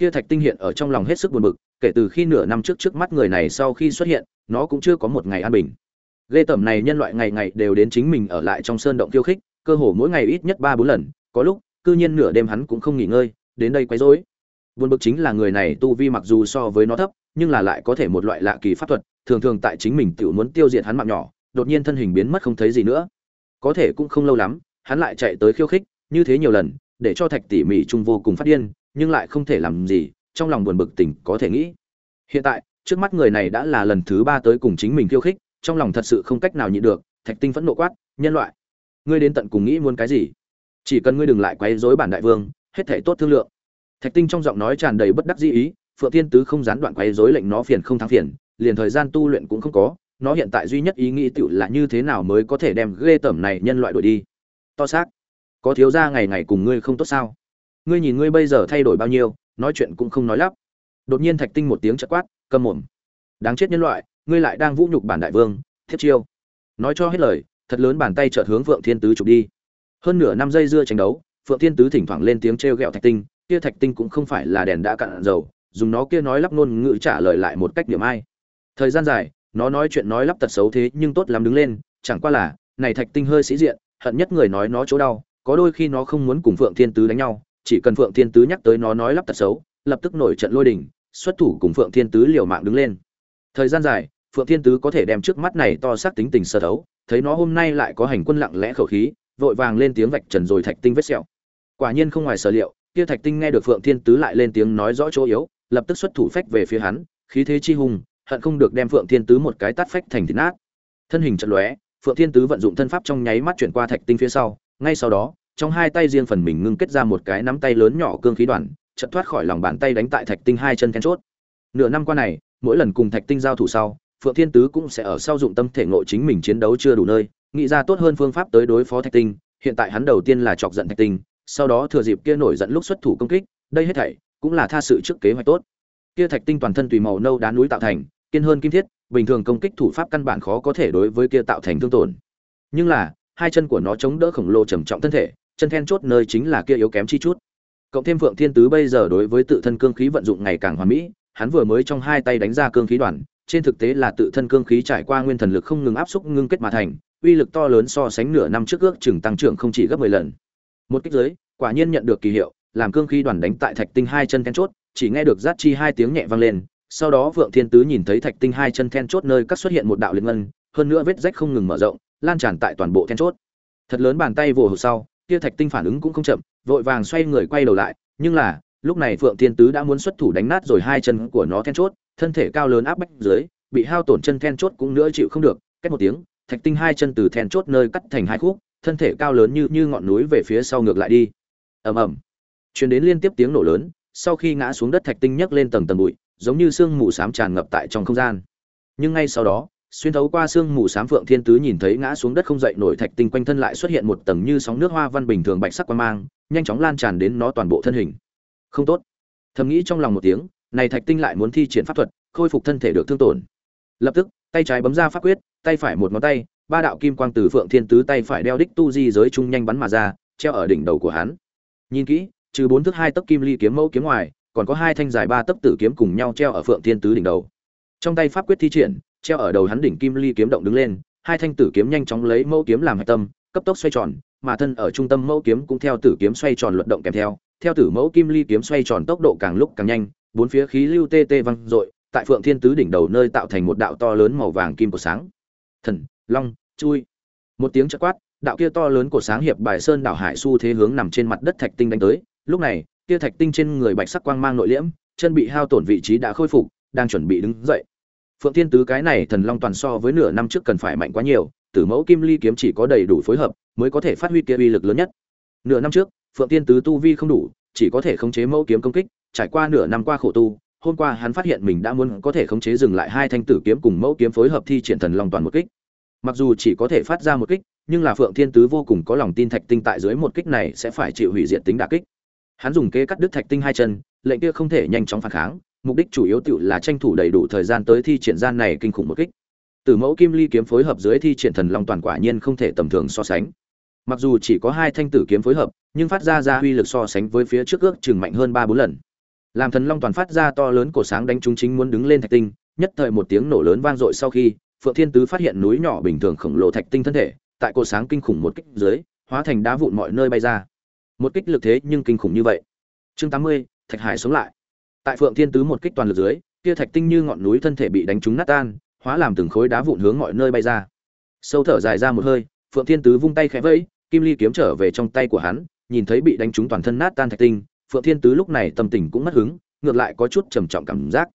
kia thạch tinh hiện ở trong lòng hết sức buồn bực, kể từ khi nửa năm trước trước mắt người này sau khi xuất hiện, nó cũng chưa có một ngày an bình. Ghê tởm này nhân loại ngày ngày đều đến chính mình ở lại trong sơn động khiêu khích, cơ hồ mỗi ngày ít nhất ba bốn lần, có lúc, cư nhiên nửa đêm hắn cũng không nghỉ ngơi, đến đây quấy rối. Buồn bực chính là người này tu vi mặc dù so với nó thấp, nhưng là lại có thể một loại lạ kỳ pháp thuật, thường thường tại chính mình tự muốn tiêu diệt hắn mạng nhỏ, đột nhiên thân hình biến mất không thấy gì nữa. Có thể cũng không lâu lắm, hắn lại chạy tới khiêu khích, như thế nhiều lần, để cho thạch tỉ mỉ trung vô cùng phát điên nhưng lại không thể làm gì, trong lòng buồn bực tỉnh có thể nghĩ. Hiện tại, trước mắt người này đã là lần thứ ba tới cùng chính mình khiêu khích, trong lòng thật sự không cách nào nhịn được, thạch tinh phẫn nộ quát, nhân loại, ngươi đến tận cùng nghĩ muốn cái gì? Chỉ cần ngươi đừng lại quấy rối bản đại vương, hết thể tốt thương lượng. Thạch tinh trong giọng nói tràn đầy bất đắc dĩ ý, phượng thiên tứ không gián đoạn quấy rối lệnh nó phiền không thắng phiền, liền thời gian tu luyện cũng không có, nó hiện tại duy nhất ý nghĩ tựu là như thế nào mới có thể đem ghê tởm này nhân loại đuổi đi. To xác, có thiếu gia ngày ngày cùng ngươi không tốt sao? Ngươi nhìn ngươi bây giờ thay đổi bao nhiêu, nói chuyện cũng không nói lắp. Đột nhiên thạch tinh một tiếng chợt quát, cầm mồm. Đáng chết nhân loại, ngươi lại đang vũ nhục bản đại vương thiết chiêu. Nói cho hết lời, thật lớn bàn tay chợt hướng phượng thiên tứ chụp đi. Hơn nửa năm giây dưa tranh đấu, phượng thiên tứ thỉnh thoảng lên tiếng trêu ghẹo thạch tinh, kia thạch tinh cũng không phải là đèn đã cạn dầu, dùng nó kia nói lắp ngôn ngữ trả lời lại một cách điểm ai. Thời gian dài, nó nói chuyện nói lắp tật xấu thế nhưng tốt lắm đứng lên, chẳng qua là, này thạch tinh hơi sĩ diện, hận nhất người nói nó chỗ đau, có đôi khi nó không muốn cùng phượng thiên tứ đánh nhau chỉ cần phượng thiên tứ nhắc tới nó nói lắp tật xấu, lập tức nổi trận lôi đình, xuất thủ cùng phượng thiên tứ liều mạng đứng lên. Thời gian dài, phượng thiên tứ có thể đem trước mắt này to xác tính tình sơ thấu, thấy nó hôm nay lại có hành quân lặng lẽ khẩu khí, vội vàng lên tiếng vạch trần rồi thạch tinh vết sẹo. Quả nhiên không ngoài sở liệu, kia thạch tinh nghe được phượng thiên tứ lại lên tiếng nói rõ chỗ yếu, lập tức xuất thủ phách về phía hắn, khí thế chi hùng, hận không được đem phượng thiên tứ một cái tát phách thành thịt nát. Thân hình trận lóe, phượng thiên tứ vận dụng thân pháp trong nháy mắt chuyển qua thạch tinh phía sau, ngay sau đó trong hai tay riêng phần mình ngưng kết ra một cái nắm tay lớn nhỏ cương khí đoàn chật thoát khỏi lòng bàn tay đánh tại thạch tinh hai chân then chốt. Nửa năm qua này, mỗi lần cùng thạch tinh giao thủ sau, phượng thiên tứ cũng sẽ ở sau dụng tâm thể ngộ chính mình chiến đấu chưa đủ nơi, nghĩ ra tốt hơn phương pháp tới đối phó thạch tinh. Hiện tại hắn đầu tiên là chọc giận thạch tinh, sau đó thừa dịp kia nổi giận lúc xuất thủ công kích, đây hết thảy cũng là tha sự trước kế hoạch tốt. Kia thạch tinh toàn thân tùy màu nâu đá núi tạo thành, kiên hơn kim thiết, bình thường công kích thủ pháp căn bản khó có thể đối với kia tạo thành thương tổn. Nhưng là, hai chân của nó chống đỡ khổng lồ trầm trọng thân thể chân then chốt nơi chính là kia yếu kém chi chút. Cộng thêm phượng thiên tứ bây giờ đối với tự thân cương khí vận dụng ngày càng hoàn mỹ, hắn vừa mới trong hai tay đánh ra cương khí đoàn, trên thực tế là tự thân cương khí trải qua nguyên thần lực không ngừng áp xúc ngưng kết mà thành, uy lực to lớn so sánh nửa năm trước ước chừng tăng trưởng không chỉ gấp 10 lần. Một kích giới quả nhiên nhận được kỳ hiệu, làm cương khí đoàn đánh tại thạch tinh hai chân then chốt, chỉ nghe được rát chi hai tiếng nhẹ vang lên, sau đó vượng thiên tứ nhìn thấy thạch tinh hai chân then chốt nơi cắt xuất hiện một đạo liên ngân, hơn nữa vết rách không ngừng mở rộng, lan tràn tại toàn bộ then chốt. Thật lớn bàn tay vồ hụt sau kia thạch tinh phản ứng cũng không chậm, vội vàng xoay người quay đầu lại, nhưng là, lúc này phượng thiên tứ đã muốn xuất thủ đánh nát rồi hai chân của nó then chốt, thân thể cao lớn áp bách dưới, bị hao tổn chân then chốt cũng nữa chịu không được, cách một tiếng, thạch tinh hai chân từ then chốt nơi cắt thành hai khúc, thân thể cao lớn như như ngọn núi về phía sau ngược lại đi. Ầm ầm. Truyền đến liên tiếp tiếng nổ lớn, sau khi ngã xuống đất thạch tinh nhấc lên tầng tầng bụi, giống như sương mù sám tràn ngập tại trong không gian. Nhưng ngay sau đó xuyên thấu qua sương mù sám phượng thiên tứ nhìn thấy ngã xuống đất không dậy nổi thạch tinh quanh thân lại xuất hiện một tầng như sóng nước hoa văn bình thường bạch sắc quang mang, nhanh chóng lan tràn đến nó toàn bộ thân hình. Không tốt. Thầm nghĩ trong lòng một tiếng, này thạch tinh lại muốn thi triển pháp thuật, khôi phục thân thể được thương tổn. Lập tức, tay trái bấm ra pháp quyết, tay phải một ngón tay, ba đạo kim quang từ phượng thiên tứ tay phải đeo đích tu di giới trung nhanh bắn mà ra, treo ở đỉnh đầu của hắn. Nhìn kỹ, trừ bốn thước hai tấc kim ly kiếm mẫu kiếm ngoài, còn có hai thanh dài ba tấc tử kiếm cùng nhau treo ở phượng thiên tứ đỉnh đầu. Trong tay pháp quyết thi triển treo ở đầu hắn đỉnh kim ly kiếm động đứng lên, hai thanh tử kiếm nhanh chóng lấy mẫu kiếm làm hạch tâm, cấp tốc xoay tròn, mà thân ở trung tâm mẫu kiếm cũng theo tử kiếm xoay tròn luận động kèm theo theo tử mẫu kim ly kiếm xoay tròn tốc độ càng lúc càng nhanh, bốn phía khí lưu tê tê văng dội, tại phượng thiên tứ đỉnh đầu nơi tạo thành một đạo to lớn màu vàng kim của sáng. Thần, long, chui. Một tiếng chất quát, đạo kia to lớn của sáng hiệp bài sơn đảo hải su thế hướng nằm trên mặt đất thạch tinh đánh tới, lúc này, kia thạch tinh trên người bạch sắc quang mang nội liễm, chân bị hao tổn vị trí đã khôi phục, đang chuẩn bị đứng dậy phượng thiên tứ cái này thần long toàn so với nửa năm trước cần phải mạnh quá nhiều, tử mẫu kim ly kiếm chỉ có đầy đủ phối hợp, mới có thể phát huy kia uy lực lớn nhất. Nửa năm trước, phượng thiên tứ tu vi không đủ, chỉ có thể khống chế mẫu kiếm công kích, trải qua nửa năm qua khổ tu, hôm qua hắn phát hiện mình đã muốn có thể khống chế dừng lại hai thanh tử kiếm cùng mẫu kiếm phối hợp thi triển thần long toàn một kích. Mặc dù chỉ có thể phát ra một kích, nhưng là phượng thiên tứ vô cùng có lòng tin thạch tinh tại dưới một kích này sẽ phải chịu hủy diệt tính đả kích. Hắn dùng kế cắt đứt thạch tinh hai chân, lệnh kia không thể nhanh chóng phản kháng mục đích chủ yếu tự là tranh thủ đầy đủ thời gian tới thi triển gian này kinh khủng một kích. Từ mẫu kim ly kiếm phối hợp dưới thi triển thần long toàn quả nhiên không thể tầm thường so sánh. Mặc dù chỉ có hai thanh tử kiếm phối hợp, nhưng phát ra ra uy lực so sánh với phía trước ước chừng mạnh hơn ba bốn lần. Làm thần long toàn phát ra to lớn cổ sáng đánh trúng chính muốn đứng lên thạch tinh, nhất thời một tiếng nổ lớn vang dội sau khi, phượng thiên tứ phát hiện núi nhỏ bình thường khổng lồ thạch tinh thân thể, tại cổ sáng kinh khủng một kích dưới, hóa thành đá vụn mọi nơi bay ra. Một kích lực thế nhưng kinh khủng như vậy. Chương tám mươi, thạch hải sống lại tại phượng thiên tứ một kích toàn lực dưới, kia thạch tinh như ngọn núi thân thể bị đánh trúng nát tan, hóa làm từng khối đá vụn hướng mọi nơi bay ra. Sâu thở dài ra một hơi, phượng thiên tứ vung tay khẽ vẫy, kim ly kiếm trở về trong tay của hắn, nhìn thấy bị đánh trúng toàn thân nát tan thạch tinh, phượng thiên tứ lúc này tâm tình cũng mất hứng, ngược lại có chút trầm trọng cảm giác.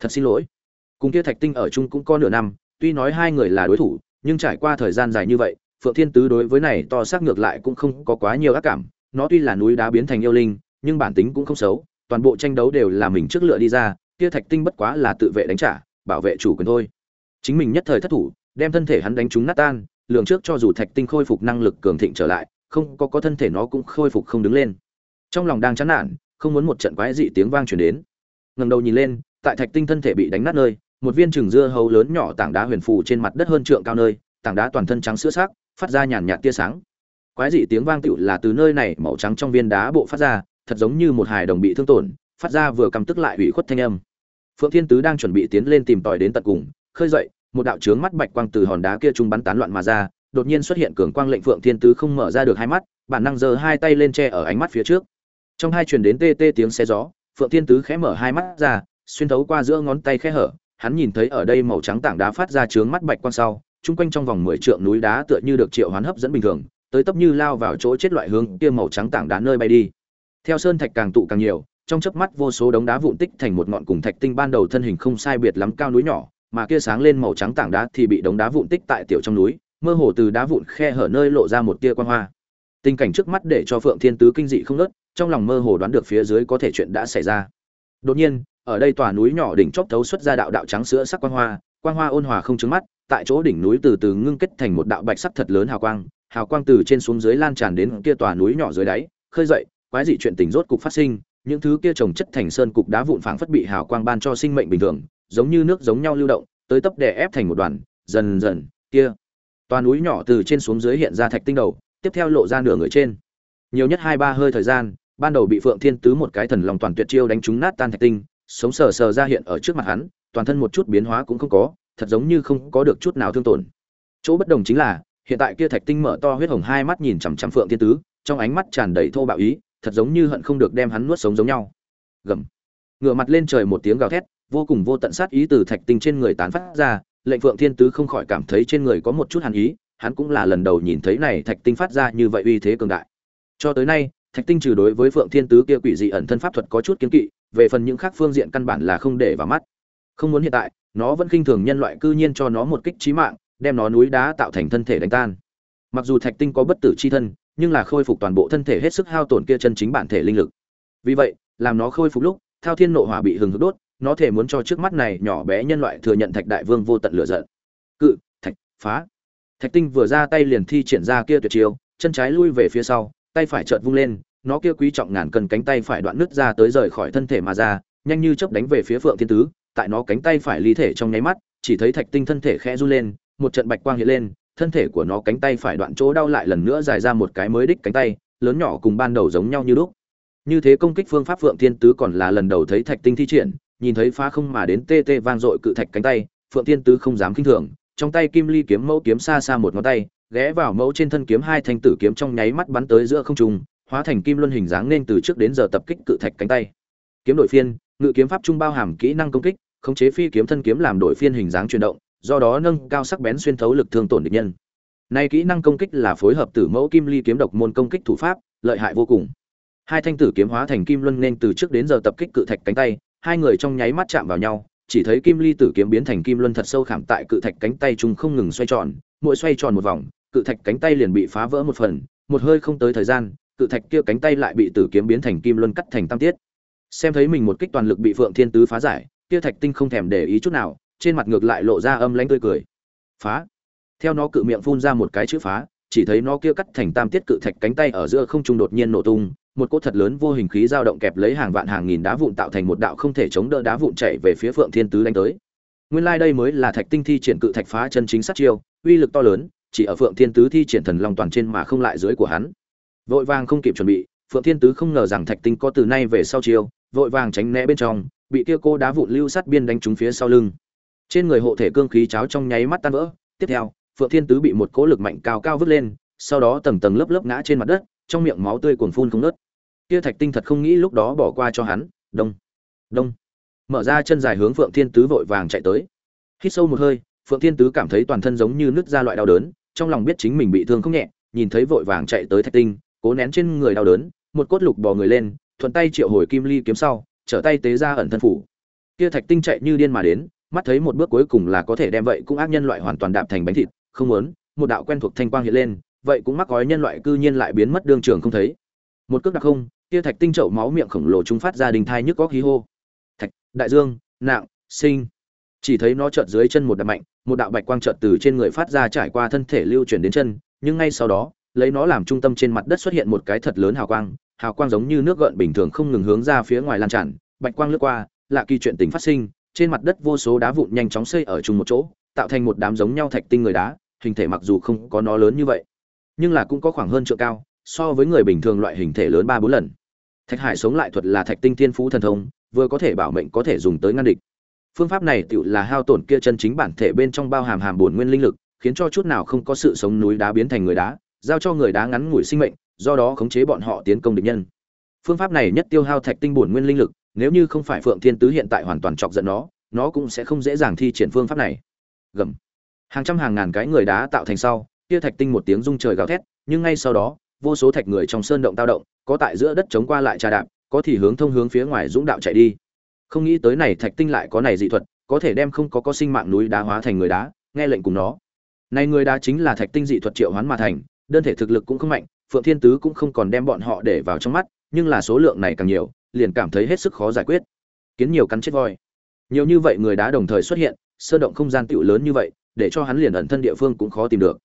Thật xin lỗi. Cùng kia thạch tinh ở chung cũng có nửa năm, tuy nói hai người là đối thủ, nhưng trải qua thời gian dài như vậy, phượng thiên tứ đối với này to xác ngược lại cũng không có quá nhiều ác cảm. Nó tuy là núi đá biến thành yêu linh, nhưng bản tính cũng không xấu toàn bộ tranh đấu đều là mình trước lựa đi ra, kia thạch tinh bất quá là tự vệ đánh trả, bảo vệ chủ quyền thôi. Chính mình nhất thời thất thủ, đem thân thể hắn đánh trúng nát tan lượng trước cho dù thạch tinh khôi phục năng lực cường thịnh trở lại, không có có thân thể nó cũng khôi phục không đứng lên. Trong lòng đang chán nản, không muốn một trận quái dị tiếng vang truyền đến. Ngẩng đầu nhìn lên, tại thạch tinh thân thể bị đánh nát nơi, một viên trứng dưa hấu lớn nhỏ tảng đá huyền phù trên mặt đất hơn trượng cao nơi, tảng đá toàn thân trắng sữa sắc, phát ra nhàn nhạt tia sáng. Quái dị tiếng vang tựu là từ nơi này màu trắng trong viên đá bộ phát ra thật giống như một hài đồng bị thương tổn, phát ra vừa căm tức lại ủy khuất thanh âm. Phượng thiên tứ đang chuẩn bị tiến lên tìm tòi đến tận cùng, khơi dậy, một đạo trướng mắt bạch quang từ hòn đá kia trung bắn tán loạn mà ra, đột nhiên xuất hiện cường quang lệnh phượng thiên tứ không mở ra được hai mắt, bản năng giơ hai tay lên che ở ánh mắt phía trước. Trong hai truyền đến tê tê tiếng xe gió, phượng thiên tứ khẽ mở hai mắt ra, xuyên thấu qua giữa ngón tay khẽ hở, hắn nhìn thấy ở đây màu trắng tảng đá phát ra trướng mắt bạch quang sau, chung quanh trong vòng mười trượng núi đá tựa như được triệu hoán hấp dẫn bình thường, tới tấp như lao vào chỗ chết loại hướng kia màu trắng tảng đá nơi bay đi theo sơn thạch càng tụ càng nhiều, trong chớp mắt vô số đống đá vụn tích thành một ngọn cùng thạch tinh ban đầu thân hình không sai biệt lắm cao núi nhỏ, mà kia sáng lên màu trắng tảng đá thì bị đống đá vụn tích tại tiểu trong núi, mơ hồ từ đá vụn khe hở nơi lộ ra một tia quan hoa. Tình cảnh trước mắt để cho phượng thiên tứ kinh dị không nớt trong lòng mơ hồ đoán được phía dưới có thể chuyện đã xảy ra. Đột nhiên, ở đây tòa núi nhỏ đỉnh chóp thấu xuất ra đạo đạo trắng sữa sắc quang hoa quang hoa ôn hòa không trướng mắt, tại chỗ đỉnh núi từ từ ngưng kết thành một đạo bạch sắc thật lớn hào quang hào quang từ trên xuống dưới lan tràn đến kia tòa núi nhỏ dưới đáy, khơi dậy quái dị chuyện tình rốt cục phát sinh, những thứ kia trồng chất thành sơn cục đá vụn phảng phất bị hào quang ban cho sinh mệnh bình thường, giống như nước giống nhau lưu động, tới tấp đè ép thành một đoàn, dần dần, kia, toàn núi nhỏ từ trên xuống dưới hiện ra thạch tinh đầu, tiếp theo lộ ra nửa người trên. Nhiều nhất hai ba hơi thời gian, ban đầu bị phượng thiên tứ một cái thần lòng toàn tuyệt chiêu đánh trúng nát tan thạch tinh, sống sờ sờ ra hiện ở trước mặt hắn, toàn thân một chút biến hóa cũng không có, thật giống như không có được chút nào thương tổn. Chỗ bất đồng chính là, hiện tại kia thạch tinh mở to huyết hồng hai mắt nhìn chằm chằm phượng thiên tứ, trong ánh mắt tràn đầy thô bạo ý thật giống như hận không được đem hắn nuốt sống giống nhau. Gầm. Ngửa mặt lên trời một tiếng gào thét, vô cùng vô tận sát ý từ thạch tinh trên người tán phát ra, lệnh phượng thiên tứ không khỏi cảm thấy trên người có một chút hàn ý, hắn cũng là lần đầu nhìn thấy này thạch tinh phát ra như vậy uy thế cường đại. Cho tới nay, thạch tinh trừ đối với phượng thiên tứ kia quỷ dị ẩn thân pháp thuật có chút kiến kỵ, về phần những khác phương diện căn bản là không để vào mắt. Không muốn hiện tại, nó vẫn khinh thường nhân loại cư nhiên cho nó một kích trí mạng, đem nó núi đá tạo thành thân thể đánh tan. Mặc dù thạch tinh có bất tử chi thân nhưng là khôi phục toàn bộ thân thể hết sức hao tổn kia chân chính bản thể linh lực. Vì vậy, làm nó khôi phục lúc, thao thiên nộ hỏa bị hừng hực đốt, nó thể muốn cho trước mắt này nhỏ bé nhân loại thừa nhận thạch đại vương vô tận lửa giận. Cự, thạch, phá. Thạch tinh vừa ra tay liền thi triển ra kia tuyệt chiêu, chân trái lui về phía sau, tay phải chợt vung lên, nó kia quý trọng ngàn cân cánh tay phải đoạn nứt ra tới rời khỏi thân thể mà ra, nhanh như chớp đánh về phía phượng thiên tứ, tại nó cánh tay phải ly thể trong nháy mắt, chỉ thấy thạch tinh thân thể khẽ run lên, một trận bạch quang hiện lên thân thể của nó cánh tay phải đoạn chỗ đau lại lần nữa dài ra một cái mới đích cánh tay, lớn nhỏ cùng ban đầu giống nhau như lúc. Như thế công kích phương pháp phượng thiên tứ còn là lần đầu thấy thạch tinh thi triển, nhìn thấy phá không mà đến tê tê vang dội cự thạch cánh tay, phượng thiên tứ không dám kinh thường, trong tay kim ly kiếm mẫu kiếm xa xa một ngón tay, ghé vào mẫu trên thân kiếm hai thanh tử kiếm trong nháy mắt bắn tới giữa không trung, hóa thành kim luân hình dáng nên từ trước đến giờ tập kích cự thạch cánh tay. Kiếm đội phiên, ngự kiếm pháp trung bao hàm kỹ năng công kích, khống chế phi kiếm thân kiếm làm đội phiên hình dáng chuyển động do đó nâng cao sắc bén xuyên thấu lực thương tổn địch nhân. Nay kỹ năng công kích là phối hợp tử mẫu kim ly kiếm độc môn công kích thủ pháp, lợi hại vô cùng. Hai thanh tử kiếm hóa thành kim luân nên từ trước đến giờ tập kích cự thạch cánh tay, hai người trong nháy mắt chạm vào nhau, chỉ thấy kim ly tử kiếm biến thành kim luân thật sâu khảm tại cự thạch cánh tay chúng không ngừng xoay tròn, mỗi xoay tròn một vòng, cự thạch cánh tay liền bị phá vỡ một phần, một hơi không tới thời gian, cự thạch kia cánh tay lại bị tử kiếm biến thành kim luân cắt thành tam tiết. Xem thấy mình một kích toàn lực bị phượng thiên tứ phá giải, kia thạch tinh không thèm để ý chút nào trên mặt ngược lại lộ ra âm lãnh tươi cười. Phá. Theo nó cự miệng phun ra một cái chữ phá, chỉ thấy nó kia cắt thành tam tiết cự thạch cánh tay ở giữa không trung đột nhiên nổ tung, một cỗ thật lớn vô hình khí dao động kẹp lấy hàng vạn hàng nghìn đá vụn tạo thành một đạo không thể chống đỡ đá vụn chạy về phía phượng thiên tứ đánh tới. Nguyên lai like đây mới là thạch tinh thi triển cự thạch phá chân chính sát chiêu, uy lực to lớn, chỉ ở phượng thiên tứ thi triển thần long toàn trên mà không lại dưới của hắn. Vội vàng không kịp chuẩn bị, phượng thiên tứ không ngờ rằng thạch tinh có từ nay về sau chiêu, vội vàng tránh né bên trong, bị kia cô đá vụn lưu sát biên đánh trúng phía sau lưng trên người hộ thể cương khí cháo trong nháy mắt tan vỡ, tiếp theo, phượng thiên tứ bị một cỗ lực mạnh cao cao vứt lên, sau đó tầng tầng lớp lớp ngã trên mặt đất, trong miệng máu tươi cuồn phun không nứt kia thạch tinh thật không nghĩ lúc đó bỏ qua cho hắn, đông đông. Mở ra chân dài hướng phượng thiên tứ vội vàng chạy tới. Hít sâu một hơi, phượng thiên tứ cảm thấy toàn thân giống như nứt ra loại đau đớn, trong lòng biết chính mình bị thương không nhẹ, nhìn thấy vội vàng chạy tới thạch tinh, cố nén trên người đau đớn, một cốt lục bò người lên, thuận tay triệu hồi kim ly kiếm sau, trở tay tế ra ẩn thân phủ. Kia thạch tinh chạy như điên mà đến mắt thấy một bước cuối cùng là có thể đem vậy cũng ác nhân loại hoàn toàn đạp thành bánh thịt, không muốn, một đạo quen thuộc thanh quang hiện lên, vậy cũng mắc gói nhân loại cư nhiên lại biến mất đương trường không thấy. Một cước đặc không, kia thạch tinh chậu máu miệng khổng lồ trung phát ra đình thai nhức có khí hô. Thạch, đại dương, nặng, sinh. Chỉ thấy nó chợt dưới chân một đạp mạnh, một đạo bạch quang chợt từ trên người phát ra trải qua thân thể lưu chuyển đến chân, nhưng ngay sau đó, lấy nó làm trung tâm trên mặt đất xuất hiện một cái thật lớn hào quang hào quang giống như nước gợn bình thường không ngừng hướng ra phía ngoài lan tràn, bạch quang lướt qua, lạ kỳ chuyện tình phát sinh trên mặt đất vô số đá vụn nhanh chóng xây ở chung một chỗ, tạo thành một đám giống nhau thạch tinh người đá, hình thể mặc dù không có nó lớn như vậy, nhưng là cũng có khoảng hơn trượng cao, so với người bình thường loại hình thể lớn ba bốn lần. Thạch hải sống lại thuật là thạch tinh thiên phú thần thông, vừa có thể bảo mệnh có thể dùng tới ngăn địch. Phương pháp này tựu là hao tổn kia chân chính bản thể bên trong bao hàm hàm bổn nguyên linh lực, khiến cho chút nào không có sự sống núi đá biến thành người đá, giao cho người đá ngắn ngủi sinh mệnh, do đó khống chế bọn họ tiến công địch nhân. Phương pháp này nhất tiêu hao thạch tinh bổn nguyên linh lực nếu như không phải phượng thiên tứ hiện tại hoàn toàn chọc giận nó nó cũng sẽ không dễ dàng thi triển phương pháp này. Gầm. Hàng trăm hàng ngàn cái người đá tạo thành sau kia thạch tinh một tiếng rung trời gào thét, nhưng ngay sau đó, vô số thạch người trong sơn động tao động, có tại giữa đất chống qua lại trà đạp, có thì hướng thông hướng phía ngoài dũng đạo chạy đi. Không nghĩ tới này thạch tinh lại có này dị thuật, có thể đem không có có sinh mạng núi đá hóa thành người đá, nghe lệnh cùng nó. Này người đá chính là thạch tinh dị thuật triệu hoán mà thành, đơn thể thực lực cũng không mạnh, phượng thiên tứ cũng không còn đem bọn họ để vào trong mắt, nhưng là số lượng này càng nhiều liền cảm thấy hết sức khó giải quyết. Kiến nhiều cắn chết voi. Nhiều như vậy người đá đồng thời xuất hiện, sơ động không gian tựu lớn như vậy, để cho hắn liền ẩn thân địa phương cũng khó tìm được.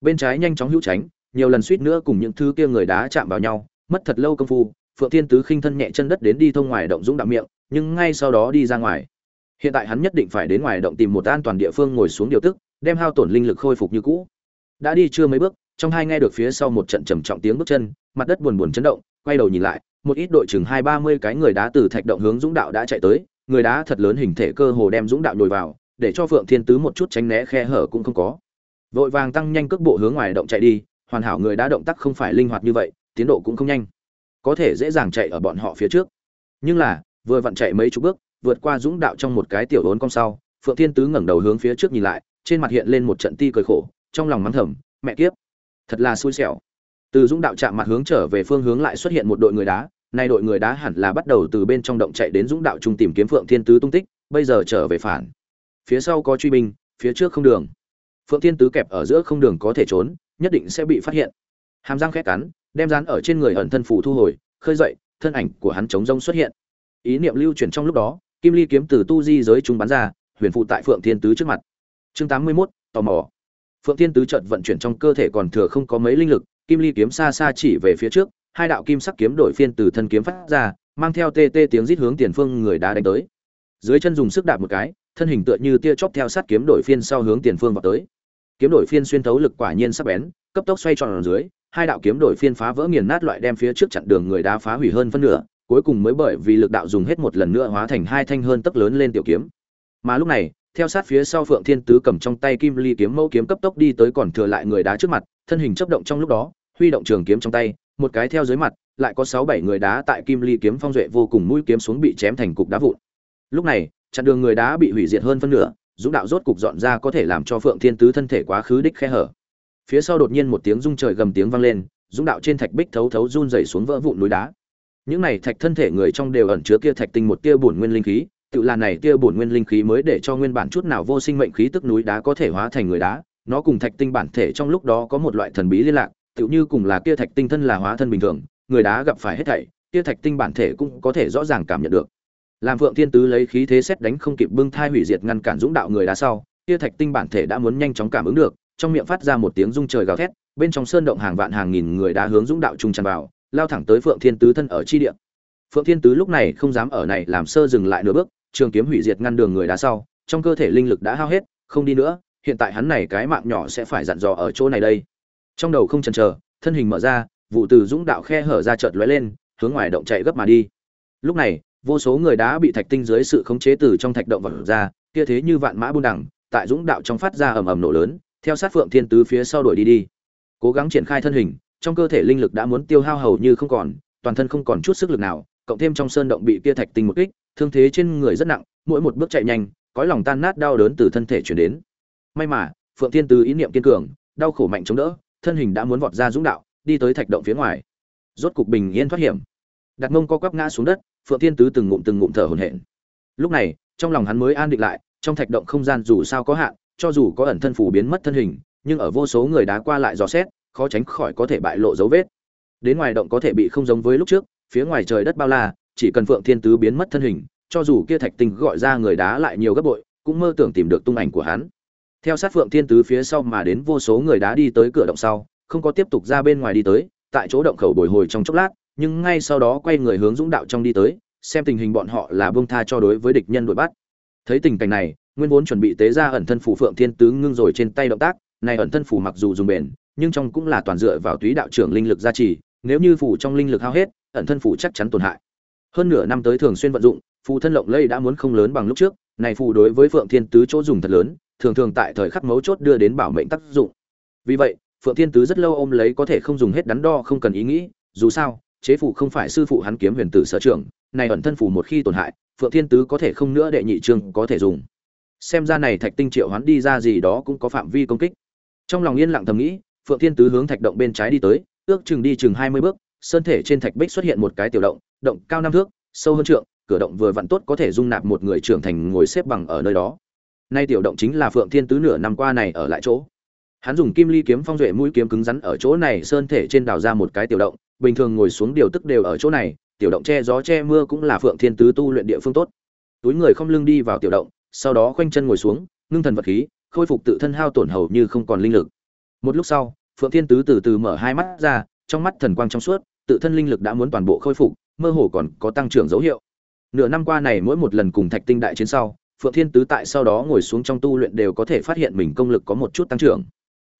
Bên trái nhanh chóng hữu tránh, nhiều lần suýt nữa cùng những thứ kia người đá chạm vào nhau, mất thật lâu công phu, phượng thiên tứ khinh thân nhẹ chân đất đến đi thông ngoài động dũng đạo miệng, nhưng ngay sau đó đi ra ngoài. Hiện tại hắn nhất định phải đến ngoài động tìm một an toàn địa phương ngồi xuống điều tức, đem hao tổn linh lực khôi phục như cũ. Đã đi chưa mấy bước, trong hai nghe được phía sau một trận trầm trọng tiếng bước chân, mặt đất buồn buồn chấn động, quay đầu nhìn lại một ít đội chừng hai ba mươi cái người đá từ thạch động hướng dũng đạo đã chạy tới, người đá thật lớn hình thể cơ hồ đem dũng đạo nhồi vào, để cho phượng thiên tứ một chút tránh né khe hở cũng không có. Vội vàng tăng nhanh cước bộ hướng ngoài động chạy đi, hoàn hảo người đá động tác không phải linh hoạt như vậy, tiến độ cũng không nhanh. Có thể dễ dàng chạy ở bọn họ phía trước. Nhưng là, vừa vặn chạy mấy chục bước, vượt qua dũng đạo trong một cái tiểu đốn cong sau, phượng thiên tứ ngẩng đầu hướng phía trước nhìn lại, trên mặt hiện lên một trận ti cười khổ, trong lòng mắng thầm, mẹ kiếp, thật là xui xẻo. Từ dũng đạo chạm mặt hướng trở về phương hướng lại xuất hiện một đội người đá nay đội người đá hẳn là bắt đầu từ bên trong động chạy đến dũng đạo trung tìm kiếm phượng thiên tứ tung tích bây giờ trở về phản. Phía sau có truy binh phía trước không đường. Phượng thiên tứ kẹp ở giữa không đường có thể trốn nhất định sẽ bị phát hiện. Hàm răng khét cắn đem dán ở trên người ẩn thân phủ thu hồi khơi dậy thân ảnh của hắn chống rông xuất hiện. Ý niệm lưu chuyển trong lúc đó kim ly kiếm từ tu di giới chúng bắn ra huyền phụ tại phượng thiên tứ trước mặt. Chương tám mươi 81, tò mò. Phượng thiên tứ chợt vận chuyển trong cơ thể còn thừa không có mấy linh lực kim ly kiếm xa xa chỉ về phía trước hai đạo kim sắc kiếm đổi phiên từ thân kiếm phát ra, mang theo tê tê tiếng rít hướng tiền phương người đá đánh tới. Dưới chân dùng sức đạp một cái, thân hình tựa như tia chớp theo sát kiếm đổi phiên sau hướng tiền phương vào tới. Kiếm đổi phiên xuyên thấu lực quả nhiên sắc bén, cấp tốc xoay tròn ở dưới, hai đạo kiếm đổi phiên phá vỡ nghiền nát loại đem phía trước chặn đường người đá phá hủy hơn phân nửa, cuối cùng mới bởi vì lực đạo dùng hết một lần nữa hóa thành hai thanh hơn tấc lớn lên tiểu kiếm. Mà lúc này, theo sát phía sau phượng thiên tứ cầm trong tay kim ly kiếm mẫu kiếm cấp tốc đi tới còn thừa lại người đá trước mặt, thân hình chớp động trong lúc đó, huy động trường kiếm trong tay một cái theo dưới mặt, lại có sáu bảy người đá tại kim ly kiếm phong duệ vô cùng mũi kiếm xuống bị chém thành cục đá vụn. Lúc này, chặn đường người đá bị hủy diệt hơn phân nửa, dũng đạo rốt cục dọn ra có thể làm cho phượng thiên tứ thân thể quá khứ đích khe hở. Phía sau đột nhiên một tiếng rung trời gầm tiếng vang lên, dũng đạo trên thạch bích thấu thấu run rẩy xuống vỡ vụn núi đá. Những này thạch thân thể người trong đều ẩn chứa kia thạch tinh một tia bổn nguyên linh khí, tự là này tia bổn nguyên linh khí mới để cho nguyên bản chút nào vô sinh mệnh khí tức núi đá có thể hóa thành người đá, nó cùng thạch tinh bản thể trong lúc đó có một loại thần bí liên lạc tựu như cùng là kia thạch tinh thân là hóa thân bình thường, người đá gặp phải hết thảy kia thạch tinh bản thể cũng có thể rõ ràng cảm nhận được. Làm phượng thiên tứ lấy khí thế xét đánh không kịp bưng thai hủy diệt ngăn cản dũng đạo người đá sau kia thạch tinh bản thể đã muốn nhanh chóng cảm ứng được, trong miệng phát ra một tiếng rung trời gào thét, bên trong sơn động hàng vạn hàng nghìn người đá hướng dũng đạo trung tràn vào, lao thẳng tới phượng thiên tứ thân ở chi địa. Phượng thiên tứ lúc này không dám ở này làm sơ dừng lại nửa bước, trường kiếm hủy diệt ngăn đường người đá sau, trong cơ thể linh lực đã hao hết, không đi nữa, hiện tại hắn này cái mạng nhỏ sẽ phải dặn dò ở chỗ này đây trong đầu không chần chờ, thân hình mở ra, vụ từ dũng đạo khe hở ra chợt lóe lên, hướng ngoài động chạy gấp mà đi. Lúc này, vô số người đã bị thạch tinh dưới sự khống chế từ trong thạch động vật ra, kia thế như vạn mã buôn đẳng tại dũng đạo trong phát ra ầm ầm nổ lớn, theo sát phượng thiên tứ phía sau đuổi đi đi. Cố gắng triển khai thân hình, trong cơ thể linh lực đã muốn tiêu hao hầu như không còn, toàn thân không còn chút sức lực nào, cộng thêm trong sơn động bị kia thạch tinh một kích, thương thế trên người rất nặng, mỗi một bước chạy nhanh, cõi lòng tan nát đau đớn từ thân thể chuyển đến. May mà, phượng thiên tứ ý niệm kiên cường, đau khổ mạnh chống đỡ thân hình đã muốn vọt ra dũng đạo, đi tới thạch động phía ngoài. Rốt cục bình yên thoát hiểm. Đặt mông co quắp ngã xuống đất, phượng thiên tứ từng ngụm từng ngụm thở hổn hển. Lúc này, trong lòng hắn mới an định lại, trong thạch động không gian dù sao có hạn, cho dù có ẩn thân phủ biến mất thân hình, nhưng ở vô số người đá qua lại dò xét, khó tránh khỏi có thể bại lộ dấu vết. Đến ngoài động có thể bị không giống với lúc trước, phía ngoài trời đất bao la, chỉ cần phượng thiên tứ biến mất thân hình, cho dù kia thạch tinh gọi ra người đá lại nhiều gấp bội, cũng mơ tưởng tìm được tung ảnh của hắn theo sát phượng thiên tứ phía sau mà đến vô số người đá đi tới cửa động sau, không có tiếp tục ra bên ngoài đi tới, tại chỗ động khẩu bồi hồi trong chốc lát, nhưng ngay sau đó quay người hướng dũng đạo trong đi tới, xem tình hình bọn họ là bông tha cho đối với địch nhân đuổi bắt. Thấy tình cảnh này, nguyên vốn chuẩn bị tế ra ẩn thân phủ phượng thiên tứ ngưng rồi trên tay động tác, này ẩn thân phủ mặc dù dùng bền, nhưng trong cũng là toàn dựa vào túy đạo trưởng linh lực gia trì, nếu như phủ trong linh lực hao hết, ẩn thân phủ chắc chắn tổn hại. Hơn nửa năm tới thường xuyên vận dụng, phù thân lộng lây đã muốn không lớn bằng lúc trước, này phù đối với phượng thiên tứ chỗ dùng thật lớn thường thường tại thời khắc mấu chốt đưa đến bảo mệnh tác dụng. Vì vậy, phượng thiên tứ rất lâu ôm lấy có thể không dùng hết đắn đo không cần ý nghĩ, dù sao, chế phù không phải sư phụ hắn kiếm huyền tử sở trường, này ẩn thân phù một khi tổn hại, phượng thiên tứ có thể không nữa đệ nhị trương có thể dùng. Xem ra này thạch tinh triệu hắn đi ra gì đó cũng có phạm vi công kích. Trong lòng yên lặng thầm nghĩ, phượng thiên tứ hướng thạch động bên trái đi tới, ước chừng đi chừng hai mươi bước, sơn thể trên thạch bích xuất hiện một cái tiểu động động cao năm thước, sâu hơn trượng, cửa động vừa vặn tốt có thể dung nạp một người trưởng thành ngồi xếp bằng ở nơi đó nay tiểu động chính là phượng thiên tứ nửa năm qua này ở lại chỗ. Hắn dùng kim ly kiếm phong duệ mũi kiếm cứng rắn ở chỗ này, sơn thể trên đào ra một cái tiểu động, bình thường ngồi xuống điều tức đều ở chỗ này, tiểu động che gió che mưa cũng là phượng thiên tứ tu luyện địa phương tốt. Túi người không lưng đi vào tiểu động, sau đó khoanh chân ngồi xuống, ngưng thần vật khí, khôi phục tự thân hao tổn hầu như không còn linh lực. Một lúc sau, phượng thiên tứ từ từ mở hai mắt ra, trong mắt thần quang trong suốt, tự thân linh lực đã muốn toàn bộ khôi phục, mơ hồ còn có tăng trưởng dấu hiệu. Nửa năm qua này mỗi một lần cùng thạch tinh đại chiến sau phượng thiên tứ tại sau đó ngồi xuống trong tu luyện đều có thể phát hiện mình công lực có một chút tăng trưởng.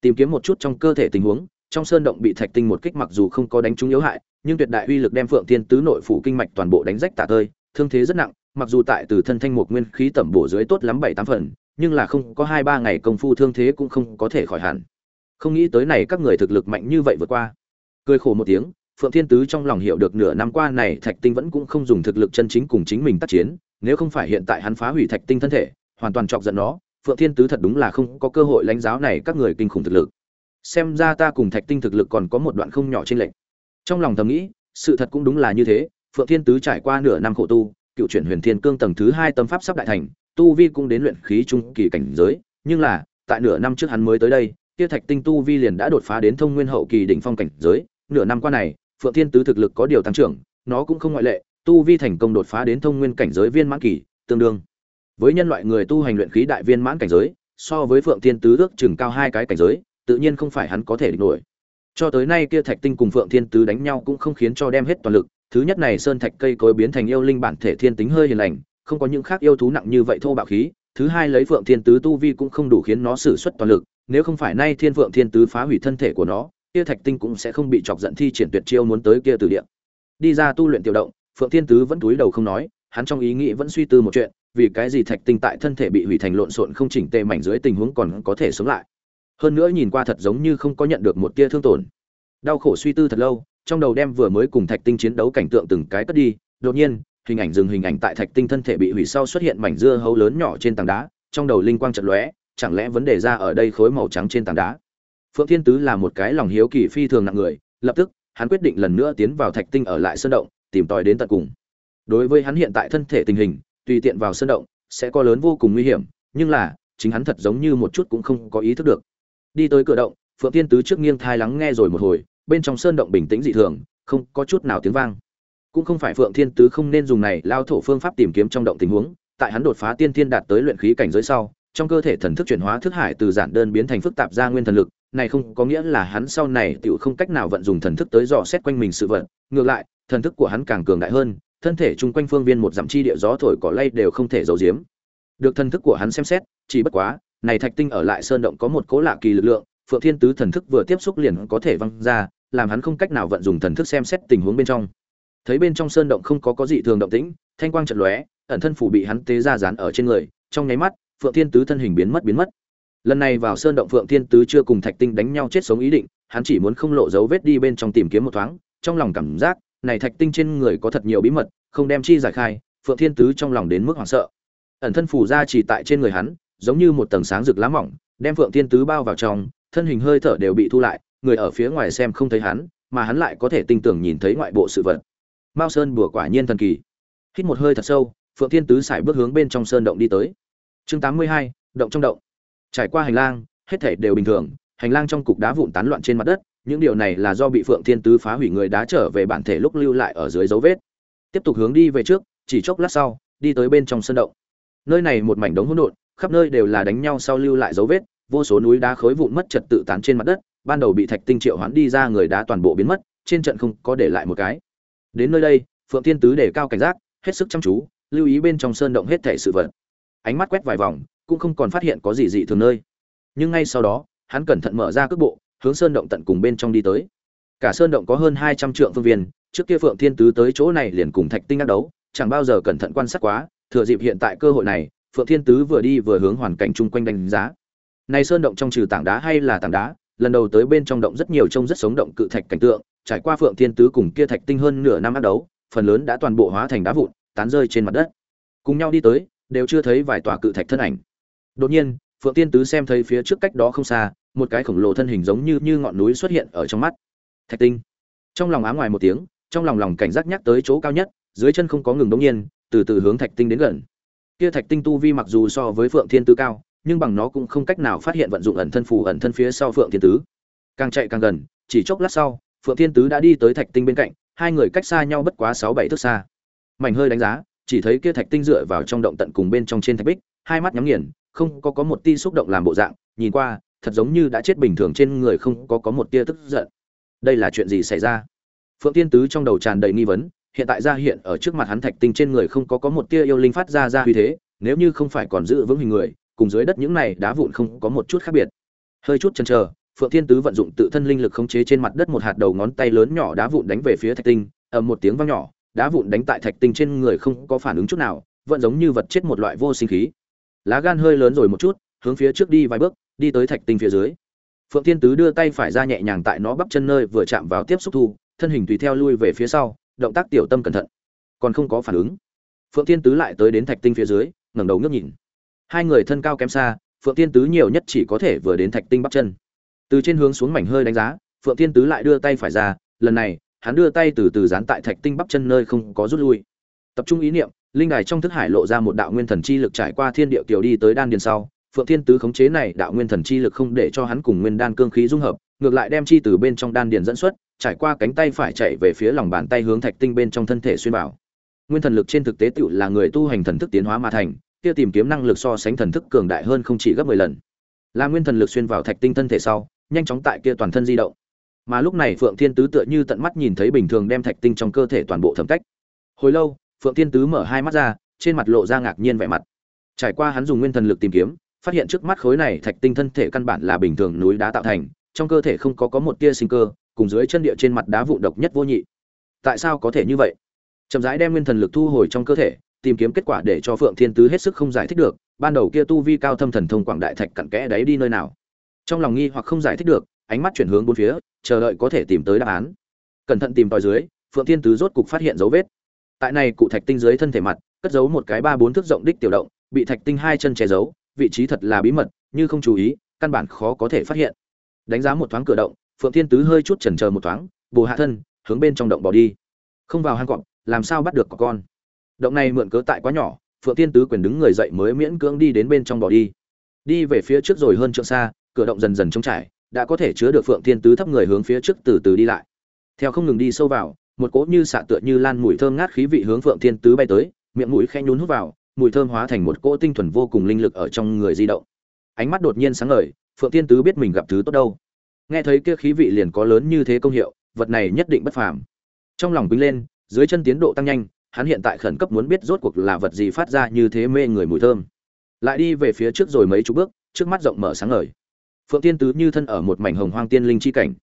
Tìm kiếm một chút trong cơ thể tình huống, trong sơn động bị thạch tinh một kích mặc dù không có đánh trúng yếu hại, nhưng tuyệt đại uy lực đem phượng thiên tứ nội phủ kinh mạch toàn bộ đánh rách tả tơi, thương thế rất nặng, mặc dù tại từ thân thanh mục nguyên khí tẩm bổ dưới tốt lắm bảy tám phần, nhưng là không có hai ba ngày công phu thương thế cũng không có thể khỏi hẳn. Không nghĩ tới này các người thực lực mạnh như vậy vượt qua. Cười khổ một tiếng, phượng thiên tứ trong lòng hiểu được nửa năm qua này thạch tinh vẫn cũng không dùng thực lực chân chính cùng chính mình tác chiến nếu không phải hiện tại hắn phá hủy thạch tinh thân thể, hoàn toàn chọc giận nó, phượng thiên tứ thật đúng là không có cơ hội lãnh giáo này các người kinh khủng thực lực. Xem ra ta cùng thạch tinh thực lực còn có một đoạn không nhỏ trên lệnh trong lòng thầm nghĩ, sự thật cũng đúng là như thế, phượng thiên tứ trải qua nửa năm khổ tu, cựu chuyển huyền thiên cương tầng thứ hai tâm pháp sắp đại thành, tu vi cũng đến luyện khí trung kỳ cảnh giới, nhưng là, tại nửa năm trước hắn mới tới đây, kia thạch tinh tu vi liền đã đột phá đến thông nguyên hậu kỳ đỉnh phong cảnh giới. Nửa năm qua này, phượng thiên tứ thực lực có điều tăng trưởng, nó cũng không ngoại lệ tu vi thành công đột phá đến thông nguyên cảnh giới viên mãn kỳ, tương đương. Với nhân loại người tu hành luyện khí đại viên mãn cảnh giới, so với phượng thiên tứ ước chừng cao hai cái cảnh giới, tự nhiên không phải hắn có thể địch nổi. Cho tới nay kia thạch tinh cùng phượng thiên tứ đánh nhau cũng không khiến cho đem hết toàn lực, thứ nhất này sơn thạch cây cối biến thành yêu linh bản thể thiên tính hơi hiền lành, không có những khác yêu thú nặng như vậy thô bạo khí, thứ hai lấy phượng thiên tứ tu vi cũng không đủ khiến nó sử xuất toàn lực, nếu không phải nay thiên phượng thiên tứ phá hủy thân thể của nó, kia thạch tinh cũng sẽ không bị chọc giận thi triển tuyệt chiêu muốn tới kia từ địa. Đi ra tu luyện tiểu động phượng thiên tứ vẫn túi đầu không nói, hắn trong ý nghĩ vẫn suy tư một chuyện, vì cái gì thạch tinh tại thân thể bị hủy thành lộn xộn không chỉnh tề mảnh dưới tình huống còn có thể sống lại. Hơn nữa nhìn qua thật giống như không có nhận được một tia thương tổn. Đau khổ suy tư thật lâu, trong đầu đem vừa mới cùng thạch tinh chiến đấu cảnh tượng từng cái cất đi, đột nhiên, hình ảnh dừng hình ảnh tại thạch tinh thân thể bị hủy sau xuất hiện mảnh dưa hấu lớn nhỏ trên tảng đá, trong đầu linh quang chật lóe, chẳng lẽ vấn đề ra ở đây khối màu trắng trên tảng đá? Phượng thiên tứ là một cái lòng hiếu kỳ phi thường nặng người, lập tức, hắn quyết định lần nữa tiến vào thạch tinh ở lại sơn động tìm tòi đến tận cùng. Đối với hắn hiện tại thân thể tình hình, tùy tiện vào sơn động, sẽ có lớn vô cùng nguy hiểm, nhưng là, chính hắn thật giống như một chút cũng không có ý thức được. Đi tới cửa động, phượng thiên tứ trước nghiêng thai lắng nghe rồi một hồi, bên trong sơn động bình tĩnh dị thường, không có chút nào tiếng vang. Cũng không phải phượng thiên tứ không nên dùng này lao thổ phương pháp tìm kiếm trong động tình huống, tại hắn đột phá tiên thiên đạt tới luyện khí cảnh giới sau, trong cơ thể thần thức chuyển hóa thức hải từ giản đơn biến thành phức tạp ra nguyên thần lực, này không có nghĩa là hắn sau này tiểu không cách nào vận dụng thần thức tới dò xét quanh mình sự vật, ngược lại thần thức của hắn càng cường đại hơn, thân thể chung quanh phương viên một dặm chi địa gió thổi cỏ lay đều không thể giấu giếm. Được thần thức của hắn xem xét, chỉ bất quá, này thạch tinh ở lại sơn động có một cố lạ kỳ lực lượng, phượng thiên tứ thần thức vừa tiếp xúc liền có thể văng ra, làm hắn không cách nào vận dụng thần thức xem xét tình huống bên trong. Thấy bên trong sơn động không có có gì thường động tĩnh, thanh quang chợt lóe, ẩn thân phủ bị hắn tế ra dán ở trên người, trong nháy mắt, phượng thiên tứ thân hình biến mất biến mất. Lần này vào sơn động phượng thiên tứ chưa cùng thạch tinh đánh nhau chết sống ý định, hắn chỉ muốn không lộ dấu vết đi bên trong tìm kiếm một thoáng, trong lòng cảm giác này thạch tinh trên người có thật nhiều bí mật, không đem chi giải khai, phượng thiên tứ trong lòng đến mức hoảng sợ. Ẩn thân phủ ra chỉ tại trên người hắn, giống như một tầng sáng rực lá mỏng, đem phượng thiên tứ bao vào trong, thân hình hơi thở đều bị thu lại, người ở phía ngoài xem không thấy hắn, mà hắn lại có thể tinh tưởng nhìn thấy ngoại bộ sự vật. Mao sơn bùa quả nhiên thần kỳ. Hít một hơi thật sâu, phượng thiên tứ sải bước hướng bên trong sơn động đi tới. Chương tám mươi hai, động trong động. Trải qua hành lang, hết thảy đều bình thường, hành lang trong cục đá vụn tán loạn trên mặt đất những điều này là do bị phượng thiên tứ phá hủy người đá trở về bản thể lúc lưu lại ở dưới dấu vết. Tiếp tục hướng đi về trước, chỉ chốc lát sau, đi tới bên trong sơn động. Nơi này một mảnh đống hỗn độn, khắp nơi đều là đánh nhau sau lưu lại dấu vết, vô số núi đá khối vụn mất trật tự tán trên mặt đất, ban đầu bị thạch tinh triệu hoán đi ra người đá toàn bộ biến mất, trên trận không có để lại một cái. Đến nơi đây, phượng thiên tứ để cao cảnh giác, hết sức chăm chú, lưu ý bên trong sơn động hết thảy sự vật. Ánh mắt quét vài vòng, cũng không còn phát hiện có gì dị thường nơi. Nhưng ngay sau đó, hắn cẩn thận mở ra cước bộ hướng sơn động tận cùng bên trong đi tới. Cả sơn động có hơn hai trăm trượng phương viên, trước kia phượng thiên tứ tới chỗ này liền cùng thạch tinh đắc đấu, chẳng bao giờ cẩn thận quan sát quá, thừa dịp hiện tại cơ hội này, phượng thiên tứ vừa đi vừa hướng hoàn cảnh chung quanh đánh giá. Này sơn động trong trừ tảng đá hay là tảng đá, lần đầu tới bên trong động rất nhiều trông rất sống động cự thạch cảnh tượng, trải qua phượng thiên tứ cùng kia thạch tinh hơn nửa năm ác đấu, phần lớn đã toàn bộ hóa thành đá vụn, tán rơi trên mặt đất. Cùng nhau đi tới, đều chưa thấy vài tòa cự thạch thân ảnh. Đột nhiên, phượng tiên tứ xem thấy phía trước cách đó không xa một cái khổng lồ thân hình giống như như ngọn núi xuất hiện ở trong mắt. Thạch tinh. Trong lòng Á ngoài một tiếng, trong lòng lòng cảnh giác nhắc tới chỗ cao nhất, dưới chân không có ngừng đống nhiên, từ từ hướng thạch tinh đến gần. Kia thạch tinh tu vi mặc dù so với phượng thiên tứ cao, nhưng bằng nó cũng không cách nào phát hiện vận dụng ẩn thân phù ẩn thân phía sau phượng thiên tứ. Càng chạy càng gần, chỉ chốc lát sau, phượng thiên tứ đã đi tới thạch tinh bên cạnh, hai người cách xa nhau bất quá sáu bảy thước xa. Mảnh hơi đánh giá, chỉ thấy kia thạch tinh dựa vào trong động tận cùng bên trong trên thạch bích, hai mắt nhắm nghiền, không có có một tia xúc động làm bộ dạng, nhìn qua thật giống như đã chết bình thường trên người không có có một tia tức giận. Đây là chuyện gì xảy ra? Phượng tiên tứ trong đầu tràn đầy nghi vấn, hiện tại ra hiện ở trước mặt hắn thạch tinh trên người không có có một tia yêu linh phát ra ra uy thế, nếu như không phải còn giữ vững hình người, cùng dưới đất những này đá vụn không có một chút khác biệt. Hơi chút chần chờ, phượng thiên tứ vận dụng tự thân linh lực khống chế trên mặt đất một hạt đầu ngón tay lớn nhỏ đá vụn đánh về phía thạch tinh, ầm một tiếng vang nhỏ, đá vụn đánh tại thạch tinh trên người không có phản ứng chút nào, vẫn giống như vật chết một loại vô sinh khí. Lá gan hơi lớn rồi một chút, hướng phía trước đi vài bước đi tới thạch tinh phía dưới. Phượng thiên tứ đưa tay phải ra nhẹ nhàng tại nó bắp chân nơi vừa chạm vào tiếp xúc thu, thân hình tùy theo lui về phía sau, động tác tiểu tâm cẩn thận. Còn không có phản ứng. Phượng thiên tứ lại tới đến thạch tinh phía dưới, ngẩng đầu ngước nhìn. Hai người thân cao kém xa, phượng thiên tứ nhiều nhất chỉ có thể vừa đến thạch tinh bắp chân. Từ trên hướng xuống mảnh hơi đánh giá, phượng thiên tứ lại đưa tay phải ra, lần này, hắn đưa tay từ từ dán tại thạch tinh bắp chân nơi không có rút lui. Tập trung ý niệm, linh đài trong thức hải lộ ra một đạo nguyên thần chi lực trải qua thiên địa kiều đi tới đan điền sau phượng thiên tứ khống chế này đạo nguyên thần chi lực không để cho hắn cùng nguyên đan cương khí dung hợp, ngược lại đem chi từ bên trong đan điền dẫn xuất, trải qua cánh tay phải chạy về phía lòng bàn tay hướng thạch tinh bên trong thân thể xuyên vào. Nguyên thần lực trên thực tế tựu là người tu hành thần thức tiến hóa mà thành, kia tìm kiếm năng lực so sánh thần thức cường đại hơn không chỉ gấp 10 lần. Là nguyên thần lực xuyên vào thạch tinh thân thể sau, nhanh chóng tại kia toàn thân di động. Mà lúc này phượng thiên tứ tựa như tận mắt nhìn thấy bình thường đem thạch tinh trong cơ thể toàn bộ thẩm cách. Hồi lâu, phượng thiên tứ mở hai mắt ra, trên mặt lộ ra ngạc nhiên vẻ mặt. Trải qua hắn dùng nguyên thần lực tìm kiếm phát hiện trước mắt khối này thạch tinh thân thể căn bản là bình thường núi đá tạo thành, trong cơ thể không có có một tia sinh cơ, cùng dưới chân địa trên mặt đá vụn độc nhất vô nhị. Tại sao có thể như vậy? Chậm rãi đem nguyên thần lực thu hồi trong cơ thể, tìm kiếm kết quả để cho phượng thiên tứ hết sức không giải thích được, ban đầu kia tu vi cao thâm thần thông quảng đại thạch cặn kẽ đấy đi nơi nào. Trong lòng nghi hoặc không giải thích được, ánh mắt chuyển hướng bốn phía, chờ đợi có thể tìm tới đáp án. Cẩn thận tìm tòi dưới, phượng thiên tứ rốt cục phát hiện dấu vết. Tại này cụ thạch tinh dưới thân thể mặt, cất giấu một cái ba bốn thước rộng đích tiểu động, bị thạch tinh hai chân che giấu vị trí thật là bí mật, như không chú ý, căn bản khó có thể phát hiện. Đánh giá một thoáng cửa động, phượng thiên tứ hơi chút chần chờ một thoáng, bồ hạ thân, hướng bên trong động bỏ đi. Không vào hang cọp, làm sao bắt được có con? Động này mượn cớ tại quá nhỏ, phượng thiên tứ quyền đứng người dậy mới miễn cưỡng đi đến bên trong bỏ đi. Đi về phía trước rồi hơn trượng xa, cửa động dần dần trống trải, đã có thể chứa được phượng thiên tứ thấp người hướng phía trước từ từ đi lại. Theo không ngừng đi sâu vào, một cỗ như xạ tựa như lan mùi thơm ngát khí vị hướng phượng thiên tứ bay tới, miệng mũi khẽ nhún hút vào mùi thơm hóa thành một cỗ tinh thuần vô cùng linh lực ở trong người di động. Ánh mắt đột nhiên sáng ngời, phượng Tiên tứ biết mình gặp thứ tốt đâu. Nghe thấy kia khí vị liền có lớn như thế công hiệu, vật này nhất định bất phàm. Trong lòng bính lên, dưới chân tiến độ tăng nhanh, hắn hiện tại khẩn cấp muốn biết rốt cuộc là vật gì phát ra như thế mê người mùi thơm. Lại đi về phía trước rồi mấy chục bước, trước mắt rộng mở sáng ngời. Phượng tiên tứ như thân ở một mảnh hồng hoang tiên linh chi cảnh.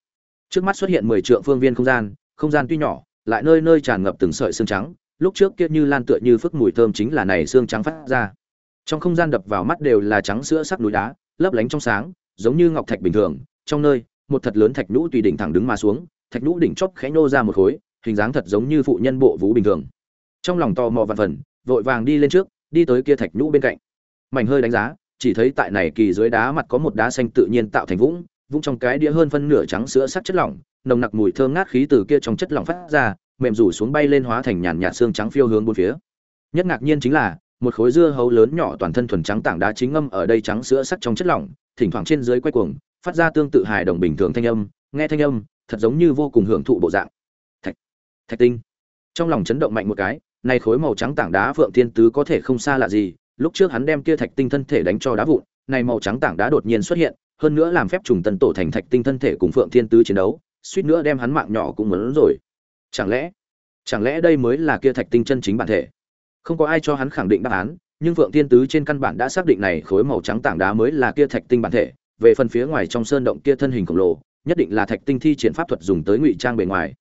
Trước mắt xuất hiện mười trượng phương viên không gian không gian tuy nhỏ, lại nơi nơi tràn ngập từng sợi xương trắng lúc trước kia như lan tựa như phức mùi thơm chính là này xương trắng phát ra. Trong không gian đập vào mắt đều là trắng sữa sắc núi đá, lấp lánh trong sáng, giống như ngọc thạch bình thường. Trong nơi, một thật lớn thạch nhũ tùy đỉnh thẳng đứng mà xuống, thạch nhũ đỉnh chóp khẽ nô ra một khối, hình dáng thật giống như phụ nhân bộ vũ bình thường. Trong lòng to mò vạn phần, vội vàng đi lên trước, đi tới kia thạch nhũ bên cạnh. Mảnh hơi đánh giá, chỉ thấy tại này kỳ dưới đá mặt có một đá xanh tự nhiên tạo thành vũng vũng trong cái đĩa hơn phân nửa trắng sữa sắc chất lỏng, nồng nặc mùi thơm ngát khí từ kia trong chất lỏng phát ra mềm rủ xuống bay lên hóa thành nhàn nhạt xương trắng phiêu hướng bốn phía. Nhất ngạc nhiên chính là, một khối dưa hấu lớn nhỏ toàn thân thuần trắng tảng đá chính ngâm ở đây trắng sữa sắc trong chất lỏng, thỉnh thoảng trên dưới quay cuồng, phát ra tương tự hài đồng bình thường thanh âm, nghe thanh âm, thật giống như vô cùng hưởng thụ bộ dạng. Thạch thạch tinh. Trong lòng chấn động mạnh một cái này khối màu trắng tảng đá phượng thiên tứ có thể không xa lạ gì, lúc trước hắn đem kia thạch tinh thân thể đánh cho đá vụn này màu trắng tảng đá đột nhiên xuất hiện, hơn nữa làm phép trùng tần tổ thành thạch tinh thân thể cùng phượng thiên tứ chiến đấu, suýt nữa đem hắn mạng nhỏ cũng muốn rồi chẳng lẽ chẳng lẽ đây mới là kia thạch tinh chân chính bản thể? Không có ai cho hắn khẳng định đáp án, nhưng phượng thiên tứ trên căn bản đã xác định này khối màu trắng tảng đá mới là kia thạch tinh bản thể. Về phần phía ngoài trong sơn động kia thân hình khổng lồ, nhất định là thạch tinh thi triển pháp thuật dùng tới ngụy trang bề ngoài.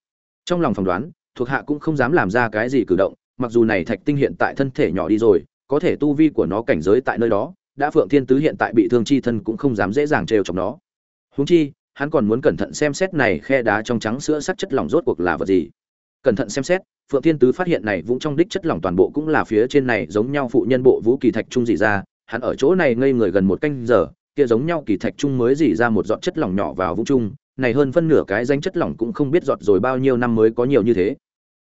Trong lòng phỏng đoán, thuộc hạ cũng không dám làm ra cái gì cử động, mặc dù này thạch tinh hiện tại thân thể nhỏ đi rồi, có thể tu vi của nó cảnh giới tại nơi đó, đã phượng thiên tứ hiện tại bị thương chi thân cũng không dám dễ dàng trêu chọc nó. Huống chi, hắn còn muốn cẩn thận xem xét này khe đá trong trắng sữa sắc chất lỏng rốt cuộc là vật gì cẩn thận xem xét, phượng thiên tứ phát hiện này vũng trong đích chất lỏng toàn bộ cũng là phía trên này giống nhau phụ nhân bộ vũ kỳ thạch trung dị ra, hắn ở chỗ này ngây người gần một canh giờ, kia giống nhau kỳ thạch trung mới dỉ ra một giọt chất lỏng nhỏ vào vũng trung này hơn phân nửa cái danh chất lỏng cũng không biết giọt rồi bao nhiêu năm mới có nhiều như thế.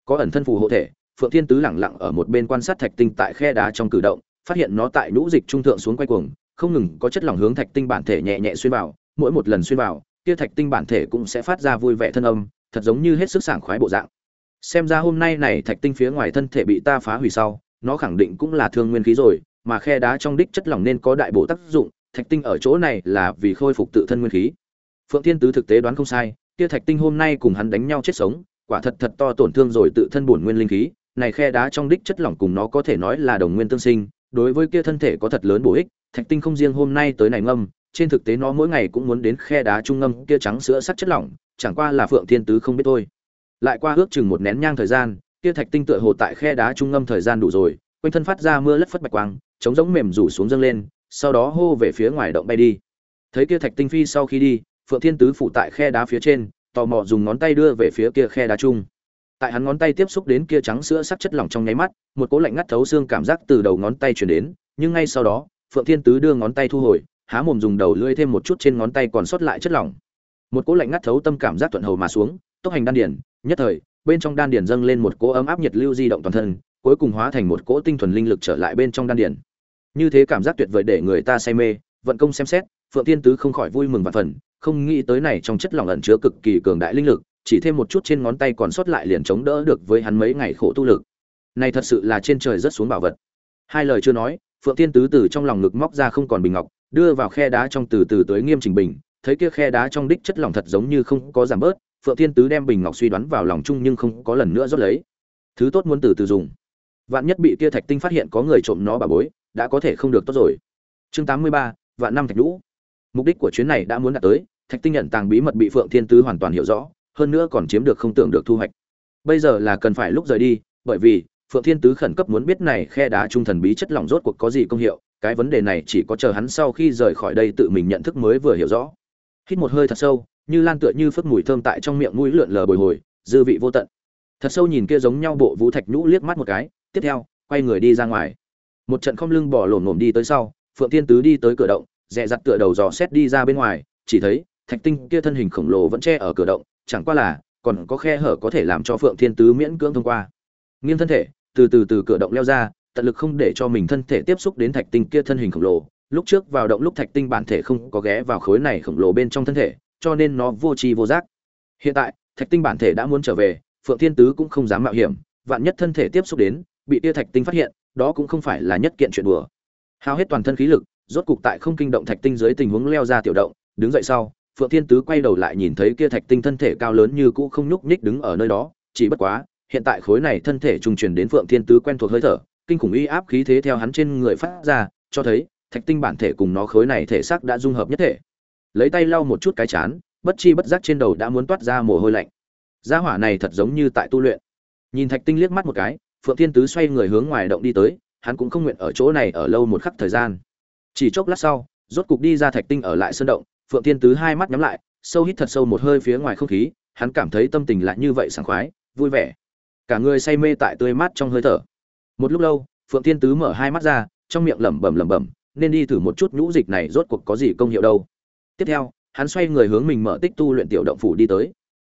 Có ẩn thân phù hộ thể, phượng thiên tứ lẳng lặng ở một bên quan sát thạch tinh tại khe đá trong cử động, phát hiện nó tại nhũ dịch trung thượng xuống quay cuồng, không ngừng có chất lỏng hướng thạch tinh bản thể nhẹ nhẹ xuyên vào, mỗi một lần xuyên vào, kia thạch tinh bản thể cũng sẽ phát ra vui vẻ thân âm, thật giống như hết sức sảng khoái bộ dạng xem ra hôm nay này thạch tinh phía ngoài thân thể bị ta phá hủy sau, nó khẳng định cũng là thương nguyên khí rồi, mà khe đá trong đích chất lỏng nên có đại bổ tác dụng, thạch tinh ở chỗ này là vì khôi phục tự thân nguyên khí. Phượng thiên tứ thực tế đoán không sai, kia thạch tinh hôm nay cùng hắn đánh nhau chết sống, quả thật thật to tổn thương rồi tự thân bổn nguyên linh khí, này khe đá trong đích chất lỏng cùng nó có thể nói là đồng nguyên tương sinh, đối với kia thân thể có thật lớn bổ ích, thạch tinh không riêng hôm nay tới này ngâm, trên thực tế nó mỗi ngày cũng muốn đến khe đá trung ngâm kia trắng sữa sắc chất lỏng, chẳng qua là phượng thiên tứ không biết thôi lại qua ước chừng một nén nhang thời gian, kia thạch tinh tựa hồ tại khe đá trung ngâm thời gian đủ rồi, quanh thân phát ra mưa lất phất bạch quang chống giống mềm rủ xuống dâng lên, sau đó hô về phía ngoài động bay đi thấy kia thạch tinh phi sau khi đi, phượng thiên tứ phủ tại khe đá phía trên, tò mò dùng ngón tay đưa về phía kia khe đá trung. tại hắn ngón tay tiếp xúc đến kia trắng sữa sắc chất lỏng trong nháy mắt, một cỗ lạnh ngắt thấu xương cảm giác từ đầu ngón tay truyền đến, nhưng ngay sau đó, phượng thiên tứ đưa ngón tay thu hồi, há mồm dùng đầu lưỡi thêm một chút trên ngón tay còn sót lại chất lỏng một cỗ lạnh ngắt thấu tâm cảm giác thuận hầu mà xuống, tốc hành đan điển nhất thời, bên trong đan điển dâng lên một cỗ ấm áp nhiệt lưu di động toàn thân, cuối cùng hóa thành một cỗ tinh thuần linh lực trở lại bên trong đan điển như thế cảm giác tuyệt vời để người ta say mê, vận công xem xét, phượng tiên tứ không khỏi vui mừng và phần, không nghĩ tới này trong chất lỏng ẩn chứa cực kỳ cường đại linh lực, chỉ thêm một chút trên ngón tay còn sót lại liền chống đỡ được với hắn mấy ngày khổ tu lực. Này thật sự là trên trời rất xuống bảo vật. Hai lời chưa nói, phượng tiên tứ từ trong lòng ngực móc ra không còn bình ngọc, đưa vào khe đá trong từ từ tới nghiêm chỉnh bình, thấy kia khe đá trong đích chất lỏng thật giống như không có giảm bớt phượng Thiên tứ đem bình ngọc suy đoán vào lòng chung nhưng không có lần nữa rót lấy. Thứ tốt muốn từ từ dùng. Vạn nhất bị kia thạch tinh phát hiện có người trộm nó bà bối, đã có thể không được tốt rồi. Chương tám mươi ba, vạn năm thạch lũ mục đích của chuyến này đã muốn đạt tới, thạch tinh nhận tàng bí mật bị phượng thiên tứ hoàn toàn hiểu rõ, hơn nữa còn chiếm được không tưởng được thu hoạch. Bây giờ là cần phải lúc rời đi, bởi vì phượng thiên tứ khẩn cấp muốn biết này khe đá trung thần bí chất lỏng rốt cuộc có gì công hiệu, cái vấn đề này chỉ có chờ hắn sau khi rời khỏi đây tự mình nhận thức mới vừa hiểu rõ. Hít một hơi thật sâu như lan tựa như phất mùi thơm tại trong miệng mũi lượn lờ bồi hồi, dư vị vô tận. Thật sâu nhìn kia giống nhau bộ vũ thạch nhũ liếc mắt một cái, tiếp theo, quay người đi ra ngoài. Một trận không lưng bỏ lổm lổm đi tới sau, phượng tiên tứ đi tới cửa động dẹ dặt tựa đầu dò xét đi ra bên ngoài, chỉ thấy, thạch tinh kia thân hình khổng lồ vẫn che ở cửa động, chẳng qua là, còn có khe hở có thể làm cho phượng thiên tứ miễn cưỡng thông qua. Nghiêng thân thể, từ từ từ cửa động leo ra, tận lực không để cho mình thân thể tiếp xúc đến thạch tinh kia thân hình khổng lồ. Lúc trước vào động lúc thạch tinh bản thể không có ghé vào khối này khổng lồ bên trong thân thể cho nên nó vô tri vô giác. Hiện tại, thạch tinh bản thể đã muốn trở về, phượng thiên tứ cũng không dám mạo hiểm, vạn nhất thân thể tiếp xúc đến, bị tia thạch tinh phát hiện, đó cũng không phải là nhất kiện chuyện đùa. Hao hết toàn thân khí lực, rốt cục tại không kinh động thạch tinh dưới tình huống leo ra tiểu động, đứng dậy sau, phượng thiên tứ quay đầu lại nhìn thấy kia thạch tinh thân thể cao lớn như cũ không nhúc nhích đứng ở nơi đó, chỉ bất quá, hiện tại khối này thân thể trung truyền đến phượng thiên tứ quen thuộc hơi thở, kinh khủng uy áp khí thế theo hắn trên người phát ra, cho thấy, thạch tinh bản thể cùng nó khối này thể xác đã dung hợp nhất thể lấy tay lau một chút cái chán, bất chi bất giác trên đầu đã muốn toát ra mồ hôi lạnh. Gia hỏa này thật giống như tại tu luyện. Nhìn thạch tinh liếc mắt một cái, phượng thiên tứ xoay người hướng ngoài động đi tới, hắn cũng không nguyện ở chỗ này ở lâu một khắc thời gian. Chỉ chốc lát sau, rốt cục đi ra thạch tinh ở lại sơn động, phượng thiên tứ hai mắt nhắm lại, sâu hít thật sâu một hơi phía ngoài không khí, hắn cảm thấy tâm tình lại như vậy sảng khoái, vui vẻ. Cả người say mê tại tươi mát trong hơi thở. Một lúc lâu, phượng thiên tứ mở hai mắt ra, trong miệng lẩm bẩm lẩm bẩm, nên đi thử một chút nhũ dịch này rốt cuộc có gì công hiệu đâu tiếp theo, hắn xoay người hướng mình mở tích tu luyện tiểu động phủ đi tới.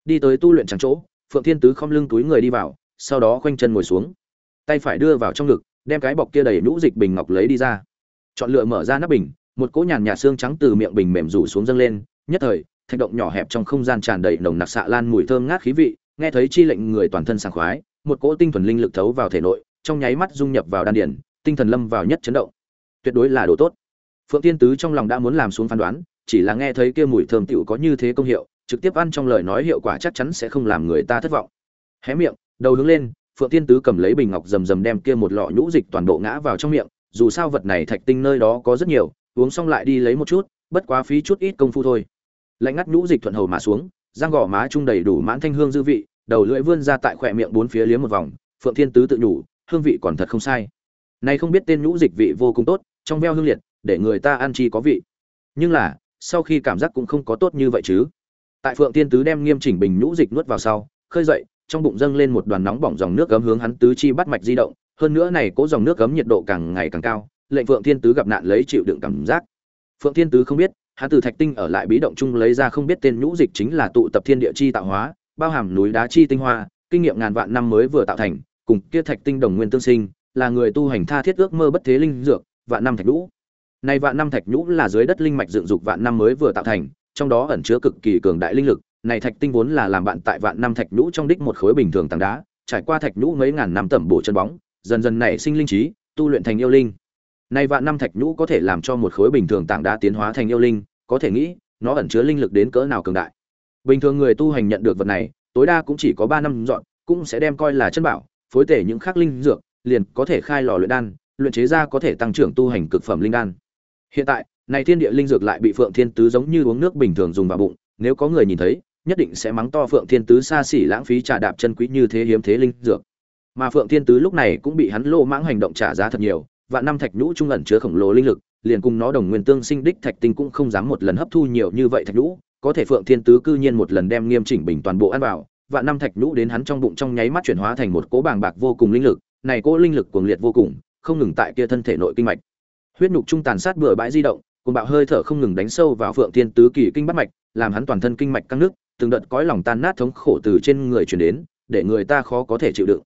Đi tới tu luyện trắng chỗ, phượng thiên tứ không lưng túi người đi vào, sau đó khoanh chân ngồi xuống. Tay phải đưa vào trong ngực, đem cái bọc kia đầy nhũ dịch bình ngọc lấy đi ra. Chọn lựa mở ra nắp bình, một cỗ nhàn nhạt xương trắng từ miệng bình mềm rủ xuống dâng lên, nhất thời, thạch động nhỏ hẹp trong không gian tràn đầy nồng nặc xạ lan mùi thơm ngát khí vị, nghe thấy chi lệnh người toàn thân sảng khoái, một cỗ tinh thuần linh lực thấu vào thể nội, trong nháy mắt dung nhập vào đan điển tinh thần lâm vào nhất chấn động. Tuyệt đối là đồ tốt. Phượng tiên tứ trong lòng đã muốn làm xuống phán đoán chỉ là nghe thấy kia mùi thơm tiểu có như thế công hiệu, trực tiếp ăn trong lời nói hiệu quả chắc chắn sẽ không làm người ta thất vọng. Hé miệng, đầu hướng lên, phượng tiên tứ cầm lấy bình ngọc rầm rầm đem kia một lọ nhũ dịch toàn bộ ngã vào trong miệng, dù sao vật này thạch tinh nơi đó có rất nhiều, uống xong lại đi lấy một chút, bất quá phí chút ít công phu thôi. Lạnh ngắt nhũ dịch thuận hầu mà xuống, răng gò má trung đầy đủ mãn thanh hương dư vị, đầu lưỡi vươn ra tại khóe miệng bốn phía liếm một vòng, phượng thiên tứ tự nhủ, hương vị còn thật không sai. Này không biết tên nhũ dịch vị vô cùng tốt, trong veo hương liệt, để người ta ăn chi có vị. Nhưng là sau khi cảm giác cũng không có tốt như vậy chứ. Tại phượng thiên tứ đem nghiêm chỉnh bình nhũ dịch nuốt vào sau, khơi dậy, trong bụng dâng lên một đoàn nóng bỏng dòng nước gấm hướng hắn tứ chi bắt mạch di động, hơn nữa này cố dòng nước gấm nhiệt độ càng ngày càng cao, lệnh phượng thiên tứ gặp nạn lấy chịu đựng cảm giác. Phượng thiên tứ không biết, hắn từ thạch tinh ở lại bí động chung lấy ra không biết tên nhũ dịch chính là tụ tập thiên địa chi tạo hóa, bao hàm núi đá chi tinh hoa, kinh nghiệm ngàn vạn năm mới vừa tạo thành, cùng kia thạch tinh đồng nguyên tương sinh, là người tu hành tha thiết ước mơ bất thế linh dược, vạn năm thạch nhũ này vạn năm thạch nhũ là dưới đất linh mạch dựng dục vạn năm mới vừa tạo thành, trong đó ẩn chứa cực kỳ cường đại linh lực. Này thạch tinh vốn là làm bạn tại vạn năm thạch nhũ trong đích một khối bình thường tảng đá, trải qua thạch nhũ mấy ngàn năm tẩm bổ chân bóng, dần dần nảy sinh linh trí, tu luyện thành yêu linh. Này vạn năm thạch nhũ có thể làm cho một khối bình thường tảng đá tiến hóa thành yêu linh, có thể nghĩ, nó ẩn chứa linh lực đến cỡ nào cường đại. Bình thường người tu hành nhận được vật này, tối đa cũng chỉ có ba năm dọn, cũng sẽ đem coi là chân bảo, phối tể những khắc linh dược, liền có thể khai lò luyện đan, luyện chế ra có thể tăng trưởng tu hành cực phẩm linh đan hiện tại, này thiên địa linh dược lại bị phượng thiên tứ giống như uống nước bình thường dùng vào bụng, nếu có người nhìn thấy, nhất định sẽ mắng to phượng thiên tứ xa xỉ lãng phí trà đạp chân quý như thế hiếm thế linh dược. Mà phượng thiên tứ lúc này cũng bị hắn lô mãng hành động trả giá thật nhiều, vạn năm thạch nhũ trung ẩn chứa khổng lồ linh lực, liền cùng nó đồng nguyên tương sinh đích thạch tinh cũng không dám một lần hấp thu nhiều như vậy thạch nhũ, có thể phượng thiên tứ cư nhiên một lần đem nghiêm chỉnh bình toàn bộ ăn vào, vạn năm thạch nhũ đến hắn trong bụng trong nháy mắt chuyển hóa thành một cỗ bàng bạc vô cùng linh lực, này cỗ linh lực cuồng liệt vô cùng, không ngừng tại kia thân thể nội kinh mạch huyết nhục trung tàn sát bừa bãi di động cùng bạo hơi thở không ngừng đánh sâu vào phượng thiên tứ kỳ kinh bắt mạch, làm hắn toàn thân kinh mạch căng nước, từng đợt cõi lòng tan nát thống khổ từ trên người truyền đến, để người ta khó có thể chịu đựng.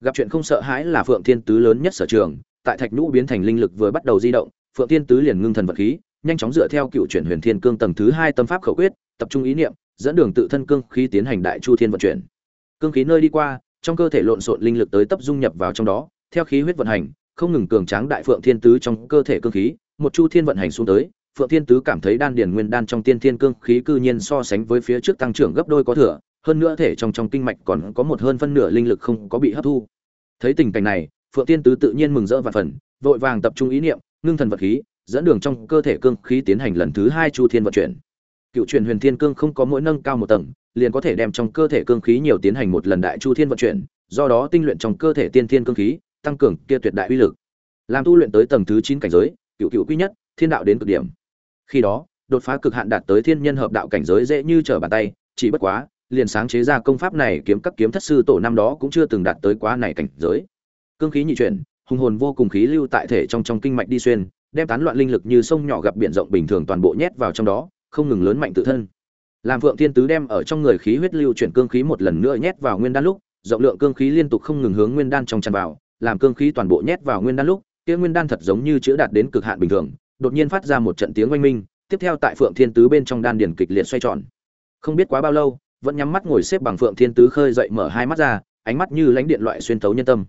Gặp chuyện không sợ hãi là phượng thiên tứ lớn nhất sở trường, tại thạch nhũ biến thành linh lực vừa bắt đầu di động, phượng thiên tứ liền ngưng thần vật khí, nhanh chóng dựa theo cựu chuyển huyền thiên cương tầng thứ hai tâm pháp khẩu quyết, tập trung ý niệm, dẫn đường tự thân cương khí tiến hành đại chu thiên vận chuyển. Cương khí nơi đi qua, trong cơ thể lộn xộn linh lực tới tập dung nhập vào trong đó, theo khí huyết vận hành không ngừng cường tráng đại phượng thiên tứ trong cơ thể cương khí, một chu thiên vận hành xuống tới, phượng thiên tứ cảm thấy đan điền nguyên đan trong tiên thiên cương khí cư nhiên so sánh với phía trước tăng trưởng gấp đôi có thừa, hơn nữa thể trong trong kinh mạch còn có một hơn phân nửa linh lực không có bị hấp thu. Thấy tình cảnh này, phượng thiên tứ tự nhiên mừng rỡ và phần, vội vàng tập trung ý niệm, ngưng thần vật khí, dẫn đường trong cơ thể cương khí tiến hành lần thứ hai chu thiên vận chuyển. Cựu truyền huyền thiên cương không có mỗi nâng cao một tầng, liền có thể đem trong cơ thể cương khí nhiều tiến hành một lần đại chu thiên vận chuyển, do đó tinh luyện trong cơ thể tiên thiên cương khí tăng cường kia tuyệt đại uy lực. Làm tu luyện tới tầng thứ chín cảnh giới, cựu cựu quý nhất, thiên đạo đến cực điểm. Khi đó, đột phá cực hạn đạt tới thiên nhân hợp đạo cảnh giới dễ như trở bàn tay, chỉ bất quá, liền sáng chế ra công pháp này kiếm các kiếm thất sư tổ năm đó cũng chưa từng đạt tới quá này cảnh giới. Cương khí nhị chuyển, hùng hồn vô cùng khí lưu tại thể trong trong kinh mạch đi xuyên, đem tán loạn linh lực như sông nhỏ gặp biển rộng bình thường toàn bộ nhét vào trong đó, không ngừng lớn mạnh tự thân. Làm phượng thiên tứ đem ở trong người khí huyết lưu chuyển cương khí một lần nữa nhét vào nguyên đan lúc, rộng lượng cương khí liên tục không ngừng hướng nguyên đan trong tràn vào làm cương khí toàn bộ nhét vào nguyên đan lúc, kia nguyên đan thật giống như chữa đạt đến cực hạn bình thường, đột nhiên phát ra một trận tiếng oanh minh, tiếp theo tại phượng thiên tứ bên trong đan điền kịch liệt xoay tròn. Không biết quá bao lâu, vẫn nhắm mắt ngồi xếp bằng phượng thiên tứ khơi dậy mở hai mắt ra, ánh mắt như lánh điện loại xuyên thấu nhân tâm.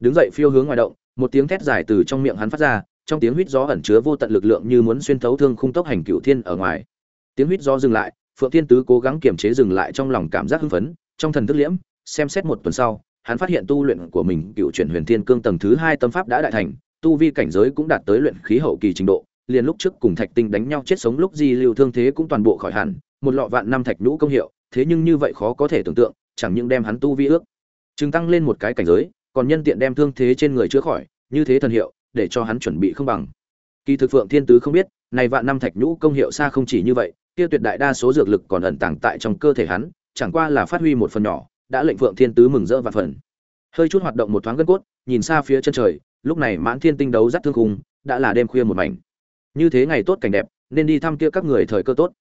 Đứng dậy phiêu hướng ngoài động, một tiếng thét dài từ trong miệng hắn phát ra, trong tiếng huýt gió ẩn chứa vô tận lực lượng như muốn xuyên thấu thương khung tốc hành cửu thiên ở ngoài. Tiếng huýt gió dừng lại, phượng thiên tứ cố gắng kiềm chế dừng lại trong lòng cảm giác hưng phấn, trong thần thức liễm, xem xét một tuần sau hắn phát hiện tu luyện của mình, cựu chuyển huyền thiên cương tầng thứ hai tâm pháp đã đại thành, tu vi cảnh giới cũng đạt tới luyện khí hậu kỳ trình độ, liền lúc trước cùng thạch tinh đánh nhau chết sống lúc di lưu thương thế cũng toàn bộ khỏi hẳn, một lọ vạn năm thạch nhũ công hiệu, thế nhưng như vậy khó có thể tưởng tượng, chẳng những đem hắn tu vi ước chứng tăng lên một cái cảnh giới, còn nhân tiện đem thương thế trên người chữa khỏi, như thế thần hiệu, để cho hắn chuẩn bị không bằng. Kỳ thực phượng thiên tứ không biết, này vạn năm thạch nhũ công hiệu xa không chỉ như vậy, kia tuyệt đại đa số dược lực còn ẩn tàng tại trong cơ thể hắn, chẳng qua là phát huy một phần nhỏ đã lệnh phượng thiên tứ mừng rỡ và phần. Hơi chút hoạt động một thoáng gân cốt nhìn xa phía chân trời lúc này mãn thiên tinh đấu rất thương khung đã là đêm khuya một mảnh. Như thế ngày tốt cảnh đẹp nên đi thăm kia các người thời cơ tốt.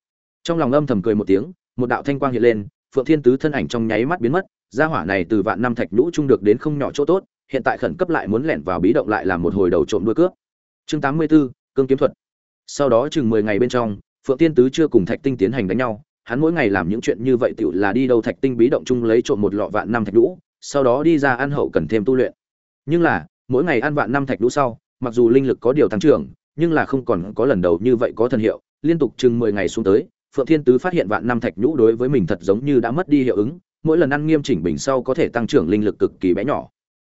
Trong lòng âm thầm cười một tiếng một đạo thanh quang hiện lên phượng thiên tứ thân ảnh trong nháy mắt biến mất gia hỏa này từ vạn năm thạch nhũ trung được đến không nhỏ chỗ tốt hiện tại khẩn cấp lại muốn lẻn vào bí động lại làm một hồi đầu trộm đuôi cướp. Chương 84, cương kiếm thuật. Sau đó chừng 10 ngày bên trong phượng thiên tứ chưa cùng thạch tinh tiến hành đánh nhau hắn mỗi ngày làm những chuyện như vậy tựu là đi đâu thạch tinh bí động chung lấy trộm một lọ vạn năm thạch đũ sau đó đi ra ăn hậu cần thêm tu luyện. Nhưng là, mỗi ngày ăn vạn năm thạch đũ sau, mặc dù linh lực có điều tăng trưởng, nhưng là không còn có lần đầu như vậy có thần hiệu, liên tục chừng 10 ngày xuống tới, phượng thiên tứ phát hiện vạn năm thạch nhũ đối với mình thật giống như đã mất đi hiệu ứng, mỗi lần ăn nghiêm chỉnh bình sau có thể tăng trưởng linh lực cực kỳ bé nhỏ.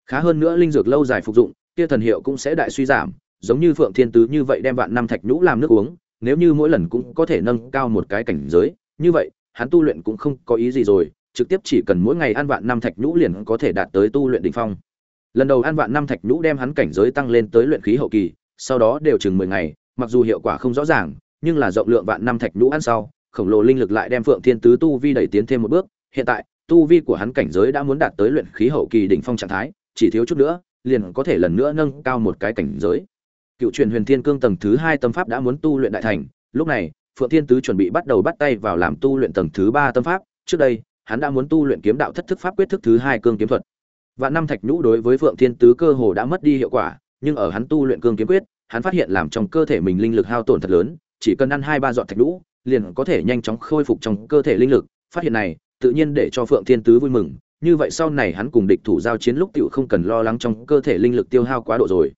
Khá hơn nữa linh dược lâu dài phục dụng, kia thần hiệu cũng sẽ đại suy giảm, giống như phượng thiên tứ như vậy đem vạn năm thạch nhũ làm nước uống, nếu như mỗi lần cũng có thể nâng cao một cái cảnh giới như vậy, hắn tu luyện cũng không có ý gì rồi, trực tiếp chỉ cần mỗi ngày ăn vạn năm thạch nhũ liền có thể đạt tới tu luyện đỉnh phong. Lần đầu ăn vạn năm thạch nhũ đem hắn cảnh giới tăng lên tới luyện khí hậu kỳ, sau đó đều chừng mười ngày, mặc dù hiệu quả không rõ ràng, nhưng là rộng lượng vạn năm thạch nhũ ăn sau, khổng lồ linh lực lại đem phượng thiên tứ tu vi đẩy tiến thêm một bước. Hiện tại, tu vi của hắn cảnh giới đã muốn đạt tới luyện khí hậu kỳ đỉnh phong trạng thái, chỉ thiếu chút nữa, liền có thể lần nữa nâng cao một cái cảnh giới. Cựu truyền huyền thiên cương tầng thứ hai tâm pháp đã muốn tu luyện đại thành, lúc này phượng thiên tứ chuẩn bị bắt đầu bắt tay vào làm tu luyện tầng thứ ba tâm pháp. Trước đây, hắn đã muốn tu luyện kiếm đạo thất thức pháp quyết thức thứ hai cương kiếm thuật. Vạn năm thạch nhũ đối với phượng thiên tứ cơ hồ đã mất đi hiệu quả, nhưng ở hắn tu luyện cương kiếm quyết, hắn phát hiện làm trong cơ thể mình linh lực hao tổn thật lớn, chỉ cần ăn hai ba giọt thạch nhũ, liền có thể nhanh chóng khôi phục trong cơ thể linh lực. Phát hiện này, tự nhiên để cho phượng thiên tứ vui mừng. Như vậy sau này hắn cùng địch thủ giao chiến lúc tiểu không cần lo lắng trong cơ thể linh lực tiêu hao quá độ rồi.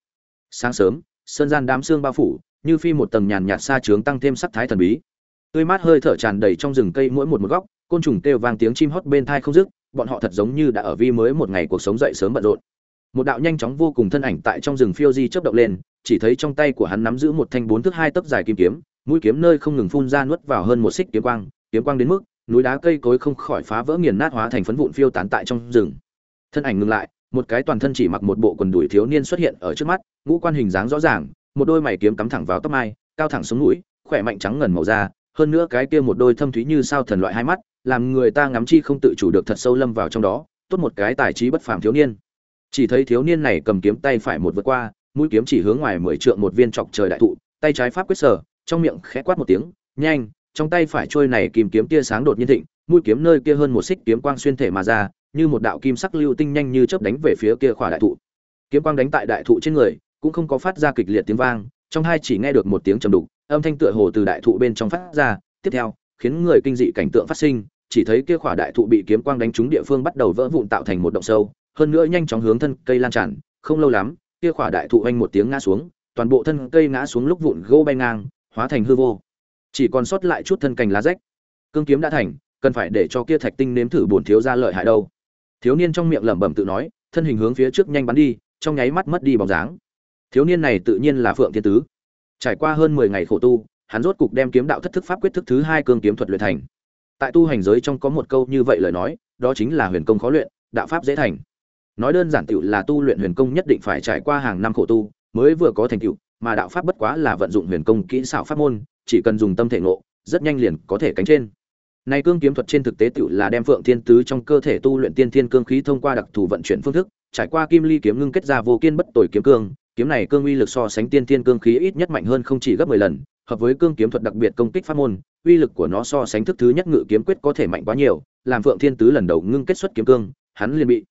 Sáng sớm, sơn gian đám sương bao phủ như phi một tầng nhàn nhạt xa trướng tăng thêm sắc thái thần bí. Tươi mát hơi thở tràn đầy trong rừng cây mỗi một một góc, côn trùng kêu vang tiếng chim hót bên thai không dứt, bọn họ thật giống như đã ở vi mới một ngày cuộc sống dậy sớm bận rộn. Một đạo nhanh chóng vô cùng thân ảnh tại trong rừng phiêu di chớp động lên, chỉ thấy trong tay của hắn nắm giữ một thanh bốn thước hai tấc dài kim kiếm, mũi kiếm nơi không ngừng phun ra nuốt vào hơn một xích kiếm quang kiếm quang đến mức núi đá cây cối không khỏi phá vỡ nghiền nát hóa thành phấn vụn phiêu tán tại trong rừng. Thân ảnh ngừng lại, một cái toàn thân chỉ mặc một bộ quần đùi thiếu niên xuất hiện ở trước mắt, ngũ quan hình dáng rõ ràng một đôi mày kiếm cắm thẳng vào tóc mai, cao thẳng xuống mũi, khỏe mạnh trắng ngần màu da, hơn nữa cái kia một đôi thâm thúy như sao thần loại hai mắt, làm người ta ngắm chi không tự chủ được thật sâu lâm vào trong đó, tốt một cái tài trí bất phàm thiếu niên. Chỉ thấy thiếu niên này cầm kiếm tay phải một vượt qua, mũi kiếm chỉ hướng ngoài mười trượng một viên chọc trời đại thụ, tay trái pháp quyết sở, trong miệng khẽ quát một tiếng, nhanh! Trong tay phải trôi này kìm kiếm tia sáng đột nhiên thịnh, mũi kiếm nơi kia hơn một xích kiếm quang xuyên thể mà ra, như một đạo kim sắc lưu tinh nhanh như chớp đánh về phía kia khỏa đại thụ. Kiếm quang đánh tại đại thụ trên người cũng không có phát ra kịch liệt tiếng vang, trong hai chỉ nghe được một tiếng trầm đục, âm thanh tựa hồ từ đại thụ bên trong phát ra, tiếp theo, khiến người kinh dị cảnh tượng phát sinh, chỉ thấy kia khỏa đại thụ bị kiếm quang đánh trúng địa phương bắt đầu vỡ vụn tạo thành một động sâu, hơn nữa nhanh chóng hướng thân cây lan tràn, không lâu lắm, kia khỏa đại thụ vang một tiếng ngã xuống, toàn bộ thân cây ngã xuống lúc vụn gỗ bay ngang, hóa thành hư vô. Chỉ còn sót lại chút thân cành lá rách. Cương kiếm đã thành, cần phải để cho kia thạch tinh nếm thử bổn thiếu ra lợi hại đâu. Thiếu niên trong miệng lẩm bẩm tự nói, thân hình hướng phía trước nhanh bắn đi, trong nháy mắt mất đi bóng dáng thiếu niên này tự nhiên là phượng thiên tứ. Trải qua hơn mười ngày khổ tu hắn rốt cục đem kiếm đạo thất thức pháp quyết thức thứ hai cương kiếm thuật luyện thành. Tại tu hành giới trong có một câu như vậy lời nói đó chính là huyền công khó luyện đạo pháp dễ thành. Nói đơn giản tựu là tu luyện huyền công nhất định phải trải qua hàng năm khổ tu mới vừa có thành tựu mà đạo pháp bất quá là vận dụng huyền công kỹ xảo pháp môn chỉ cần dùng tâm thể ngộ rất nhanh liền có thể cánh trên. Này cương kiếm thuật trên thực tế tựu là đem Phượng Thiên Tứ trong cơ thể tu luyện tiên thiên cương khí thông qua đặc thù vận chuyển phương thức, trải qua kim ly kiếm ngưng kết ra vô kiên bất tồi kiếm cương, kiếm này cương uy lực so sánh tiên thiên cương khí ít nhất mạnh hơn không chỉ gấp 10 lần, hợp với cương kiếm thuật đặc biệt công kích pháp môn, uy lực của nó so sánh thức thứ nhất ngự kiếm quyết có thể mạnh quá nhiều, làm Phượng Thiên Tứ lần đầu ngưng kết xuất kiếm cương, hắn liền bị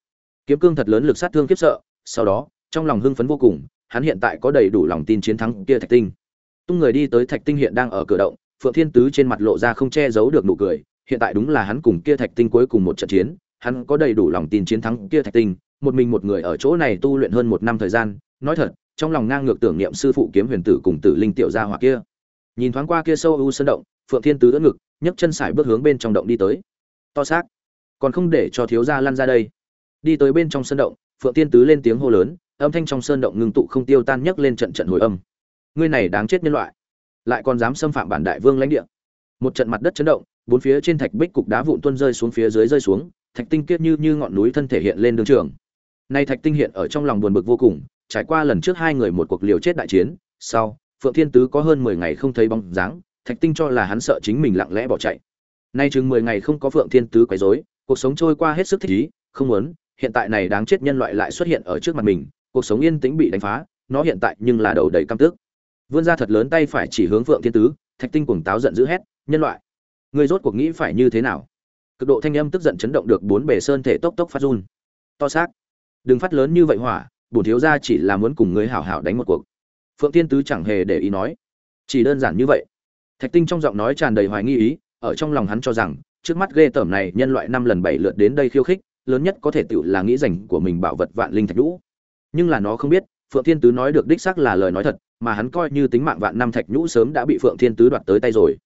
kiếm cương thật lớn lực sát thương kiếp sợ, sau đó, trong lòng hưng phấn vô cùng, hắn hiện tại có đầy đủ lòng tin chiến thắng kia Thạch Tinh. Tung người đi tới Thạch Tinh hiện đang ở cửa động, Phượng Thiên Tứ trên mặt lộ ra không che giấu được nụ cười, hiện tại đúng là hắn cùng kia Thạch Tinh cuối cùng một trận chiến, hắn có đầy đủ lòng tin chiến thắng kia Thạch Tinh, một mình một người ở chỗ này tu luyện hơn một năm thời gian, nói thật, trong lòng ngang ngược tưởng niệm sư phụ kiếm huyền tử cùng tử linh tiểu gia hỏa kia. Nhìn thoáng qua kia sâu u sơn động, Phượng Thiên Tứ đỡ ngực, nhấc chân sải bước hướng bên trong động đi tới. To xác, còn không để cho thiếu gia lăn ra đây. Đi tới bên trong sơn động, Phượng Thiên Tứ lên tiếng hô lớn, âm thanh trong sơn động ngưng tụ không tiêu tan nhấc lên trận trận hồi âm. Ngươi này đáng chết nhân loại, lại còn dám xâm phạm bản đại vương lãnh địa. Một trận mặt đất chấn động, bốn phía trên thạch bích cục đá vụn tuôn rơi xuống phía dưới rơi xuống, thạch tinh kiết như như ngọn núi thân thể hiện lên đường trường. nay thạch tinh hiện ở trong lòng buồn bực vô cùng trải qua lần trước hai người một cuộc liều chết đại chiến, sau, phượng thiên tứ có hơn mười ngày không thấy bóng dáng, thạch tinh cho là hắn sợ chính mình lặng lẽ bỏ chạy. Nay chừng mười ngày không có phượng thiên tứ quấy rối, cuộc sống trôi qua hết sức thích ý, không muốn, hiện tại này đáng chết nhân loại lại xuất hiện ở trước mặt mình, cuộc sống yên tĩnh bị đánh phá, nó hiện tại nhưng là đầu đầy căm tức. Vươn ra thật lớn tay phải chỉ hướng phượng thiên tứ, thạch tinh cuồng táo giận dữ hét, nhân loại, ngươi rốt cuộc nghĩ phải như thế nào? Cực độ thanh âm tức giận chấn động được bốn bề sơn thể tốc tốc phát run. To xác. Đừng phát lớn như vậy hỏa bổn thiếu gia chỉ là muốn cùng ngươi hảo hảo đánh một cuộc. Phượng thiên tứ chẳng hề để ý nói. Chỉ đơn giản như vậy. Thạch tinh trong giọng nói tràn đầy hoài nghi ý, ở trong lòng hắn cho rằng, trước mắt ghê tởm này nhân loại năm lần bảy lượt đến đây khiêu khích, lớn nhất có thể tự là nghĩ dành của mình bảo vật vạn linh thạch nhũ. Nhưng là nó không biết, phượng thiên tứ nói được đích xác là lời nói thật, mà hắn coi như tính mạng vạn năm thạch nhũ sớm đã bị phượng thiên tứ đoạt tới tay rồi.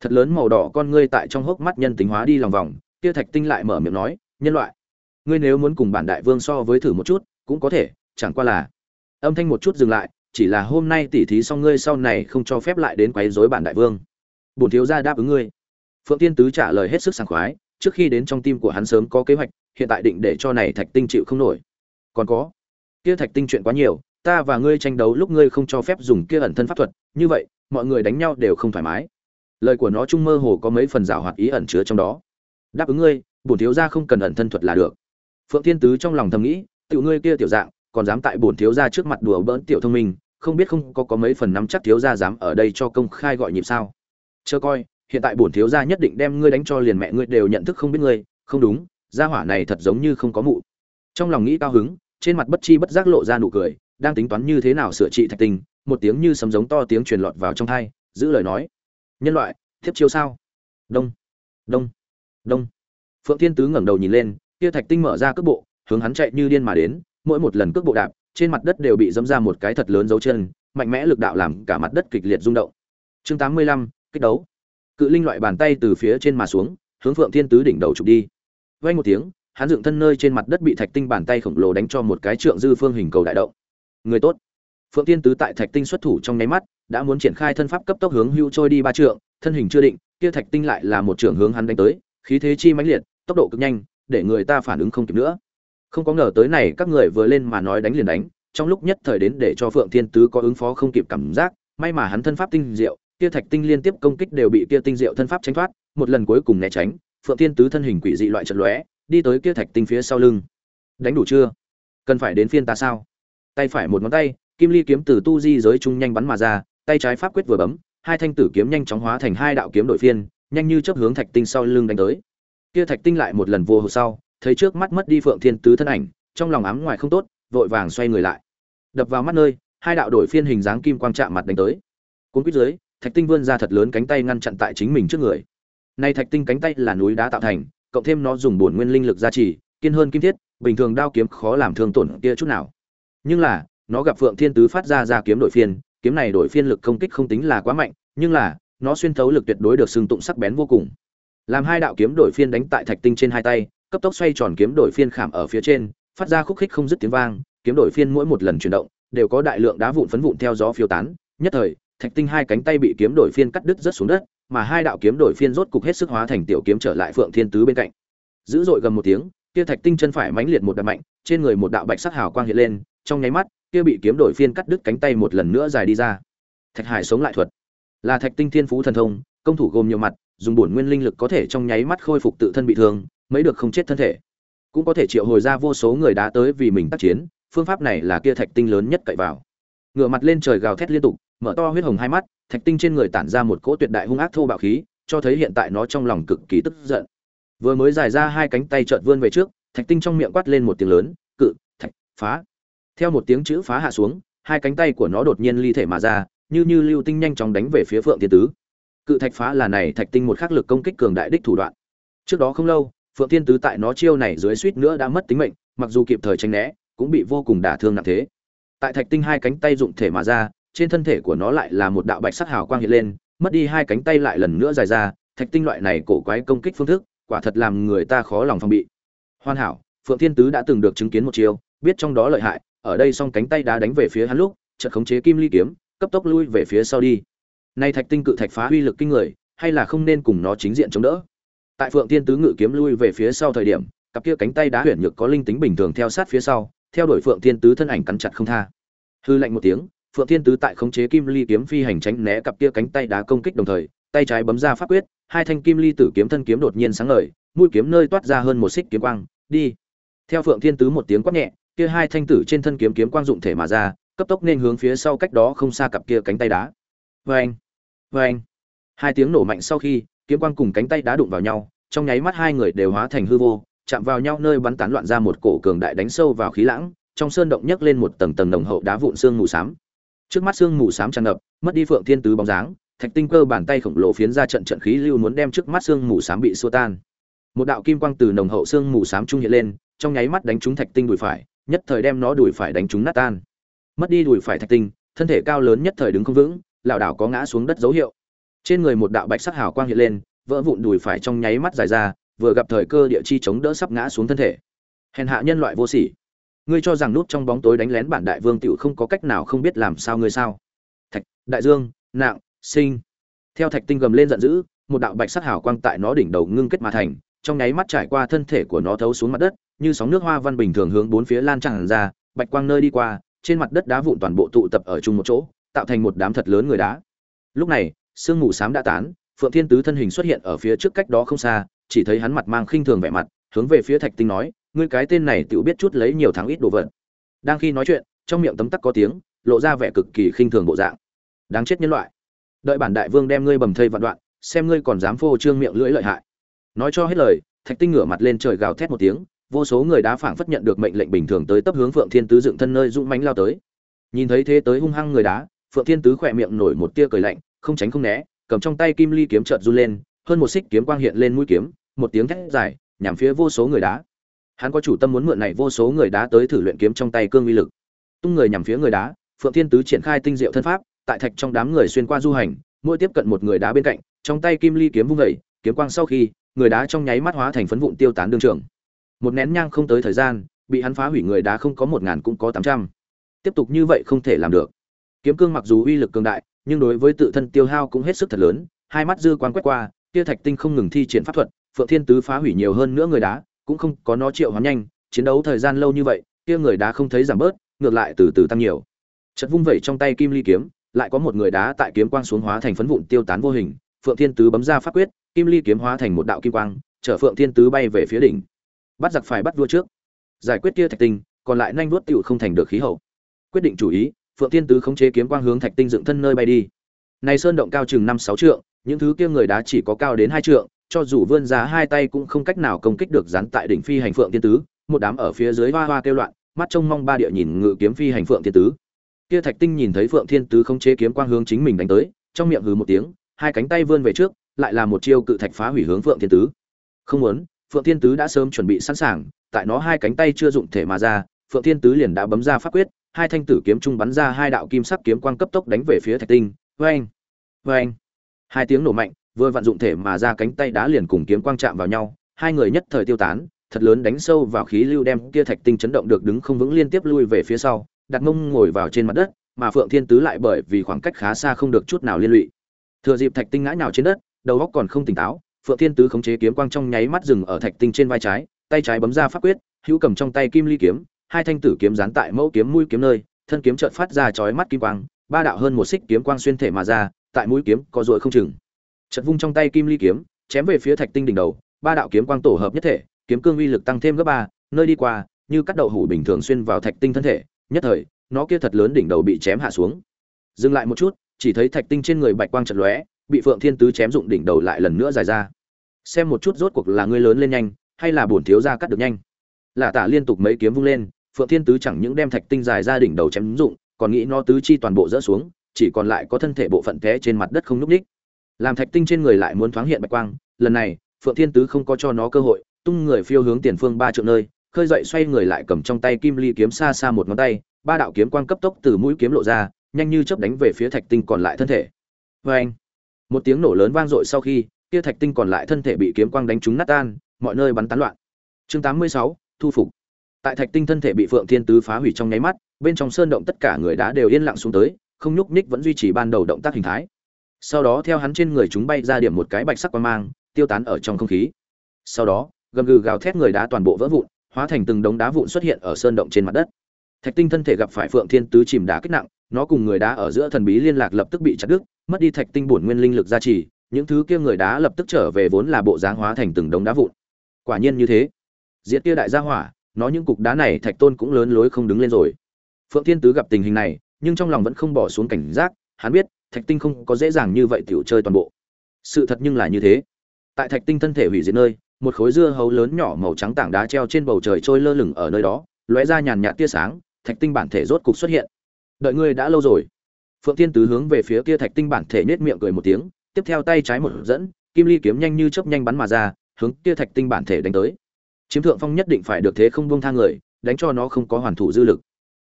Thật lớn màu đỏ con ngươi tại trong hốc mắt nhân tính hóa đi lòng vòng, kia thạch tinh lại mở miệng nói, nhân loại, ngươi nếu muốn cùng bản đại vương so với thử một chút, cũng có thể chẳng qua là âm thanh một chút dừng lại, chỉ là hôm nay tỉ thí xong ngươi sau này không cho phép lại đến quấy rối bản đại vương. Bổn thiếu gia đáp ứng ngươi. Phượng tiên tứ trả lời hết sức sảng khoái, trước khi đến trong tim của hắn sớm có kế hoạch, hiện tại định để cho này thạch tinh chịu không nổi. Còn có, kia thạch tinh chuyện quá nhiều, ta và ngươi tranh đấu lúc ngươi không cho phép dùng kia ẩn thân pháp thuật, như vậy, mọi người đánh nhau đều không thoải mái. Lời của nó trung mơ hồ có mấy phần rào hoạt ý ẩn chứa trong đó. Đáp ứng ngươi, bổn thiếu gia không cần ẩn thân thuật là được. Phượng thiên tứ trong lòng thầm nghĩ tiểu ngươi kia tiểu dạng còn dám tại bổn thiếu gia trước mặt đùa bỡn tiểu thông minh không biết không có có mấy phần nắm chắc thiếu gia dám ở đây cho công khai gọi nhịp sao? Chờ coi hiện tại bổn thiếu gia nhất định đem ngươi đánh cho liền mẹ ngươi đều nhận thức không biết ngươi không đúng gia hỏa này thật giống như không có mụ. Trong lòng nghĩ cao hứng trên mặt bất chi bất giác lộ ra nụ cười đang tính toán như thế nào sửa trị thạch tình một tiếng như sấm giống to tiếng truyền lọt vào trong tai, giữ lời nói. Nhân loại tiếp chiêu sao? Đông đông đông. Phượng thiên tứ ngẩng đầu nhìn lên kia thạch tinh mở ra cước bộ hướng hắn chạy như điên mà đến mỗi một lần cước bộ đạp, trên mặt đất đều bị dẫm ra một cái thật lớn dấu chân, mạnh mẽ lực đạo làm cả mặt đất kịch liệt rung động. Chương tám mươi lăm, kích đấu. Cự linh loại bàn tay từ phía trên mà xuống, hướng phượng thiên tứ đỉnh đầu chụp đi. Vang một tiếng, hắn dựng thân nơi trên mặt đất bị thạch tinh bàn tay khổng lồ đánh cho một cái trượng dư phương hình cầu đại động. Người tốt. Phượng thiên tứ tại thạch tinh xuất thủ trong nháy mắt, đã muốn triển khai thân pháp cấp tốc hướng hưu trôi đi ba trượng, thân hình chưa định, kia thạch tinh lại là một trường hướng hắn đánh tới, khí thế chi mãnh liệt, tốc độ cực nhanh, để người ta phản ứng không kịp nữa không có ngờ tới này các người vừa lên mà nói đánh liền đánh, trong lúc nhất thời đến để cho phượng thiên tứ có ứng phó không kịp cảm giác, may mà hắn thân pháp tinh diệu, kia thạch tinh liên tiếp công kích đều bị kia tinh diệu thân pháp tránh thoát, một lần cuối cùng né tránh, phượng thiên tứ thân hình quỷ dị loại trận lóe, đi tới kia thạch tinh phía sau lưng. Đánh đủ chưa? Cần phải đến phiên ta sao? Tay phải một ngón tay, kim ly kiếm từ tu di giới trung nhanh bắn mà ra, tay trái pháp quyết vừa bấm, hai thanh tử kiếm nhanh chóng hóa thành hai đạo kiếm đội phiên, nhanh như chớp hướng thạch tinh sau lưng đánh tới. Kia thạch tinh lại một lần vô hồ sau thấy trước mắt mất đi phượng thiên tứ thân ảnh, trong lòng ám ngoài không tốt, vội vàng xoay người lại. Đập vào mắt nơi, hai đạo đổi phiên hình dáng kim quang chạm mặt đánh tới. Cuốn quýt dưới, thạch tinh vươn ra thật lớn cánh tay ngăn chặn tại chính mình trước người. Nay thạch tinh cánh tay là núi đá tạo thành, cộng thêm nó dùng bổn nguyên linh lực gia trì, kiên hơn kim thiết, bình thường đao kiếm khó làm thương tổn kia chút nào. Nhưng là, nó gặp phượng thiên tứ phát ra ra kiếm đổi phiên, kiếm này đổi phiên lực công kích không tính là quá mạnh, nhưng là, nó xuyên thấu lực tuyệt đối được xưng tụng sắc bén vô cùng. Làm hai đạo kiếm đổi phiên đánh tại thạch tinh trên hai tay cấp tốc xoay tròn kiếm đổi phiên khảm ở phía trên, phát ra khúc khích không dứt tiếng vang, kiếm đổi phiên mỗi một lần chuyển động, đều có đại lượng đá vụn phấn vụn theo gió phiêu tán. Nhất thời, thạch tinh hai cánh tay bị kiếm đổi phiên cắt đứt rất xuống đất, mà hai đạo kiếm đổi phiên rốt cục hết sức hóa thành tiểu kiếm trở lại phượng thiên tứ bên cạnh. Dữ dội gầm một tiếng, kia thạch tinh chân phải mãnh liệt một đập mạnh, trên người một đạo bạch sắc hào quang hiện lên, trong nháy mắt, kia bị kiếm đổi phiên cắt đứt cánh tay một lần nữa dài đi ra. Thạch hải sống lại thuật. Là thạch tinh thiên phú thần thông, công thủ gồm nhiều mặt, dùng bổn nguyên linh lực có thể trong nháy mắt khôi phục tự thân bị thương mấy được không chết thân thể. Cũng có thể triệu hồi ra vô số người đá tới vì mình tác chiến, phương pháp này là kia thạch tinh lớn nhất cậy vào. Ngửa mặt lên trời gào thét liên tục, mở to huyết hồng hai mắt, thạch tinh trên người tản ra một cỗ tuyệt đại hung ác thô bạo khí, cho thấy hiện tại nó trong lòng cực kỳ tức giận. Vừa mới dài ra hai cánh tay trợn vươn về trước, thạch tinh trong miệng quát lên một tiếng lớn, cự, thạch, phá. Theo một tiếng chữ phá hạ xuống, hai cánh tay của nó đột nhiên ly thể mà ra, như như lưu tinh nhanh chóng đánh về phía phượng thiên tứ. Cự thạch phá là này, thạch tinh một khắc lực công kích cường đại đích thủ đoạn. Trước đó không lâu phượng thiên tứ tại nó chiêu này dưới suýt nữa đã mất tính mệnh, mặc dù kịp thời tránh né, cũng bị vô cùng đả thương nặng thế. Tại thạch tinh hai cánh tay dụng thể mà ra, trên thân thể của nó lại là một đạo bạch sắc hào quang hiện lên, mất đi hai cánh tay lại lần nữa dài ra, thạch tinh loại này cổ quái công kích phương thức, quả thật làm người ta khó lòng phòng bị. Hoàn hảo, phượng thiên tứ đã từng được chứng kiến một chiêu, biết trong đó lợi hại, ở đây song cánh tay đá đánh về phía hắn lúc, chợt khống chế kim ly kiếm, cấp tốc lui về phía sau đi. Nay thạch tinh cự thạch phá uy lực kinh người, hay là không nên cùng nó chính diện chống đỡ? Tại phượng thiên tứ ngự kiếm lui về phía sau thời điểm, cặp kia cánh tay đá huyền nhược có linh tính bình thường theo sát phía sau, theo đuổi phượng thiên tứ thân ảnh cắn chặt không tha. Hư lạnh một tiếng, phượng thiên tứ tại khống chế kim ly kiếm phi hành tránh né cặp kia cánh tay đá công kích đồng thời, tay trái bấm ra pháp quyết, hai thanh kim ly tử kiếm thân kiếm đột nhiên sáng ngời, mũi kiếm nơi toát ra hơn một xích kiếm quang, đi. Theo phượng thiên tứ một tiếng quát nhẹ, kia hai thanh tử trên thân kiếm kiếm quang dụng thể mà ra, cấp tốc nên hướng phía sau cách đó không xa cặp kia cánh tay đá. Vê anh vê anh hai tiếng nổ mạnh sau khi kiếm quang cùng cánh tay đá đụng vào nhau, trong nháy mắt hai người đều hóa thành hư vô, chạm vào nhau nơi bắn tán loạn ra một cổ cường đại đánh sâu vào khí lãng, trong sơn động nhấc lên một tầng tầng nồng hậu đá vụn xương mù xám. Trước mắt xương mù xám tràn ngập, mất đi phượng thiên tứ bóng dáng, thạch tinh cơ bàn tay khổng lồ phiến ra trận trận khí lưu muốn đem trước mắt xương mù xám bị xua tan. Một đạo kim quang từ nồng hậu xương mù xám trung hiện lên, trong nháy mắt đánh trúng thạch tinh đùi phải, nhất thời đem nó đùi phải đánh trúng nát tan. Mất đi đùi phải thạch tinh, thân thể cao lớn nhất thời đứng không vững lão đảo có ngã xuống đất dấu hiệu trên người một đạo bạch sắc hào quang hiện lên, vỡ vụn đùi phải trong nháy mắt dài ra, vừa gặp thời cơ địa chi chống đỡ sắp ngã xuống thân thể. Hèn hạ nhân loại vô sỉ. Ngươi cho rằng nút trong bóng tối đánh lén bản đại vương tiểu không có cách nào không biết làm sao ngươi sao? Thạch, đại dương, nạng, sinh. Theo thạch tinh gầm lên giận dữ, một đạo bạch sắc hào quang tại nó đỉnh đầu ngưng kết mà thành, trong nháy mắt trải qua thân thể của nó thấu xuống mặt đất, như sóng nước hoa văn bình thường hướng bốn phía lan tràn ra, bạch quang nơi đi qua, trên mặt đất đá vụn toàn bộ tụ tập ở chung một chỗ, tạo thành một đám thật lớn người đá. Lúc này sương mù xám đã tán, phượng thiên tứ thân hình xuất hiện ở phía trước cách đó không xa, chỉ thấy hắn mặt mang khinh thường vẻ mặt, hướng về phía thạch tinh nói, ngươi cái tên này tự biết chút lấy nhiều thắng ít đồ vật. Đang khi nói chuyện, trong miệng tấm tắc có tiếng, lộ ra vẻ cực kỳ khinh thường bộ dạng. Đáng chết nhân loại. Đợi bản đại vương đem ngươi bầm thây vạn đoạn, xem ngươi còn dám phô trương miệng lưỡi lợi hại. Nói cho hết lời, thạch tinh ngửa mặt lên trời gào thét một tiếng, vô số người đá phảng phất nhận được mệnh lệnh bình thường tới tấp hướng phượng thiên tứ dựng thân nơi dũng mãnh lao tới. Nhìn thấy thế tới hung hăng người đá, phượng thiên tứ khỏe miệng nổi một tia cười lạnh không tránh không né cầm trong tay kim ly kiếm chợt run lên hơn một xích kiếm quang hiện lên mũi kiếm một tiếng thét dài nhằm phía vô số người đá. Hắn có chủ tâm muốn mượn này vô số người đá tới thử luyện kiếm trong tay cương uy lực. Tung người nhằm phía người đá phượng thiên tứ triển khai tinh diệu thân pháp tại thạch trong đám người xuyên qua du hành mỗi tiếp cận một người đá bên cạnh trong tay kim ly kiếm vung dậy, kiếm quang sau khi người đá trong nháy mắt hóa thành phấn vụn tiêu tán đương trường. Một nén nhang không tới thời gian bị hắn phá hủy người đá không có một ngàn cũng có tám trăm. Tiếp tục như vậy không thể làm được. Kiếm cương mặc dù uy lực cường đại nhưng đối với tự thân tiêu hao cũng hết sức thật lớn, hai mắt dư quan quét qua kia thạch tinh không ngừng thi triển pháp thuật, phượng thiên tứ phá hủy nhiều hơn nữa người đá, cũng không có nó triệu hoán nhanh, chiến đấu thời gian lâu như vậy kia người đá không thấy giảm bớt, ngược lại từ từ tăng nhiều. Chật vung vẩy trong tay kim ly kiếm, lại có một người đá tại kiếm quang xuống hóa thành phấn vụn tiêu tán vô hình, phượng thiên tứ bấm ra pháp quyết, kim ly kiếm hóa thành một đạo kim quang, chở phượng thiên tứ bay về phía đỉnh. Bắt giặc phải bắt vua trước. Giải quyết kia thạch tinh, còn lại nhanh vuốt tựu không thành được khí hậu. Quyết định chủ ý phượng thiên tứ khống chế kiếm quang hướng thạch tinh dựng thân nơi bay đi. Này sơn động cao chừng năm sáu trượng, những thứ kia người đá chỉ có cao đến hai trượng, cho dù vươn ra hai tay cũng không cách nào công kích được dán tại đỉnh phi hành phượng thiên tứ. Một đám ở phía dưới hoa hoa kêu loạn, mắt trông mong ba địa nhìn ngự kiếm phi hành phượng thiên tứ. Kia thạch tinh nhìn thấy phượng thiên tứ khống chế kiếm quang hướng chính mình đánh tới, trong miệng hừ một tiếng, hai cánh tay vươn về trước, lại là một chiêu cự thạch phá hủy hướng phượng thiên tứ. Không muốn, phượng thiên tứ đã sớm chuẩn bị sẵn sàng, tại nó hai cánh tay chưa dụng thể mà ra, phượng thiên tứ liền đã bấm ra pháp quyết hai thanh tử kiếm trung bắn ra hai đạo kim sắc kiếm quang cấp tốc đánh về phía thạch tinh. Vang vang hai tiếng nổ mạnh, vừa vận dụng thể mà ra cánh tay đá liền cùng kiếm quang chạm vào nhau, hai người nhất thời tiêu tán, thật lớn đánh sâu vào khí lưu đem kia thạch tinh chấn động được đứng không vững liên tiếp lui về phía sau, đặt mông ngồi vào trên mặt đất, mà phượng thiên tứ lại bởi vì khoảng cách khá xa không được chút nào liên lụy. Thừa dịp thạch tinh ngã nhào trên đất, đầu óc còn không tỉnh táo, phượng thiên tứ khống chế kiếm quang trong nháy mắt dừng ở thạch tinh trên vai trái, tay trái bấm ra pháp quyết, hữu cầm trong tay kim ly kiếm hai thanh tử kiếm dán tại mẫu kiếm mũi kiếm nơi, thân kiếm chợt phát ra chói mắt kim quang, ba đạo hơn một xích kiếm quang xuyên thể mà ra, tại mũi kiếm có ruồi không chừng. Chợt vung trong tay kim ly kiếm, chém về phía thạch tinh đỉnh đầu, ba đạo kiếm quang tổ hợp nhất thể, kiếm cương uy lực tăng thêm gấp ba, nơi đi qua, như cắt đậu hủ bình thường xuyên vào thạch tinh thân thể, nhất thời, nó kia thật lớn đỉnh đầu bị chém hạ xuống. Dừng lại một chút, chỉ thấy thạch tinh trên người bạch quang chợt lóe, bị phượng thiên tứ chém dụng đỉnh đầu lại lần nữa dài ra. Xem một chút rốt cuộc là ngươi lớn lên nhanh, hay là bổn thiếu gia cắt được nhanh lạ tả liên tục mấy kiếm vung lên phượng thiên tứ chẳng những đem thạch tinh dài ra đỉnh đầu chém dụng còn nghĩ nó tứ chi toàn bộ rỡ xuống chỉ còn lại có thân thể bộ phận té trên mặt đất không núc ních làm thạch tinh trên người lại muốn thoáng hiện bạch quang lần này phượng thiên tứ không có cho nó cơ hội tung người phiêu hướng tiền phương ba triệu nơi khơi dậy xoay người lại cầm trong tay kim ly kiếm xa xa một ngón tay ba đạo kiếm quang cấp tốc từ mũi kiếm lộ ra nhanh như chớp đánh về phía thạch tinh còn lại thân thể. Vê anh một tiếng nổ lớn vang dội sau khi kia thạch tinh còn lại thân thể bị kiếm quang đánh trúng nát tan mọi nơi bắn tán loạn. Chương 86, thu phục. Tại thạch tinh thân thể bị phượng thiên tứ phá hủy trong nháy mắt, bên trong sơn động tất cả người đá đều yên lặng xuống tới, không nhúc nhích vẫn duy trì ban đầu động tác hình thái. Sau đó theo hắn trên người chúng bay ra điểm một cái bạch sắc quang mang, tiêu tán ở trong không khí. Sau đó, gầm gừ gào thét người đá toàn bộ vỡ vụn, hóa thành từng đống đá vụn xuất hiện ở sơn động trên mặt đất. Thạch tinh thân thể gặp phải phượng thiên tứ chìm đá kích nặng, nó cùng người đá ở giữa thần bí liên lạc lập tức bị chặt đứt, mất đi thạch tinh bổn nguyên linh lực gia trì, những thứ kia người đá lập tức trở về vốn là bộ dáng hóa thành từng đống đá vụn. Quả nhiên như thế diệt kia đại gia hỏa, nó những cục đá này thạch tôn cũng lớn lối không đứng lên rồi. Phượng thiên tứ gặp tình hình này, nhưng trong lòng vẫn không bỏ xuống cảnh giác, hắn biết, thạch tinh không có dễ dàng như vậy tiểu chơi toàn bộ. Sự thật nhưng là như thế. Tại thạch tinh thân thể hủy diệt nơi, một khối dưa hấu lớn nhỏ màu trắng tảng đá treo trên bầu trời trôi lơ lửng ở nơi đó, lóe ra nhàn nhạt tia sáng, thạch tinh bản thể rốt cục xuất hiện. Đợi ngươi đã lâu rồi. Phượng thiên tứ hướng về phía kia thạch tinh bản thể nết miệng cười một tiếng, tiếp theo tay trái một dẫn, kim ly kiếm nhanh như chớp nhanh bắn mà ra, hướng kia thạch tinh bản thể đánh tới chiếm thượng phong nhất định phải được thế không buông tha người, đánh cho nó không có hoàn thủ dư lực.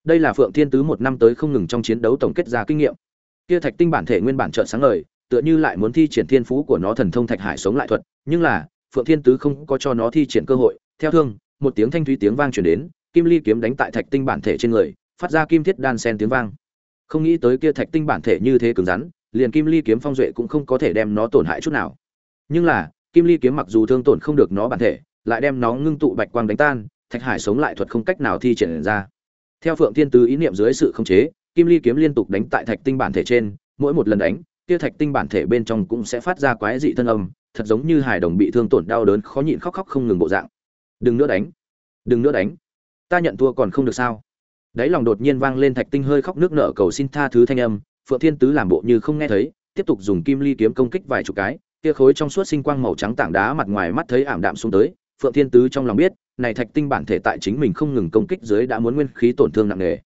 Đây là phượng thiên tứ một năm tới không ngừng trong chiến đấu tổng kết ra kinh nghiệm. Kia thạch tinh bản thể nguyên bản trợn sáng ngời, tựa như lại muốn thi triển thiên phú của nó thần thông thạch hải sống lại thuật, nhưng là, phượng thiên tứ không có cho nó thi triển cơ hội. Theo thương, một tiếng thanh thúy tiếng vang truyền đến, kim ly kiếm đánh tại thạch tinh bản thể trên người, phát ra kim thiết đan sen tiếng vang. Không nghĩ tới kia thạch tinh bản thể như thế cứng rắn, liền kim ly kiếm phong duệ cũng không có thể đem nó tổn hại chút nào. Nhưng là, kim ly kiếm mặc dù thương tổn không được nó bản thể lại đem nó ngưng tụ bạch quang đánh tan, thạch hải sống lại thuật không cách nào thi triển ra. Theo phượng thiên tứ ý niệm dưới sự khống chế, kim ly kiếm liên tục đánh tại thạch tinh bản thể trên, mỗi một lần đánh, kia thạch tinh bản thể bên trong cũng sẽ phát ra quái dị thân âm, thật giống như hải đồng bị thương tổn đau đớn khó nhịn khóc khóc không ngừng bộ dạng. Đừng nữa đánh, đừng nữa đánh, ta nhận thua còn không được sao? Đấy lòng đột nhiên vang lên thạch tinh hơi khóc nước nở cầu xin tha thứ thanh âm, phượng thiên tứ làm bộ như không nghe thấy, tiếp tục dùng kim ly kiếm công kích vài chục cái, kia khối trong suốt sinh quang màu trắng tảng đá mặt ngoài mắt thấy ảm đạm xuống tới phượng thiên tứ trong lòng biết, này thạch tinh bản thể tại chính mình không ngừng công kích dưới đã muốn nguyên khí tổn thương nặng nề.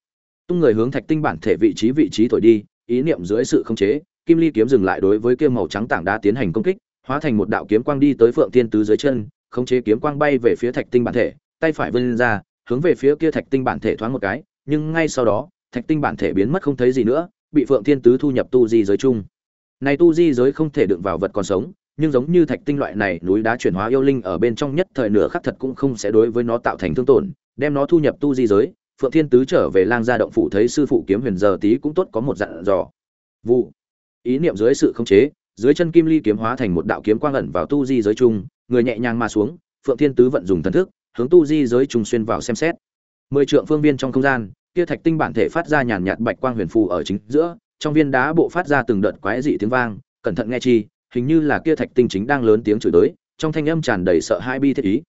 Tung người hướng thạch tinh bản thể vị trí vị trí thổi đi, ý niệm dưới sự khống chế, kim ly kiếm dừng lại đối với kia màu trắng tảng đá tiến hành công kích, hóa thành một đạo kiếm quang đi tới phượng thiên tứ dưới chân, khống chế kiếm quang bay về phía thạch tinh bản thể, tay phải vươn ra, hướng về phía kia thạch tinh bản thể thoáng một cái, nhưng ngay sau đó, thạch tinh bản thể biến mất không thấy gì nữa, bị phượng thiên tứ thu nhập tu di giới chung. Này tu di giới không thể đựng vào vật còn sống nhưng giống như thạch tinh loại này, núi đá chuyển hóa yêu linh ở bên trong nhất thời nửa khắc thật cũng không sẽ đối với nó tạo thành thương tổn, đem nó thu nhập tu di giới. Phượng thiên tứ trở về lang gia động phủ thấy sư phụ kiếm huyền giờ tí cũng tốt có một dặn dò. Vụ. Ý niệm dưới sự khống chế, dưới chân kim ly kiếm hóa thành một đạo kiếm quang ẩn vào tu di giới chung, người nhẹ nhàng mà xuống, phượng thiên tứ vận dùng thần thức, hướng tu di giới trùng xuyên vào xem xét. Mười trượng phương viên trong không gian, kia thạch tinh bản thể phát ra nhàn nhạt bạch quang huyền phù ở chính giữa, trong viên đá bộ phát ra từng đợt quái dị tiếng vang, cẩn thận nghe chi hình như là kia thạch tinh chính đang lớn tiếng chửi tới, trong thanh âm tràn đầy sợ hãi bi thiết ý.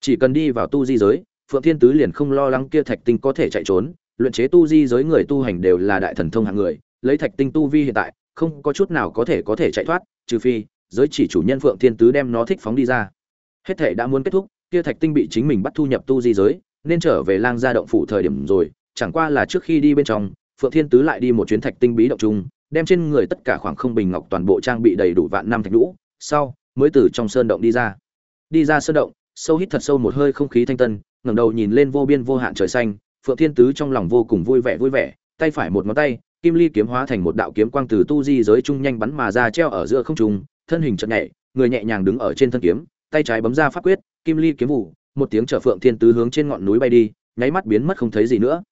Chỉ cần đi vào tu di giới, phượng thiên tứ liền không lo lắng kia thạch tinh có thể chạy trốn, luyện chế tu di giới người tu hành đều là đại thần thông hạng người, lấy thạch tinh tu vi hiện tại, không có chút nào có thể có thể chạy thoát, trừ phi, giới chỉ chủ nhân phượng thiên tứ đem nó thích phóng đi ra. Hết thể đã muốn kết thúc, kia thạch tinh bị chính mình bắt thu nhập tu di giới, nên trở về lang gia động phủ thời điểm rồi, chẳng qua là trước khi đi bên trong, phượng thiên tứ lại đi một chuyến thạch tinh bí động chung đem trên người tất cả khoảng không bình ngọc toàn bộ trang bị đầy đủ vạn năm thạch nhũ, sau, mới từ trong sơn động đi ra. Đi ra sơn động, sâu hít thật sâu một hơi không khí thanh tân, ngẩng đầu nhìn lên vô biên vô hạn trời xanh, phượng thiên tứ trong lòng vô cùng vui vẻ vui vẻ, tay phải một ngón tay, kim ly kiếm hóa thành một đạo kiếm quang từ tu di giới trung nhanh bắn mà ra treo ở giữa không trung, thân hình chật nhẹ, người nhẹ nhàng đứng ở trên thân kiếm, tay trái bấm ra pháp quyết, kim ly kiếm vụ, một tiếng chở phượng thiên tứ hướng trên ngọn núi bay đi, nháy mắt biến mất không thấy gì nữa.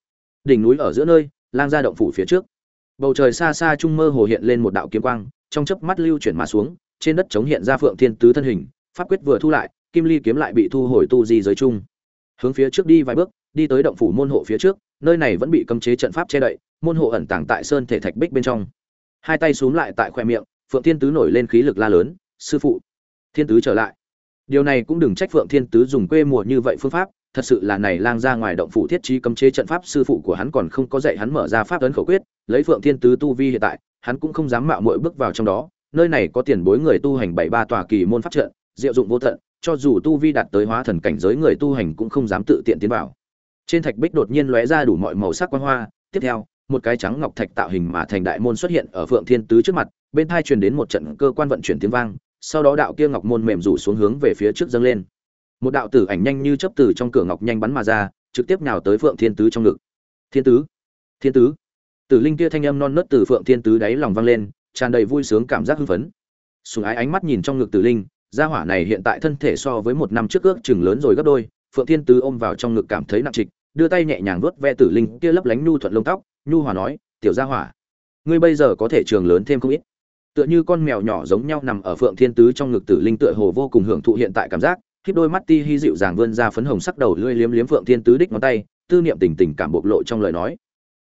Đỉnh núi ở giữa nơi, lang gia động phủ phía trước bầu trời xa xa trung mơ hồ hiện lên một đạo kiếm quang, trong chớp mắt lưu chuyển mà xuống, trên đất chống hiện ra phượng thiên tứ thân hình, pháp quyết vừa thu lại, kim ly kiếm lại bị thu hồi tu di giới chung hướng phía trước đi vài bước, đi tới động phủ môn hộ phía trước, nơi này vẫn bị cấm chế trận pháp che đậy, môn hộ ẩn tàng tại sơn thể thạch bích bên trong. Hai tay xuống lại tại khoe miệng, phượng thiên tứ nổi lên khí lực la lớn, sư phụ, thiên tứ trở lại. Điều này cũng đừng trách phượng thiên tứ dùng quê mùa như vậy phương pháp thật sự là này lang ra ngoài động phủ thiết trí cấm chế trận pháp sư phụ của hắn còn không có dạy hắn mở ra pháp ấn khẩu quyết, lấy phượng thiên tứ tu vi hiện tại, hắn cũng không dám mạo muội bước vào trong đó. Nơi này có tiền bối người tu hành bảy ba tòa kỳ môn pháp trận, diệu dụng vô tận, cho dù tu vi đạt tới hóa thần cảnh giới người tu hành cũng không dám tự tiện tiến vào. Trên thạch bích đột nhiên lóe ra đủ mọi màu sắc quang hoa, tiếp theo, một cái trắng ngọc thạch tạo hình mà thành đại môn xuất hiện ở phượng thiên tứ trước mặt, bên tai truyền đến một trận cơ quan vận chuyển tiếng vang, sau đó đạo kia ngọc môn mềm rủ xuống hướng về phía trước dâng lên một đạo tử ảnh nhanh như chấp từ trong cửa ngọc nhanh bắn mà ra, trực tiếp nào tới phượng thiên tứ trong ngực. Thiên tứ thiên tứ. Tử linh kia thanh âm non nớt từ phượng thiên tứ đáy lòng vang lên, tràn đầy vui sướng cảm giác hưng phấn. Sùng ái ánh mắt nhìn trong ngực tử linh, gia hỏa này hiện tại thân thể so với một năm trước ước chừng lớn rồi gấp đôi, phượng thiên tứ ôm vào trong ngực cảm thấy nặng trịch, đưa tay nhẹ nhàng vuốt ve tử linh kia lấp lánh nhu thuận lông tóc, nhu hòa nói, tiểu gia hỏa, ngươi bây giờ có thể trường lớn thêm không ít. Tựa như con mèo nhỏ giống nhau nằm ở phượng thiên tứ trong ngực tử linh tựa hồ vô cùng hưởng thụ hiện tại cảm giác khiếp đôi mắt ti hi dịu dàng vươn ra phấn hồng sắc đầu lưỡi liếm liếm phượng thiên tứ đích ngón tay, tư niệm tình tình cảm bộc lộ trong lời nói.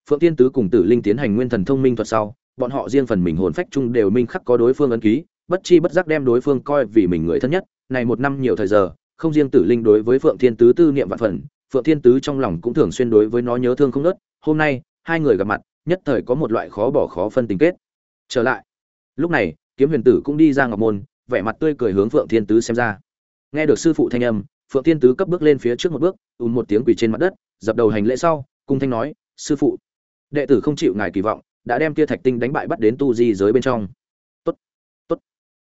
Phượng thiên tứ cùng tử linh tiến hành nguyên thần thông minh thuật sau, bọn họ riêng phần mình hồn phách chung đều minh khắc có đối phương ấn ký, bất chi bất giác đem đối phương coi vì mình người thân nhất. Này một năm nhiều thời giờ, không riêng tử linh đối với phượng thiên tứ tư niệm vạn phần, phượng thiên tứ trong lòng cũng thường xuyên đối với nó nhớ thương không nớt hôm nay, hai người gặp mặt, nhất thời có một loại khó bỏ khó phân tình kết. Trở lại, lúc này, kiếm huyền tử cũng đi ra ngọc môn, vẻ mặt tươi cười hướng phượng thiên tứ xem ra nghe được sư phụ thanh âm, phượng thiên tứ cấp bước lên phía trước một bước ùn một tiếng quỳ trên mặt đất, dập đầu hành lễ sau, cung thanh nói, sư phụ, đệ tử không chịu ngài kỳ vọng, đã đem kia thạch tinh đánh bại bắt đến tu di giới bên trong. Tốt tốt.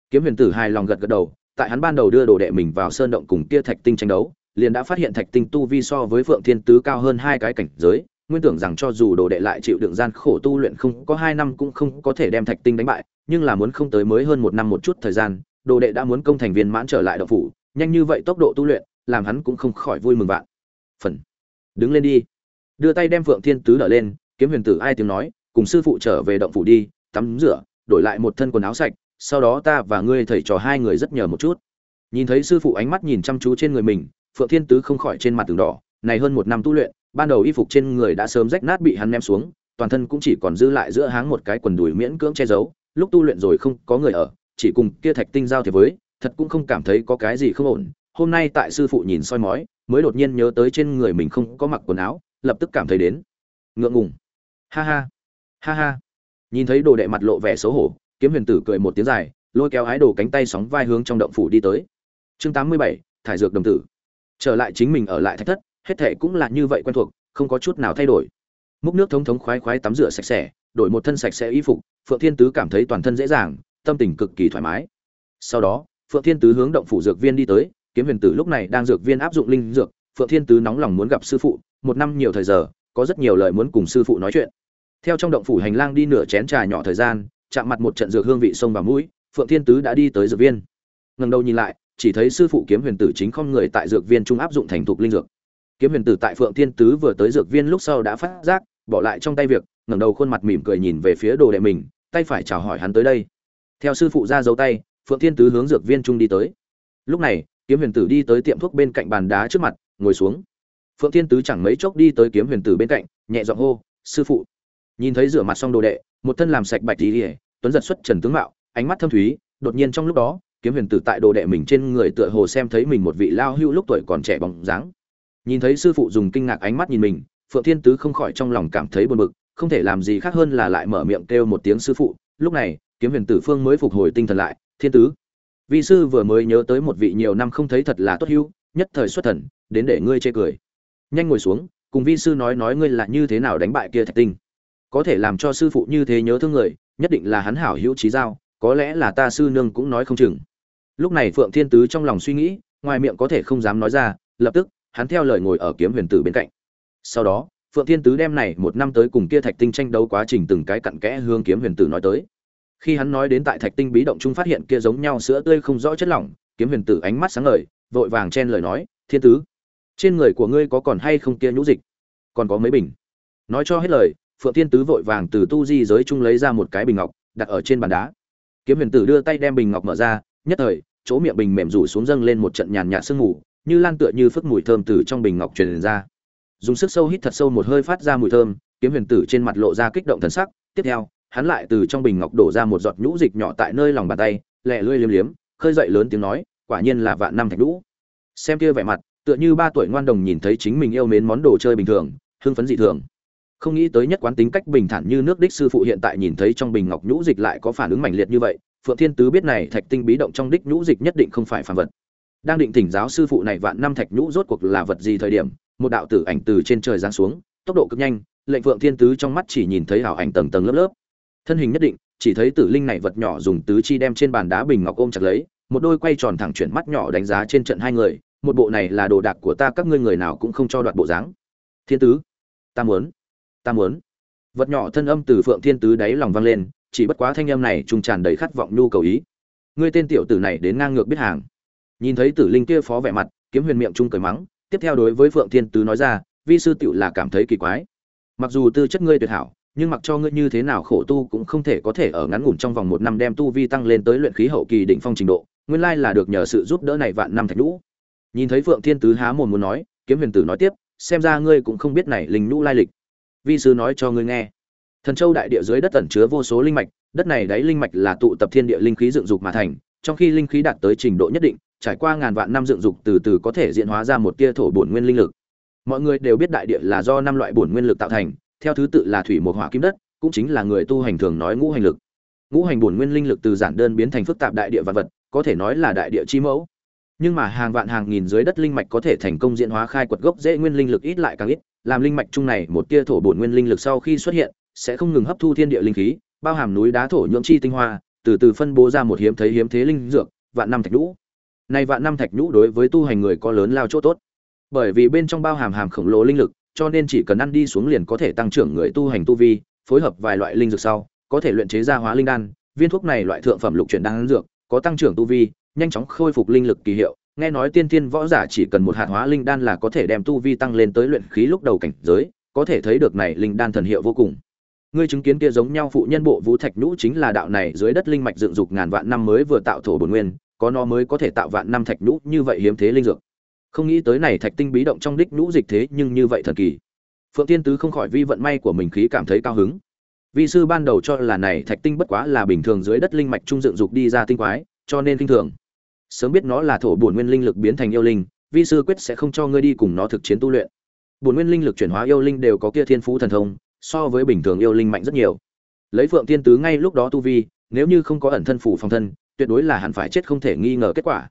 Kiếm huyền tử hài lòng gật gật đầu, tại hắn ban đầu đưa đồ đệ mình vào sơn động cùng kia thạch tinh tranh đấu, liền đã phát hiện thạch tinh tu vi so với phượng thiên tứ cao hơn hai cái cảnh giới, nguyên tưởng rằng cho dù đồ đệ lại chịu đựng gian khổ tu luyện không có hai năm cũng không có thể đem thạch tinh đánh bại, nhưng là muốn không tới mới hơn một năm một chút thời gian, đồ đệ đã muốn công thành viên mãn trở lại đậu phủ nhanh như vậy tốc độ tu luyện, làm hắn cũng không khỏi vui mừng vạn. Phần. Đứng lên đi. Đưa tay đem phượng thiên tứ đỡ lên, kiếm huyền tử ai tiếng nói, cùng sư phụ trở về động phủ đi, tắm rửa, đổi lại một thân quần áo sạch, sau đó ta và ngươi thầy trò hai người rất nhờ một chút. Nhìn thấy sư phụ ánh mắt nhìn chăm chú trên người mình, phượng thiên tứ không khỏi trên mặt tường đỏ, này hơn một năm tu luyện, ban đầu y phục trên người đã sớm rách nát bị hắn ném xuống, toàn thân cũng chỉ còn dư lại giữa háng một cái quần đùi miễn cưỡng che giấu, lúc tu luyện rồi không có người ở, chỉ cùng kia thạch tinh giao thế với thật cũng không cảm thấy có cái gì không ổn. Hôm nay tại sư phụ nhìn soi mói, mới đột nhiên nhớ tới trên người mình không có mặc quần áo, lập tức cảm thấy đến. Ngượng ngùng. Ha ha. Ha ha. Nhìn thấy đồ đệ mặt lộ vẻ xấu hổ, kiếm huyền tử cười một tiếng dài, lôi kéo ái đồ cánh tay sóng vai hướng trong động phủ đi tới. Chương tám mươi bảy, thải dược đồng tử. Trở lại chính mình ở lại thách thất, hết thệ cũng là như vậy quen thuộc, không có chút nào thay đổi. Múc nước thống thống khoái khoái tắm rửa sạch sẽ, đổi một thân sạch sẽ y phục, phượng thiên tứ cảm thấy toàn thân dễ dàng, tâm tình cực kỳ thoải mái. Sau đó phượng thiên tứ hướng động phủ dược viên đi tới, kiếm huyền tử lúc này đang dược viên áp dụng linh dược, phượng thiên tứ nóng lòng muốn gặp sư phụ, một năm nhiều thời giờ, có rất nhiều lời muốn cùng sư phụ nói chuyện. Theo trong động phủ hành lang đi nửa chén trà nhỏ thời gian, chạm mặt một trận dược hương vị sông vào mũi, phượng thiên tứ đã đi tới dược viên. Ngẩng đầu nhìn lại, chỉ thấy sư phụ kiếm huyền tử chính không người tại dược viên trung áp dụng thành thục linh dược. Kiếm huyền tử tại phượng thiên tứ vừa tới dược viên lúc sau đã phát giác, bỏ lại trong tay việc, ngẩng đầu khuôn mặt mỉm cười nhìn về phía đồ đệ mình, tay phải chào hỏi hắn tới đây. Theo sư phụ ra dấu tay phượng thiên tứ hướng dược viên trung đi tới. Lúc này, kiếm huyền tử đi tới tiệm thuốc bên cạnh bàn đá trước mặt, ngồi xuống. Phượng thiên tứ chẳng mấy chốc đi tới kiếm huyền tử bên cạnh, nhẹ giọng hô, sư phụ. Nhìn thấy rửa mặt xong đồ đệ, một thân làm sạch bạch tí ỉa tuấn giật xuất trần tướng mạo, ánh mắt thâm thúy, đột nhiên trong lúc đó, kiếm huyền tử tại đồ đệ mình trên người tựa hồ xem thấy mình một vị lao hưu lúc tuổi còn trẻ bóng dáng. Nhìn thấy sư phụ dùng kinh ngạc ánh mắt nhìn mình, phượng thiên tứ không khỏi trong lòng cảm thấy buồn bực, không thể làm gì khác hơn là lại mở miệng kêu một tiếng sư phụ. Lúc này, kiếm huyền tử phương mới phục hồi tinh thần lại thiên tứ. Vị sư vừa mới nhớ tới một vị nhiều năm không thấy thật là tốt hưu nhất thời xuất thần, đến để ngươi chê cười. Nhanh ngồi xuống, cùng vi sư nói nói ngươi là như thế nào đánh bại kia thạch tinh. Có thể làm cho sư phụ như thế nhớ thương người, nhất định là hắn hảo hữu trí giao, có lẽ là ta sư nương cũng nói không chừng. Lúc này phượng thiên tứ trong lòng suy nghĩ, ngoài miệng có thể không dám nói ra, lập tức, hắn theo lời ngồi ở kiếm huyền tử bên cạnh. Sau đó, phượng thiên tứ đem này một năm tới cùng kia thạch tinh tranh đấu quá trình từng cái cặn kẽ hương kiếm huyền tử nói tới khi hắn nói đến tại thạch tinh bí động trung phát hiện kia giống nhau sữa tươi không rõ chất lỏng, kiếm huyền tử ánh mắt sáng ngời, vội vàng chen lời nói, thiên tứ, trên người của ngươi có còn hay không kia nhũ dịch? Còn có mấy bình? Nói cho hết lời, phượng thiên tứ vội vàng từ tu di giới trung lấy ra một cái bình ngọc, đặt ở trên bàn đá. Kiếm huyền tử đưa tay đem bình ngọc mở ra, nhất thời, chỗ miệng bình mềm rủ xuống dâng lên một trận nhàn nhạt sương mù, như lan tựa như phức mùi thơm từ trong bình ngọc truyền ra. Dùng sức sâu hít thật sâu một hơi phát ra mùi thơm, kiếm huyền tử trên mặt lộ ra kích động thần sắc. Tiếp theo hắn lại từ trong bình ngọc đổ ra một giọt nhũ dịch nhỏ tại nơi lòng bàn tay, lẹ lươi liếm liếm, khơi dậy lớn tiếng nói, quả nhiên là vạn năm thạch nhũ. Xem kia vẻ mặt, tựa như ba tuổi ngoan đồng nhìn thấy chính mình yêu mến món đồ chơi bình thường, hưng phấn dị thường. Không nghĩ tới nhất quán tính cách bình thản như nước đích sư phụ hiện tại nhìn thấy trong bình ngọc nhũ dịch lại có phản ứng mạnh liệt như vậy, phượng thiên tứ biết này thạch tinh bí động trong đích nhũ dịch nhất định không phải phản vật. Đang định thỉnh giáo sư phụ này vạn năm thạch nhũ rốt cuộc là vật gì thời điểm, một đạo tử ảnh từ trên trời giáng xuống, tốc độ cực nhanh, lệnh phượng thiên tứ trong mắt chỉ nhìn thấy hảo ảnh tầng tầng lớp lớp thân hình nhất định, chỉ thấy tử linh này vật nhỏ dùng tứ chi đem trên bàn đá bình ngọc ôm chặt lấy, một đôi quay tròn thẳng chuyển mắt nhỏ đánh giá trên trận hai người, một bộ này là đồ đạc của ta, các ngươi người nào cũng không cho đoạt bộ dáng. Thiên tứ, ta muốn ta muốn. Vật nhỏ thân âm từ phượng thiên tứ đáy lòng vang lên, chỉ bất quá thanh âm này trùng tràn đầy khát vọng nhu cầu ý. Ngươi tên tiểu tử này đến ngang ngược biết hàng. Nhìn thấy tử linh kia phó vẻ mặt, kiếm huyền miệng trung cười mắng, tiếp theo đối với phượng thiên tứ nói ra, vi sư tiểu là cảm thấy kỳ quái. Mặc dù tư chất ngươi tuyệt hảo nhưng mặc cho ngươi như thế nào khổ tu cũng không thể có thể ở ngắn ngủn trong vòng một năm đem tu vi tăng lên tới luyện khí hậu kỳ đỉnh phong trình độ, nguyên lai là được nhờ sự giúp đỡ này vạn năm thạch lũ nhìn thấy phượng thiên tứ há mồm muốn nói, kiếm huyền tử nói tiếp, xem ra ngươi cũng không biết này linh nhũ lai lịch. Vi sư nói cho ngươi nghe. Thần châu đại địa dưới đất tẩn chứa vô số linh mạch, đất này đáy linh mạch là tụ tập thiên địa linh khí dựng dục mà thành, trong khi linh khí đạt tới trình độ nhất định, trải qua ngàn vạn năm dựng dục từ từ có thể diễn hóa ra một tia thổ bổn nguyên linh lực. Mọi người đều biết đại địa là do năm loại bổn nguyên lực tạo thành theo thứ tự là thủy một hỏa kim đất, cũng chính là người tu hành thường nói ngũ hành lực. Ngũ hành bổn nguyên linh lực từ giản đơn biến thành phức tạp đại địa vật vật, có thể nói là đại địa chi mẫu. Nhưng mà hàng vạn hàng nghìn dưới đất linh mạch có thể thành công diễn hóa khai quật gốc dễ nguyên linh lực ít lại càng ít, làm linh mạch chung này một tia thổ bổn nguyên linh lực sau khi xuất hiện, sẽ không ngừng hấp thu thiên địa linh khí, bao hàm núi đá thổ nhưỡng chi tinh hoa, từ từ phân bố ra một hiếm thấy hiếm thế linh dược, vạn năm thạch nhũ. Này vạn năm thạch nhũ đối với tu hành người có lớn lao chỗ tốt. Bởi vì bên trong bao hàm hàm khổng lồ linh lực cho nên chỉ cần ăn đi xuống liền có thể tăng trưởng người tu hành tu vi, phối hợp vài loại linh dược sau, có thể luyện chế ra hóa linh đan. Viên thuốc này loại thượng phẩm lục chuyển đan dược, có tăng trưởng tu vi, nhanh chóng khôi phục linh lực kỳ hiệu. Nghe nói tiên tiên võ giả chỉ cần một hạt hóa linh đan là có thể đem tu vi tăng lên tới luyện khí lúc đầu cảnh giới, có thể thấy được này linh đan thần hiệu vô cùng. Ngươi chứng kiến kia giống nhau phụ nhân bộ vũ thạch nhũ chính là đạo này dưới đất linh mạch dựng dục ngàn vạn năm mới vừa tạo thổ bổn nguyên, có nó mới có thể tạo vạn năm thạch nhũ như vậy hiếm thế linh dược không nghĩ tới này thạch tinh bí động trong đích nhũ dịch thế nhưng như vậy thần kỳ. Phượng tiên tứ không khỏi vi vận may của mình khí cảm thấy cao hứng. Vi sư ban đầu cho là này thạch tinh bất quá là bình thường dưới đất linh mạch trung dựng dục đi ra tinh quái, cho nên kinh thường. Sớm biết nó là thổ bổn nguyên linh lực biến thành yêu linh, vi sư quyết sẽ không cho ngươi đi cùng nó thực chiến tu luyện. Bổn nguyên linh lực chuyển hóa yêu linh đều có kia thiên phú thần thông, so với bình thường yêu linh mạnh rất nhiều. Lấy phượng tiên tứ ngay lúc đó tu vi, nếu như không có ẩn thân phủ phòng thân, tuyệt đối là hẳn phải chết không thể nghi ngờ kết quả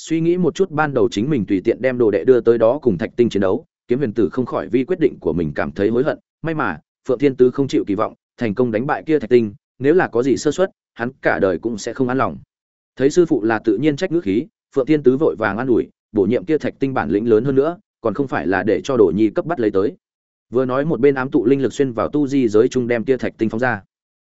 suy nghĩ một chút ban đầu chính mình tùy tiện đem đồ đệ đưa tới đó cùng thạch tinh chiến đấu, kiếm huyền tử không khỏi vi quyết định của mình cảm thấy hối hận. May mà, phượng thiên tứ không chịu kỳ vọng, thành công đánh bại kia thạch tinh, nếu là có gì sơ suất, hắn cả đời cũng sẽ không an lòng. Thấy sư phụ là tự nhiên trách ngữ khí, phượng thiên tứ vội vàng an ủi, bổ nhiệm kia thạch tinh bản lĩnh lớn hơn nữa, còn không phải là để cho đồ nhi cấp bắt lấy tới. Vừa nói một bên ám tụ linh lực xuyên vào tu di giới trung đem kia thạch tinh phóng ra.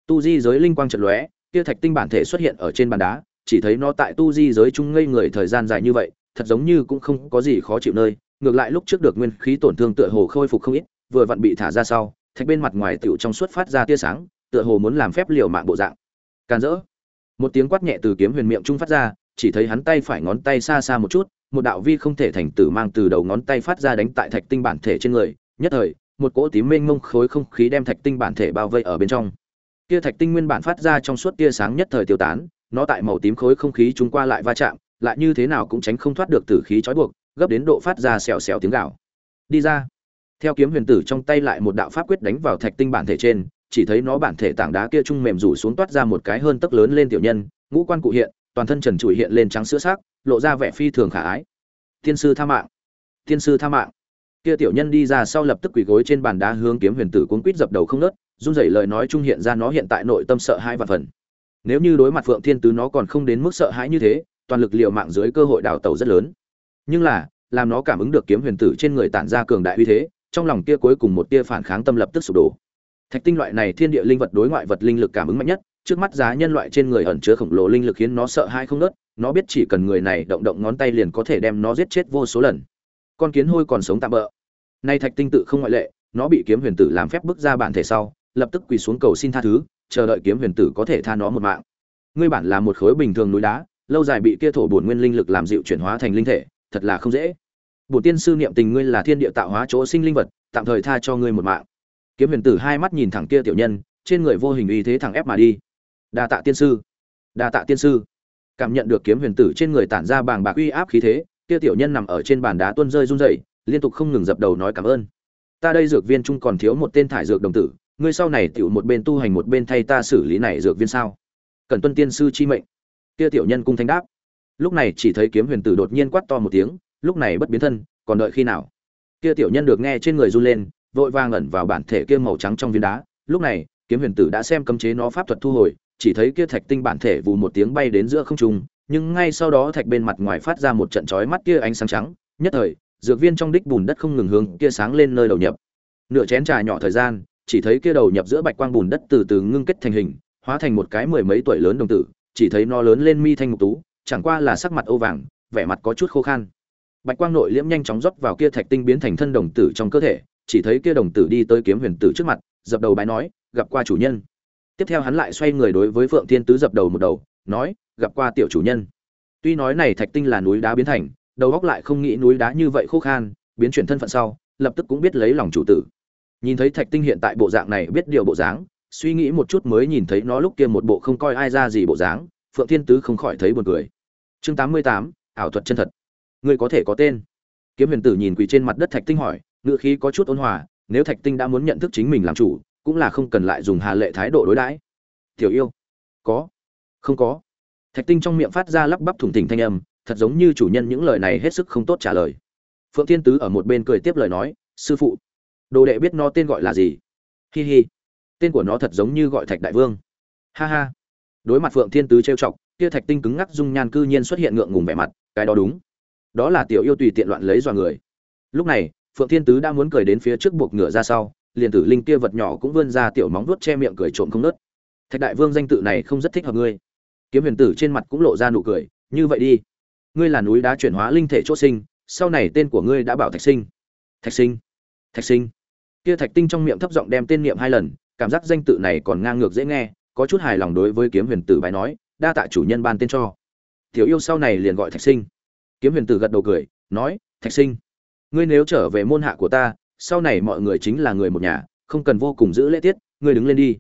Tu di giới linh quang trận lóe, kia thạch tinh bản thể xuất hiện ở trên bàn đá chỉ thấy nó tại tu di giới trung ngây người thời gian dài như vậy, thật giống như cũng không có gì khó chịu nơi, ngược lại lúc trước được nguyên khí tổn thương tựa hồ khôi phục không ít, vừa vặn bị thả ra sau, thạch bên mặt ngoài tựu trong suốt phát ra tia sáng, tựa hồ muốn làm phép liều mạng bộ dạng. Can dỡ một tiếng quát nhẹ từ kiếm huyền miệng trung phát ra, chỉ thấy hắn tay phải ngón tay xa xa một chút, một đạo vi không thể thành tử mang từ đầu ngón tay phát ra đánh tại thạch tinh bản thể trên người, nhất thời, một cỗ tím mênh mông khối không khí đem thạch tinh bản thể bao vây ở bên trong. Kia thạch tinh nguyên bản phát ra trong suốt tia sáng nhất thời tiêu tán nó tại màu tím khối không khí chúng qua lại va chạm lại như thế nào cũng tránh không thoát được tử khí trói buộc gấp đến độ phát ra xèo xèo tiếng gào. đi ra. Theo kiếm huyền tử trong tay lại một đạo pháp quyết đánh vào thạch tinh bản thể trên chỉ thấy nó bản thể tảng đá kia trung mềm rủ xuống toát ra một cái hơn tấc lớn lên tiểu nhân ngũ quan cụ hiện toàn thân trần trụi hiện lên trắng sữa sắc lộ ra vẻ phi thường khả ái. Tiên sư tha mạng. Tiên sư tha mạng. Kia tiểu nhân đi ra sau lập tức quỳ gối trên bàn đá hướng kiếm huyền tử cuốn quýt dập đầu không ngớt, run rẩy lời nói trung hiện ra nó hiện tại nội tâm sợ hai vạn phần nếu như đối mặt phượng thiên tứ nó còn không đến mức sợ hãi như thế, toàn lực liệu mạng dưới cơ hội đào tẩu rất lớn. Nhưng là, làm nó cảm ứng được kiếm huyền tử trên người tản ra cường đại uy thế, trong lòng kia cuối cùng một tia phản kháng tâm lập tức sụp đổ. Thạch tinh loại này thiên địa linh vật đối ngoại vật linh lực cảm ứng mạnh nhất, trước mắt giá nhân loại trên người ẩn chứa khổng lồ linh lực khiến nó sợ hãi không nớt nó biết chỉ cần người này động động ngón tay liền có thể đem nó giết chết vô số lần. Con kiến hôi còn sống tạm bỡ. Nay thạch tinh tự không ngoại lệ, nó bị kiếm huyền tử làm phép bước ra bản thể sau, lập tức quỳ xuống cầu xin tha thứ chờ đợi kiếm huyền tử có thể tha nó một mạng. Ngươi bản là một khối bình thường núi đá, lâu dài bị kia thổ bổn nguyên linh lực làm dịu chuyển hóa thành linh thể, thật là không dễ. Bổn tiên sư niệm tình ngươi là thiên địa tạo hóa chỗ sinh linh vật, tạm thời tha cho ngươi một mạng. Kiếm huyền tử hai mắt nhìn thẳng kia tiểu nhân, trên người vô hình uy thế thẳng ép mà đi. Đa tạ tiên sư. Đa tạ tiên sư. Cảm nhận được kiếm huyền tử trên người tản ra bàng bạc uy áp khí thế, kia tiểu nhân nằm ở trên bàn đá tuôn rơi run rẩy, liên tục không ngừng dập đầu nói cảm ơn. Ta đây dược viên trung còn thiếu một tên thải dược đồng tử ngươi sau này tiểu một bên tu hành một bên thay ta xử lý này dược viên sao? Cần tuân tiên sư chi mệnh. Kia tiểu nhân cung thanh đáp. Lúc này chỉ thấy kiếm huyền tử đột nhiên quát to một tiếng, lúc này bất biến thân, còn đợi khi nào? Kia tiểu nhân được nghe trên người run lên, vội vàng ẩn vào bản thể kia màu trắng trong viên đá. Lúc này, kiếm huyền tử đã xem cấm chế nó pháp thuật thu hồi, chỉ thấy kia thạch tinh bản thể vù một tiếng bay đến giữa không trung, nhưng ngay sau đó thạch bên mặt ngoài phát ra một trận chói mắt kia ánh sáng trắng, nhất thời, dược viên trong đích bùn đất không ngừng hướng kia sáng lên nơi đầu nhập. Nửa chén trà nhỏ thời gian chỉ thấy kia đầu nhập giữa bạch quang bùn đất từ từ ngưng kết thành hình, hóa thành một cái mười mấy tuổi lớn đồng tử, chỉ thấy nó lớn lên mi thanh ngục tú, chẳng qua là sắc mặt ô vàng, vẻ mặt có chút khô khan. Bạch quang nội liễm nhanh chóng rót vào kia thạch tinh biến thành thân đồng tử trong cơ thể, chỉ thấy kia đồng tử đi tới kiếm huyền tử trước mặt, dập đầu bái nói, gặp qua chủ nhân. Tiếp theo hắn lại xoay người đối với phượng thiên tứ dập đầu một đầu, nói, gặp qua tiểu chủ nhân. Tuy nói này thạch tinh là núi đá biến thành, đầu óc lại không nghĩ núi đá như vậy khô khan, biến chuyển thân phận sau, lập tức cũng biết lấy lòng chủ tử nhìn thấy thạch tinh hiện tại bộ dạng này biết điều bộ dáng, suy nghĩ một chút mới nhìn thấy nó lúc kia một bộ không coi ai ra gì bộ dáng, phượng thiên tứ không khỏi thấy buồn cười. Chương tám mươi tám, ảo thuật chân thật. Ngươi có thể có tên? Kiếm huyền tử nhìn quỳ trên mặt đất thạch tinh hỏi ngựa khí có chút ôn hòa, nếu thạch tinh đã muốn nhận thức chính mình làm chủ, cũng là không cần lại dùng hà lệ thái độ đối đãi. Tiểu yêu? Có. Không có. Thạch tinh trong miệng phát ra lắp bắp thủng thỉnh thanh âm, thật giống như chủ nhân những lời này hết sức không tốt trả lời. Phượng thiên tứ ở một bên cười tiếp lời nói, sư phụ đồ đệ biết nó tên gọi là gì? Hi hi. Tên của nó thật giống như gọi thạch đại vương. Ha ha. Đối mặt phượng thiên tứ trêu chọc, kia thạch tinh cứng ngắc dung nhan cư nhiên xuất hiện ngượng ngùng vẻ mặt, cái đó đúng. Đó là tiểu yêu tùy tiện loạn lấy dọa người. Lúc này, phượng thiên tứ đã muốn cười đến phía trước buộc ngựa ra sau, liền tử linh kia vật nhỏ cũng vươn ra tiểu móng vuốt che miệng cười trộm không nớt thạch đại vương danh tự này không rất thích hợp ngươi. Kiếm huyền tử trên mặt cũng lộ ra nụ cười, như vậy đi. Ngươi là núi đá chuyển hóa linh thể chỗ sinh, sau này tên của ngươi đã bảo thạch sinh. Thạch sinh? Thạch sinh? Kia thạch tinh trong miệng thấp giọng đem tên niệm hai lần, cảm giác danh tự này còn ngang ngược dễ nghe, có chút hài lòng đối với kiếm huyền tử bài nói, đa tạ chủ nhân ban tên cho. Tiểu yêu sau này liền gọi thạch sinh. Kiếm huyền tử gật đầu cười, nói, thạch sinh, ngươi nếu trở về môn hạ của ta, sau này mọi người chính là người một nhà, không cần vô cùng giữ lễ tiết, ngươi đứng lên đi.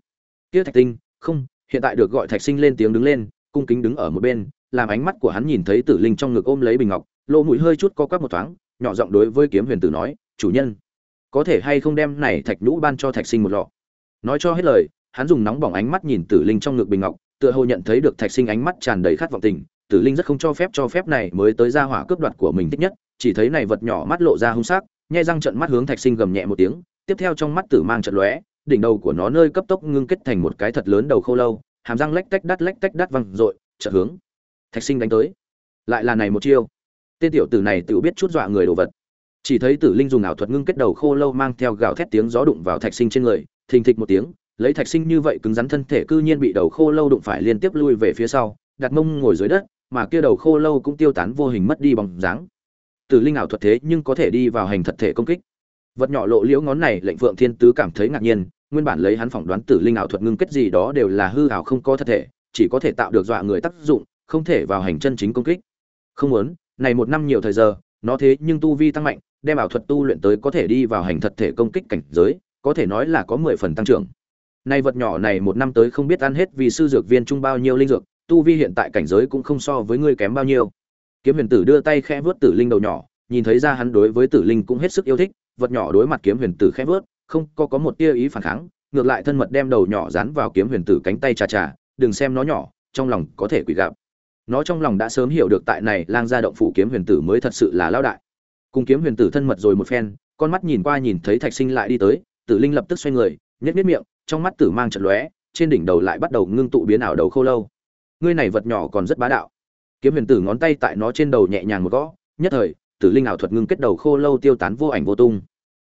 Kia thạch tinh, không, hiện tại được gọi thạch sinh lên tiếng đứng lên, cung kính đứng ở một bên, làm ánh mắt của hắn nhìn thấy tử linh trong ngực ôm lấy bình ngọc, lỗ mũi hơi chút co quắp một thoáng, nhỏ giọng đối với kiếm huyền tử nói, chủ nhân có thể hay không đem này thạch nhũ ban cho thạch sinh một lọ. Nói cho hết lời, hắn dùng nóng bỏng ánh mắt nhìn tử linh trong ngực bình ngọc, tựa hồ nhận thấy được thạch sinh ánh mắt tràn đầy khát vọng tình. Tử linh rất không cho phép cho phép này mới tới ra hỏa cướp đoạt của mình thích nhất, chỉ thấy này vật nhỏ mắt lộ ra hung sắc, nhai răng trận mắt hướng thạch sinh gầm nhẹ một tiếng, tiếp theo trong mắt tử mang trận lóe, đỉnh đầu của nó nơi cấp tốc ngưng kết thành một cái thật lớn đầu khô lâu, hàm răng lách tách đắt lách tách đắt văng dội chợt hướng thạch sinh đánh tới. Lại là này một chiêu. Tên tiểu tử này tự biết chút dọa người đồ vật chỉ thấy tử linh dùng ảo thuật ngưng kết đầu khô lâu mang theo gào thét tiếng gió đụng vào thạch sinh trên người, thình thịch một tiếng, lấy thạch sinh như vậy cứng rắn thân thể cư nhiên bị đầu khô lâu đụng phải liên tiếp lui về phía sau, đặt mông ngồi dưới đất, mà kia đầu khô lâu cũng tiêu tán vô hình mất đi bóng dáng. Tử linh ảo thuật thế nhưng có thể đi vào hành thật thể công kích. Vật nhỏ lộ liễu ngón này, lệnh phượng thiên tứ cảm thấy ngạc nhiên, nguyên bản lấy hắn phỏng đoán tử linh ảo thuật ngưng kết gì đó đều là hư ảo không có thật thể, chỉ có thể tạo được dọa người tác dụng, không thể vào hành chân chính công kích. Không muốn, này một năm nhiều thời giờ, nó thế nhưng tu vi tăng mạnh đem ảo thuật tu luyện tới có thể đi vào hành thật thể công kích cảnh giới, có thể nói là có mười phần tăng trưởng. Này vật nhỏ này một năm tới không biết ăn hết vì sư dược viên trung bao nhiêu linh dược, tu vi hiện tại cảnh giới cũng không so với ngươi kém bao nhiêu. Kiếm huyền tử đưa tay khẽ vớt tử linh đầu nhỏ, nhìn thấy ra hắn đối với tử linh cũng hết sức yêu thích, vật nhỏ đối mặt kiếm huyền tử khẽ vớt không có có một tia ý phản kháng, ngược lại thân mật đem đầu nhỏ dán vào kiếm huyền tử cánh tay chà chà, đừng xem nó nhỏ, trong lòng có thể quỷ gặp nó trong lòng đã sớm hiểu được tại này lang gia động phủ kiếm huyền tử mới thật sự là lao đại cùng kiếm huyền tử thân mật rồi một phen, con mắt nhìn qua nhìn thấy thạch sinh lại đi tới, tử linh lập tức xoay người, nhếch nhếch miệng, trong mắt tử mang trận lóe, trên đỉnh đầu lại bắt đầu ngưng tụ biến ảo đầu khô lâu. Ngươi này vật nhỏ còn rất bá đạo. Kiếm huyền tử ngón tay tại nó trên đầu nhẹ nhàng một gõ, nhất thời, tử linh ảo thuật ngưng kết đầu khô lâu tiêu tán vô ảnh vô tung.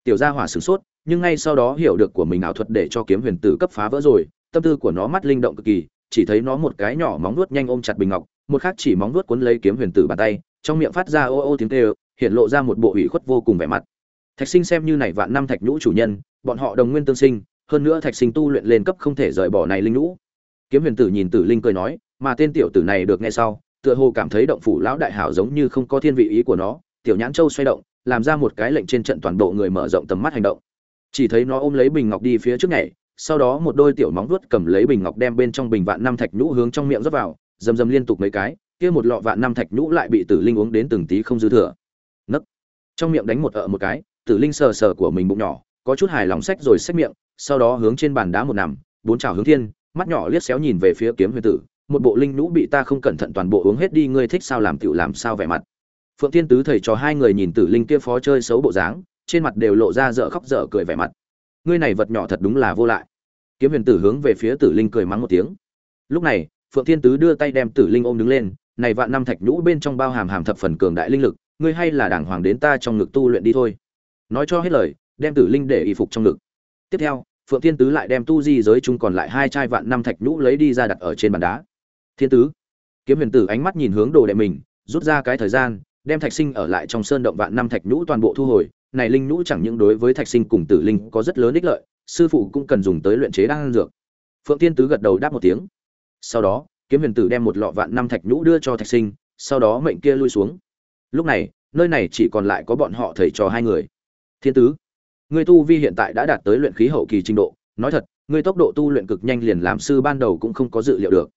Tiểu gia hỏa sửng sốt, nhưng ngay sau đó hiểu được của mình ảo thuật để cho kiếm huyền tử cấp phá vỡ rồi, tâm tư của nó mắt linh động cực kỳ, chỉ thấy nó một cái nhỏ móng nuốt nhanh ôm chặt bình ngọc, một khác chỉ móng nuốt cuốn lấy kiếm huyền tử bàn tay, trong miệng phát ra ô ô tiếng kêu hiện lộ ra một bộ ủy khuất vô cùng vẻ mặt. Thạch sinh xem như này vạn năm thạch nhũ chủ nhân, bọn họ đồng nguyên tương sinh, hơn nữa thạch sinh tu luyện lên cấp không thể rời bỏ này linh nhũ. Kiếm huyền tử nhìn tử linh cười nói, mà tên tiểu tử này được nghe sau, tựa hồ cảm thấy động phủ lão đại hảo giống như không có thiên vị ý của nó. Tiểu nhãn châu xoay động, làm ra một cái lệnh trên trận toàn bộ người mở rộng tầm mắt hành động. Chỉ thấy nó ôm lấy bình ngọc đi phía trước nhảy, sau đó một đôi tiểu móng vuốt cầm lấy bình ngọc đem bên trong bình vạn năm thạch nhũ hướng trong miệng rót vào dầm dầm liên tục mấy cái, kia một lọ vạn năm thạch nhũ lại bị tử linh uống đến từng tí không dư thừa trong miệng đánh một ợ một cái, tử linh sờ sờ của mình bụng nhỏ, có chút hài lòng sách rồi xách miệng, sau đó hướng trên bàn đá một nằm, bốn chảo hướng thiên, mắt nhỏ liếc xéo nhìn về phía kiếm huyền tử, một bộ linh nhũ bị ta không cẩn thận toàn bộ uống hết đi, ngươi thích sao làm tựu làm sao vẻ mặt. Phượng thiên tứ thầy cho hai người nhìn tử linh kia phó chơi xấu bộ dáng, trên mặt đều lộ ra dở khóc dở cười vẻ mặt. Ngươi này vật nhỏ thật đúng là vô lại. Kiếm huyền tử hướng về phía tử linh cười mắng một tiếng. Lúc này, phượng thiên tứ đưa tay đem tử linh ôm đứng lên, này vạn năm thạch nhũ bên trong bao hàm hàm thập phần cường đại linh lực ngươi hay là đàng hoàng đến ta trong ngực tu luyện đi thôi. Nói cho hết lời, đem tử linh để y phục trong ngực. Tiếp theo, phượng thiên tứ lại đem tu di giới chung còn lại hai chai vạn năm thạch nhũ lấy đi ra đặt ở trên bàn đá. Thiên tứ, kiếm huyền tử ánh mắt nhìn hướng đồ đệ mình, rút ra cái thời gian, đem thạch sinh ở lại trong sơn động vạn năm thạch nhũ toàn bộ thu hồi. Này linh nhũ chẳng những đối với thạch sinh cùng tử linh có rất lớn ích lợi, sư phụ cũng cần dùng tới luyện chế đan dược. Phượng thiên tứ gật đầu đáp một tiếng. Sau đó, kiếm huyền tử đem một lọ vạn năm thạch nhũ đưa cho thạch sinh, sau đó mệnh kia lui xuống lúc này, nơi này chỉ còn lại có bọn họ thầy trò hai người. Thiên tứ, ngươi tu vi hiện tại đã đạt tới luyện khí hậu kỳ trình độ. Nói thật, ngươi tốc độ tu luyện cực nhanh liền làm sư ban đầu cũng không có dự liệu được.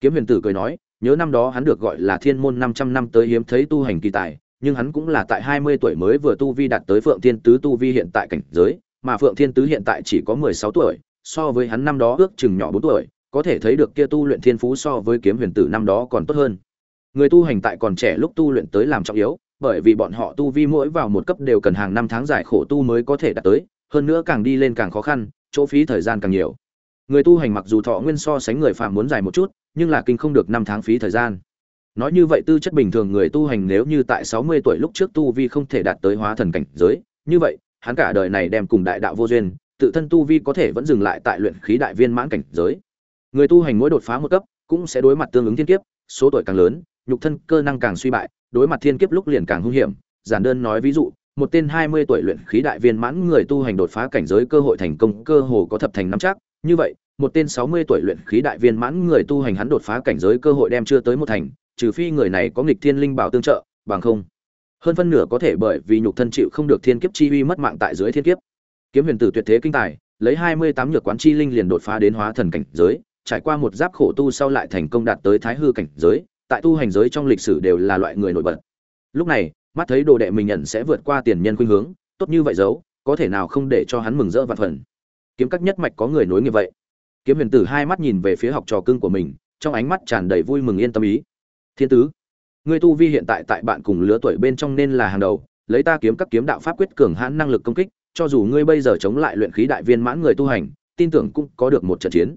Kiếm huyền tử cười nói, nhớ năm đó hắn được gọi là thiên môn 500 năm tới hiếm thấy tu hành kỳ tài, nhưng hắn cũng là tại 20 tuổi mới vừa tu vi đạt tới phượng thiên tứ tu vi hiện tại cảnh giới, mà phượng thiên tứ hiện tại chỉ có 16 tuổi, so với hắn năm đó ước chừng nhỏ bốn tuổi, có thể thấy được kia tu luyện thiên phú so với kiếm huyền tử năm đó còn tốt hơn người tu hành tại còn trẻ lúc tu luyện tới làm trọng yếu, bởi vì bọn họ tu vi mỗi vào một cấp đều cần hàng năm tháng dài khổ tu mới có thể đạt tới, hơn nữa càng đi lên càng khó khăn, chỗ phí thời gian càng nhiều. Người tu hành mặc dù thọ nguyên so sánh người phạm muốn dài một chút, nhưng là kinh không được năm tháng phí thời gian. Nói như vậy tư chất bình thường người tu hành nếu như tại sáu mươi tuổi lúc trước tu vi không thể đạt tới hóa thần cảnh giới, như vậy, hắn cả đời này đem cùng đại đạo vô duyên, tự thân tu vi có thể vẫn dừng lại tại luyện khí đại viên mãn cảnh giới. Người tu hành mỗi đột phá một cấp, cũng sẽ đối mặt tương ứng thiên kiếp, số tuổi càng lớn nhục thân cơ năng càng suy bại, đối mặt thiên kiếp lúc liền càng hung hiểm. Giản đơn nói ví dụ, một tên hai mươi tuổi luyện khí đại viên mãn người tu hành đột phá cảnh giới cơ hội thành công, cơ hồ có thập thành năm chắc. Như vậy, một tên sáu mươi tuổi luyện khí đại viên mãn người tu hành hắn đột phá cảnh giới cơ hội đem chưa tới một thành, trừ phi người này có nghịch thiên linh bảo tương trợ, bằng không. Hơn phân nửa có thể bởi vì nhục thân chịu không được thiên kiếp chi uy mất mạng tại dưới thiên kiếp. Kiếm huyền tử tuyệt thế kinh tài, lấy hai mươi tám nhược quán chi linh liền đột phá đến hóa thần cảnh giới, trải qua một giáp khổ tu sau lại thành công đạt tới thái hư cảnh giới tại tu hành giới trong lịch sử đều là loại người nổi bật. Lúc này, mắt thấy đồ đệ mình nhận sẽ vượt qua tiền nhân khuynh hướng, tốt như vậy giấu, có thể nào không để cho hắn mừng rỡ vạn phần. Kiếm các nhất mạch có người nối nghiệp vậy. Kiếm huyền tử hai mắt nhìn về phía học trò cưng của mình, trong ánh mắt tràn đầy vui mừng yên tâm ý. Thiên tứ ngươi tu vi hiện tại tại bạn cùng lứa tuổi bên trong nên là hàng đầu, lấy ta kiếm các kiếm đạo pháp quyết cường hãn năng lực công kích, cho dù ngươi bây giờ chống lại luyện khí đại viên mãn người tu hành, tin tưởng cũng có được một trận chiến.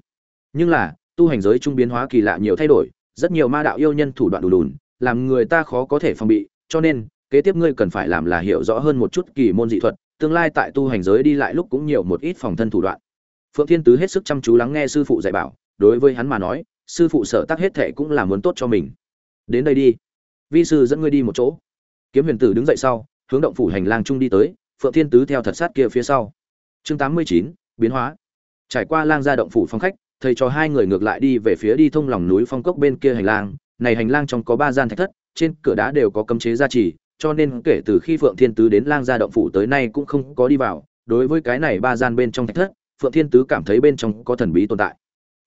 Nhưng là, tu hành giới trung biến hóa kỳ lạ nhiều thay đổi rất nhiều ma đạo yêu nhân thủ đoạn đủ lùn làm người ta khó có thể phòng bị, cho nên, kế tiếp ngươi cần phải làm là hiểu rõ hơn một chút kỳ môn dị thuật, tương lai tại tu hành giới đi lại lúc cũng nhiều một ít phòng thân thủ đoạn. Phượng thiên tứ hết sức chăm chú lắng nghe sư phụ dạy bảo, đối với hắn mà nói, sư phụ sở tác hết thệ cũng là muốn tốt cho mình. Đến đây đi. Vi sư dẫn ngươi đi một chỗ. Kiếm huyền tử đứng dậy sau, hướng động phủ hành lang trung đi tới, phượng thiên tứ theo thật sát kia phía sau. Chương tám mươi chín, biến hóa. Trải qua lang gia động phủ phong khách thầy cho hai người ngược lại đi về phía đi thông lòng núi phong cốc bên kia hành lang. Này hành lang trong có ba gian thạch thất, trên cửa đá đều có cấm chế gia trì, cho nên kể từ khi phượng thiên tứ đến lang gia động phủ tới nay cũng không có đi vào. Đối với cái này ba gian bên trong thạch thất, phượng thiên tứ cảm thấy bên trong có thần bí tồn tại.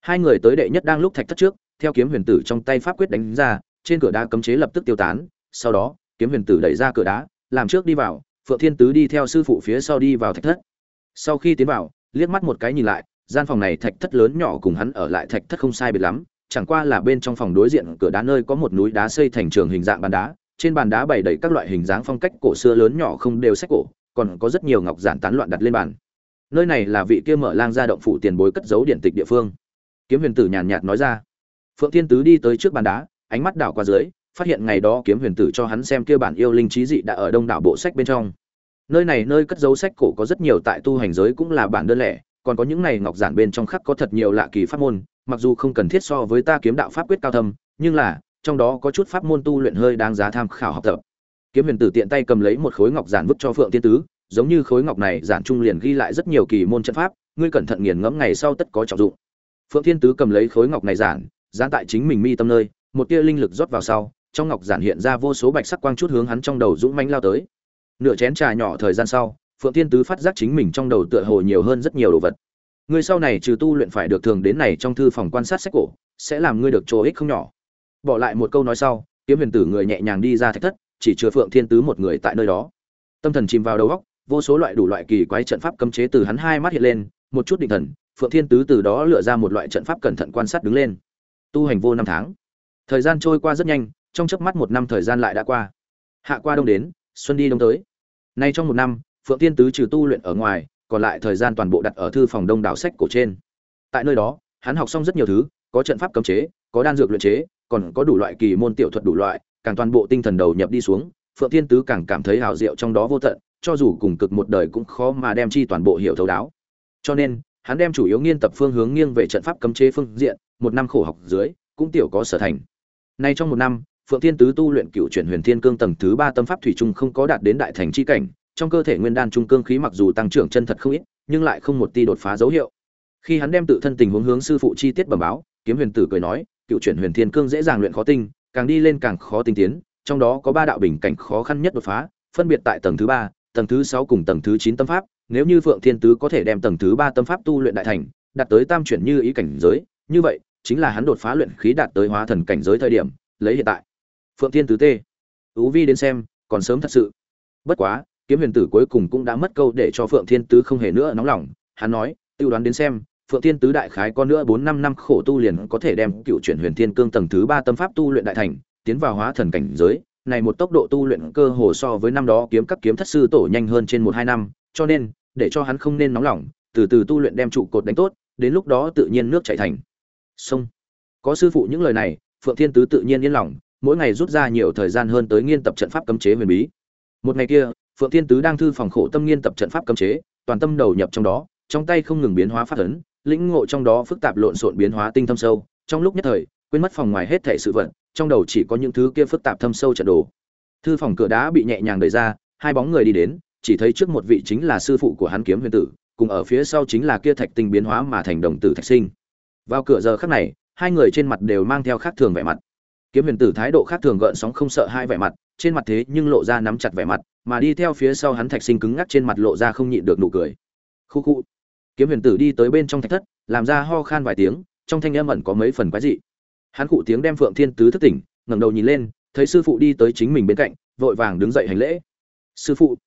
Hai người tới đệ nhất đang lúc thạch thất trước, theo kiếm huyền tử trong tay pháp quyết đánh ra, trên cửa đá cấm chế lập tức tiêu tán. Sau đó, kiếm huyền tử đẩy ra cửa đá, làm trước đi vào, phượng thiên tứ đi theo sư phụ phía sau đi vào thạch thất. Sau khi tiến vào, liếc mắt một cái nhìn lại gian phòng này thạch thất lớn nhỏ cùng hắn ở lại thạch thất không sai biệt lắm, chẳng qua là bên trong phòng đối diện cửa đá nơi có một núi đá xây thành trường hình dạng bàn đá, trên bàn đá bày đầy các loại hình dáng phong cách cổ xưa lớn nhỏ không đều sách cổ, còn có rất nhiều ngọc giản tán loạn đặt lên bàn. Nơi này là vị kia mở lang gia động phủ tiền bối cất giấu điện tịch địa phương. Kiếm huyền tử nhàn nhạt nói ra. Phượng thiên tứ đi tới trước bàn đá, ánh mắt đảo qua dưới, phát hiện ngày đó kiếm huyền tử cho hắn xem kia bản yêu linh trí dị đã ở đông đảo bộ sách bên trong. Nơi này nơi cất giấu sách cổ có rất nhiều tại tu hành giới cũng là bản đơn lẻ còn có những này ngọc giản bên trong khắc có thật nhiều lạ kỳ pháp môn, mặc dù không cần thiết so với ta kiếm đạo pháp quyết cao thâm, nhưng là, trong đó có chút pháp môn tu luyện hơi đáng giá tham khảo học tập. Kiếm huyền tử tiện tay cầm lấy một khối ngọc giản vứt cho phượng tiên tứ, giống như khối ngọc này giản trung liền ghi lại rất nhiều kỳ môn trận pháp, ngươi cẩn thận nghiền ngẫm ngày sau tất có trọng dụng. Phượng thiên tứ cầm lấy khối ngọc này giản gián tại chính mình mi tâm nơi, một tia linh lực rót vào sau, trong ngọc giản hiện ra vô số bạch sắc quang chút hướng hắn trong đầu dũng mãnh lao tới. Nửa chén trà nhỏ thời gian sau phượng thiên tứ phát giác chính mình trong đầu tựa hồ nhiều hơn rất nhiều đồ vật. Ngươi sau này trừ tu luyện phải được thường đến này trong thư phòng quan sát sách cổ, sẽ làm ngươi được chỗ ích không nhỏ. Bỏ lại một câu nói sau, kiếm huyền tử người nhẹ nhàng đi ra thạch thất, chỉ chứa phượng thiên tứ một người tại nơi đó. Tâm thần chìm vào đầu óc, vô số loại đủ loại kỳ quái trận pháp cấm chế từ hắn hai mắt hiện lên, một chút định thần, phượng thiên tứ từ đó lựa ra một loại trận pháp cẩn thận quan sát đứng lên. Tu hành vô năm tháng. Thời gian trôi qua rất nhanh, trong chớp mắt một năm thời gian lại đã qua. Hạ qua đông đến, xuân đi đông tới. Nay trong một năm phượng thiên tứ trừ tu luyện ở ngoài, còn lại thời gian toàn bộ đặt ở thư phòng đông đảo sách cổ trên. Tại nơi đó, hắn học xong rất nhiều thứ, có trận pháp cấm chế, có đan dược luyện chế, còn có đủ loại kỳ môn tiểu thuật đủ loại, càng toàn bộ tinh thần đầu nhập đi xuống, phượng thiên tứ càng cảm thấy hào diệu trong đó vô tận, cho dù cùng cực một đời cũng khó mà đem chi toàn bộ hiểu thấu đáo. Cho nên, hắn đem chủ yếu nghiên tập phương hướng nghiêng về trận pháp cấm chế phương diện, một năm khổ học dưới, cũng tiểu có sở thành. Nay trong một năm, phượng thiên tứ tu luyện cựu chuyển huyền thiên cương tầng thứ ba tâm pháp thủy trung không có đạt đến đại thành chi cảnh trong cơ thể nguyên đan trung cương khí mặc dù tăng trưởng chân thật không ít, nhưng lại không một ti đột phá dấu hiệu. Khi hắn đem tự thân tình huống hướng sư phụ chi tiết bẩm báo, kiếm huyền tử cười nói, cựu chuyển huyền thiên cương dễ dàng luyện khó tinh, càng đi lên càng khó tinh tiến, trong đó có ba đạo bình cảnh khó khăn nhất đột phá, phân biệt tại tầng thứ ba, tầng thứ sáu cùng tầng thứ chín tâm pháp, nếu như phượng thiên tứ có thể đem tầng thứ ba tâm pháp tu luyện đại thành, đạt tới tam chuyển như ý cảnh giới, như vậy, chính là hắn đột phá luyện khí đạt tới hóa thần cảnh giới thời điểm, lấy hiện tại. Phượng thiên tứ tê. Ú vi đến xem, còn sớm thật sự. Bất quá kiếm huyền tử cuối cùng cũng đã mất câu để cho phượng thiên tứ không hề nữa nóng lòng. Hắn nói, tiêu đoán đến xem, phượng thiên tứ đại khái có nữa bốn năm năm khổ tu liền có thể đem cựu chuyển huyền thiên cương tầng thứ ba tâm pháp tu luyện đại thành, tiến vào hóa thần cảnh giới. Này một tốc độ tu luyện cơ hồ so với năm đó kiếm các kiếm thất sư tổ nhanh hơn trên một hai năm, cho nên, để cho hắn không nên nóng lòng, từ từ tu luyện đem trụ cột đánh tốt, đến lúc đó tự nhiên nước chảy thành. Sông có sư phụ những lời này, phượng thiên tứ tự nhiên yên lòng, mỗi ngày rút ra nhiều thời gian hơn tới nghiên tập trận pháp cấm chế huyền bí. Một ngày kia phượng thiên tứ đang thư phòng khổ tâm nghiên tập trận pháp cấm chế, toàn tâm đầu nhập trong đó, trong tay không ngừng biến hóa phát ấn, lĩnh ngộ trong đó phức tạp lộn xộn biến hóa tinh thâm sâu. Trong lúc nhất thời, quên mất phòng ngoài hết thảy sự vận trong đầu chỉ có những thứ kia phức tạp thâm sâu trận đồ. Thư phòng cửa đá bị nhẹ nhàng đẩy ra, hai bóng người đi đến, chỉ thấy trước một vị chính là sư phụ của hắn kiếm huyền tử, cùng ở phía sau chính là kia thạch tinh biến hóa mà thành đồng tử thạch sinh. Vào cửa giờ khắc này, hai người trên mặt đều mang theo khác thường vẻ mặt. Kiếm huyền tử thái độ khác thường gợn sóng không sợ hai vẻ mặt trên mặt thế nhưng lộ ra nắm chặt vẻ mặt, mà đi theo phía sau hắn thạch sinh cứng ngắc trên mặt lộ ra không nhịn được nụ cười. Khu khu. Kiếm huyền tử đi tới bên trong thạch thất, làm ra ho khan vài tiếng, trong thanh âm ẩn có mấy phần quái dị. Hắn cụ tiếng đem phượng thiên tứ thức tỉnh, ngẩng đầu nhìn lên, thấy sư phụ đi tới chính mình bên cạnh, vội vàng đứng dậy hành lễ. Sư phụ,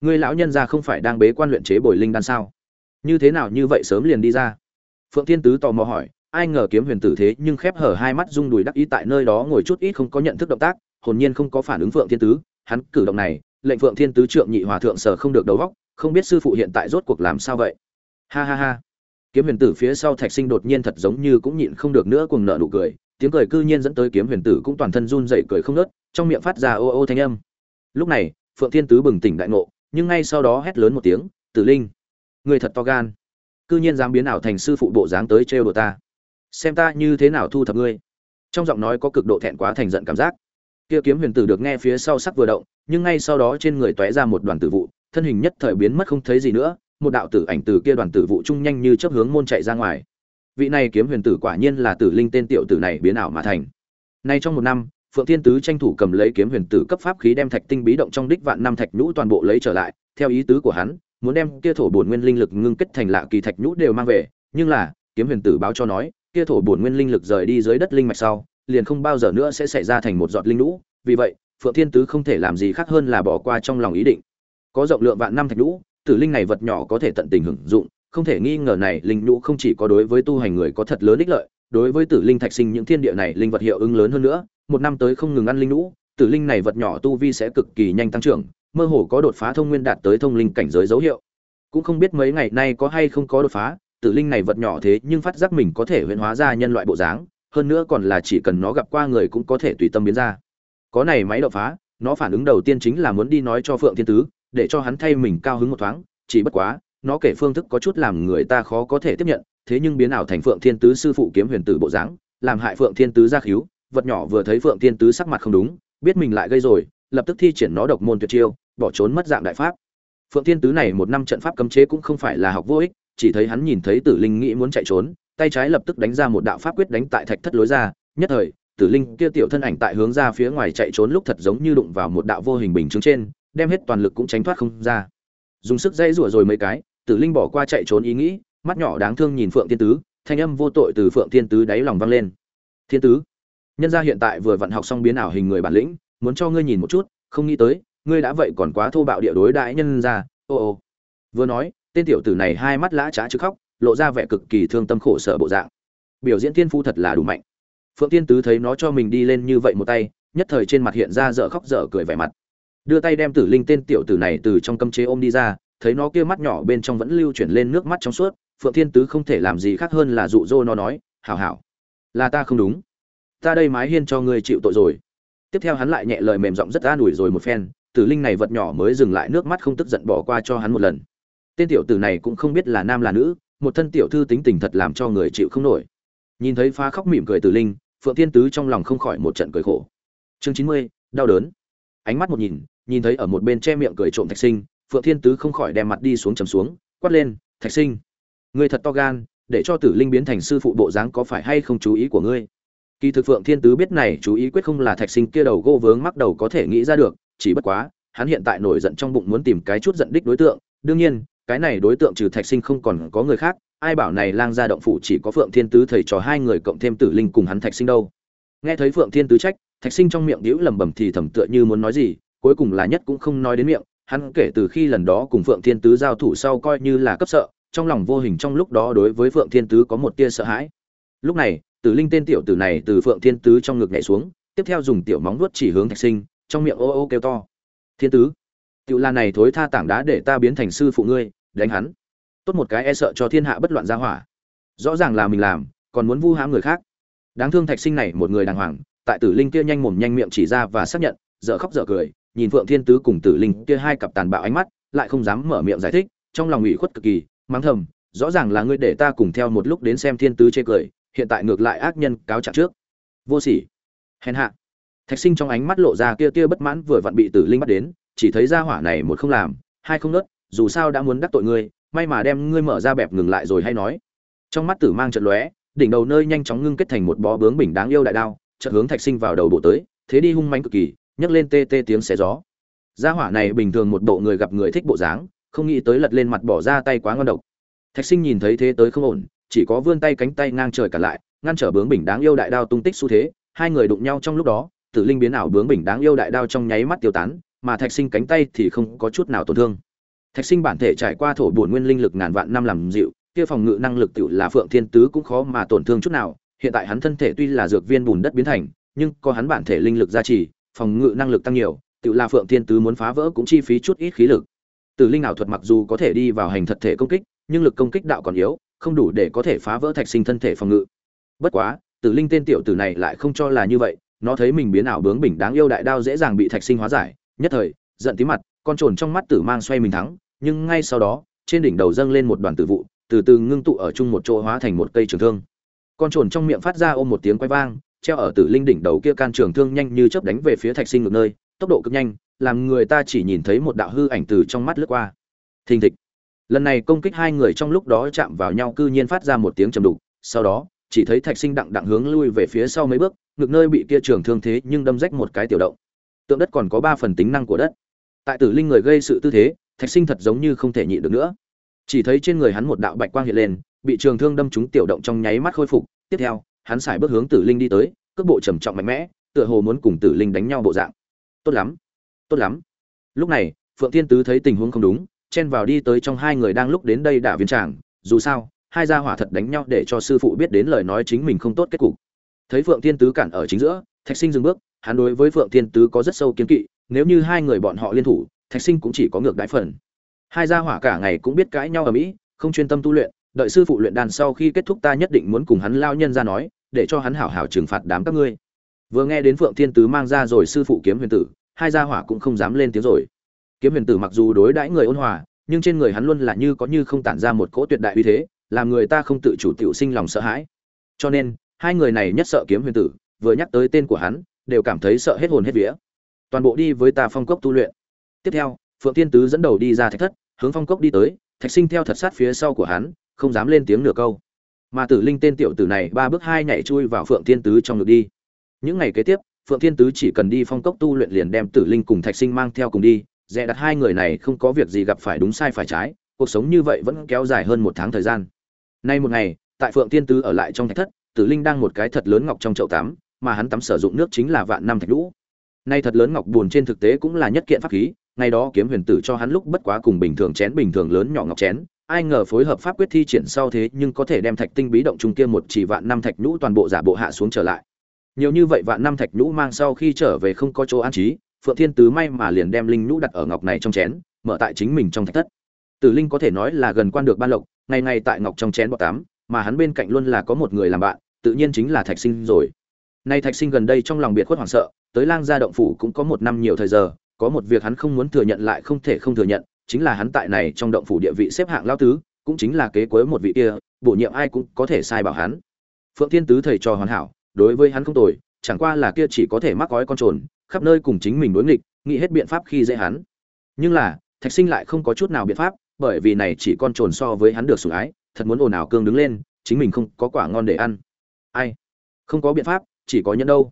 ngươi lão nhân gia không phải đang bế quan luyện chế bồi linh đan sao? Như thế nào như vậy sớm liền đi ra? Phượng thiên tứ tò mò hỏi, ai ngờ kiếm huyền tử thế nhưng khép hở hai mắt rung đùi đắc ý tại nơi đó ngồi chút ít không có nhận thức động tác hồn nhiên không có phản ứng phượng thiên tứ, hắn cử động này, lệnh phượng thiên tứ trượng nhị hòa thượng sở không được đầu góc không biết sư phụ hiện tại rốt cuộc làm sao vậy. Ha ha ha. Kiếm huyền tử phía sau thạch sinh đột nhiên thật giống như cũng nhịn không được nữa cùng nợ nụ cười, tiếng cười cư nhiên dẫn tới kiếm huyền tử cũng toàn thân run dậy cười không nớt trong miệng phát ra ô ô thanh âm. Lúc này, phượng thiên tứ bừng tỉnh đại ngộ, nhưng ngay sau đó hét lớn một tiếng, tử linh, người thật to gan. Cư nhiên dám biến ảo thành sư phụ bộ dáng tới trêu đồ ta. Xem ta như thế nào thu thập ngươi. Trong giọng nói có cực độ thẹn quá thành giận cảm giác kia kiếm huyền tử được nghe phía sau sắc vừa động, nhưng ngay sau đó trên người tóe ra một đoàn tử vụ, thân hình nhất thời biến mất không thấy gì nữa, một đạo tử ảnh từ kia đoàn tử vụ trung nhanh như chớp hướng môn chạy ra ngoài. Vị này kiếm huyền tử quả nhiên là tử linh tên tiểu tử này biến ảo mà thành. Nay trong một năm, phượng thiên tứ tranh thủ cầm lấy kiếm huyền tử cấp pháp khí đem thạch tinh bí động trong đích vạn năm thạch nhũ toàn bộ lấy trở lại, theo ý tứ của hắn, muốn đem kia thổ bổn nguyên linh lực ngưng kết thành lạ kỳ thạch nhũ đều mang về, nhưng là, kiếm huyền tử báo cho nói, kia thổ bổn nguyên linh lực rời đi dưới đất linh mạch sau liền không bao giờ nữa sẽ xảy ra thành một giọt linh lũ. vì vậy phượng thiên tứ không thể làm gì khác hơn là bỏ qua trong lòng ý định. Có rộng lượng vạn năm thạch lũ, tử linh này vật nhỏ có thể tận tình hưởng dụng. Không thể nghi ngờ này linh lũ không chỉ có đối với tu hành người có thật lớn ích lợi đối với tử linh thạch sinh những thiên địa này linh vật hiệu ứng lớn hơn nữa. Một năm tới không ngừng ăn linh lũ, tử linh này vật nhỏ tu vi sẽ cực kỳ nhanh tăng trưởng mơ hồ có đột phá thông nguyên đạt tới thông linh cảnh giới dấu hiệu. Cũng không biết mấy ngày nay có hay không có đột phá tử linh này vật nhỏ thế nhưng phát giác mình có thể huyễn hóa ra nhân loại bộ dáng hơn nữa còn là chỉ cần nó gặp qua người cũng có thể tùy tâm biến ra. Có này máy đột phá, nó phản ứng đầu tiên chính là muốn đi nói cho phượng thiên tứ, để cho hắn thay mình cao hứng một thoáng, chỉ bất quá, nó kể phương thức có chút làm người ta khó có thể tiếp nhận, thế nhưng biến ảo thành phượng thiên tứ sư phụ kiếm huyền tử bộ dáng, làm hại phượng thiên tứ ra khíu, vật nhỏ vừa thấy phượng thiên tứ sắc mặt không đúng, biết mình lại gây rồi, lập tức thi triển nó độc môn tuyệt chiêu, bỏ trốn mất dạng đại pháp. Phượng thiên tứ này một năm trận pháp cấm chế cũng không phải là học vô ích, chỉ thấy hắn nhìn thấy tử linh nghĩ muốn chạy trốn tay trái lập tức đánh ra một đạo pháp quyết đánh tại thạch thất lối ra, nhất thời, tử linh kia tiểu thân ảnh tại hướng ra phía ngoài chạy trốn lúc thật giống như đụng vào một đạo vô hình bình chứng trên, đem hết toàn lực cũng tránh thoát không ra. Dùng sức dây rủa rồi mấy cái, tử linh bỏ qua chạy trốn ý nghĩ, mắt nhỏ đáng thương nhìn phượng thiên tứ, thanh âm vô tội từ phượng thiên tứ đáy lòng vang lên. Thiên tứ, nhân gia hiện tại vừa vận học xong biến ảo hình người bản lĩnh, muốn cho ngươi nhìn một chút, không nghĩ tới, ngươi đã vậy còn quá thô bạo địa đối đãi nhân gia, ô ô. Vừa nói, tên tiểu tử này hai mắt lã trá chứ khóc lộ ra vẻ cực kỳ thương tâm khổ sở bộ dạng. Biểu diễn thiên phu thật là đủ mạnh. Phượng tiên tứ thấy nó cho mình đi lên như vậy một tay, nhất thời trên mặt hiện ra dở khóc dở cười vẻ mặt. Đưa tay đem tử linh tên tiểu tử này từ trong cấm chế ôm đi ra, thấy nó kia mắt nhỏ bên trong vẫn lưu chuyển lên nước mắt trong suốt, phượng thiên tứ không thể làm gì khác hơn là dụ dỗ nó nói, hảo hảo, là ta không đúng. Ta đây mái hiên cho ngươi chịu tội rồi. Tiếp theo hắn lại nhẹ lời mềm giọng rất an ủi rồi một phen, tử linh này vật nhỏ mới dừng lại, nước mắt không tức giận bỏ qua cho hắn một lần. Tên tiểu tử này cũng không biết là nam là nữ một thân tiểu thư tính tình thật làm cho người chịu không nổi. Nhìn thấy phá khóc mỉm cười tử linh, phượng thiên tứ trong lòng không khỏi một trận cười khổ. Chương chín mươi, đau đớn. Ánh mắt một nhìn nhìn thấy ở một bên che miệng cười trộm thạch sinh, phượng thiên tứ không khỏi đem mặt đi xuống trầm xuống, quát lên, thạch sinh, ngươi thật to gan, để cho tử linh biến thành sư phụ bộ dáng có phải hay không chú ý của ngươi? Kỳ thực phượng thiên tứ biết này chú ý quyết không là thạch sinh kia đầu gô vướng mắc đầu có thể nghĩ ra được, chỉ bất quá, hắn hiện tại nổi giận trong bụng muốn tìm cái chút giận đích đối tượng, đương nhiên cái này đối tượng trừ thạch sinh không còn có người khác, ai bảo này lang gia động phủ chỉ có phượng thiên tứ thầy trò hai người cộng thêm tử linh cùng hắn thạch sinh đâu. Nghe thấy phượng thiên tứ trách, thạch sinh trong miệng đĩu lẩm bẩm thì thầm tựa như muốn nói gì, cuối cùng là nhất cũng không nói đến miệng, hắn kể từ khi lần đó cùng phượng thiên tứ giao thủ sau coi như là cấp sợ, trong lòng vô hình trong lúc đó đối với phượng thiên tứ có một tia sợ hãi. Lúc này, tử linh tên tiểu tử này từ phượng thiên tứ trong ngực nhảy xuống, tiếp theo dùng tiểu móng vuốt chỉ hướng thạch sinh, trong miệng ô ô kêu to. Thiên tứ tiểu là này thối tha tảng đá để ta biến thành sư phụ ngươi, đánh hắn. Tốt một cái e sợ cho thiên hạ bất loạn ra hỏa. Rõ ràng là mình làm, còn muốn vu hãm người khác. Đáng thương thạch sinh này, một người đàng hoàng, tại tử linh kia nhanh mồm nhanh miệng chỉ ra và xác nhận, dở khóc dở cười, nhìn phượng thiên tứ cùng tử linh kia hai cặp tàn bạo ánh mắt, lại không dám mở miệng giải thích, trong lòng ủy khuất cực kỳ, mắng thầm, rõ ràng là ngươi để ta cùng theo một lúc đến xem thiên tứ chê cười, hiện tại ngược lại ác nhân cáo trạng trước. Vô sỉ. Hèn hạ. Thạch sinh trong ánh mắt lộ ra kia kia bất mãn vừa vặn bị tử linh bắt đến chỉ thấy ra hỏa này một không làm, hai không nớt, dù sao đã muốn đắc tội ngươi, may mà đem ngươi mở ra bẹp ngừng lại rồi hay nói. Trong mắt tử mang trận lóe, đỉnh đầu nơi nhanh chóng ngưng kết thành một bó bướng bình đáng yêu đại đao, chợt hướng thạch sinh vào đầu bộ tới, thế đi hung manh cực kỳ, nhấc lên tê tê tiếng xé gió. Gia hỏa này bình thường một bộ người gặp người thích bộ dáng, không nghĩ tới lật lên mặt bỏ ra tay quá ngon độc. Thạch sinh nhìn thấy thế tới không ổn, chỉ có vươn tay cánh tay ngang trời cả lại, ngăn trở bướng bình đáng yêu đại đao tung tích xu thế, hai người đụng nhau trong lúc đó, tử linh biến ảo bướng bình đáng yêu đại đao trong nháy mắt tiêu tán mà thạch sinh cánh tay thì không có chút nào tổn thương. Thạch sinh bản thể trải qua thổ bổn nguyên linh lực ngàn vạn năm làm dịu, kia phòng ngự năng lực tự là phượng thiên tứ cũng khó mà tổn thương chút nào. Hiện tại hắn thân thể tuy là dược viên bùn đất biến thành, nhưng có hắn bản thể linh lực gia trì, phòng ngự năng lực tăng nhiều tự là phượng thiên tứ muốn phá vỡ cũng chi phí chút ít khí lực. Tử linh ảo thuật mặc dù có thể đi vào hành thật thể công kích, nhưng lực công kích đạo còn yếu, không đủ để có thể phá vỡ thạch sinh thân thể phòng ngự. Bất quá, tử linh tên tiểu tử này lại không cho là như vậy, nó thấy mình biến ảo bướng bỉnh đáng yêu đại đao dễ dàng bị thạch sinh hóa giải nhất thời, giận tí mặt, con trồn trong mắt tử mang xoay mình thắng, nhưng ngay sau đó, trên đỉnh đầu dâng lên một đoàn tử vụ, từ từ ngưng tụ ở chung một chỗ hóa thành một cây trường thương. Con trồn trong miệng phát ra ôm một tiếng quay vang, treo ở tử linh đỉnh đầu kia can trường thương nhanh như chớp đánh về phía thạch sinh ngược nơi, tốc độ cực nhanh, làm người ta chỉ nhìn thấy một đạo hư ảnh từ trong mắt lướt qua. Thình thịch. Lần này công kích hai người trong lúc đó chạm vào nhau cư nhiên phát ra một tiếng trầm đục, sau đó, chỉ thấy thạch sinh đặng đặng hướng lui về phía sau mấy bước ngược nơi bị kia trường thương thế nhưng đâm rách một cái tiểu động tượng đất còn có ba phần tính năng của đất. Tại tử linh người gây sự tư thế, thạch sinh thật giống như không thể nhịn được nữa. Chỉ thấy trên người hắn một đạo bạch quang hiện lên, bị trường thương đâm trúng tiểu động trong nháy mắt khôi phục. Tiếp theo, hắn xài bước hướng tử linh đi tới, cước bộ trầm trọng mạnh mẽ, tựa hồ muốn cùng tử linh đánh nhau bộ dạng. Tốt lắm tốt lắm. Lúc này, phượng thiên tứ thấy tình huống không đúng, chen vào đi tới trong hai người đang lúc đến đây đả viên tràng. Dù sao, hai gia hỏa thật đánh nhau để cho sư phụ biết đến lời nói chính mình không tốt kết cục. Thấy phượng thiên tứ cản ở chính giữa, thạch sinh dừng bước hắn đối với phượng thiên tứ có rất sâu kiến kỵ, nếu như hai người bọn họ liên thủ, thạch sinh cũng chỉ có ngược đại phần. Hai gia hỏa cả ngày cũng biết cãi nhau ở mỹ, không chuyên tâm tu luyện, đợi sư phụ luyện đàn sau khi kết thúc ta nhất định muốn cùng hắn lao nhân ra nói, để cho hắn hảo hảo trừng phạt đám các ngươi. Vừa nghe đến phượng thiên tứ mang ra rồi sư phụ kiếm huyền tử, hai gia hỏa cũng không dám lên tiếng rồi. Kiếm huyền tử mặc dù đối đãi người ôn hòa, nhưng trên người hắn luôn là như có như không tản ra một cỗ tuyệt đại uy thế, làm người ta không tự chủ tiểu sinh lòng sợ hãi. Cho nên, hai người này nhất sợ kiếm huyền tử, vừa nhắc tới tên của hắn đều cảm thấy sợ hết hồn hết vía. Toàn bộ đi với ta phong cốc tu luyện. Tiếp theo, phượng tiên tứ dẫn đầu đi ra thạch thất, hướng phong cốc đi tới, thạch sinh theo thật sát phía sau của hắn, không dám lên tiếng nửa câu. Mà tử linh tên tiểu tử này ba bước hai nhảy chui vào phượng thiên tứ trong ngực đi. Những ngày kế tiếp, phượng thiên tứ chỉ cần đi phong cốc tu luyện liền đem tử linh cùng thạch sinh mang theo cùng đi, dè đặt hai người này không có việc gì gặp phải đúng sai phải trái, cuộc sống như vậy vẫn kéo dài hơn một tháng thời gian. Nay một ngày, tại phượng thiên tứ ở lại trong thạch thất, tử linh đang một cái thật lớn ngọc trong chậu tắm mà hắn tắm sử dụng nước chính là vạn năm thạch lũ nay thật lớn ngọc buồn trên thực tế cũng là nhất kiện pháp khí, ngày đó kiếm huyền tử cho hắn lúc bất quá cùng bình thường chén bình thường lớn nhỏ ngọc chén, ai ngờ phối hợp pháp quyết thi triển sau thế nhưng có thể đem thạch tinh bí động trung kia một chỉ vạn năm thạch nhũ toàn bộ giả bộ hạ xuống trở lại. Nhiều như vậy vạn năm thạch nhũ mang sau khi trở về không có chỗ an trí, phượng thiên tứ may mà liền đem linh nhũ đặt ở ngọc này trong chén, mở tại chính mình trong thạch thất. Tử linh có thể nói là gần quan được ban lộc, ngày ngày tại ngọc trong chén bọ tám mà hắn bên cạnh luôn là có một người làm bạn, tự nhiên chính là thạch sinh rồi nay thạch sinh gần đây trong lòng biệt khuất hoảng sợ, tới lang gia động phủ cũng có một năm nhiều thời giờ, có một việc hắn không muốn thừa nhận lại không thể không thừa nhận, chính là hắn tại này trong động phủ địa vị xếp hạng lao tứ, cũng chính là kế cuối một vị kia, bổ nhiệm ai cũng có thể sai bảo hắn. Phượng thiên tứ thầy trò hoàn hảo, đối với hắn không tồi, chẳng qua là kia chỉ có thể mắc gói con trồn, khắp nơi cùng chính mình đối nghịch, nghĩ hết biện pháp khi dễ hắn. Nhưng là, thạch sinh lại không có chút nào biện pháp, bởi vì này chỉ con trồn so với hắn được sủng ái, thật muốn ồn ào cương đứng lên, chính mình không có quả ngon để ăn. Ai? Không có biện pháp chỉ có nhân đâu.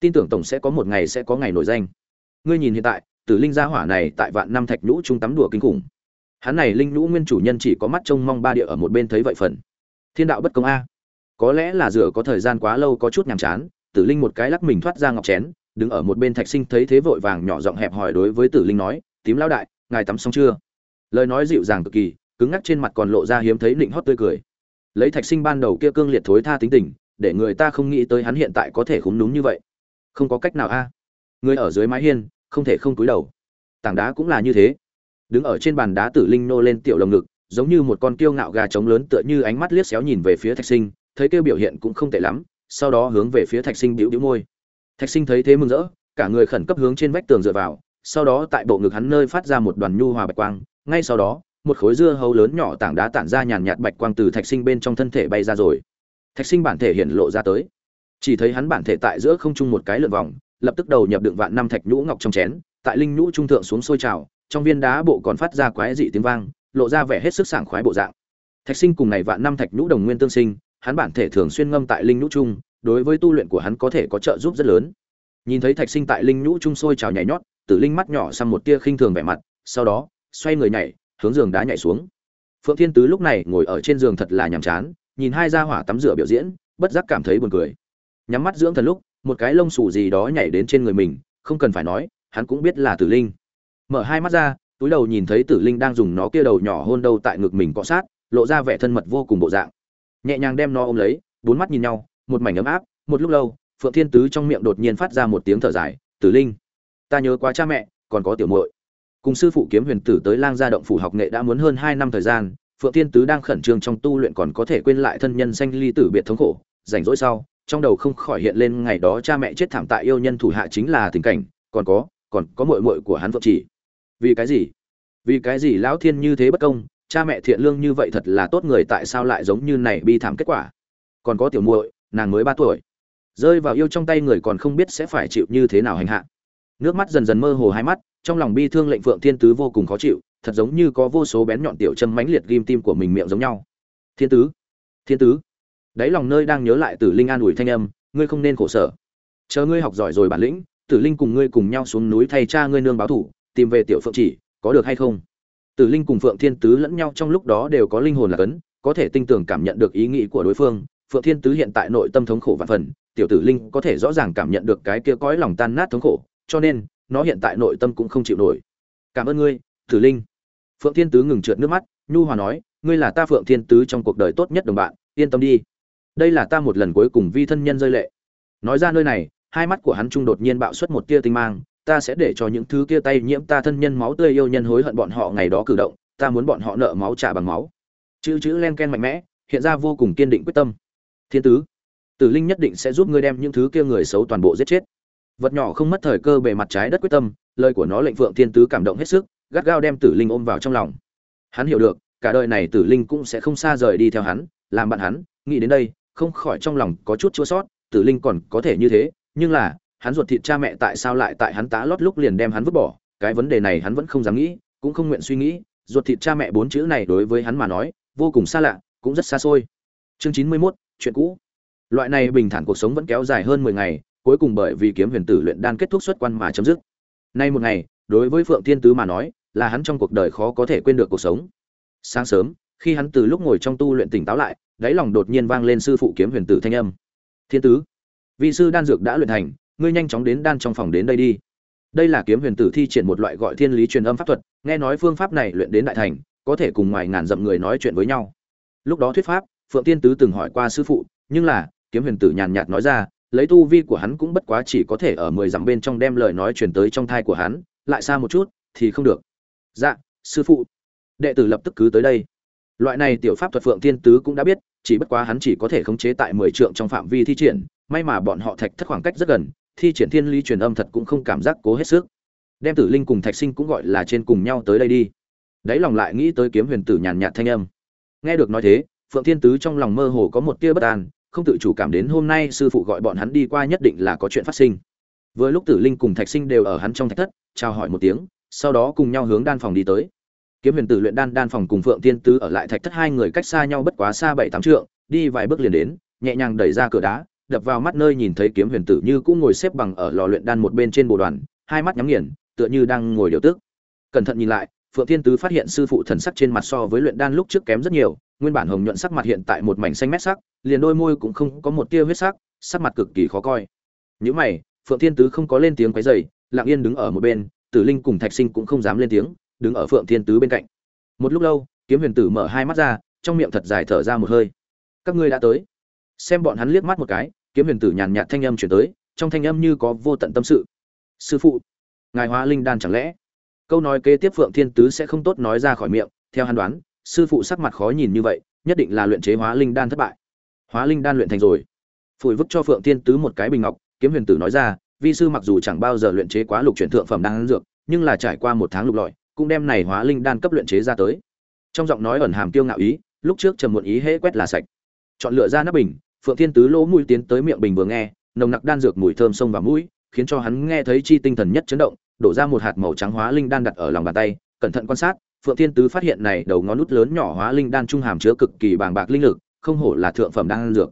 Tin tưởng tổng sẽ có một ngày sẽ có ngày nổi danh. Ngươi nhìn hiện tại, tử linh gia hỏa này tại vạn năm thạch nhũ trung tắm đùa kinh khủng. Hắn này linh nhũ nguyên chủ nhân chỉ có mắt trông mong ba địa ở một bên thấy vậy phần. Thiên đạo bất công a. Có lẽ là rửa có thời gian quá lâu có chút nhàm chán, tử linh một cái lắc mình thoát ra ngọc chén, đứng ở một bên thạch sinh thấy thế vội vàng nhỏ giọng hẹp hỏi đối với tử linh nói, tím lão đại, ngài tắm xong chưa? Lời nói dịu dàng cực kỳ, cứng ngắc trên mặt còn lộ ra hiếm thấy định hót tươi cười. Lấy thạch sinh ban đầu kia cương liệt thối tha tính tình để người ta không nghĩ tới hắn hiện tại có thể khúng đúng như vậy. Không có cách nào a. Người ở dưới mái hiên, không thể không cúi đầu. Tảng đá cũng là như thế. Đứng ở trên bàn đá tử linh nô lên tiểu lồng ngực, giống như một con kiêu ngạo gà trống lớn tựa như ánh mắt liếc xéo nhìn về phía thạch sinh, thấy kêu biểu hiện cũng không tệ lắm, sau đó hướng về phía thạch sinh bĩu bĩu môi. Thạch sinh thấy thế mừng rỡ, cả người khẩn cấp hướng trên vách tường dựa vào, sau đó tại bộ ngực hắn nơi phát ra một đoàn nhu hòa bạch quang, ngay sau đó, một khối dưa hấu lớn nhỏ tảng đá tản ra nhàn nhạt bạch quang từ thạch sinh bên trong thân thể bay ra rồi thạch sinh bản thể hiện lộ ra tới. Chỉ thấy hắn bản thể tại giữa không trung một cái lượn vòng, lập tức đầu nhập đựng vạn năm thạch nhũ ngọc trong chén, tại linh nhũ trung thượng xuống sôi trào, trong viên đá bộ còn phát ra quái dị tiếng vang, lộ ra vẻ hết sức sảng khoái bộ dạng. Thạch sinh cùng này vạn năm thạch nhũ đồng nguyên tương sinh, hắn bản thể thường xuyên ngâm tại linh nhũ trung, đối với tu luyện của hắn có thể có trợ giúp rất lớn. Nhìn thấy thạch sinh tại linh nhũ trung sôi trào nhảy nhót, tử linh mắt nhỏ sang một tia khinh thường vẻ mặt, sau đó, xoay người nhảy, hướng giường đá nhảy xuống. Phượng thiên tứ lúc này ngồi ở trên giường thật là nhàm chán nhìn hai gia hỏa tắm rửa biểu diễn, bất giác cảm thấy buồn cười. Nhắm mắt dưỡng thần lúc, một cái lông xù gì đó nhảy đến trên người mình, không cần phải nói, hắn cũng biết là tử linh. Mở hai mắt ra, túi đầu nhìn thấy tử linh đang dùng nó kia đầu nhỏ hôn đâu tại ngực mình cọ sát, lộ ra vẻ thân mật vô cùng bộ dạng. Nhẹ nhàng đem nó ôm lấy, bốn mắt nhìn nhau, một mảnh ấm áp, một lúc lâu, phượng thiên tứ trong miệng đột nhiên phát ra một tiếng thở dài, tử linh, ta nhớ quá cha mẹ, còn có tiểu muội. Cùng sư phụ kiếm huyền tử tới lang gia động phủ học nghệ đã muốn hơn hai năm thời gian phượng thiên tứ đang khẩn trương trong tu luyện còn có thể quên lại thân nhân sanh ly tử biệt thống khổ, rảnh rỗi sau, trong đầu không khỏi hiện lên ngày đó cha mẹ chết thảm tại yêu nhân thủ hạ chính là tình cảnh, còn có còn có muội muội của hắn phượng chỉ. Vì cái gì? Vì cái gì lão thiên như thế bất công, cha mẹ thiện lương như vậy thật là tốt người tại sao lại giống như này bi thảm kết quả? Còn có tiểu muội, nàng mới ba tuổi. Rơi vào yêu trong tay người còn không biết sẽ phải chịu như thế nào hành hạ. Nước mắt dần dần mơ hồ hai mắt, trong lòng bi thương lệnh phượng thiên tứ vô cùng khó chịu thật giống như có vô số bén nhọn tiểu châm mãnh liệt ghim tim của mình miệng giống nhau. Thiên tứ thiên tứ. Đáy lòng nơi đang nhớ lại tử linh an ủi thanh âm, ngươi không nên khổ sở. Chờ ngươi học giỏi rồi bản lĩnh, tử linh cùng ngươi cùng nhau xuống núi thay cha ngươi nương báo thủ, tìm về tiểu phượng chỉ, có được hay không? Tử linh cùng phượng thiên tứ lẫn nhau trong lúc đó đều có linh hồn là cấn, có thể tinh tường cảm nhận được ý nghĩ của đối phương. Phượng thiên tứ hiện tại nội tâm thống khổ và phần, tiểu tử linh có thể rõ ràng cảm nhận được cái kia cõi lòng tan nát thống khổ, cho nên, nó hiện tại nội tâm cũng không chịu nổi. Cảm ơn ngươi, tử linh phượng thiên tứ ngừng trượt nước mắt, nhu hòa nói, ngươi là ta phượng thiên tứ trong cuộc đời tốt nhất đồng bạn, yên tâm đi. Đây là ta một lần cuối cùng vi thân nhân rơi lệ. Nói ra nơi này, hai mắt của hắn trung đột nhiên bạo xuất một tia tinh mang, ta sẽ để cho những thứ kia tay nhiễm ta thân nhân máu tươi yêu nhân hối hận bọn họ ngày đó cử động, ta muốn bọn họ nợ máu trả bằng máu. Chữ chữ len ken mạnh mẽ, hiện ra vô cùng kiên định quyết tâm. Thiên tứ, tử linh nhất định sẽ giúp ngươi đem những thứ kia người xấu toàn bộ giết chết. Vật nhỏ không mất thời cơ bề mặt trái đất quyết tâm, lời của nó lệnh phượng thiên tứ cảm động hết sức gắt gao đem tử linh ôm vào trong lòng. Hắn hiểu được cả đời này tử linh cũng sẽ không xa rời đi theo hắn làm bạn hắn nghĩ đến đây không khỏi trong lòng có chút chua sót tử linh còn có thể như thế nhưng là hắn ruột thịt cha mẹ tại sao lại tại hắn tá lót lúc liền đem hắn vứt bỏ cái vấn đề này hắn vẫn không dám nghĩ cũng không nguyện suy nghĩ ruột thịt cha mẹ bốn chữ này đối với hắn mà nói vô cùng xa lạ cũng rất xa xôi. Chương chín mươi 91, chuyện cũ. Loại này bình thản cuộc sống vẫn kéo dài hơn mười ngày cuối cùng bởi vì kiếm huyền tử luyện đan kết thúc xuất quan mà chấm dứt. Nay một ngày đối với phượng thiên tứ mà nói là hắn trong cuộc đời khó có thể quên được cuộc sống. Sáng sớm, khi hắn từ lúc ngồi trong tu luyện tỉnh táo lại, đáy lòng đột nhiên vang lên sư phụ kiếm huyền tử thanh âm. Thiên tứ, vị sư đan dược đã luyện thành, ngươi nhanh chóng đến đan trong phòng đến đây đi. Đây là kiếm huyền tử thi triển một loại gọi thiên lý truyền âm pháp thuật, nghe nói phương pháp này luyện đến đại thành, có thể cùng ngoài ngàn dặm người nói chuyện với nhau. Lúc đó thuyết pháp, phượng tiên tứ từng hỏi qua sư phụ, nhưng là, kiếm huyền tử nhàn nhạt nói ra, lấy tu vi của hắn cũng bất quá chỉ có thể ở mười dặm bên trong đem lời nói truyền tới trong thai của hắn, lại xa một chút thì không được dạ sư phụ. Đệ tử lập tức cứ tới đây. Loại này tiểu pháp thuật phượng thiên tứ cũng đã biết, chỉ bất quá hắn chỉ có thể khống chế tại mười trượng trong phạm vi thi triển, may mà bọn họ thạch thất khoảng cách rất gần, thi triển thiên ly truyền âm thật cũng không cảm giác cố hết sức. Đem tử linh cùng thạch sinh cũng gọi là trên cùng nhau tới đây đi. Đấy lòng lại nghĩ tới kiếm huyền tử nhàn nhạt thanh âm. Nghe được nói thế, phượng thiên tứ trong lòng mơ hồ có một tia bất an, không tự chủ cảm đến hôm nay sư phụ gọi bọn hắn đi qua nhất định là có chuyện phát sinh. Vừa lúc tử linh cùng thạch sinh đều ở hắn trong thạch thất, chào hỏi một tiếng sau đó cùng nhau hướng đan phòng đi tới. Kiếm huyền tử luyện đan đan phòng cùng phượng tiên tứ ở lại thạch thất hai người cách xa nhau bất quá xa bảy tám trượng, đi vài bước liền đến, nhẹ nhàng đẩy ra cửa đá, đập vào mắt nơi nhìn thấy kiếm huyền tử như cũng ngồi xếp bằng ở lò luyện đan một bên trên bồ đoàn, hai mắt nhắm nghiền, tựa như đang ngồi điều tức. Cẩn thận nhìn lại, phượng thiên tứ phát hiện sư phụ thần sắc trên mặt so với luyện đan lúc trước kém rất nhiều, nguyên bản hồng nhuận sắc mặt hiện tại một mảnh xanh mét sắc, liền đôi môi cũng không có một tia huyết sắc sắc mặt cực kỳ khó coi. Những mày, phượng thiên tứ không có lên tiếng quấy rầy, lặng yên đứng ở một bên tử linh cùng thạch sinh cũng không dám lên tiếng, đứng ở phượng thiên tứ bên cạnh. Một lúc lâu, kiếm huyền tử mở hai mắt ra, trong miệng thật dài thở ra một hơi. Các ngươi đã tới. Xem bọn hắn liếc mắt một cái, kiếm huyền tử nhàn nhạt thanh âm chuyển tới, trong thanh âm như có vô tận tâm sự. Sư phụ, ngài hóa linh đan chẳng lẽ? Câu nói kế tiếp phượng thiên tứ sẽ không tốt nói ra khỏi miệng, theo hắn đoán, sư phụ sắc mặt khó nhìn như vậy, nhất định là luyện chế hóa linh đan thất bại. Hóa linh đan luyện thành rồi. Phủi vứt cho phượng thiên tứ một cái bình ngọc, kiếm huyền tử nói ra vi sư mặc dù chẳng bao giờ luyện chế quá lục chuyển thượng phẩm đan dược, nhưng là trải qua một tháng lục lọi, cũng đem này hóa linh đan cấp luyện chế ra tới. Trong giọng nói ẩn hàm tiêu ngạo ý, lúc trước trầm muộn ý hễ quét là sạch. Chọn lựa ra nắp bình, phượng thiên tứ lỗ mũi tiến tới miệng bình vừa nghe, nồng nặc đan dược mùi thơm sông vào mũi, khiến cho hắn nghe thấy chi tinh thần nhất chấn động, đổ ra một hạt màu trắng hóa linh đan đặt ở lòng bàn tay, cẩn thận quan sát, phượng thiên tứ phát hiện này đầu ngón nút lớn nhỏ hóa linh đan trung hàm chứa cực kỳ bàng bạc linh lực, không hổ là thượng phẩm đan dược.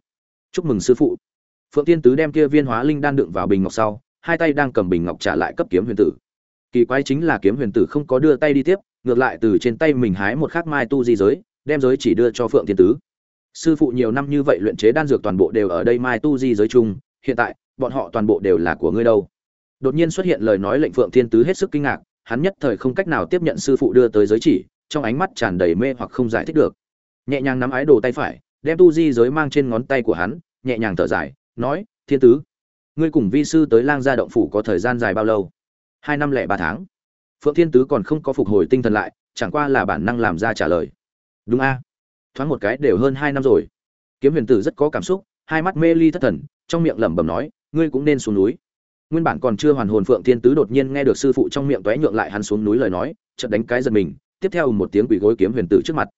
Chúc mừng sư phụ phượng thiên tứ đem kia viên hóa linh đan đựng vào bình ngọc sau, hai tay đang cầm bình ngọc trả lại cấp kiếm huyền tử. Kỳ quái chính là kiếm huyền tử không có đưa tay đi tiếp, ngược lại từ trên tay mình hái một khắc mai tu di giới, đem giới chỉ đưa cho phượng thiên tứ. Sư phụ nhiều năm như vậy luyện chế đan dược toàn bộ đều ở đây mai tu di giới chung, hiện tại, bọn họ toàn bộ đều là của ngươi đâu. Đột nhiên xuất hiện lời nói lệnh phượng thiên tứ hết sức kinh ngạc, hắn nhất thời không cách nào tiếp nhận sư phụ đưa tới giới chỉ, trong ánh mắt tràn đầy mê hoặc không giải thích được. Nhẹ nhàng nắm ái đồ tay phải, đem tu di giới mang trên ngón tay của hắn, nhẹ nhàng thở dài nói, thiên tứ, ngươi cùng vi sư tới lang gia động phủ có thời gian dài bao lâu? Hai năm lẻ ba tháng. Phượng thiên tứ còn không có phục hồi tinh thần lại, chẳng qua là bản năng làm ra trả lời. Đúng a, thoáng một cái đều hơn hai năm rồi. Kiếm huyền tử rất có cảm xúc, hai mắt mê ly thất thần, trong miệng lẩm bẩm nói, ngươi cũng nên xuống núi. Nguyên bản còn chưa hoàn hồn phượng thiên tứ đột nhiên nghe được sư phụ trong miệng tóe nhượng lại hắn xuống núi lời nói, chợt đánh cái giật mình, tiếp theo một tiếng quỷ gối kiếm huyền tử trước mặt.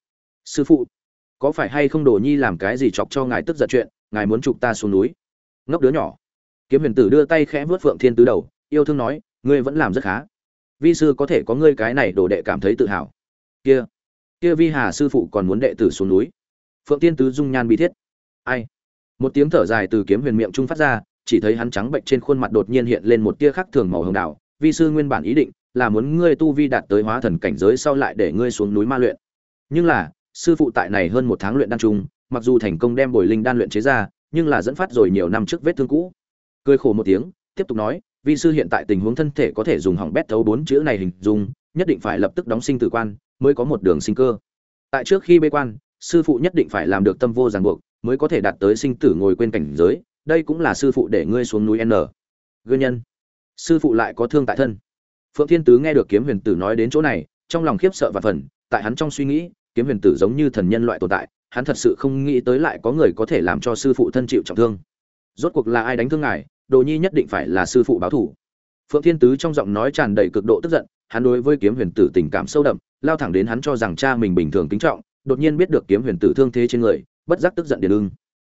Sư phụ, có phải hay không đồ nhi làm cái gì chọc cho ngài tức giận chuyện, ngài muốn chụp ta xuống núi? Ngốc đứa nhỏ. Kiếm huyền tử đưa tay khẽ vớt phượng thiên tứ đầu, yêu thương nói, ngươi vẫn làm rất khá. Vi sư có thể có ngươi cái này đồ đệ cảm thấy tự hào. Kia kia vi hà sư phụ còn muốn đệ tử xuống núi. Phượng tiên tứ dung nhan bi thiết. Ai? Một tiếng thở dài từ kiếm huyền miệng trung phát ra, chỉ thấy hắn trắng bệnh trên khuôn mặt đột nhiên hiện lên một tia khắc thường màu hồng đảo vi sư nguyên bản ý định là muốn ngươi tu vi đạt tới hóa thần cảnh giới sau lại để ngươi xuống núi ma luyện. Nhưng là, sư phụ tại này hơn một tháng luyện đan trung, mặc dù thành công đem bồi linh đan luyện chế ra nhưng là dẫn phát rồi nhiều năm trước vết thương cũ. Cười khổ một tiếng, tiếp tục nói, vi sư hiện tại tình huống thân thể có thể dùng hỏng bét thấu bốn chữ này hình dung, nhất định phải lập tức đóng sinh tử quan, mới có một đường sinh cơ. Tại trước khi bế quan, sư phụ nhất định phải làm được tâm vô ràng buộc, mới có thể đạt tới sinh tử ngồi quên cảnh giới, đây cũng là sư phụ để ngươi xuống núi n. Gương nhân. Sư phụ lại có thương tại thân. Phượng thiên tứ nghe được kiếm huyền tử nói đến chỗ này, trong lòng khiếp sợ và phần, tại hắn trong suy nghĩ, kiếm huyền tử giống như thần nhân loại tồn tại hắn thật sự không nghĩ tới lại có người có thể làm cho sư phụ thân chịu trọng thương. Rốt cuộc là ai đánh thương ngài, đồ nhi nhất định phải là sư phụ báo thủ. Phượng thiên tứ trong giọng nói tràn đầy cực độ tức giận, hắn đối với kiếm huyền tử tình cảm sâu đậm, lao thẳng đến hắn cho rằng cha mình bình thường kính trọng, đột nhiên biết được kiếm huyền tử thương thế trên người, bất giác tức giận điền ưng.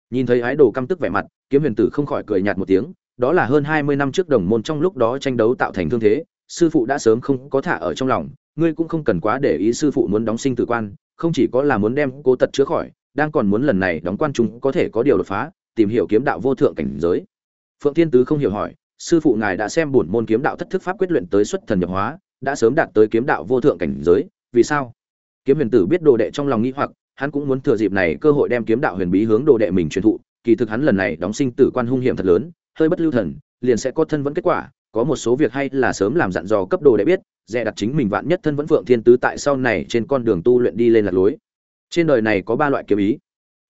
Nhìn thấy ái đồ căm tức vẻ mặt, kiếm huyền tử không khỏi cười nhạt một tiếng, đó là hơn hai mươi năm trước đồng môn trong lúc đó tranh đấu tạo thành thương thế, sư phụ đã sớm không có thả ở trong lòng, ngươi cũng không cần quá để ý sư phụ muốn đóng sinh tử quan không chỉ có là muốn đem cố tật chữa khỏi, đang còn muốn lần này đóng quan chúng có thể có điều đột phá, tìm hiểu kiếm đạo vô thượng cảnh giới. Phượng thiên tứ không hiểu hỏi, sư phụ ngài đã xem bổn môn kiếm đạo thất thức pháp quyết luyện tới xuất thần nhập hóa, đã sớm đạt tới kiếm đạo vô thượng cảnh giới, vì sao? Kiếm huyền tử biết đồ đệ trong lòng nghĩ hoặc, hắn cũng muốn thừa dịp này cơ hội đem kiếm đạo huyền bí hướng đồ đệ mình truyền thụ, kỳ thực hắn lần này đóng sinh tử quan hung hiểm thật lớn, hơi bất lưu thần, liền sẽ có thân vẫn kết quả có một số việc hay là sớm làm dặn dò cấp đồ để biết, dè đặt chính mình vạn nhất thân vẫn phượng thiên tứ tại sau này trên con đường tu luyện đi lên lạc lối. Trên đời này có ba loại kiếm ý.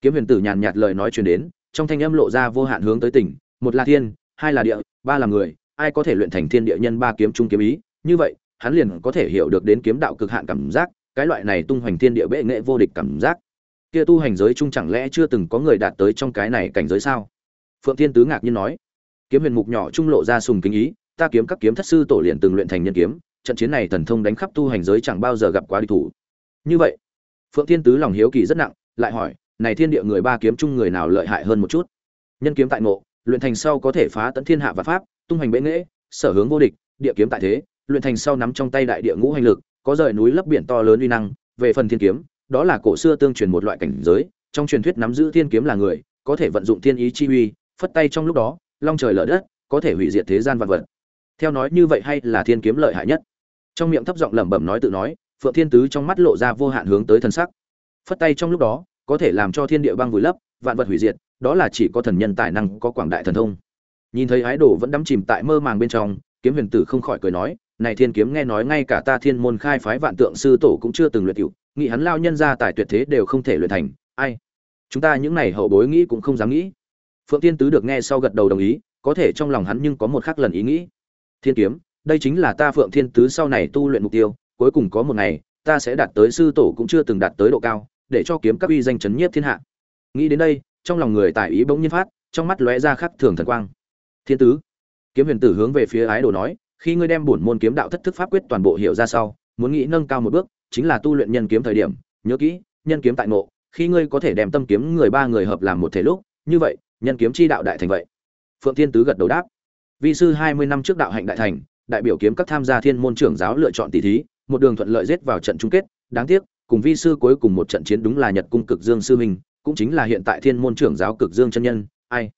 Kiếm huyền tử nhàn nhạt lời nói truyền đến, trong thanh âm lộ ra vô hạn hướng tới tỉnh một là thiên, hai là địa, ba là người, ai có thể luyện thành thiên địa nhân ba kiếm trung kiếm ý, như vậy, hắn liền có thể hiểu được đến kiếm đạo cực hạn cảm giác, cái loại này tung hoành thiên địa bệ nghệ vô địch cảm giác. Kia tu hành giới chung chẳng lẽ chưa từng có người đạt tới trong cái này cảnh giới sao? Phượng thiên tứ ngạc nhiên nói. Kiếm huyền mục nhỏ trung lộ ra sùng kính ý ta kiếm các kiếm thất sư tổ liền từng luyện thành nhân kiếm, trận chiến này thần thông đánh khắp tu hành giới chẳng bao giờ gặp quá địch thủ. Như vậy, phượng thiên tứ lòng hiếu kỳ rất nặng, lại hỏi, này thiên địa người ba kiếm chung người nào lợi hại hơn một chút? Nhân kiếm tại ngộ, luyện thành sau có thể phá tận thiên hạ và pháp, tung hành bệ nghệ, sở hướng vô địch, địa kiếm tại thế, luyện thành sau nắm trong tay đại địa ngũ hành lực, có rời núi lấp biển to lớn uy năng, về phần thiên kiếm, đó là cổ xưa tương truyền một loại cảnh giới, trong truyền thuyết nắm giữ thiên kiếm là người, có thể vận dụng thiên ý chi uy, phất tay trong lúc đó, long trời lở đất, có thể hủy diệt thế gian vạn vật theo nói như vậy hay là thiên kiếm lợi hại nhất? Trong miệng thấp giọng lẩm bẩm nói tự nói, phượng thiên tứ trong mắt lộ ra vô hạn hướng tới thần sắc. Phất tay trong lúc đó, có thể làm cho thiên địa băng vùi lấp, vạn vật hủy diệt, đó là chỉ có thần nhân tài năng, có quảng đại thần thông. Nhìn thấy ái đồ vẫn đắm chìm tại mơ màng bên trong, kiếm huyền tử không khỏi cười nói, này thiên kiếm nghe nói ngay cả ta thiên môn khai phái vạn tượng sư tổ cũng chưa từng luyện cựu nghĩ hắn lao nhân ra tài tuyệt thế đều không thể luyện thành, ai? Chúng ta những này hậu bối nghĩ cũng không dám nghĩ. Phượng thiên tứ được nghe sau gật đầu đồng ý, có thể trong lòng hắn nhưng có một khắc lần ý nghĩ thiên kiếm, đây chính là ta phượng thiên tứ sau này tu luyện mục tiêu, cuối cùng có một ngày, ta sẽ đạt tới sư tổ cũng chưa từng đạt tới độ cao, để cho kiếm các uy danh chấn nhiếp thiên hạ. Nghĩ đến đây, trong lòng người tại ý bỗng nhiên phát, trong mắt lóe ra khắc thường thần quang. Thiên tứ, kiếm huyền tử hướng về phía ái đồ nói, khi ngươi đem bổn môn kiếm đạo thất thức pháp quyết toàn bộ hiểu ra sau, muốn nghĩ nâng cao một bước, chính là tu luyện nhân kiếm thời điểm, nhớ kỹ, nhân kiếm tại ngộ, khi ngươi có thể đem tâm kiếm người ba người hợp làm một thể lúc, như vậy, nhân kiếm chi đạo đại thành vậy. Phượng thiên tứ gật đầu đáp vi sư hai mươi năm trước đạo hạnh đại thành, đại biểu kiếm các tham gia thiên môn trưởng giáo lựa chọn tỷ thí, một đường thuận lợi giết vào trận chung kết. Đáng tiếc, cùng vi sư cuối cùng một trận chiến đúng là nhật cung cực dương sư minh cũng chính là hiện tại thiên môn trưởng giáo cực dương chân nhân, ai?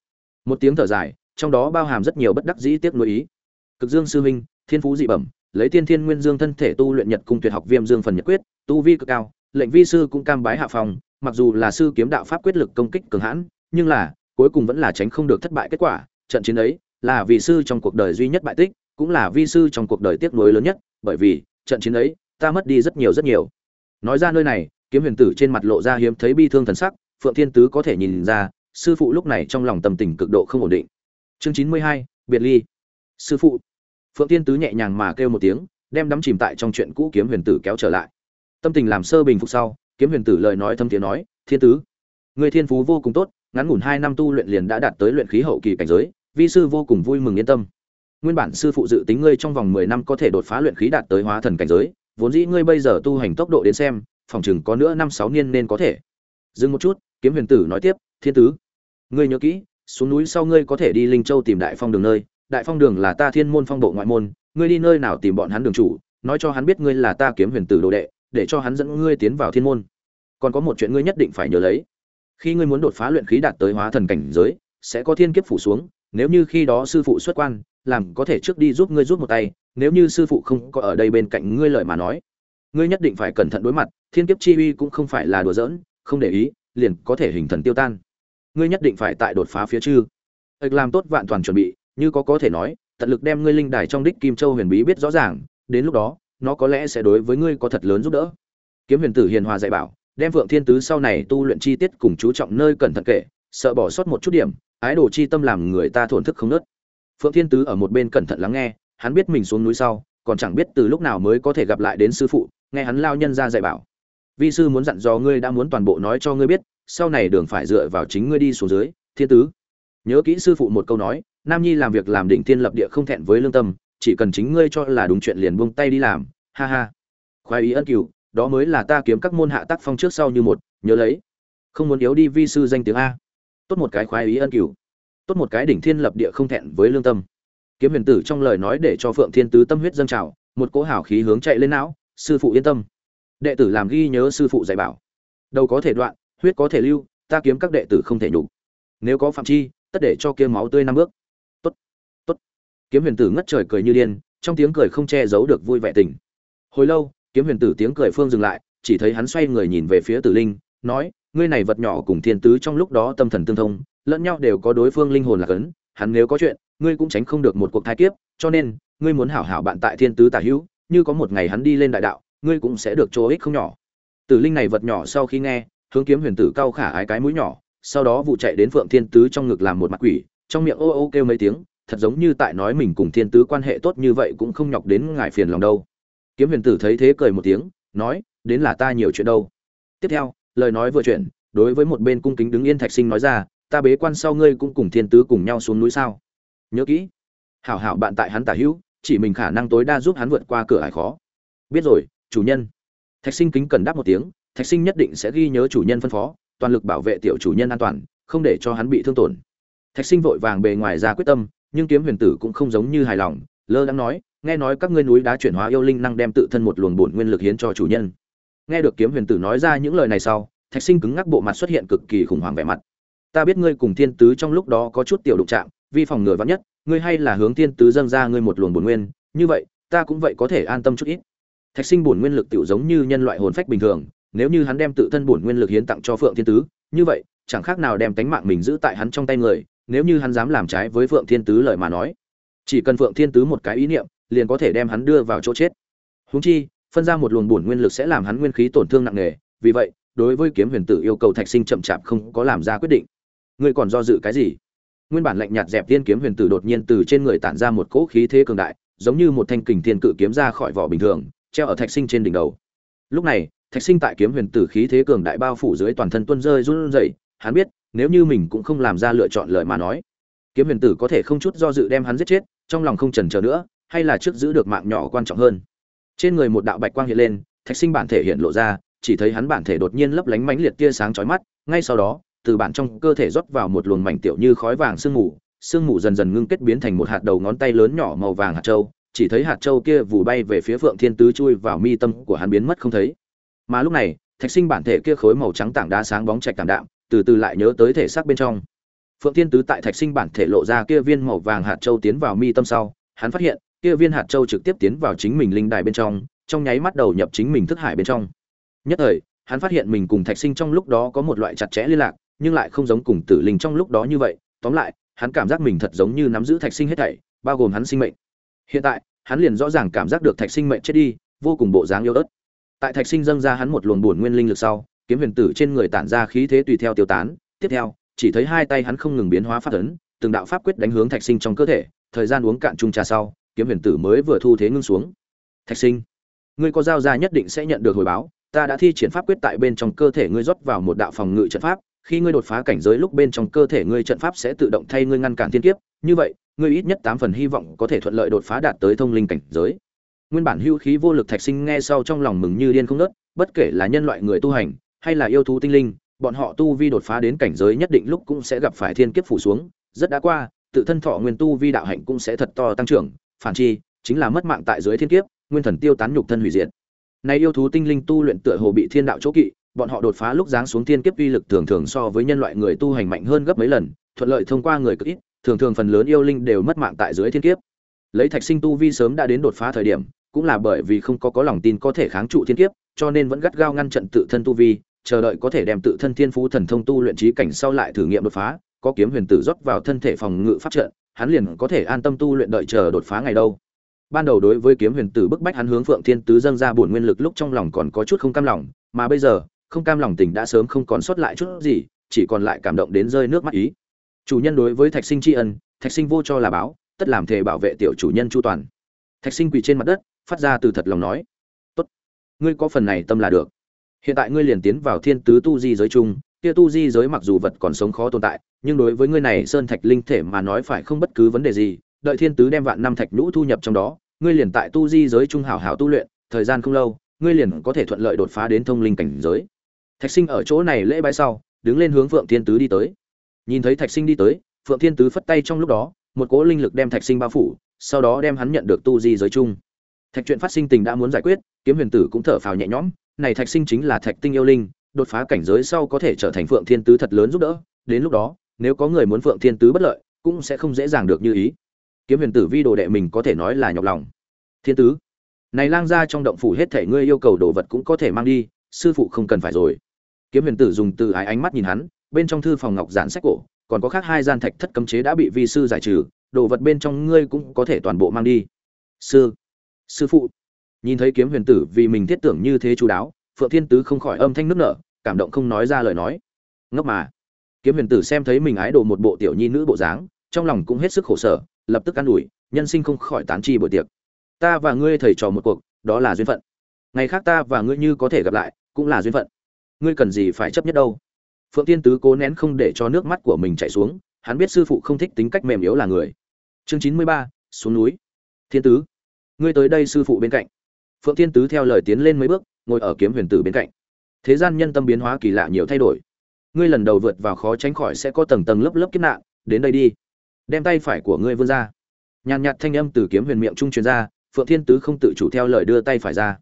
Một tiếng thở dài, trong đó bao hàm rất nhiều bất đắc dĩ tiếc nuối ý. Cực dương sư minh thiên phú dị bẩm, lấy tiên thiên nguyên dương thân thể tu luyện nhật cung tuyệt học viêm dương phần nhật quyết, tu vi cực cao, lệnh vi sư cũng cam bái hạ phòng mặc dù là sư kiếm đạo pháp quyết lực công kích cường hãn, nhưng là, cuối cùng vẫn là tránh không được thất bại kết quả, trận chiến ấy là vị sư trong cuộc đời duy nhất bại tích, cũng là vi sư trong cuộc đời tiếc nuối lớn nhất, bởi vì, trận chiến ấy, ta mất đi rất nhiều rất nhiều. Nói ra nơi này, kiếm huyền tử trên mặt lộ ra hiếm thấy bi thương thần sắc, phượng thiên tứ có thể nhìn ra, sư phụ lúc này trong lòng tâm tình cực độ không ổn định. Chương chín mươi hai, biệt ly. Sư phụ. Phượng thiên tứ nhẹ nhàng mà kêu một tiếng, đem đắm chìm tại trong chuyện cũ kiếm huyền tử kéo trở lại. Tâm tình làm sơ bình phục sau, kiếm huyền tử lời nói thâm tiếng nói, thiên tứ ngươi thiên phú vô cùng tốt, ngắn ngủn hai năm tu luyện liền đã đạt tới luyện khí hậu kỳ cảnh giới vi sư vô cùng vui mừng yên tâm. Nguyên bản sư phụ dự tính ngươi trong vòng mười năm có thể đột phá luyện khí đạt tới hóa thần cảnh giới, vốn dĩ ngươi bây giờ tu hành tốc độ đến xem, phòng chừng có nữa năm sáu niên nên có thể. Dừng một chút, kiếm huyền tử nói tiếp, thiên tứ, ngươi nhớ kỹ, xuống núi sau ngươi có thể đi linh châu tìm đại phong đường nơi. Đại phong đường là ta thiên môn phong bộ ngoại môn, ngươi đi nơi nào tìm bọn hắn đường chủ, nói cho hắn biết ngươi là ta kiếm huyền tử đồ đệ, để cho hắn dẫn ngươi tiến vào thiên môn. Còn có một chuyện ngươi nhất định phải nhớ lấy. Khi ngươi muốn đột phá luyện khí đạt tới hóa thần cảnh giới, sẽ có thiên kiếp phủ xuống nếu như khi đó sư phụ xuất quan, làm có thể trước đi giúp ngươi rút một tay, nếu như sư phụ không có ở đây bên cạnh ngươi lời mà nói. Ngươi nhất định phải cẩn thận đối mặt, thiên kiếp chi uy cũng không phải là đùa giỡn, không để ý, liền có thể hình thần tiêu tan. Ngươi nhất định phải tại đột phá phía chư. Ịch làm tốt vạn toàn chuẩn bị, như có có thể nói, tận lực đem ngươi linh đài trong đích kim châu huyền bí biết rõ ràng, đến lúc đó, nó có lẽ sẽ đối với ngươi có thật lớn giúp đỡ. Kiếm huyền tử hiền hòa dạy bảo, đem vượng thiên tứ sau này tu luyện chi tiết cùng chú trọng nơi cẩn thận kể, sợ bỏ sót một chút điểm ái đồ chi tâm làm người ta thổn thức không nớt. Phượng thiên tứ ở một bên cẩn thận lắng nghe, hắn biết mình xuống núi sau, còn chẳng biết từ lúc nào mới có thể gặp lại đến sư phụ, nghe hắn lao nhân ra dạy bảo. Vi sư muốn dặn dò ngươi đã muốn toàn bộ nói cho ngươi biết, sau này đường phải dựa vào chính ngươi đi xuống dưới, thiên tứ. Nhớ kỹ sư phụ một câu nói, nam nhi làm việc làm định thiên lập địa không thẹn với lương tâm, chỉ cần chính ngươi cho là đúng chuyện liền buông tay đi làm, ha ha. Khoái ý ân cửu đó mới là ta kiếm các môn hạ tác phong trước sau như một, nhớ lấy. Không muốn yếu đi vi sư danh tiếng a tốt một cái khoái ý ân cửu, tốt một cái đỉnh thiên lập địa không thẹn với lương tâm. Kiếm huyền tử trong lời nói để cho phượng thiên tứ tâm huyết dâng trào, một cỗ hào khí hướng chạy lên não, sư phụ yên tâm. Đệ tử làm ghi nhớ sư phụ dạy bảo. Đầu có thể đoạn, huyết có thể lưu, ta kiếm các đệ tử không thể nhục. Nếu có phạm chi, tất để cho kia máu tươi năm bước. Tốt tốt. Kiếm huyền tử ngất trời cười như điên, trong tiếng cười không che giấu được vui vẻ tình. Hồi lâu, kiếm huyền tử tiếng cười phương dừng lại, chỉ thấy hắn xoay người nhìn về phía tử linh, nói ngươi này vật nhỏ cùng thiên tứ trong lúc đó tâm thần tương thông, lẫn nhau đều có đối phương linh hồn là cấn, hắn nếu có chuyện, ngươi cũng tránh không được một cuộc thai kiếp, cho nên, ngươi muốn hảo hảo bạn tại thiên tứ tả hữu, như có một ngày hắn đi lên đại đạo, ngươi cũng sẽ được chỗ ích không nhỏ. Tử linh này vật nhỏ sau khi nghe, hướng kiếm huyền tử cao khả ái cái mũi nhỏ, sau đó vụ chạy đến phượng thiên tứ trong ngực làm một mặt quỷ, trong miệng ô ô kêu mấy tiếng, thật giống như tại nói mình cùng thiên tứ quan hệ tốt như vậy cũng không nhọc đến ngài phiền lòng đâu. Kiếm huyền tử thấy thế cười một tiếng, nói, đến là ta nhiều chuyện đâu. Tiếp theo lời nói vừa chuyện đối với một bên cung kính đứng yên thạch sinh nói ra, ta bế quan sau ngươi cũng cùng thiên tứ cùng nhau xuống núi sao? Nhớ kỹ. Hảo hảo, bạn tại hắn tả hữu, chỉ mình khả năng tối đa giúp hắn vượt qua cửa ải khó. Biết rồi, chủ nhân. Thạch sinh kính cần đáp một tiếng, thạch sinh nhất định sẽ ghi nhớ chủ nhân phân phó, toàn lực bảo vệ tiểu chủ nhân an toàn, không để cho hắn bị thương tổn. Thạch sinh vội vàng bề ngoài ra quyết tâm, nhưng kiếm huyền tử cũng không giống như hài lòng, lơ đang nói, nghe nói các ngươi núi đá chuyển hóa yêu linh năng đem tự thân một luồng bổn nguyên lực hiến cho chủ nhân nghe được kiếm huyền tử nói ra những lời này sau, thạch sinh cứng ngắc bộ mặt xuất hiện cực kỳ khủng hoảng vẻ mặt. Ta biết ngươi cùng thiên tứ trong lúc đó có chút tiểu đụng chạm vi phòng ngừa vắn nhất, ngươi hay là hướng thiên tứ dâng ra ngươi một luồng bổn nguyên, như vậy, ta cũng vậy có thể an tâm chút ít. Thạch sinh bổn nguyên lực tiểu giống như nhân loại hồn phách bình thường, nếu như hắn đem tự thân bổn nguyên lực hiến tặng cho phượng thiên tứ, như vậy, chẳng khác nào đem tánh mạng mình giữ tại hắn trong tay người, nếu như hắn dám làm trái với phượng thiên tứ lời mà nói. Chỉ cần phượng thiên tứ một cái ý niệm, liền có thể đem hắn đưa vào chỗ chết. Húng chi phân ra một luồng bổn nguyên lực sẽ làm hắn nguyên khí tổn thương nặng nề. Vì vậy, đối với kiếm huyền tử yêu cầu thạch sinh chậm chạp không có làm ra quyết định. Ngươi còn do dự cái gì? Nguyên bản lạnh nhạt dẹp tiên kiếm huyền tử đột nhiên từ trên người tản ra một cỗ khí thế cường đại, giống như một thanh kình thiên cự kiếm ra khỏi vỏ bình thường, treo ở thạch sinh trên đỉnh đầu. Lúc này, thạch sinh tại kiếm huyền tử khí thế cường đại bao phủ dưới toàn thân tuân rơi run rẩy, hắn biết, nếu như mình cũng không làm ra lựa chọn lời mà nói, kiếm huyền tử có thể không chút do dự đem hắn giết chết, trong lòng không chần chờ nữa, hay là trước giữ được mạng nhỏ quan trọng hơn trên người một đạo bạch quang hiện lên, thạch sinh bản thể hiện lộ ra, chỉ thấy hắn bản thể đột nhiên lấp lánh mãnh liệt tia sáng chói mắt, ngay sau đó, từ bản trong cơ thể rót vào một luồng mảnh tiểu như khói vàng sương mù sương mù dần dần ngưng kết biến thành một hạt đầu ngón tay lớn nhỏ màu vàng hạt châu, chỉ thấy hạt châu kia vù bay về phía phượng thiên tứ chui vào mi tâm của hắn biến mất không thấy. Mà lúc này, thạch sinh bản thể kia khối màu trắng tảng đá sáng bóng trạch cảm đạm, từ từ lại nhớ tới thể xác bên trong. Phượng thiên tứ tại thạch sinh bản thể lộ ra kia viên màu vàng hạt châu tiến vào mi tâm sau, hắn phát hiện kia viên hạt châu trực tiếp tiến vào chính mình linh đài bên trong trong nháy mắt đầu nhập chính mình thức hải bên trong. Nhất thời, hắn phát hiện mình cùng thạch sinh trong lúc đó có một loại chặt chẽ liên lạc, nhưng lại không giống cùng tử linh trong lúc đó như vậy. Tóm lại, hắn cảm giác mình thật giống như nắm giữ thạch sinh hết thảy, bao gồm hắn sinh mệnh. Hiện tại, hắn liền rõ ràng cảm giác được thạch sinh mệnh chết đi, vô cùng bộ dáng yếu ớt. Tại thạch sinh dâng ra hắn một luồng buồn nguyên linh lực sau, kiếm huyền tử trên người tản ra khí thế tùy theo tiêu tán. Tiếp theo, chỉ thấy hai tay hắn không ngừng biến hóa pháp ấn, từng đạo pháp quyết đánh hướng thạch sinh trong cơ thể, thời gian uống cạn chung trà sau kiếm huyền tử mới vừa thu thế ngưng xuống. Thạch sinh, ngươi có giao ra nhất định sẽ nhận được hồi báo, ta đã thi triển pháp quyết tại bên trong cơ thể ngươi rót vào một đạo phòng ngự trận pháp, khi ngươi đột phá cảnh giới lúc bên trong cơ thể ngươi trận pháp sẽ tự động thay ngươi ngăn cản thiên kiếp, như vậy, ngươi ít nhất tám phần hy vọng có thể thuận lợi đột phá đạt tới thông linh cảnh giới. Nguyên bản hưu khí vô lực thạch sinh nghe sau trong lòng mừng như điên không nớt bất kể là nhân loại người tu hành, hay là yêu thú tinh linh, bọn họ tu vi đột phá đến cảnh giới nhất định lúc cũng sẽ gặp phải thiên kiếp phủ xuống. Rất đã qua, tự thân thọ nguyên tu vi đạo hạnh cũng sẽ thật to tăng trưởng phản chi, chính là mất mạng tại dưới thiên kiếp, nguyên thần tiêu tán nhục thân hủy diệt. Nay yêu thú tinh linh tu luyện tựa hồ bị thiên đạo chỗ kỵ, bọn họ đột phá lúc giáng xuống thiên kiếp uy lực thường thường so với nhân loại người tu hành mạnh hơn gấp mấy lần, thuận lợi thông qua người cực ít, thường thường phần lớn yêu linh đều mất mạng tại dưới thiên kiếp. Lấy thạch sinh tu vi sớm đã đến đột phá thời điểm, cũng là bởi vì không có có lòng tin có thể kháng trụ thiên kiếp, cho nên vẫn gắt gao ngăn trận tự thân tu vi, chờ đợi có thể đem tự thân thiên phú thần thông tu luyện trí cảnh sau lại thử nghiệm đột phá, có kiếm huyền tử rót vào thân thể phòng ngự pháp trận hắn liền có thể an tâm tu luyện đợi chờ đột phá ngày đâu. Ban đầu đối với kiếm huyền tử bức bách hắn hướng phượng thiên tứ dâng ra bổn nguyên lực lúc trong lòng còn có chút không cam lòng, mà bây giờ, không cam lòng tình đã sớm không còn sót lại chút gì, chỉ còn lại cảm động đến rơi nước mắt ý. Chủ nhân đối với thạch sinh tri ân, thạch sinh vô cho là báo, tất làm thể bảo vệ tiểu chủ nhân chu toàn. Thạch sinh quỳ trên mặt đất, phát ra từ thật lòng nói, tốt, ngươi có phần này tâm là được. Hiện tại ngươi liền tiến vào thiên tứ tu di giới chung kia tu di giới mặc dù vật còn sống khó tồn tại, nhưng đối với ngươi này sơn thạch linh thể mà nói phải không bất cứ vấn đề gì. Đợi thiên tứ đem vạn năm thạch nhũ thu nhập trong đó, ngươi liền tại tu di giới trung hảo hảo tu luyện, thời gian không lâu, ngươi liền có thể thuận lợi đột phá đến thông linh cảnh giới. Thạch sinh ở chỗ này lễ bái sau, đứng lên hướng phượng thiên tứ đi tới. Nhìn thấy thạch sinh đi tới, phượng thiên tứ phất tay trong lúc đó, một cỗ linh lực đem thạch sinh bao phủ, sau đó đem hắn nhận được tu di giới chung thạch chuyện phát sinh tình đã muốn giải quyết, kiếm huyền tử cũng thở phào nhẹ nhõm, này thạch sinh chính là thạch tinh yêu linh đột phá cảnh giới sau có thể trở thành phượng thiên tứ thật lớn giúp đỡ, đến lúc đó, nếu có người muốn phượng thiên tứ bất lợi, cũng sẽ không dễ dàng được như ý. Kiếm huyền tử vi đồ đệ mình có thể nói là nhọc lòng. Thiên tứ, này lang ra trong động phủ hết thể ngươi yêu cầu đồ vật cũng có thể mang đi, sư phụ không cần phải rồi. Kiếm huyền tử dùng từ ái ánh mắt nhìn hắn, bên trong thư phòng ngọc giản sách cổ, còn có khác hai gian thạch thất cấm chế đã bị vi sư giải trừ, đồ vật bên trong ngươi cũng có thể toàn bộ mang đi. Sư sư phụ. Nhìn thấy kiếm huyền tử vì mình thiết tưởng như thế chú đáo, phượng thiên tứ không khỏi âm thanh nức nở cảm động không nói ra lời nói. Ngốc mà. Kiếm huyền tử xem thấy mình ái đồ một bộ tiểu nhi nữ bộ dáng, trong lòng cũng hết sức khổ sở, lập tức an ủi, nhân sinh không khỏi tán chi buổi tiệc. Ta và ngươi thầy trò một cuộc, đó là duyên phận. Ngày khác ta và ngươi như có thể gặp lại, cũng là duyên phận. Ngươi cần gì phải chấp nhất đâu? Phượng tiên tứ cố nén không để cho nước mắt của mình chảy xuống, hắn biết sư phụ không thích tính cách mềm yếu là người. Chương chín mươi ba, xuống núi. Thiên tứ, ngươi tới đây sư phụ bên cạnh. Phượng thiên tứ theo lời tiến lên mấy bước, ngồi ở kiếm huyền tử bên cạnh thế gian nhân tâm biến hóa kỳ lạ nhiều thay đổi. Ngươi lần đầu vượt vào khó tránh khỏi sẽ có tầng tầng lớp lớp kiếp nạn, đến đây đi. Đem tay phải của ngươi vươn ra. Nhàn nhạt thanh âm từ kiếm huyền miệng trung truyền ra, phượng thiên tứ không tự chủ theo lời đưa tay phải ra.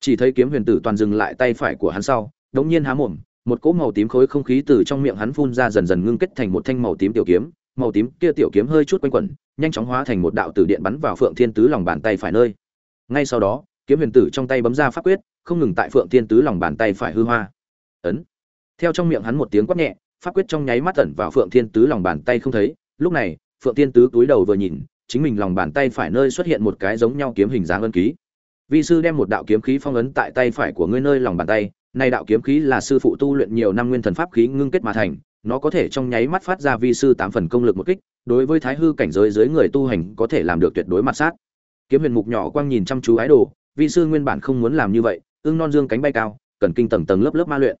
Chỉ thấy kiếm huyền tử toàn dừng lại tay phải của hắn sau, đống nhiên há mồm, một cỗ màu tím khối không khí từ trong miệng hắn phun ra dần dần ngưng kết thành một thanh màu tím tiểu kiếm. Màu tím kia tiểu kiếm hơi chút quanh quẩn, nhanh chóng hóa thành một đạo tử điện bắn vào phượng thiên tứ lòng bàn tay phải nơi. Ngay sau đó, kiếm huyền tử trong tay bấm ra pháp quyết không ngừng tại phượng thiên tứ lòng bàn tay phải hư hoa. Ấn. Theo trong miệng hắn một tiếng quát nhẹ, pháp quyết trong nháy mắt tẩn vào phượng thiên tứ lòng bàn tay không thấy. Lúc này, phượng thiên tứ túi đầu vừa nhìn, chính mình lòng bàn tay phải nơi xuất hiện một cái giống nhau kiếm hình dáng ân ký. Vi sư đem một đạo kiếm khí phong ấn tại tay phải của ngươi nơi lòng bàn tay. Nay đạo kiếm khí là sư phụ tu luyện nhiều năm nguyên thần pháp khí ngưng kết mà thành. Nó có thể trong nháy mắt phát ra vi sư tám phần công lực một kích, đối với thái hư cảnh giới dưới người tu hành có thể làm được tuyệt đối mặt sát. Kiếm huyền mục nhỏ quang nhìn chăm chú ái đồ, vi sư nguyên bản không muốn làm như vậy ương non dương cánh bay cao, cần kinh tầng tầng lớp lớp ma luyện.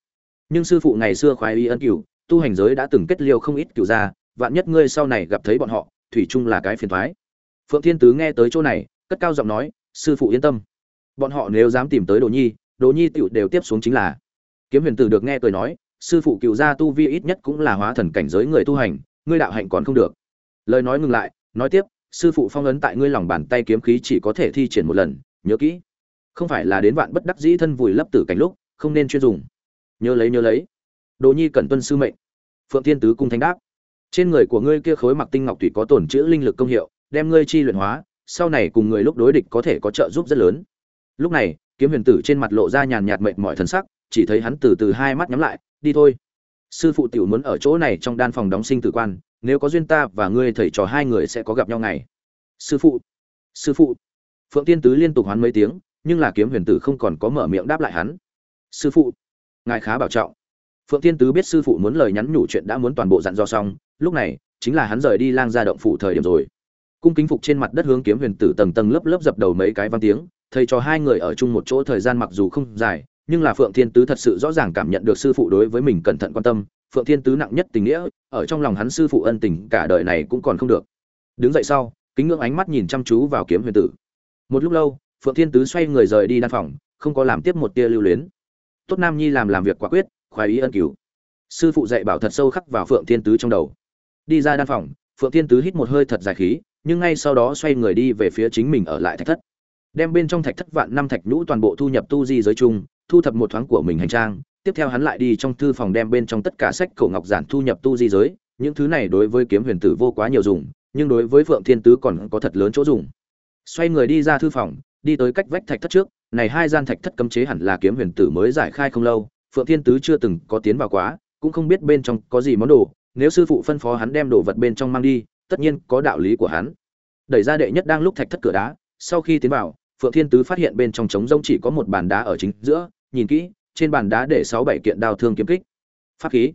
Nhưng sư phụ ngày xưa khoái y ân cửu, tu hành giới đã từng kết liêu không ít cửu ra vạn nhất ngươi sau này gặp thấy bọn họ, thủy chung là cái phiền thoái. Phượng thiên tứ nghe tới chỗ này, cất cao giọng nói, sư phụ yên tâm. Bọn họ nếu dám tìm tới đồ nhi đồ nhi tựu đều tiếp xuống chính là. Kiếm huyền tử được nghe cười nói, sư phụ cựu gia tu vi ít nhất cũng là hóa thần cảnh giới người tu hành, ngươi đạo hạnh còn không được. Lời nói ngừng lại, nói tiếp, sư phụ phong ấn tại ngươi lòng bàn tay kiếm khí chỉ có thể thi triển một lần, nhớ kỹ không phải là đến vạn bất đắc dĩ thân vùi lấp tử cảnh lúc, không nên chuyên dùng. Nhớ lấy nhớ lấy. Đồ nhi cần tuân sư mệnh. Phượng thiên tứ cung thánh đáp. Trên người của ngươi kia khối mặc tinh ngọc thủy có tổn chữa linh lực công hiệu, đem ngươi chi luyện hóa, sau này cùng người lúc đối địch có thể có trợ giúp rất lớn. Lúc này, kiếm huyền tử trên mặt lộ ra nhàn nhạt mệnh mọi thần sắc, chỉ thấy hắn từ từ hai mắt nhắm lại, đi thôi. Sư phụ tiểu muốn ở chỗ này trong đan phòng đóng sinh tử quan, nếu có duyên ta và ngươi thầy trò hai người sẽ có gặp nhau ngày. Sư phụ sư phụ. Phượng tiên tứ liên tục hoán mấy tiếng nhưng là kiếm huyền tử không còn có mở miệng đáp lại hắn. Sư phụ, ngài khá bảo trọng. Phượng thiên tứ biết sư phụ muốn lời nhắn nhủ chuyện đã muốn toàn bộ dặn dò xong, lúc này, chính là hắn rời đi lang ra động phủ thời điểm rồi. Cung kính phục trên mặt đất hướng kiếm huyền tử tầng tầng lớp lớp dập đầu mấy cái văn tiếng, thầy cho hai người ở chung một chỗ thời gian mặc dù không dài, nhưng là phượng thiên tứ thật sự rõ ràng cảm nhận được sư phụ đối với mình cẩn thận quan tâm. Phượng thiên tứ nặng nhất tình nghĩa, ở trong lòng hắn sư phụ ân tình cả đời này cũng còn không được. Đứng dậy sau, kính ngưỡng ánh mắt nhìn chăm chú vào kiếm huyền tử. Một lúc lâu phượng thiên tứ xoay người rời đi đan phòng, không có làm tiếp một tia lưu luyến. Tốt nam nhi làm làm việc quả quyết, khoái ý ân cứu. Sư phụ dạy bảo thật sâu khắc vào phượng thiên tứ trong đầu. Đi ra đan phòng, phượng thiên tứ hít một hơi thật dài khí, nhưng ngay sau đó xoay người đi về phía chính mình ở lại thạch thất. Đem bên trong thạch thất vạn năm thạch nhũ toàn bộ thu nhập tu di giới chung, thu thập một thoáng của mình hành trang, tiếp theo hắn lại đi trong thư phòng đem bên trong tất cả sách cổ ngọc giản thu nhập tu di giới, những thứ này đối với kiếm huyền tử vô quá nhiều dùng, nhưng đối với phượng thiên tứ còn có thật lớn chỗ dùng. Xoay người đi ra thư phòng đi tới cách vách thạch thất trước, này hai gian thạch thất cấm chế hẳn là kiếm huyền tử mới giải khai không lâu, phượng thiên tứ chưa từng có tiến vào quá, cũng không biết bên trong có gì món đồ, nếu sư phụ phân phó hắn đem đồ vật bên trong mang đi, tất nhiên có đạo lý của hắn. Đẩy ra đệ nhất đang lúc thạch thất cửa đá, sau khi tiến vào, phượng thiên tứ phát hiện bên trong trống rông chỉ có một bàn đá ở chính giữa, nhìn kỹ, trên bàn đá để sáu bảy kiện đao thương kiếm kích. Pháp khí.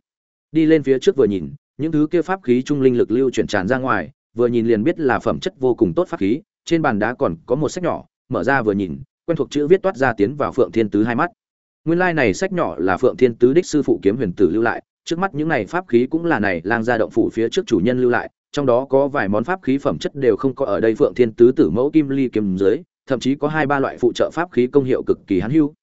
Đi lên phía trước vừa nhìn, những thứ kia pháp khí trung linh lực lưu chuyển tràn ra ngoài, vừa nhìn liền biết là phẩm chất vô cùng tốt pháp khí, trên bàn đá còn có một sách nhỏ mở ra vừa nhìn, quen thuộc chữ viết toát ra tiến vào phượng thiên tứ hai mắt. Nguyên lai like này sách nhỏ là phượng thiên tứ đích sư phụ kiếm huyền tử lưu lại, trước mắt những này pháp khí cũng là này lang gia động phủ phía trước chủ nhân lưu lại, trong đó có vài món pháp khí phẩm chất đều không có ở đây phượng thiên tứ tử mẫu kim ly kiếm dưới, thậm chí có hai ba loại phụ trợ pháp khí công hiệu cực kỳ hán hưu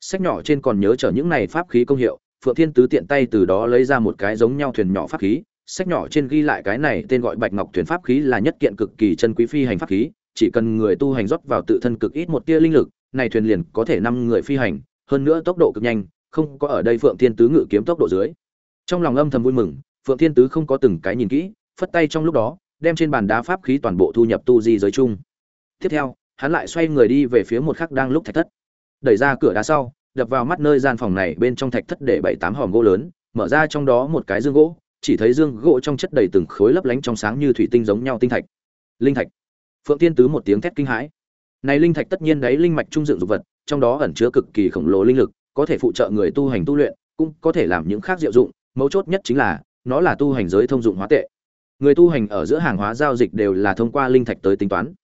sách nhỏ trên còn nhớ chở những này pháp khí công hiệu, phượng thiên tứ tiện tay từ đó lấy ra một cái giống nhau thuyền nhỏ pháp khí, sách nhỏ trên ghi lại cái này tên gọi bạch ngọc thuyền pháp khí là nhất kiện cực kỳ chân quý phi hành pháp khí chỉ cần người tu hành rót vào tự thân cực ít một tia linh lực, này thuyền liền có thể năm người phi hành, hơn nữa tốc độ cực nhanh, không có ở đây phượng thiên tứ ngự kiếm tốc độ dưới. Trong lòng âm thầm vui mừng, phượng thiên tứ không có từng cái nhìn kỹ, phất tay trong lúc đó, đem trên bàn đá pháp khí toàn bộ thu nhập tu di giới chung. Tiếp theo, hắn lại xoay người đi về phía một khắc đang lúc thạch thất. Đẩy ra cửa đá sau, đập vào mắt nơi gian phòng này bên trong thạch thất để bảy tám hòm gỗ lớn, mở ra trong đó một cái dương gỗ, chỉ thấy dương gỗ trong chất đầy từng khối lấp lánh trong sáng như thủy tinh giống nhau tinh thạch. Linh thạch phượng tiên tứ một tiếng thét kinh hãi. Này linh thạch tất nhiên đấy, linh mạch trung dựng dục vật, trong đó ẩn chứa cực kỳ khổng lồ linh lực, có thể phụ trợ người tu hành tu luyện, cũng có thể làm những khác diệu dụng, mấu chốt nhất chính là, nó là tu hành giới thông dụng hóa tệ. Người tu hành ở giữa hàng hóa giao dịch đều là thông qua linh thạch tới tính toán.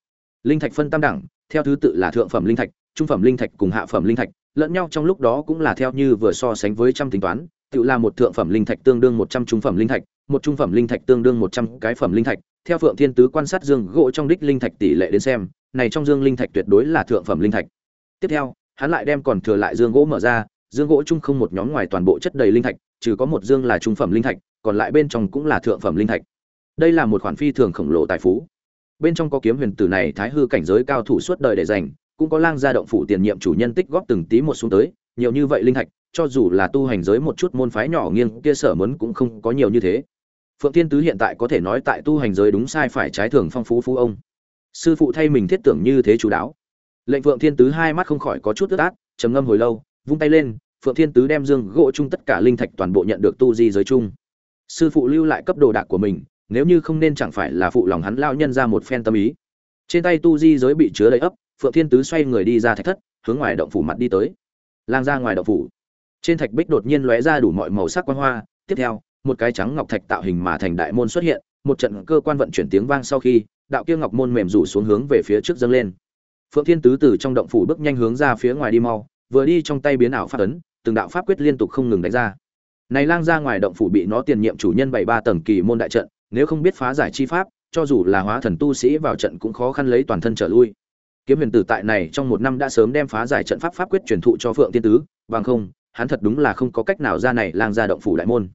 Linh thạch phân tam đẳng, theo thứ tự là thượng phẩm linh thạch, trung phẩm linh thạch cùng hạ phẩm linh thạch, lẫn nhau trong lúc đó cũng là theo như vừa so sánh với trăm tính toán, tự là một thượng phẩm linh thạch tương đương một trăm trung phẩm linh thạch, một trung phẩm linh thạch tương đương một trăm cái phẩm linh thạch theo phượng thiên tứ quan sát dương gỗ trong đích linh thạch tỷ lệ đến xem, này trong dương linh thạch tuyệt đối là thượng phẩm linh thạch. Tiếp theo, hắn lại đem còn thừa lại dương gỗ mở ra, dương gỗ chung không một nhóm ngoài toàn bộ chất đầy linh thạch, trừ có một dương là trung phẩm linh thạch, còn lại bên trong cũng là thượng phẩm linh thạch. Đây là một khoản phi thường khổng lồ tài phú. Bên trong có kiếm huyền tử này thái hư cảnh giới cao thủ suốt đời để dành cũng có lang gia động phủ tiền nhiệm chủ nhân tích góp từng tí một xuống tới, nhiều như vậy linh thạch, cho dù là tu hành giới một chút môn phái nhỏ nghiêng, kia sở mấn cũng không có nhiều như thế phượng thiên tứ hiện tại có thể nói tại tu hành giới đúng sai phải trái thường phong phú phú ông. Sư phụ thay mình thiết tưởng như thế chú đáo. Lệnh phượng thiên tứ hai mắt không khỏi có chút ướt át, trầm ngâm hồi lâu, vung tay lên, phượng thiên tứ đem dương gỗ chung tất cả linh thạch toàn bộ nhận được tu di giới chung. Sư phụ lưu lại cấp đồ đạc của mình, nếu như không nên chẳng phải là phụ lòng hắn lao nhân ra một phen tâm ý. Trên tay tu di giới bị chứa đầy ấp, phượng thiên tứ xoay người đi ra thạch thất, hướng ngoài động phủ mặt đi tới. Lang ra ngoài động phủ. Trên thạch bích đột nhiên lóe ra đủ mọi màu sắc quang hoa, tiếp theo một cái trắng ngọc thạch tạo hình mà thành đại môn xuất hiện, một trận cơ quan vận chuyển tiếng vang sau khi, đạo kia ngọc môn mềm rủ xuống hướng về phía trước dâng lên. Phượng thiên tứ từ trong động phủ bước nhanh hướng ra phía ngoài đi mau, vừa đi trong tay biến ảo pháp ấn, từng đạo pháp quyết liên tục không ngừng đánh ra. Này lang ra ngoài động phủ bị nó tiền nhiệm chủ nhân bảy ba tầng kỳ môn đại trận, nếu không biết phá giải chi pháp, cho dù là hóa thần tu sĩ vào trận cũng khó khăn lấy toàn thân trở lui. Kiếm huyền tử tại này trong một năm đã sớm đem phá giải trận pháp pháp quyết truyền thụ cho phượng Thiên tứ, bằng không, hắn thật đúng là không có cách nào ra này lang ra động phủ đại môn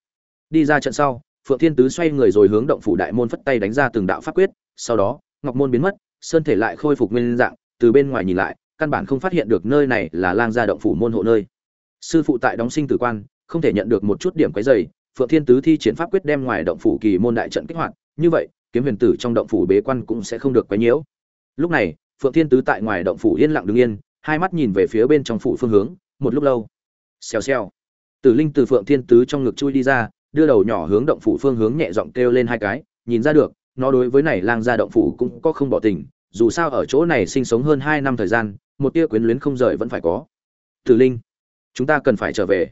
đi ra trận sau, phượng thiên tứ xoay người rồi hướng động phủ đại môn phất tay đánh ra từng đạo pháp quyết, sau đó, ngọc môn biến mất, sơn thể lại khôi phục nguyên dạng, từ bên ngoài nhìn lại, căn bản không phát hiện được nơi này là lang gia động phủ môn hộ nơi. Sư phụ tại đóng sinh tử quan, không thể nhận được một chút điểm quấy dày phượng thiên tứ thi triển pháp quyết đem ngoài động phủ kỳ môn đại trận kích hoạt, như vậy, kiếm huyền tử trong động phủ bế quan cũng sẽ không được quấy nhiễu. Lúc này, phượng thiên tứ tại ngoài động phủ yên lặng đứng yên, hai mắt nhìn về phía bên trong phủ phương hướng, một lúc lâu. Xèo xèo. Tử linh từ phượng thiên tứ trong ngực chui đi ra đưa đầu nhỏ hướng động phủ phương hướng nhẹ giọng kêu lên hai cái, nhìn ra được, nó đối với này lang gia động phủ cũng có không bỏ tình, dù sao ở chỗ này sinh sống hơn hai năm thời gian, một tia quyến luyến không rời vẫn phải có. Tử linh, chúng ta cần phải trở về.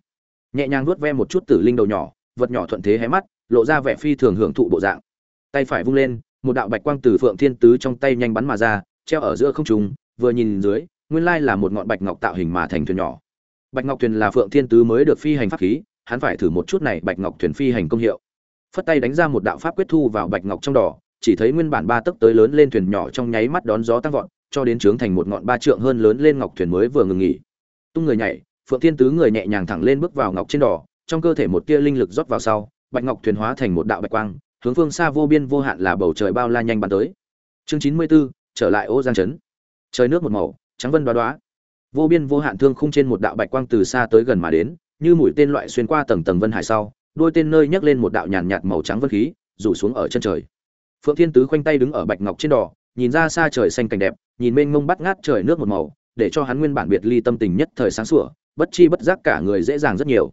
Nhẹ nhàng vuốt ve một chút tử linh đầu nhỏ, vật nhỏ thuận thế hé mắt, lộ ra vẻ phi thường hưởng thụ bộ dạng. Tay phải vung lên, một đạo bạch quang từ phượng thiên tứ trong tay nhanh bắn mà ra, treo ở giữa không trung, vừa nhìn dưới, nguyên lai là một ngọn bạch ngọc tạo hình mà thành thuyền nhỏ. Bạch ngọc thuyền là phượng thiên tứ mới được phi hành pháp khí hắn phải thử một chút này bạch ngọc thuyền phi hành công hiệu. Phất tay đánh ra một đạo pháp quyết thu vào bạch ngọc trong đỏ chỉ thấy nguyên bản ba tấc tới lớn lên thuyền nhỏ trong nháy mắt đón gió tăng vọt cho đến trướng thành một ngọn ba trượng hơn lớn lên ngọc thuyền mới vừa ngừng nghỉ. Tung người nhảy phượng thiên tứ người nhẹ nhàng thẳng lên bước vào ngọc trên đỏ trong cơ thể một tia linh lực rót vào sau bạch ngọc thuyền hóa thành một đạo bạch quang hướng phương xa vô biên vô hạn là bầu trời bao la nhanh bắn tới. Chương chín mươi 94, trở lại ô giang trấn. Trời nước một màu trắng vân đoá đoá. Vô biên vô hạn thương khung trên một đạo bạch quang từ xa tới gần mà đến như mũi tên loại xuyên qua tầng tầng vân hải sau, đôi tên nơi nhấc lên một đạo nhàn nhạt màu trắng vân khí, rủ xuống ở chân trời. Phượng thiên tứ khoanh tay đứng ở bạch ngọc trên đỏ nhìn ra xa trời xanh cảnh đẹp, nhìn mênh mông bắt ngát trời nước một màu, để cho hắn nguyên bản biệt ly tâm tình nhất thời sáng sủa, bất chi bất giác cả người dễ dàng rất nhiều.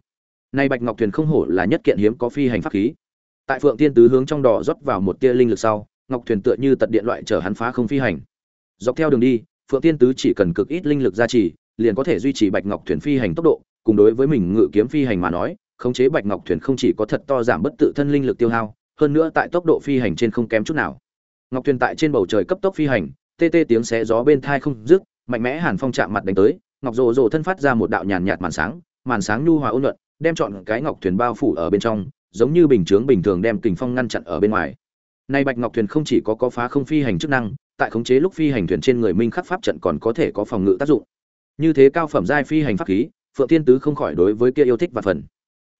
Nay bạch ngọc thuyền không hổ là nhất kiện hiếm có phi hành pháp khí. Tại phượng thiên tứ hướng trong đỏ rót vào một tia linh lực sau, ngọc thuyền tựa như tật điện loại chở hắn phá không phi hành. Dọc theo đường đi, phượng thiên tứ chỉ cần cực ít linh lực gia trì, liền có thể duy trì bạch ngọc thuyền phi hành tốc độ cùng đối với mình ngự kiếm phi hành mà nói, khống chế bạch ngọc thuyền không chỉ có thật to giảm bất tự thân linh lực tiêu hao, hơn nữa tại tốc độ phi hành trên không kém chút nào. Ngọc thuyền tại trên bầu trời cấp tốc phi hành, tê tê tiếng xé gió bên thai không dứt, mạnh mẽ hàn phong chạm mặt đánh tới, ngọc rồ rồ thân phát ra một đạo nhàn nhạt màn sáng màn sáng nhu hòa ôn nhuận, đem chọn cái ngọc thuyền bao phủ ở bên trong, giống như bình chướng bình thường đem kình phong ngăn chặn ở bên ngoài. Nay bạch ngọc thuyền không chỉ có có phá không phi hành chức năng, tại khống chế lúc phi hành thuyền trên người minh khắc pháp trận còn có thể có phòng ngự tác dụng. Như thế cao phẩm giai phi hành pháp khí phượng Thiên tứ không khỏi đối với kia yêu thích và phần.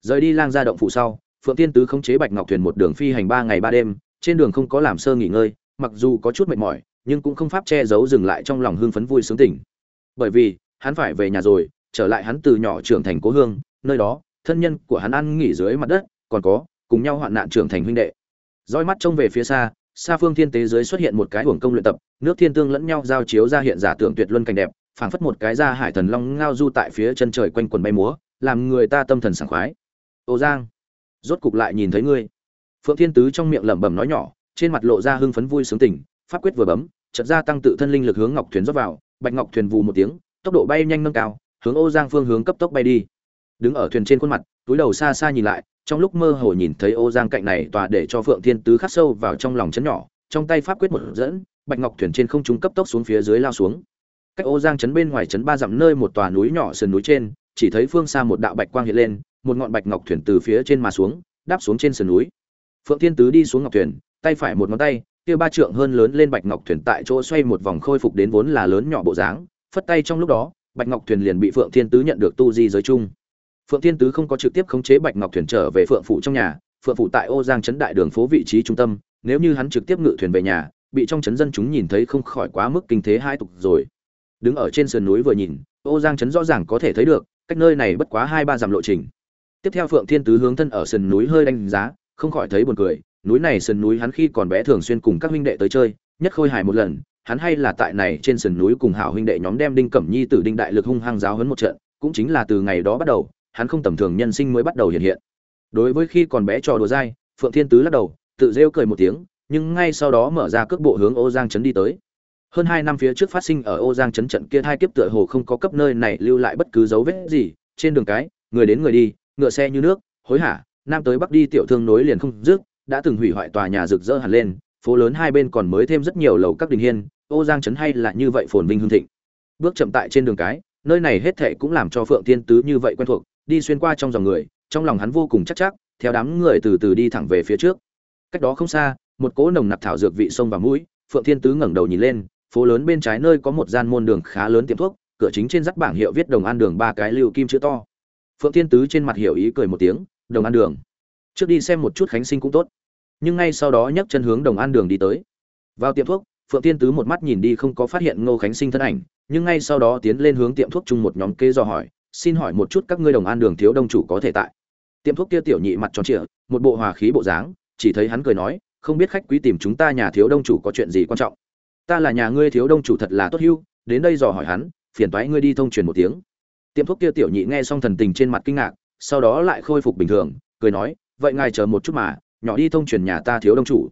Rời đi lang gia động phủ sau, phượng Thiên tứ khống chế bạch ngọc thuyền một đường phi hành ba ngày ba đêm, trên đường không có làm sơ nghỉ ngơi, mặc dù có chút mệt mỏi, nhưng cũng không pháp che giấu dừng lại trong lòng hưng phấn vui sướng tỉnh. Bởi vì, hắn phải về nhà rồi, trở lại hắn từ nhỏ trưởng thành cố hương, nơi đó, thân nhân của hắn ăn nghỉ dưới mặt đất, còn có, cùng nhau hoạn nạn trưởng thành huynh đệ. Roi mắt trông về phía xa xa phương thiên tế dưới xuất hiện một cái hưởng công luyện tập, nước thiên tương lẫn nhau giao chiếu ra hiện giả tưởng tuyệt luân cảnh đẹp phảng phất một cái ra hải thần long ngao du tại phía chân trời quanh quần bay múa, làm người ta tâm thần sảng khoái. Ô giang, rốt cục lại nhìn thấy ngươi. Phượng thiên tứ trong miệng lẩm bẩm nói nhỏ, trên mặt lộ ra hưng phấn vui sướng tỉnh pháp quyết vừa bấm, chợt ra tăng tự thân linh lực hướng ngọc thuyền rót vào, bạch ngọc thuyền vù một tiếng, tốc độ bay nhanh nâng cao, hướng ô giang phương hướng cấp tốc bay đi. Đứng ở thuyền trên khuôn mặt, túi đầu xa xa nhìn lại, trong lúc mơ hồ nhìn thấy ô giang cạnh này tòa để cho phượng thiên tứ khắc sâu vào trong lòng chấn nhỏ, trong tay pháp quyết một dẫn, bạch ngọc thuyền trên không trung cấp tốc xuống phía dưới lao xuống cách ô giang Trấn bên ngoài Trấn ba dặm nơi một tòa núi nhỏ sườn núi trên, chỉ thấy phương xa một đạo bạch quang hiện lên, một ngọn bạch ngọc thuyền từ phía trên mà xuống, đáp xuống trên sườn núi. Phượng thiên tứ đi xuống ngọc thuyền, tay phải một ngón tay, kia ba trượng hơn lớn lên bạch ngọc thuyền tại chỗ xoay một vòng khôi phục đến vốn là lớn nhỏ bộ dáng, phất tay trong lúc đó, bạch ngọc thuyền liền bị phượng thiên tứ nhận được tu di giới chung phượng thiên tứ không có trực tiếp khống chế bạch ngọc thuyền trở về phượng phủ trong nhà, phượng phủ tại ô giang trấn đại đường phố vị trí trung tâm, nếu như hắn trực tiếp ngự thuyền về nhà, bị trong trấn dân chúng nhìn thấy không khỏi quá mức kinh thế hai tục rồi đứng ở trên sườn núi vừa nhìn, ô giang trấn rõ ràng có thể thấy được, cách nơi này bất quá hai ba dặm lộ trình. Tiếp theo phượng thiên tứ hướng thân ở sườn núi hơi đánh giá, không khỏi thấy buồn cười, núi này sườn núi hắn khi còn bé thường xuyên cùng các huynh đệ tới chơi, nhất khôi hài một lần, hắn hay là tại này trên sườn núi cùng hảo huynh đệ nhóm đem đinh cẩm nhi tử đinh đại lực hung hăng giáo hấn một trận, cũng chính là từ ngày đó bắt đầu, hắn không tầm thường nhân sinh mới bắt đầu hiện hiện. Đối với khi còn bé trò đùa dai, phượng thiên tứ lắc đầu, tự rêu cười một tiếng, nhưng ngay sau đó mở ra cước bộ hướng ô giang trấn đi tới hơn hai năm phía trước phát sinh ở ô giang trấn trận kia hai kiếp tựa hồ không có cấp nơi này lưu lại bất cứ dấu vết gì. Trên đường cái, người đến người đi, ngựa xe như nước, hối hả, nam tới bắc đi tiểu thương nối liền không dứt, đã từng hủy hoại tòa nhà rực rỡ hẳn lên, phố lớn hai bên còn mới thêm rất nhiều lầu các đình hiên, ô giang trấn hay là như vậy phồn vinh hương thịnh. Bước chậm tại trên đường cái, nơi này hết thệ cũng làm cho phượng thiên tứ như vậy quen thuộc, đi xuyên qua trong dòng người, trong lòng hắn vô cùng chắc chắc, theo đám người từ từ đi thẳng về phía trước. Cách đó không xa, một cỗ nồng nặc thảo dược vị sông vào mũi, phượng thiên tứ ngẩng đầu nhìn lên phố lớn bên trái nơi có một gian môn đường khá lớn tiệm thuốc, cửa chính trên dắt bảng hiệu viết đồng an đường ba cái lưu kim chữ to. Phượng thiên tứ trên mặt hiểu ý cười một tiếng, đồng an đường, trước đi xem một chút khánh sinh cũng tốt. Nhưng ngay sau đó nhấc chân hướng đồng an đường đi tới. Vào tiệm thuốc, phượng thiên tứ một mắt nhìn đi không có phát hiện ngô khánh sinh thân ảnh, nhưng ngay sau đó tiến lên hướng tiệm thuốc chung một nhóm kê do hỏi, xin hỏi một chút các ngươi đồng an đường thiếu đông chủ có thể tại? Tiệm thuốc kia tiểu nhị mặt tròn trịa, một bộ hòa khí bộ dáng, chỉ thấy hắn cười nói, không biết khách quý tìm chúng ta nhà thiếu đông chủ có chuyện gì quan trọng ta là nhà ngươi thiếu đông chủ thật là tốt hưu, đến đây dò hỏi hắn, phiền toái ngươi đi thông truyền một tiếng. Tiệm thuốc kia tiểu nhị nghe xong thần tình trên mặt kinh ngạc, sau đó lại khôi phục bình thường, cười nói, vậy ngài chờ một chút mà, nhỏ đi thông truyền nhà ta thiếu đông chủ.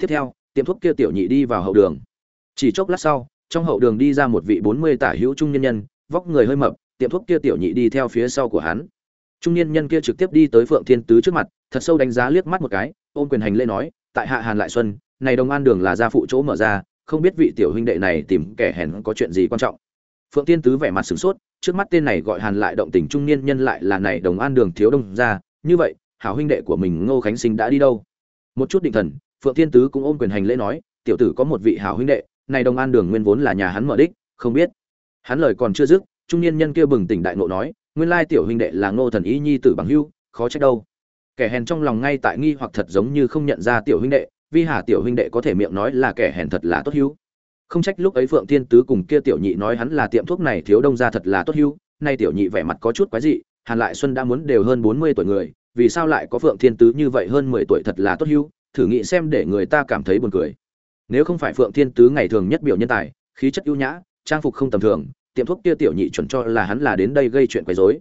Tiếp theo, tiệm thuốc kia tiểu nhị đi vào hậu đường. Chỉ chốc lát sau, trong hậu đường đi ra một vị bốn mươi tả hữu trung nhân nhân, vóc người hơi mập, tiệm thuốc kia tiểu nhị đi theo phía sau của hắn. Trung niên nhân kia trực tiếp đi tới phượng thiên tứ trước mặt, thật sâu đánh giá liếc mắt một cái, ôm quyền hành lễ nói, tại hạ hàn lại xuân, này đồng an đường là gia phụ chỗ mở ra không biết vị tiểu huynh đệ này tìm kẻ hèn có chuyện gì quan trọng. Phượng thiên tứ vẻ mặt sửng sốt, trước mắt tên này gọi hàn lại động tình trung niên nhân lại là này đồng an đường thiếu đông gia như vậy, hảo huynh đệ của mình ngô khánh sinh đã đi đâu? Một chút định thần, phượng thiên tứ cũng ôm quyền hành lễ nói, tiểu tử có một vị hảo huynh đệ, này đồng an đường nguyên vốn là nhà hắn mở đích, không biết. Hắn lời còn chưa dứt, trung niên nhân kia bừng tỉnh đại ngộ nói, nguyên lai tiểu huynh đệ là ngô thần ý nhi tử bằng hưu, khó trách đâu. Kẻ hèn trong lòng ngay tại nghi hoặc thật giống như không nhận ra tiểu huynh đệ vi hà tiểu huynh đệ có thể miệng nói là kẻ hèn thật là tốt hưu không trách lúc ấy phượng thiên tứ cùng kia tiểu nhị nói hắn là tiệm thuốc này thiếu đông ra thật là tốt hưu nay tiểu nhị vẻ mặt có chút quái dị, hàn lại xuân đã muốn đều hơn bốn mươi tuổi người, vì sao lại có phượng thiên tứ như vậy hơn mười tuổi thật là tốt hưu thử nghĩ xem để người ta cảm thấy buồn cười. Nếu không phải phượng thiên tứ ngày thường nhất biểu nhân tài, khí chất ưu nhã, trang phục không tầm thường, tiệm thuốc kia tiểu nhị chuẩn cho là hắn là đến đây gây chuyện quấy rối.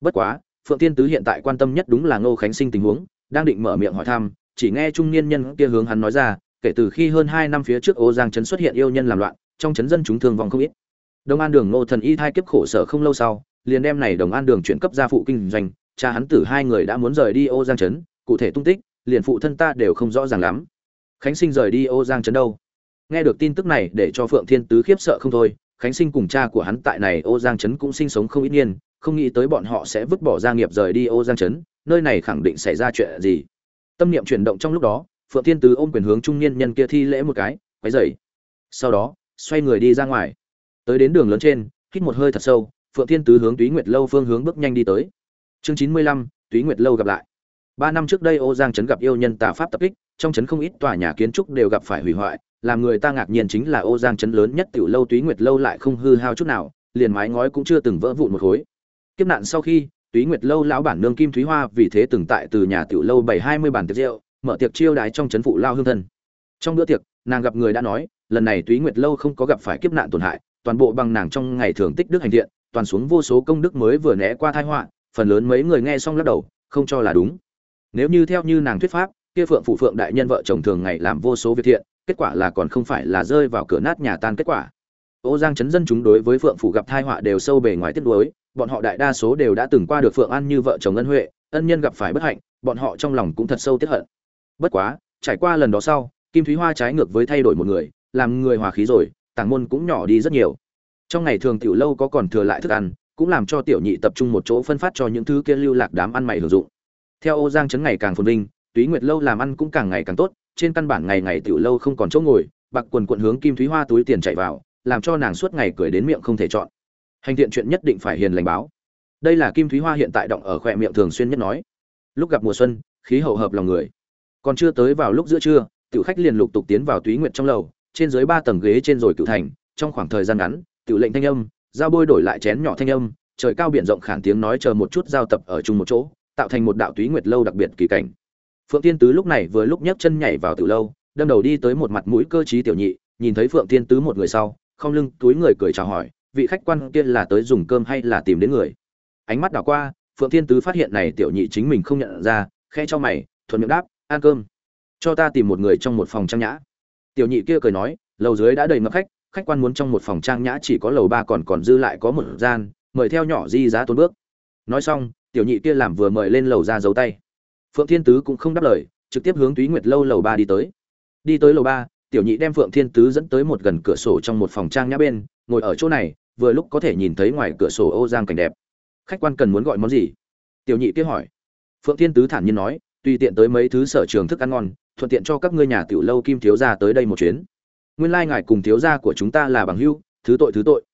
Bất quá, phượng thiên tứ hiện tại quan tâm nhất đúng là ngô khánh sinh tình huống, đang định mở miệng hỏi thăm chỉ nghe trung niên nhân kia hướng hắn nói ra, kể từ khi hơn hai năm phía trước ô giang trấn xuất hiện yêu nhân làm loạn, trong trấn dân chúng thương vong không ít. Đông an đường ngô thần y thai kiếp khổ sở không lâu sau, liền đem này đồng an đường chuyển cấp gia phụ kinh doanh, cha hắn tử hai người đã muốn rời đi ô giang trấn, cụ thể tung tích, liền phụ thân ta đều không rõ ràng lắm. Khánh sinh rời đi ô giang trấn đâu? Nghe được tin tức này để cho phượng thiên tứ khiếp sợ không thôi, khánh sinh cùng cha của hắn tại này ô giang trấn cũng sinh sống không ít niên, không nghĩ tới bọn họ sẽ vứt bỏ gia nghiệp rời đi ô giang trấn, nơi này khẳng định xảy ra chuyện gì tâm niệm chuyển động trong lúc đó, phượng thiên tứ ôm quyền hướng trung niên nhân kia thi lễ một cái, quấy dậy sau đó, xoay người đi ra ngoài. Tới đến đường lớn trên, hít một hơi thật sâu, phượng thiên tứ hướng túy nguyệt lâu phương hướng bước nhanh đi tới. Chương chín mươi lăm, túy nguyệt lâu gặp lại. Ba năm trước đây ô giang trấn gặp yêu nhân tà pháp tập kích, trong trấn không ít tòa nhà kiến trúc đều gặp phải hủy hoại, làm người ta ngạc nhiên chính là ô giang trấn lớn nhất tiểu lâu túy nguyệt lâu lại không hư hao chút nào, liền mái ngói cũng chưa từng vỡ vụn một khối. Kiếp nạn sau khi túy nguyệt lâu lão bản nương kim thúy hoa vì thế từng tại từ nhà tiểu lâu bảy hai mươi bàn tiệc rượu, mở tiệc chiêu đái trong trấn phụ lao hương thân trong bữa tiệc, nàng gặp người đã nói, lần này túy nguyệt lâu không có gặp phải kiếp nạn tổn hại, toàn bộ bằng nàng trong ngày thường tích đức hành thiện, toàn xuống vô số công đức mới vừa né qua thai họa, phần lớn mấy người nghe xong lắc đầu, không cho là đúng nếu như theo như nàng thuyết pháp, kia phượng phụ phượng đại nhân vợ chồng thường ngày làm vô số việc thiện, kết quả là còn không phải là rơi vào cửa nát nhà tan kết quả ô giang chấn dân chúng đối với phượng phụ gặp thai họa đều sâu bề ngoài tiết đối bọn họ đại đa số đều đã từng qua được phượng an như vợ chồng ân huệ, ân nhân gặp phải bất hạnh, bọn họ trong lòng cũng thật sâu tiếc hận. Bất quá, trải qua lần đó sau, kim thúy hoa trái ngược với thay đổi một người, làm người hòa khí rồi tàng môn cũng nhỏ đi rất nhiều. Trong ngày thường tiểu lâu có còn thừa lại thức ăn, cũng làm cho tiểu nhị tập trung một chỗ phân phát cho những thứ kia lưu lạc đám ăn mày hưởng dụng. Theo ô giang trấn ngày càng phồn vinh, túy nguyệt lâu làm ăn cũng càng ngày càng tốt, trên căn bản ngày ngày tiểu lâu không còn chỗ ngồi, bạc quần quận hướng kim thúy hoa túi tiền chạy vào, làm cho nàng suốt ngày cười đến miệng không thể chọn hành thiện chuyện nhất định phải hiền lành báo. Đây là kim thúy hoa hiện tại động ở khỏe miệng thường xuyên nhất nói. Lúc gặp mùa xuân, khí hậu hợp lòng người. Còn chưa tới vào lúc giữa trưa, tiểu khách liền lục tục tiến vào túy nguyệt trong lầu, trên dưới ba tầng ghế trên rồi cựu thành, trong khoảng thời gian ngắn, tiểu lệnh thanh âm, giao bôi đổi lại chén nhỏ thanh âm, trời cao biển rộng khản tiếng nói chờ một chút giao tập ở chung một chỗ, tạo thành một đạo túy nguyệt lâu đặc biệt kỳ cảnh. Phượng tiên tứ lúc này vừa lúc nhấc chân nhảy vào tiểu lâu, đâm đầu đi tới một mặt mũi cơ trí tiểu nhị, nhìn thấy phượng tiên tứ một người sau, không lưng túi người cười chào hỏi vị khách quan kia là tới dùng cơm hay là tìm đến người? Ánh mắt đảo qua, phượng thiên tứ phát hiện này tiểu nhị chính mình không nhận ra khe cho mày, thuận miệng đáp, ăn cơm. Cho ta tìm một người trong một phòng trang nhã. Tiểu nhị kia cười nói, lầu dưới đã đầy ngập khách khách quan muốn trong một phòng trang nhã chỉ có lầu ba còn còn dư lại có một gian, mời theo nhỏ di giá tốn bước. Nói xong, tiểu nhị kia làm vừa mời lên lầu ra giấu tay. Phượng thiên tứ cũng không đáp lời, trực tiếp hướng túy nguyệt lâu lầu ba đi tới. Đi tới lầu ba, tiểu nhị đem phượng thiên tứ dẫn tới một gần cửa sổ trong một phòng trang nhã bên ngồi ở chỗ này, vừa lúc có thể nhìn thấy ngoài cửa sổ ô giang cảnh đẹp. Khách quan cần muốn gọi món gì? Tiểu nhị kia hỏi. Phượng thiên tứ thản nhiên nói, tùy tiện tới mấy thứ sở trường thức ăn ngon, thuận tiện cho các ngươi nhà tiểu lâu kim thiếu gia tới đây một chuyến. Nguyên lai ngài cùng thiếu gia của chúng ta là bằng hữu, thứ tội thứ tội.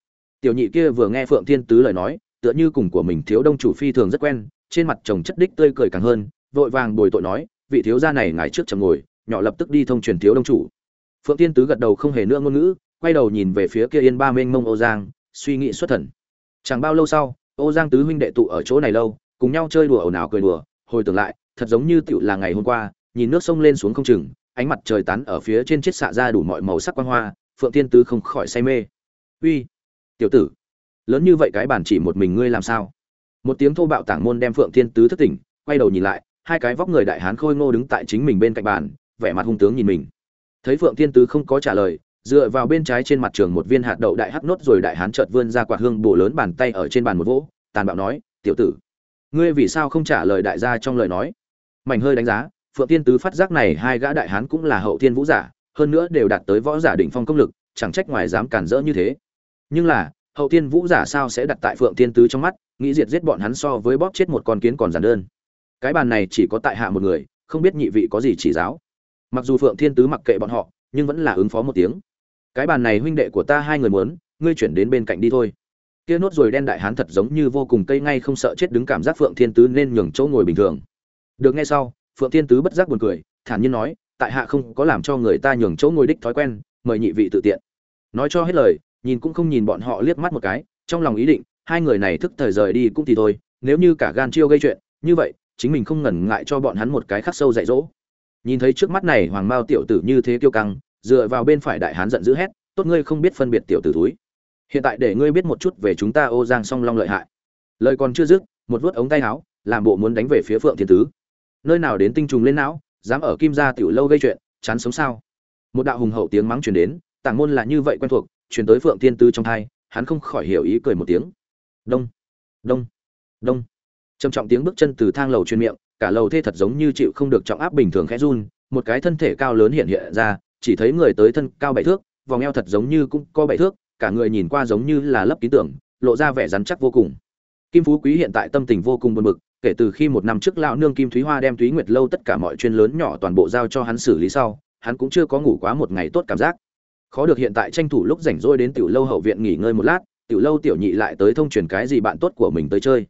Tiểu nhị kia vừa nghe phượng thiên tứ lời nói, tựa như cùng của mình thiếu đông chủ phi thường rất quen, trên mặt chồng chất đích tươi cười càng hơn, vội vàng bồi tội nói, vị thiếu gia này ngài trước chầm ngồi, nhỏ lập tức đi thông truyền thiếu đông chủ. Phượng thiên tứ gật đầu không hề nữa ngôn ngữ quay đầu nhìn về phía kia yên ba mênh mông ô giang, suy nghĩ xuất thần. Chẳng bao lâu sau, ô giang tứ huynh đệ tụ ở chỗ này lâu, cùng nhau chơi đùa ồn ào cười đùa. Hồi tưởng lại, thật giống như tựu là ngày hôm qua, nhìn nước sông lên xuống không chừng, ánh mặt trời tán ở phía trên chiếc xạ ra đủ mọi màu sắc quang hoa, phượng thiên tứ không khỏi say mê. Uy, tiểu tử, lớn như vậy cái bản chỉ một mình ngươi làm sao? Một tiếng thô bạo tảng môn đem phượng thiên tứ thất tỉnh, quay đầu nhìn lại, hai cái vóc người đại hán khôi ngô đứng tại chính mình bên cạnh bàn, vẻ mặt hung tướng nhìn mình. Thấy phượng thiên tứ không có trả lời dựa vào bên trái trên mặt trường một viên hạt đậu đại hắc nốt rồi đại hán chợt vươn ra quạt hương bổ lớn bàn tay ở trên bàn một vỗ, tàn bạo nói, tiểu tử, ngươi vì sao không trả lời đại gia trong lời nói? Mảnh hơi đánh giá, phượng tiên tứ phát giác này hai gã đại hán cũng là hậu thiên vũ giả, hơn nữa đều đạt tới võ giả đỉnh phong công lực, chẳng trách ngoài dám cản rỡ như thế. Nhưng là, hậu thiên vũ giả sao sẽ đặt tại phượng tiên tứ trong mắt, nghĩ diệt giết bọn hắn so với bóp chết một con kiến còn giản đơn. Cái bàn này chỉ có tại hạ một người, không biết nhị vị có gì chỉ giáo. Mặc dù phượng thiên tứ mặc kệ bọn họ, nhưng vẫn là ứng phó một tiếng cái bàn này huynh đệ của ta hai người muốn, ngươi chuyển đến bên cạnh đi thôi. Kia nốt rồi đen đại hán thật giống như vô cùng cây ngay không sợ chết đứng cảm giác phượng thiên tứ nên nhường chỗ ngồi bình thường. Được nghe sau, phượng thiên tứ bất giác buồn cười, thản nhiên nói, tại hạ không có làm cho người ta nhường chỗ ngồi đích thói quen, mời nhị vị tự tiện. Nói cho hết lời, nhìn cũng không nhìn bọn họ liếc mắt một cái, trong lòng ý định, hai người này thức thời rời đi cũng thì thôi, nếu như cả gan chiêu gây chuyện, như vậy, chính mình không ngần ngại cho bọn hắn một cái khắc sâu dạy dỗ. Nhìn thấy trước mắt này hoàng mao tiểu tử như thế kiêu căng dựa vào bên phải đại hán giận dữ hét, tốt ngươi không biết phân biệt tiểu tử túi hiện tại để ngươi biết một chút về chúng ta ô giang song long lợi hại. Lời còn chưa dứt, một vuốt ống tay áo, làm bộ muốn đánh về phía phượng thiên tứ. Nơi nào đến tinh trùng lên não, dám ở kim gia tiểu lâu gây chuyện, chán sống sao? Một đạo hùng hậu tiếng mắng truyền đến, tàng môn là như vậy quen thuộc, truyền tới phượng thiên tứ trong thai, hắn không khỏi hiểu ý cười một tiếng. Đông đông đông. Trầm trọng tiếng bước chân từ thang lầu truyền miệng, cả lầu thê thật giống như chịu không được trọng áp bình thường khẽ run, một cái thân thể cao lớn hiện hiện ra chỉ thấy người tới thân cao bảy thước, vòng eo thật giống như cũng có bảy thước, cả người nhìn qua giống như là lấp ký tưởng, lộ ra vẻ rắn chắc vô cùng. Kim phú quý hiện tại tâm tình vô cùng buồn bực, kể từ khi một năm trước lão nương kim thúy hoa đem thúy nguyệt lâu tất cả mọi chuyên lớn nhỏ toàn bộ giao cho hắn xử lý sau, hắn cũng chưa có ngủ quá một ngày tốt cảm giác. Khó được hiện tại tranh thủ lúc rảnh rỗi đến tiểu lâu hậu viện nghỉ ngơi một lát, tiểu lâu tiểu nhị lại tới thông truyền cái gì bạn tốt của mình tới chơi.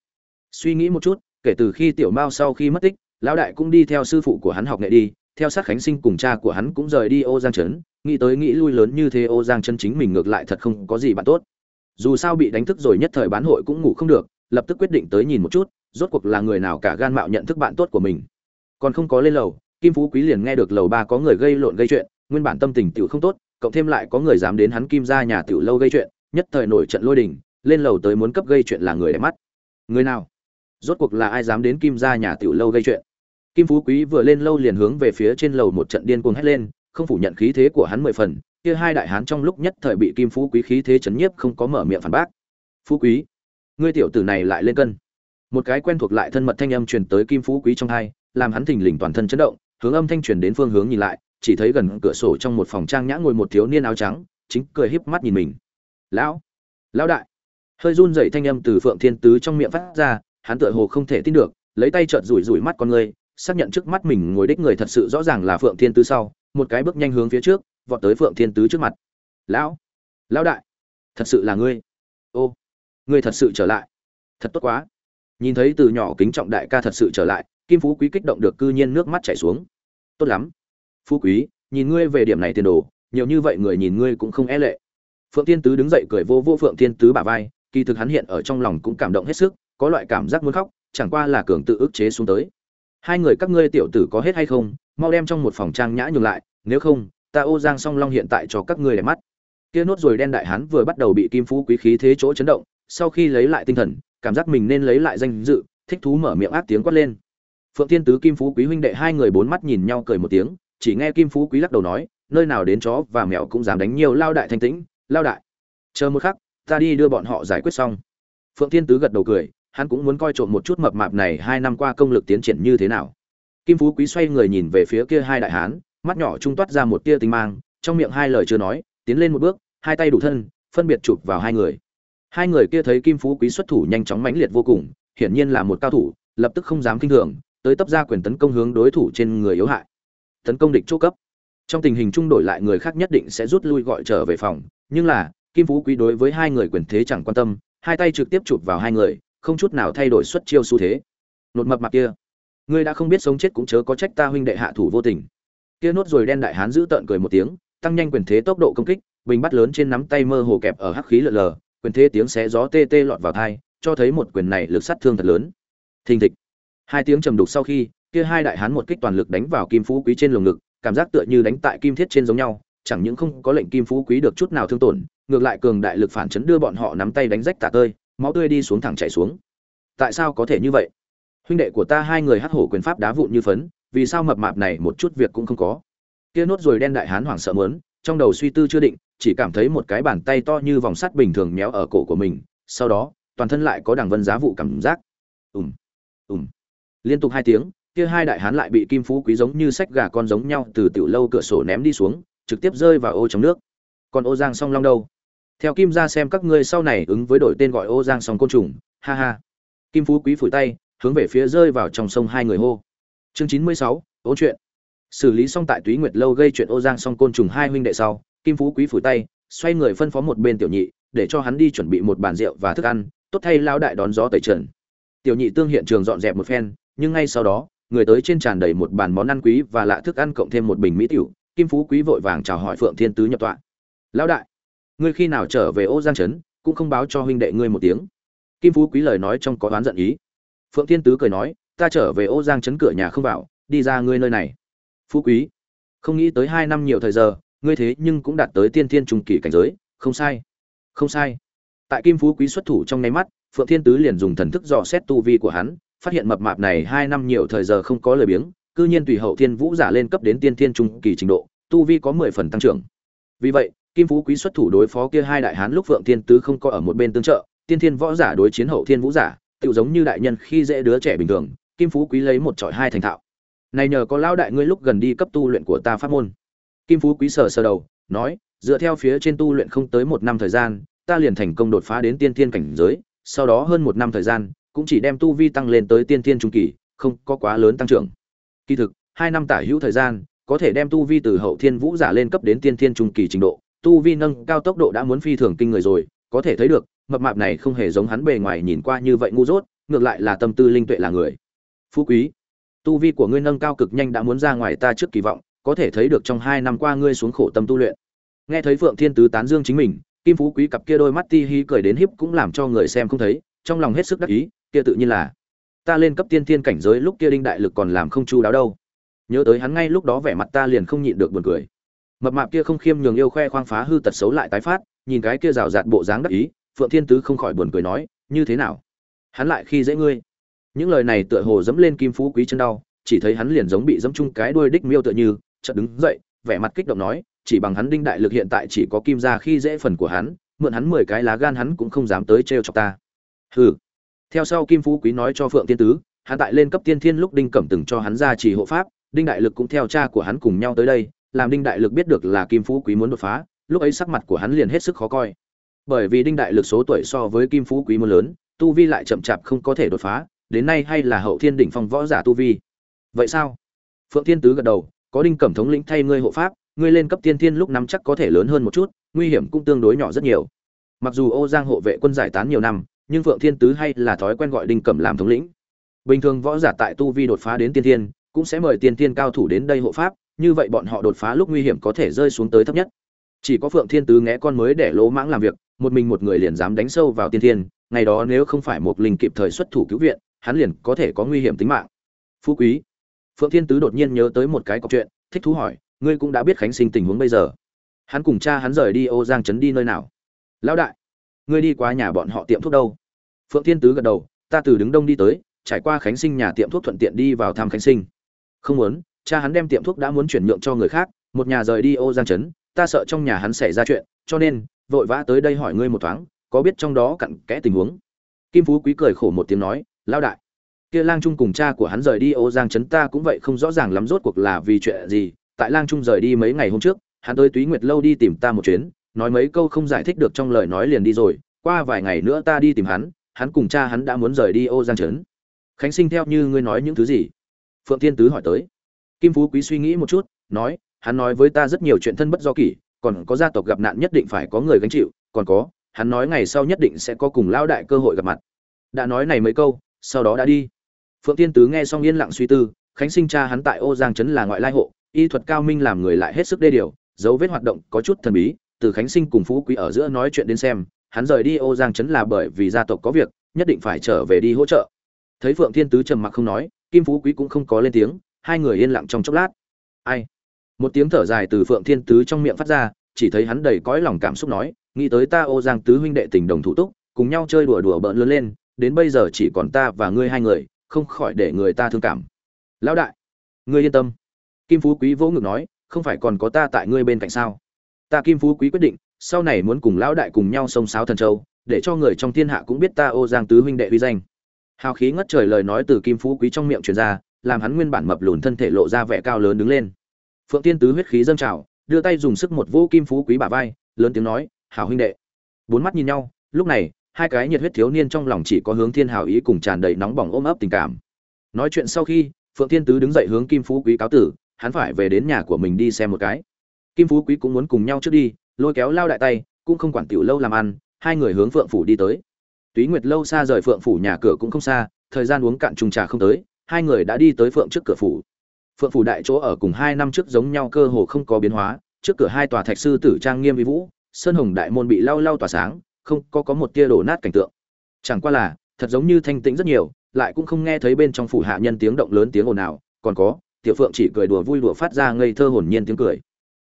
Suy nghĩ một chút, kể từ khi tiểu mao sau khi mất tích, lão đại cũng đi theo sư phụ của hắn học nghệ đi theo sát khánh sinh cùng cha của hắn cũng rời đi ô giang trấn, nghĩ tới nghĩ lui lớn như thế ô giang chân chính mình ngược lại thật không có gì bạn tốt. Dù sao bị đánh thức rồi nhất thời bán hội cũng ngủ không được, lập tức quyết định tới nhìn một chút, rốt cuộc là người nào cả gan mạo nhận thức bạn tốt của mình. Còn không có lên lầu, kim phú quý liền nghe được lầu ba có người gây lộn gây chuyện, nguyên bản tâm tình tiểu không tốt, cộng thêm lại có người dám đến hắn kim ra nhà tiểu lâu gây chuyện, nhất thời nổi trận lôi đình, lên lầu tới muốn cấp gây chuyện là người đẹp mắt. Người nào? Rốt cuộc là ai dám đến kim ra nhà tiểu lâu gây chuyện? Kim phú quý vừa lên lâu liền hướng về phía trên lầu một trận điên cuồng hét lên, không phủ nhận khí thế của hắn mười phần, kia hai đại hán trong lúc nhất thời bị kim phú quý khí thế chấn nhiếp không có mở miệng phản bác. Phú quý, ngươi tiểu tử này lại lên cân. Một cái quen thuộc lại thân mật thanh âm truyền tới kim phú quý trong hai, làm hắn thình lình toàn thân chấn động, hướng âm thanh truyền đến phương hướng nhìn lại, chỉ thấy gần cửa sổ trong một phòng trang nhã ngồi một thiếu niên áo trắng, chính cười híp mắt nhìn mình. Lão lão đại. Hơi run rẩy thanh âm từ phượng thiên tứ trong miệng phát ra, hắn tựa hồ không thể tin được, lấy tay chợt rủi rủi mắt con ngươi xác nhận trước mắt mình ngồi đích người thật sự rõ ràng là phượng thiên tứ sau, một cái bước nhanh hướng phía trước, vọt tới phượng thiên tứ trước mặt. Lão lão đại, thật sự là ngươi? Ô, ngươi thật sự trở lại? Thật tốt quá. Nhìn thấy từ nhỏ kính trọng đại ca thật sự trở lại, kim phú quý kích động được cư nhiên nước mắt chảy xuống. Tốt lắm, phú quý, nhìn ngươi về điểm này tiền đồ, nhiều như vậy người nhìn ngươi cũng không e lệ. Phượng thiên tứ đứng dậy cười vô vô phượng thiên tứ bả vai, kỳ thực hắn hiện ở trong lòng cũng cảm động hết sức, có loại cảm giác muốn khóc, chẳng qua là cường tự ức chế xuống tới hai người các ngươi tiểu tử có hết hay không, mau đem trong một phòng trang nhã nhường lại, nếu không, ta ô giang song long hiện tại cho các ngươi để mắt. Kia nốt rồi đen đại hán vừa bắt đầu bị kim phú quý khí thế chỗ chấn động, sau khi lấy lại tinh thần, cảm giác mình nên lấy lại danh dự, thích thú mở miệng ác tiếng quát lên. Phượng thiên tứ, kim phú quý huynh đệ hai người bốn mắt nhìn nhau cười một tiếng, chỉ nghe kim phú quý lắc đầu nói, nơi nào đến chó và mèo cũng dám đánh nhiều lao đại thanh tĩnh, lao đại. Chờ một khắc, ta đi đưa bọn họ giải quyết xong. Phượng thiên tứ gật đầu cười hắn cũng muốn coi trộm một chút mập mạp này hai năm qua công lực tiến triển như thế nào. Kim phú quý xoay người nhìn về phía kia hai đại hán, mắt nhỏ trung toát ra một tia tinh mang, trong miệng hai lời chưa nói, tiến lên một bước, hai tay đủ thân, phân biệt chụp vào hai người. Hai người kia thấy kim phú quý xuất thủ nhanh chóng mãnh liệt vô cùng, hiển nhiên là một cao thủ, lập tức không dám kinh thường, tới tấp ra quyền tấn công hướng đối thủ trên người yếu hại. Tấn công địch chỗ cấp. Trong tình hình trung đổi lại người khác nhất định sẽ rút lui gọi trở về phòng, nhưng là, kim phú quý đối với hai người quyền thế chẳng quan tâm, hai tay trực tiếp chụp vào hai người không chút nào thay đổi xuất chiêu xu thế. Nột mập mặt kia, ngươi đã không biết sống chết cũng chớ có trách ta huynh đệ hạ thủ vô tình. Kia nốt rồi đen đại hán giữ tợn cười một tiếng, tăng nhanh quyền thế tốc độ công kích, bình bắt lớn trên nắm tay mơ hồ kẹp ở hắc khí lờ lờ, quyền thế tiếng xé gió tê tê lọt vào thai cho thấy một quyền này lực sát thương thật lớn. Thình thịch. Hai tiếng trầm đục sau khi, kia hai đại hán một kích toàn lực đánh vào kim phú quý trên lồng ngực, cảm giác tựa như đánh tại kim thiết trên giống nhau, chẳng những không có lệnh kim phú quý được chút nào thương tổn, ngược lại cường đại lực phản chấn đưa bọn họ nắm tay đánh rách tả tơi máu tươi đi xuống thẳng chảy xuống. Tại sao có thể như vậy? Huynh đệ của ta hai người hắc hổ quyền pháp đá vụn như phấn, vì sao mập mạp này một chút việc cũng không có? Kia nốt rồi đen đại hán hoảng sợ mớn trong đầu suy tư chưa định, chỉ cảm thấy một cái bàn tay to như vòng sắt bình thường méo ở cổ của mình, sau đó, toàn thân lại có đằng vân giá vụ cảm giác. Ùm ùm. Liên tục hai tiếng, kia hai đại hán lại bị kim phú quý giống như sách gà con giống nhau từ tiểu lâu cửa sổ ném đi xuống, trực tiếp rơi vào ô trong nước. Còn ô giang song long đâu? Theo kim ra xem các ngươi sau này ứng với đổi tên gọi ô giang song côn trùng, ha ha. Kim phú quý phủi tay, hướng về phía rơi vào trong sông hai người hô. Chương chín mươi sáu ố chuyện. Xử lý xong tại túy nguyệt lâu gây chuyện ô giang song côn trùng hai huynh đệ sau, kim phú quý phủi tay, xoay người phân phó một bên tiểu nhị, để cho hắn đi chuẩn bị một bàn rượu và thức ăn, tốt thay lao đại đón gió tẩy trần. Tiểu nhị tương hiện trường dọn dẹp một phen, nhưng ngay sau đó, người tới trên tràn đầy một bàn món ăn quý và lạ thức ăn cộng thêm một bình mỹ tiểu, kim phú quý vội vàng chào hỏi phượng thiên tứ nhập tọa. Lão đại ngươi khi nào trở về ô giang trấn, cũng không báo cho huynh đệ ngươi một tiếng. Kim phú quý lời nói trong có oán giận ý. Phượng thiên tứ cười nói, ta trở về ô giang trấn cửa nhà không vào, đi ra ngươi nơi này. Phú quý, không nghĩ tới hai năm nhiều thời giờ, ngươi thế nhưng cũng đạt tới tiên thiên trung kỳ cảnh giới, không sai. Không sai. Tại kim phú quý xuất thủ trong nháy mắt, phượng thiên tứ liền dùng thần thức dò xét tu vi của hắn, phát hiện mập mạp này hai năm nhiều thời giờ không có lời biếng, cư nhiên tùy hậu thiên vũ giả lên cấp đến tiên thiên trung kỳ trình độ, tu vi có mười phần tăng trưởng. Vì vậy kim phú quý xuất thủ đối phó kia hai đại hán lúc phượng thiên tứ không có ở một bên tương trợ, tiên thiên võ giả đối chiến hậu thiên vũ giả tự giống như đại nhân khi dễ đứa trẻ bình thường, kim phú quý lấy một trọi hai thành thạo. Này nhờ có lão đại ngươi lúc gần đi cấp tu luyện của ta pháp môn. Kim phú quý sờ sờ đầu, nói, dựa theo phía trên tu luyện không tới một năm thời gian, ta liền thành công đột phá đến tiên thiên cảnh giới, sau đó hơn một năm thời gian, cũng chỉ đem tu vi tăng lên tới tiên thiên trung kỳ, không có quá lớn tăng trưởng. Kỳ thực, hai năm tả hữu thời gian, có thể đem tu vi từ hậu thiên vũ giả lên cấp đến tiên thiên trung kỳ trình độ tu vi nâng cao tốc độ đã muốn phi thường kinh người rồi, có thể thấy được, mập mạp này không hề giống hắn bề ngoài nhìn qua như vậy ngu dốt, ngược lại là tâm tư linh tuệ là người. Phú quý, tu vi của ngươi nâng cao cực nhanh đã muốn ra ngoài ta trước kỳ vọng, có thể thấy được trong hai năm qua ngươi xuống khổ tâm tu luyện. Nghe thấy phượng thiên tứ tán dương chính mình, kim phú quý cặp kia đôi mắt ti hi cười đến hiếp cũng làm cho người xem không thấy, trong lòng hết sức đắc ý, kia tự nhiên là, ta lên cấp tiên thiên cảnh giới lúc kia đinh đại lực còn làm không chu đáo đâu. Nhớ tới hắn ngay lúc đó vẻ mặt ta liền không nhịn được buồn cười mập mạp kia không khiêm nhường yêu khoe khoang phá hư tật xấu lại tái phát, nhìn cái kia rào rạt bộ dáng đắc ý, phượng thiên tứ không khỏi buồn cười nói, như thế nào? Hắn lại khi dễ ngươi? Những lời này tựa hồ dẫm lên kim phú quý chân đau, chỉ thấy hắn liền giống bị dẫm chung cái đuôi đích miêu tựa như, chợt đứng dậy, vẻ mặt kích động nói, chỉ bằng hắn đinh đại lực hiện tại chỉ có kim ra khi dễ phần của hắn, mượn hắn mười cái lá gan hắn cũng không dám tới trêu chọc ta. Hừ. Theo sau kim phú quý nói cho phượng tiên tứ, hắn tại lên cấp tiên thiên lúc đinh cẩm từng cho hắn ra chỉ hộ pháp, đinh đại lực cũng theo cha của hắn cùng nhau tới đây làm đinh đại lực biết được là kim phú quý muốn đột phá, lúc ấy sắc mặt của hắn liền hết sức khó coi. Bởi vì đinh đại lực số tuổi so với kim phú quý muốn lớn, tu vi lại chậm chạp không có thể đột phá, đến nay hay là hậu thiên đỉnh phong võ giả tu vi. Vậy sao? Phượng thiên tứ gật đầu, có đinh cẩm thống lĩnh thay ngươi hộ pháp, ngươi lên cấp tiên thiên lúc nắm chắc có thể lớn hơn một chút, nguy hiểm cũng tương đối nhỏ rất nhiều. Mặc dù ô giang hộ vệ quân giải tán nhiều năm, nhưng phượng thiên tứ hay là thói quen gọi đinh cẩm làm thống lĩnh. Bình thường võ giả tại tu vi đột phá đến tiên thiên, cũng sẽ mời tiên thiên cao thủ đến đây hộ pháp như vậy bọn họ đột phá lúc nguy hiểm có thể rơi xuống tới thấp nhất. Chỉ có phượng thiên tứ ngẽ con mới để lỗ mãng làm việc, một mình một người liền dám đánh sâu vào tiên thiên, ngày đó nếu không phải một linh kịp thời xuất thủ cứu viện, hắn liền có thể có nguy hiểm tính mạng. Phú quý, phượng thiên tứ đột nhiên nhớ tới một cái cọc chuyện thích thú hỏi, ngươi cũng đã biết khánh sinh tình huống bây giờ? Hắn cùng cha hắn rời đi ô giang trấn đi nơi nào? Lão đại, ngươi đi qua nhà bọn họ tiệm thuốc đâu? Phượng thiên tứ gật đầu, ta từ đứng đông đi tới, trải qua khánh sinh nhà tiệm thuốc thuận tiện đi vào thăm khánh sinh. Không muốn cha hắn đem tiệm thuốc đã muốn chuyển nhượng cho người khác, một nhà rời đi ô giang trấn, ta sợ trong nhà hắn xảy ra chuyện, cho nên, vội vã tới đây hỏi ngươi một thoáng, có biết trong đó cặn kẽ tình huống? Kim phú quý cười khổ một tiếng nói lao đại, kia lang trung cùng cha của hắn rời đi ô giang trấn ta cũng vậy không rõ ràng lắm rốt cuộc là vì chuyện gì, tại lang trung rời đi mấy ngày hôm trước, hắn tới túy nguyệt lâu đi tìm ta một chuyến, nói mấy câu không giải thích được trong lời nói liền đi rồi, qua vài ngày nữa ta đi tìm hắn hắn cùng cha hắn đã muốn rời đi ô giang trấn. Khánh sinh, theo như ngươi nói những thứ gì? Phượng thiên tứ hỏi tới kim phú quý suy nghĩ một chút, nói, hắn nói với ta rất nhiều chuyện thân bất do kỷ, còn có gia tộc gặp nạn nhất định phải có người gánh chịu, còn có, hắn nói ngày sau nhất định sẽ có cùng lao đại cơ hội gặp mặt. Đã nói này mấy câu, sau đó đã đi. Phượng tiên tứ nghe xong yên lặng suy tư, khánh sinh cha hắn tại ô giang trấn là ngoại lai hộ, y thuật cao minh làm người lại hết sức đê điều, dấu vết hoạt động có chút thần bí, từ khánh sinh cùng phú quý ở giữa nói chuyện đến xem, hắn rời đi ô giang trấn là bởi vì gia tộc có việc, nhất định phải trở về đi hỗ trợ. Thấy phượng thiên tứ trầm mặc không nói, kim phú quý cũng không có lên tiếng hai người yên lặng trong chốc lát. Ai? Một tiếng thở dài từ phượng thiên tứ trong miệng phát ra, chỉ thấy hắn đầy cõi lòng cảm xúc nói, nghĩ tới ta ô giang tứ huynh đệ tình đồng thủ túc, cùng nhau chơi đùa đùa bỡn lớn lên, đến bây giờ chỉ còn ta và ngươi hai người, không khỏi để người ta thương cảm. Lão đại, ngươi yên tâm. Kim phú quý vỗ ngực nói, không phải còn có ta tại ngươi bên cạnh sao? Ta kim phú quý quyết định, sau này muốn cùng lão đại cùng nhau sông sáo thần châu, để cho người trong thiên hạ cũng biết ta ô giang tứ huynh đệ uy danh. Hào khí ngất trời lời nói từ kim phú quý trong miệng truyền ra làm hắn nguyên bản mập lùn thân thể lộ ra vẻ cao lớn đứng lên. Phượng tiên tứ huyết khí dâng trào, đưa tay dùng sức một vũ kim phú quý bả vai, lớn tiếng nói, hảo huynh đệ. Bốn mắt nhìn nhau, lúc này, hai cái nhiệt huyết thiếu niên trong lòng chỉ có hướng thiên Hảo ý cùng tràn đầy nóng bỏng ôm ấp tình cảm. Nói chuyện sau khi, phượng thiên tứ đứng dậy hướng kim phú quý cáo tử, hắn phải về đến nhà của mình đi xem một cái. Kim phú quý cũng muốn cùng nhau trước đi, lôi kéo lao đại tay, cũng không quản tiểu lâu làm ăn, hai người hướng phượng phủ đi tới. Túy nguyệt lâu xa rời phượng phủ nhà cửa cũng không xa, thời gian uống cạn trùng trà không tới hai người đã đi tới phượng trước cửa phủ. Phượng phủ đại chỗ ở cùng hai năm trước giống nhau cơ hồ không có biến hóa, trước cửa hai tòa thạch sư tử trang nghiêm vi vũ, sơn hồng đại môn bị lau lau tỏa sáng, không có có một tia đổ nát cảnh tượng. Chẳng qua là, thật giống như thanh tĩnh rất nhiều, lại cũng không nghe thấy bên trong phủ hạ nhân tiếng động lớn tiếng ồn ào, còn có, tiểu phượng chỉ cười đùa vui đùa phát ra ngây thơ hồn nhiên tiếng cười.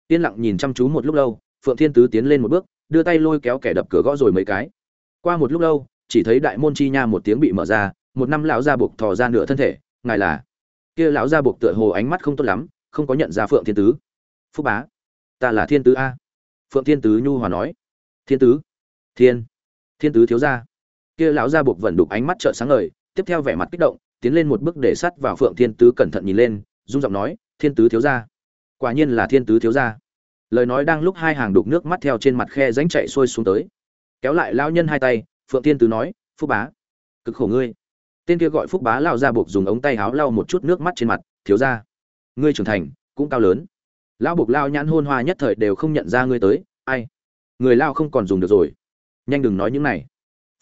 Yên lặng nhìn chăm chú một lúc lâu, phượng thiên tứ tiến lên một bước, đưa tay lôi kéo kẻ đập cửa gõ rồi mấy cái. Qua một lúc lâu, chỉ thấy đại môn chi nha một tiếng bị mở ra, một năm lão ra buộc thò ra nửa thân thể ngài là. Kia lão gia buộc tựa hồ ánh mắt không tốt lắm, không có nhận ra phượng thiên tứ. Phúc bá, ta là thiên tứ a. Phượng thiên tứ nhu hòa nói. Thiên tứ, thiên thiên tứ thiếu gia. Kia lão gia buộc vẫn đục ánh mắt trợn sáng ngời, tiếp theo vẻ mặt kích động, tiến lên một bước để sắt vào phượng thiên tứ cẩn thận nhìn lên, rung giọng nói, thiên tứ thiếu gia. Quả nhiên là thiên tứ thiếu gia. Lời nói đang lúc hai hàng đục nước mắt theo trên mặt khe rãnh chạy xuôi xuống tới. Kéo lại lão nhân hai tay, phượng thiên tứ nói, phúc bá, cực khổ ngươi tên kia gọi phúc bá lao ra buộc dùng ống tay áo lau một chút nước mắt trên mặt, thiếu gia, ngươi trưởng thành cũng cao lớn. Lão buộc lao nhãn hôn hoa nhất thời đều không nhận ra ngươi tới, ai? Người lao không còn dùng được rồi. Nhanh đừng nói những này.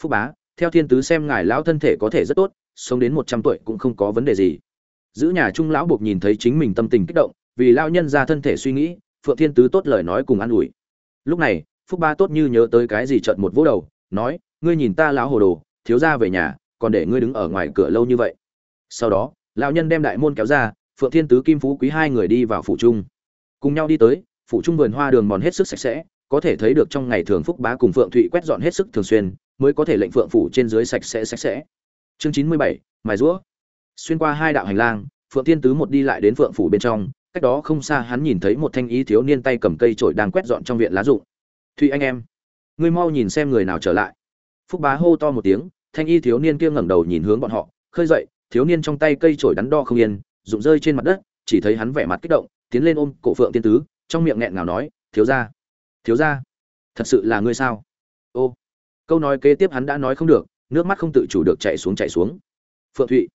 Phúc bá, theo thiên tứ xem ngài lão thân thể có thể rất tốt, sống đến một trăm tuổi cũng không có vấn đề gì. Giữ nhà trung lão buộc nhìn thấy chính mình tâm tình kích động, vì lao nhân ra thân thể suy nghĩ, phượng thiên tứ tốt lời nói cùng an ủi. Lúc này, phúc ba tốt như nhớ tới cái gì trợn một vỗ đầu, nói, ngươi nhìn ta lão hồ đồ, thiếu ra về nhà còn để ngươi đứng ở ngoài cửa lâu như vậy. Sau đó, lão nhân đem đại môn kéo ra, phượng thiên tứ kim phú quý hai người đi vào phủ trung. Cùng nhau đi tới, phủ trung vườn hoa đường mòn hết sức sạch sẽ, có thể thấy được trong ngày thường phúc bá cùng phượng thụy quét dọn hết sức thường xuyên, mới có thể lệnh phượng phủ trên dưới sạch sẽ sạch sẽ. Chương chín mươi bảy, mài rũa. Xuyên qua hai đạo hành lang, phượng thiên tứ một đi lại đến phượng phủ bên trong, cách đó không xa hắn nhìn thấy một thanh ý thiếu niên tay cầm cây trổi đang quét dọn trong viện lá rụng. Thụy anh em, ngươi mau nhìn xem người nào trở lại. Phúc bá hô to một tiếng thanh y thiếu niên kia ngẩng đầu nhìn hướng bọn họ, khơi dậy, thiếu niên trong tay cây trổi đắn đo không yên, rụng rơi trên mặt đất, chỉ thấy hắn vẻ mặt kích động, tiến lên ôm cổ phượng tiên tứ, trong miệng nghẹn ngào nói, thiếu gia thiếu gia, thật sự là ngươi sao? Ô, câu nói kế tiếp hắn đã nói không được, nước mắt không tự chủ được chạy xuống chạy xuống. Phượng thụy.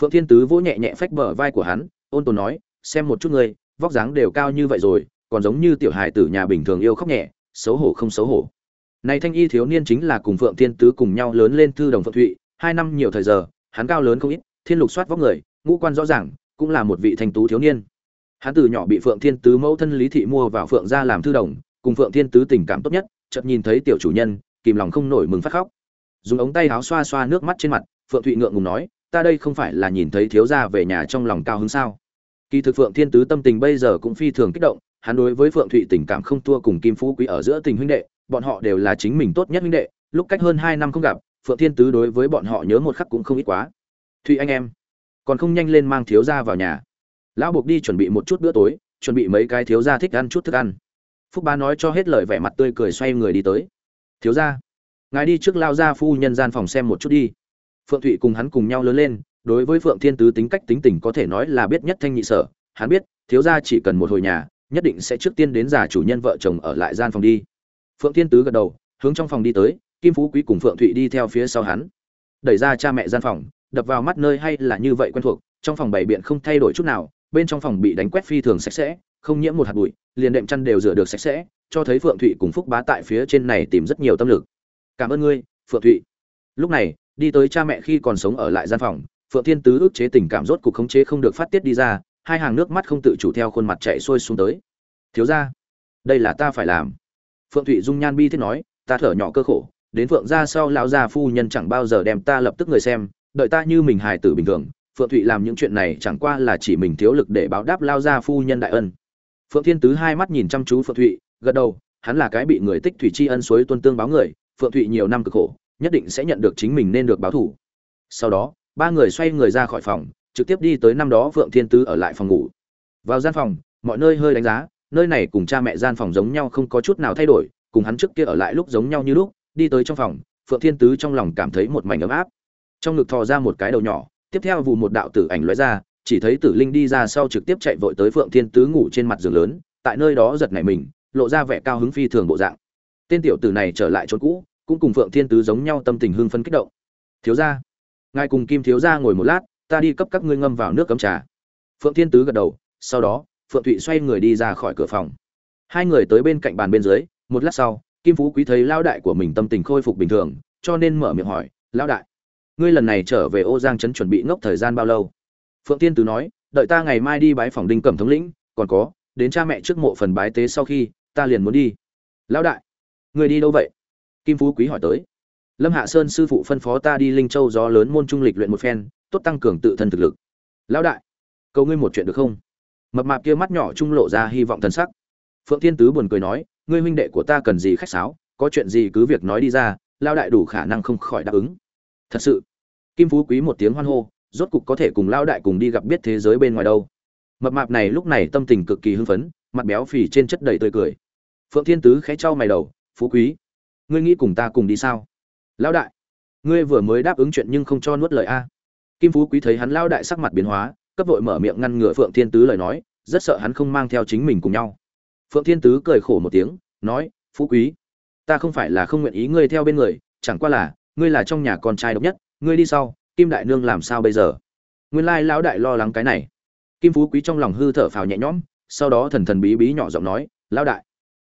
Phượng thiên tứ vỗ nhẹ nhẹ phách bờ vai của hắn, ôn tồn nói, xem một chút ngươi, vóc dáng đều cao như vậy rồi, còn giống như tiểu hài tử nhà bình thường yêu khóc nhẹ, xấu hổ không xấu hổ này thanh y thiếu niên chính là cùng phượng thiên tứ cùng nhau lớn lên thư đồng phượng thụy, hai năm nhiều thời giờ, hắn cao lớn không ít, thiên lục soát vóc người, ngũ quan rõ ràng, cũng là một vị thanh tú thiếu niên. Hắn từ nhỏ bị phượng thiên tứ mẫu thân lý thị mua vào phượng gia làm thư đồng, cùng phượng thiên tứ tình cảm tốt nhất, chợt nhìn thấy tiểu chủ nhân, kìm lòng không nổi mừng phát khóc. Dùng ống tay áo xoa xoa nước mắt trên mặt, phượng thụy ngượng ngùng nói, ta đây không phải là nhìn thấy thiếu gia về nhà trong lòng cao hứng sao? Kỳ thực phượng thiên tứ tâm tình bây giờ cũng phi thường kích động, hắn đối với phượng thụy tình cảm không thua cùng kim phú quý ở giữa tình huynh đệ bọn họ đều là chính mình tốt nhất huynh đệ, lúc cách hơn hai năm không gặp, phượng thiên tứ đối với bọn họ nhớ một khắc cũng không ít quá. Thụy anh em, còn không nhanh lên mang thiếu gia vào nhà. Lão buộc đi chuẩn bị một chút bữa tối, chuẩn bị mấy cái thiếu gia thích ăn chút thức ăn. Phúc bá nói cho hết lời vẻ mặt tươi cười xoay người đi tới. Thiếu gia, ngài đi trước lao ra phu nhân gian phòng xem một chút đi. Phượng thụy cùng hắn cùng nhau lớn lên, đối với phượng thiên tứ tính cách tính tình có thể nói là biết nhất thanh nhị sở. Hắn biết, thiếu gia chỉ cần một hồi nhà, nhất định sẽ trước tiên đến già chủ nhân vợ chồng ở lại gian phòng đi phượng thiên tứ gật đầu, hướng trong phòng đi tới, kim phú quý cùng phượng thụy đi theo phía sau hắn. Đẩy ra cha mẹ gian phòng, đập vào mắt nơi hay là như vậy quen thuộc, trong phòng bảy biện không thay đổi chút nào, bên trong phòng bị đánh quét phi thường sạch sẽ, không nhiễm một hạt bụi, liền đệm chăn đều rửa được sạch sẽ, cho thấy phượng thụy cùng phúc bá tại phía trên này tìm rất nhiều tâm lực. Cảm ơn ngươi, phượng thụy. Lúc này, đi tới cha mẹ khi còn sống ở lại gian phòng, phượng thiên tứ ức chế tình cảm rốt cục khống chế không được phát tiết đi ra, hai hàng nước mắt không tự chủ theo khuôn mặt chạy xuôi xuống tới. Thiếu ra đây là ta phải làm phượng thụy dung nhan bi thiết nói, ta thở nhỏ cơ khổ, đến phượng gia sau lão gia phu nhân chẳng bao giờ đem ta lập tức người xem, đợi ta như mình hài tử bình thường, phượng thụy làm những chuyện này chẳng qua là chỉ mình thiếu lực để báo đáp lao gia phu nhân đại ân. Phượng thiên tứ hai mắt nhìn chăm chú phượng thụy, gật đầu, hắn là cái bị người tích thủy tri ân suối tuân tương báo người, phượng thụy nhiều năm cực khổ, nhất định sẽ nhận được chính mình nên được báo thủ sau đó, ba người xoay người ra khỏi phòng, trực tiếp đi tới năm đó phượng thiên tứ ở lại phòng ngủ. Vào gian phòng, mọi nơi hơi đánh giá nơi này cùng cha mẹ gian phòng giống nhau không có chút nào thay đổi, cùng hắn trước kia ở lại lúc giống nhau như lúc, đi tới trong phòng, phượng thiên tứ trong lòng cảm thấy một mảnh ấm áp. Trong ngực thò ra một cái đầu nhỏ, tiếp theo vụ một đạo tử ảnh lóe ra, chỉ thấy tử linh đi ra sau trực tiếp chạy vội tới phượng thiên tứ ngủ trên mặt giường lớn, tại nơi đó giật nảy mình, lộ ra vẻ cao hứng phi thường bộ dạng. Tên tiểu tử này trở lại chỗ cũ, cũng cùng phượng thiên tứ giống nhau tâm tình hưng phấn kích động. Thiếu gia, ngài cùng kim thiếu gia ngồi một lát, ta đi cấp các ngươi ngâm vào nước cấm trà. Phượng thiên tứ gật đầu, sau đó phượng thụy xoay người đi ra khỏi cửa phòng. Hai người tới bên cạnh bàn bên dưới, một lát sau, kim phú quý thấy lao đại của mình tâm tình khôi phục bình thường, cho nên mở miệng hỏi lao đại, ngươi lần này trở về ô giang trấn chuẩn bị ngốc thời gian bao lâu? Phượng tiên tứ nói, đợi ta ngày mai đi bái phòng đinh cẩm thống lĩnh, còn có, đến cha mẹ trước mộ phần bái tế sau khi, ta liền muốn đi. Lão đại người đi đâu vậy? Kim phú quý hỏi tới. Lâm hạ sơn sư phụ phân phó ta đi linh châu gió lớn môn trung lịch luyện một phen, tốt tăng cường tự thân thực lực. Lão đại, cầu ngươi một chuyện được không? Mập mạp kia mắt nhỏ trung lộ ra hy vọng thân sắc. Phượng thiên tứ buồn cười nói, ngươi huynh đệ của ta cần gì khách sáo, có chuyện gì cứ việc nói đi ra lao đại đủ khả năng không khỏi đáp ứng. Thật sự? Kim phú quý một tiếng hoan hô, rốt cục có thể cùng lao đại cùng đi gặp biết thế giới bên ngoài đâu. Mập mạp này lúc này tâm tình cực kỳ hưng phấn, mặt béo phì trên chất đầy tươi cười. Phượng thiên tứ khẽ trao mày đầu, phú quý, ngươi nghĩ cùng ta cùng đi sao? Lão đại, ngươi vừa mới đáp ứng chuyện nhưng không cho nuốt lời a. Kim phú quý thấy hắn lao đại sắc mặt biến hóa cấp vội mở miệng ngăn ngừa phượng thiên tứ lời nói, rất sợ hắn không mang theo chính mình cùng nhau. Phượng thiên tứ cười khổ một tiếng, nói, phú quý, ta không phải là không nguyện ý ngươi theo bên người, chẳng qua là, ngươi là trong nhà con trai độc nhất, ngươi đi sau, kim đại nương làm sao bây giờ? Nguyên lai lão đại lo lắng cái này. Kim phú quý trong lòng hư thở phào nhẹ nhõm, sau đó thần thần bí bí nhỏ giọng nói, lão đại,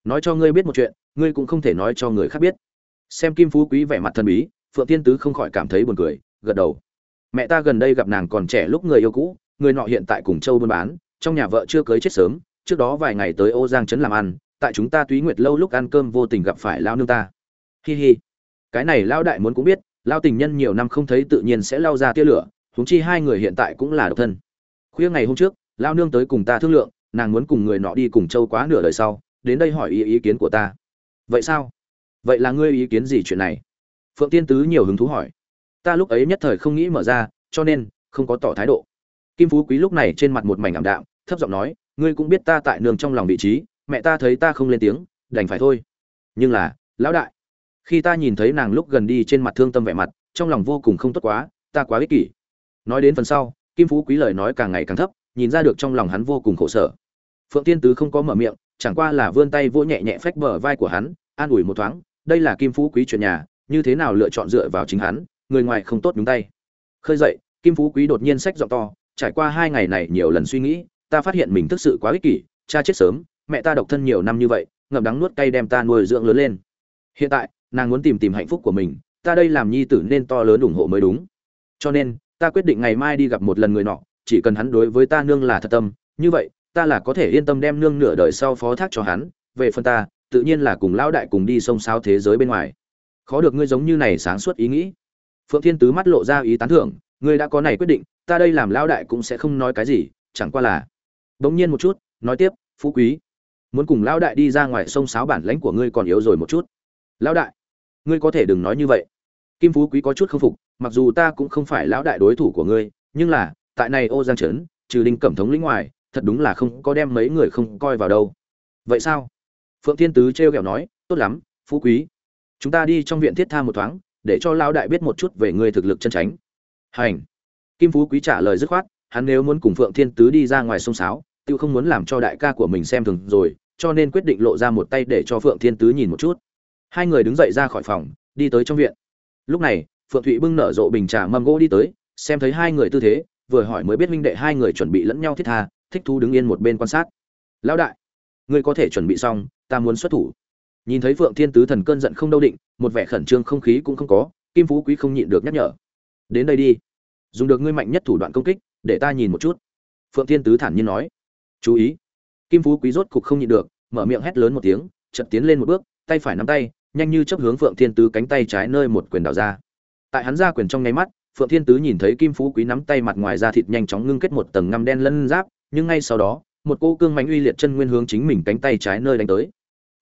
nói cho ngươi biết một chuyện, ngươi cũng không thể nói cho người khác biết. Xem kim phú quý vẻ mặt thần bí, phượng Thiên tứ không khỏi cảm thấy buồn cười, gật đầu. Mẹ ta gần đây gặp nàng còn trẻ lúc người yêu cũ người nọ hiện tại cùng châu buôn bán, trong nhà vợ chưa cưới chết sớm, trước đó vài ngày tới ô giang trấn làm ăn, tại chúng ta túy nguyệt lâu lúc ăn cơm vô tình gặp phải lao nương ta. Hi hi. Cái này lao đại muốn cũng biết lao tình nhân nhiều năm không thấy tự nhiên sẽ lao ra tia lửa, huống chi hai người hiện tại cũng là độc thân. Khuya ngày hôm trước lao nương tới cùng ta thương lượng, nàng muốn cùng người nọ đi cùng châu quá nửa đời sau, đến đây hỏi ý ý kiến của ta. Vậy sao? Vậy là ngươi ý kiến gì chuyện này? Phượng tiên tứ nhiều hứng thú hỏi. Ta lúc ấy nhất thời không nghĩ mở ra, cho nên, không có tỏ thái độ kim phú quý lúc này trên mặt một mảnh ảm đạm, thấp giọng nói, ngươi cũng biết ta tại nương trong lòng vị trí, mẹ ta thấy ta không lên tiếng, đành phải thôi. Nhưng là, lão đại, khi ta nhìn thấy nàng lúc gần đi trên mặt thương tâm vẻ mặt, trong lòng vô cùng không tốt quá, ta quá ích kỷ. Nói đến phần sau, kim phú quý lời nói càng ngày càng thấp, nhìn ra được trong lòng hắn vô cùng khổ sở. Phượng tiên tứ không có mở miệng, chẳng qua là vươn tay vỗ nhẹ nhẹ phách bờ vai của hắn, an ủi một thoáng, đây là kim phú quý chuyện nhà, như thế nào lựa chọn dựa vào chính hắn, người ngoài không tốt nhúng tay. Khơi dậy, kim phú quý đột nhiên sách giọng to trải qua hai ngày này nhiều lần suy nghĩ, ta phát hiện mình thực sự quá ích kỷ, cha chết sớm, mẹ ta độc thân nhiều năm như vậy, ngậm đắng nuốt cay đem ta nuôi dưỡng lớn lên. Hiện tại, nàng muốn tìm tìm hạnh phúc của mình, ta đây làm nhi tử nên to lớn ủng hộ mới đúng. Cho nên, ta quyết định ngày mai đi gặp một lần người nọ, chỉ cần hắn đối với ta nương là thật tâm, như vậy, ta là có thể yên tâm đem nương nửa đời sau phó thác cho hắn, về phần ta, tự nhiên là cùng lão đại cùng đi sông sao thế giới bên ngoài. Khó được ngươi giống như này sáng suốt ý nghĩ. Phượng thiên tứ mắt lộ ra ý tán thưởng ngươi đã có này quyết định, ta đây làm lão đại cũng sẽ không nói cái gì, chẳng qua là, bỗng nhiên một chút, nói tiếp, phú quý, muốn cùng lão đại đi ra ngoài sông sáo bản lãnh của ngươi còn yếu rồi một chút. Lão đại, ngươi có thể đừng nói như vậy. Kim phú quý có chút không phục, mặc dù ta cũng không phải lão đại đối thủ của ngươi, nhưng là, tại này ô giang trấn, trừ đinh cẩm thống lĩnh ngoài, thật đúng là không có đem mấy người không coi vào đâu. Vậy sao? Phượng thiên tứ trêu ghẹo nói, tốt lắm, phú quý, chúng ta đi trong viện thiết tha một thoáng, để cho lão đại biết một chút về ngươi thực lực chân tránh hành. Kim phú quý trả lời dứt khoát, hắn nếu muốn cùng phượng thiên tứ đi ra ngoài sông sáo, tiêu không muốn làm cho đại ca của mình xem thường rồi, cho nên quyết định lộ ra một tay để cho phượng thiên tứ nhìn một chút. Hai người đứng dậy ra khỏi phòng, đi tới trong viện. Lúc này, phượng thụy bưng nở rộ bình trà mâm gỗ đi tới, xem thấy hai người tư thế, vừa hỏi mới biết minh đệ hai người chuẩn bị lẫn nhau thiết tha, thích thu đứng yên một bên quan sát. Lão đại, ngươi có thể chuẩn bị xong, ta muốn xuất thủ. Nhìn thấy phượng thiên tứ thần cơn giận không đâu định, một vẻ khẩn trương không khí cũng không có, kim phú quý không nhịn được nhắc nhở đến đây đi. Dùng được ngươi mạnh nhất thủ đoạn công kích, để ta nhìn một chút. Phượng thiên tứ thản nhiên nói. Chú ý. Kim phú quý rốt cục không nhịn được, mở miệng hét lớn một tiếng, chợt tiến lên một bước, tay phải nắm tay, nhanh như chấp hướng phượng thiên tứ cánh tay trái nơi một quyền đảo ra. Tại hắn ra quyền trong nháy mắt, phượng thiên tứ nhìn thấy kim phú quý nắm tay mặt ngoài da thịt nhanh chóng ngưng kết một tầng ngăm đen lân giáp, nhưng ngay sau đó, một cô cương mánh uy liệt chân nguyên hướng chính mình cánh tay trái nơi đánh tới.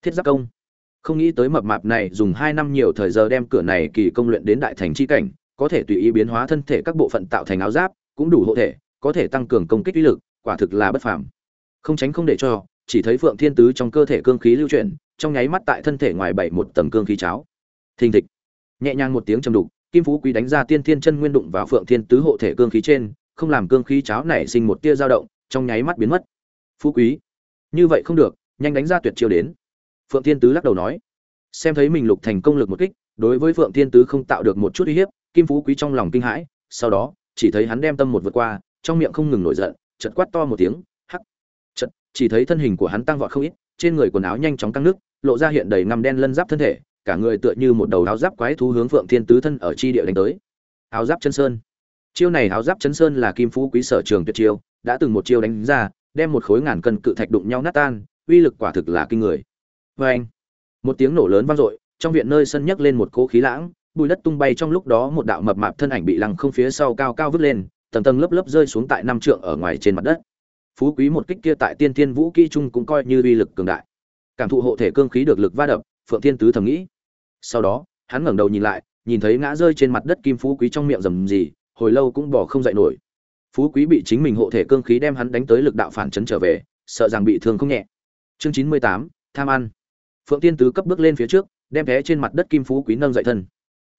Thiết giáp công. Không nghĩ tới mập mạp này dùng hai năm nhiều thời giờ đem cửa này kỳ công luyện đến đại thành chi cảnh có thể tùy ý biến hóa thân thể các bộ phận tạo thành áo giáp, cũng đủ hộ thể, có thể tăng cường công kích uy lực, quả thực là bất phàm. Không tránh không để cho, chỉ thấy phượng thiên tứ trong cơ thể cương khí lưu chuyển, trong nháy mắt tại thân thể ngoài bảy một tầng cương khí cháo. Thình thịch. Nhẹ nhàng một tiếng trầm đục, kim phú quý đánh ra tiên thiên chân nguyên đụng vào phượng thiên tứ hộ thể cương khí trên, không làm cương khí cháo nảy sinh một tia dao động, trong nháy mắt biến mất. Phú quý. Như vậy không được, nhanh đánh ra tuyệt chiêu đến. Phượng thiên tứ lắc đầu nói. Xem thấy mình lục thành công lực một kích, đối với phượng thiên tứ không tạo được một chút uy hiếp kim phú quý trong lòng kinh hãi, sau đó, chỉ thấy hắn đem tâm một vượt qua, trong miệng không ngừng nổi giận chật quát to một tiếng, hắc. Chật chỉ thấy thân hình của hắn tăng vọt không ít, trên người quần áo nhanh chóng căng nước, lộ ra hiện đầy ngăm đen lân giáp thân thể, cả người tựa như một đầu áo giáp quái thú hướng phượng thiên tứ thân ở chi địa đánh tới. Áo giáp chân sơn. Chiêu này áo giáp chân sơn là kim phú quý sở trường tuyệt chiêu, đã từng một chiêu đánh ra, đem một khối ngàn cân cự thạch đụng nhau nát tan, uy lực quả thực là kinh người. Vê anh một tiếng nổ lớn vang dội, trong viện nơi sân nhấc lên một cỗ khí lãng bùi đất tung bay trong lúc đó một đạo mập mạp thân ảnh bị lăng không phía sau cao cao vứt lên, tầng tầng lớp lớp rơi xuống tại năm trượng ở ngoài trên mặt đất. Phú quý một kích kia tại tiên tiên vũ kỹ trung cũng coi như uy lực cường đại. Cảm thụ hộ thể cương khí được lực va đập, phượng thiên tứ thầm nghĩ. Sau đó, hắn ngẩng đầu nhìn lại, nhìn thấy ngã rơi trên mặt đất kim phú quý trong miệng rầm gì hồi lâu cũng bỏ không dậy nổi. Phú quý bị chính mình hộ thể cương khí đem hắn đánh tới lực đạo phản chấn trở về, sợ rằng bị thương không nhẹ. Chương chín mươi tám, tham ăn. Phượng tiên tứ cấp bước lên phía trước, đem té trên mặt đất kim phú quý nâng dậy thân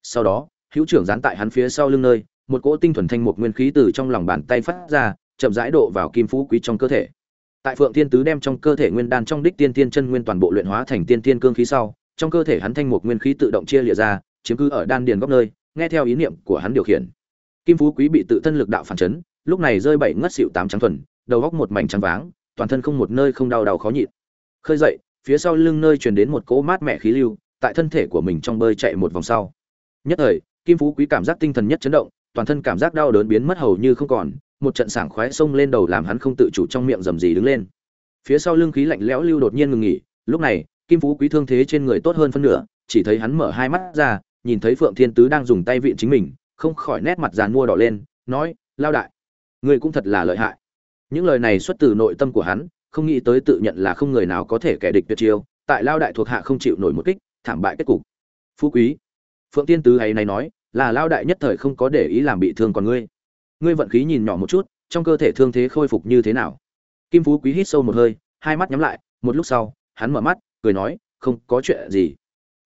sau đó, hữu trưởng dán tại hắn phía sau lưng nơi, một cỗ tinh thuần thanh một nguyên khí từ trong lòng bàn tay phát ra, chậm rãi độ vào kim phú quý trong cơ thể. Tại phượng thiên tứ đem trong cơ thể nguyên đan trong đích tiên tiên chân nguyên toàn bộ luyện hóa thành tiên tiên cương khí sau, trong cơ thể hắn thanh một nguyên khí tự động chia lịa ra, chiếm cứ ở đan điền góc nơi, nghe theo ý niệm của hắn điều khiển. Kim phú quý bị tự thân lực đạo phản chấn, lúc này rơi bảy ngất xịu tám trắng thuần, đầu góc một mảnh trắng váng, toàn thân không một nơi không đau đau khó nhịn. Khơi dậy, phía sau lưng nơi truyền đến một cỗ mát mẻ khí lưu, tại thân thể của mình trong bơi chạy một vòng sau nhất thời, kim phú quý cảm giác tinh thần nhất chấn động, toàn thân cảm giác đau đớn biến mất hầu như không còn, một trận sảng khoái xông lên đầu làm hắn không tự chủ trong miệng rầm rì đứng lên. Phía sau lưng khí lạnh lẽo lưu đột nhiên ngừng nghỉ, lúc này, kim phú quý thương thế trên người tốt hơn phân nửa, chỉ thấy hắn mở hai mắt ra, nhìn thấy phượng thiên tứ đang dùng tay vịn chính mình, không khỏi nét mặt dàn mua đỏ lên, nói, lao đại, ngươi cũng thật là lợi hại. Những lời này xuất từ nội tâm của hắn, không nghĩ tới tự nhận là không người nào có thể kẻ địch tuyệt chiêu, tại lao đại thuộc hạ không chịu nổi một kích, thảm bại kết cục. Phú quý phượng tiên tứ hay này nói, là lao đại nhất thời không có để ý làm bị thương còn ngươi. Ngươi vận khí nhìn nhỏ một chút, trong cơ thể thương thế khôi phục như thế nào? Kim phú quý hít sâu một hơi, hai mắt nhắm lại, một lúc sau, hắn mở mắt, cười nói, không có chuyện gì.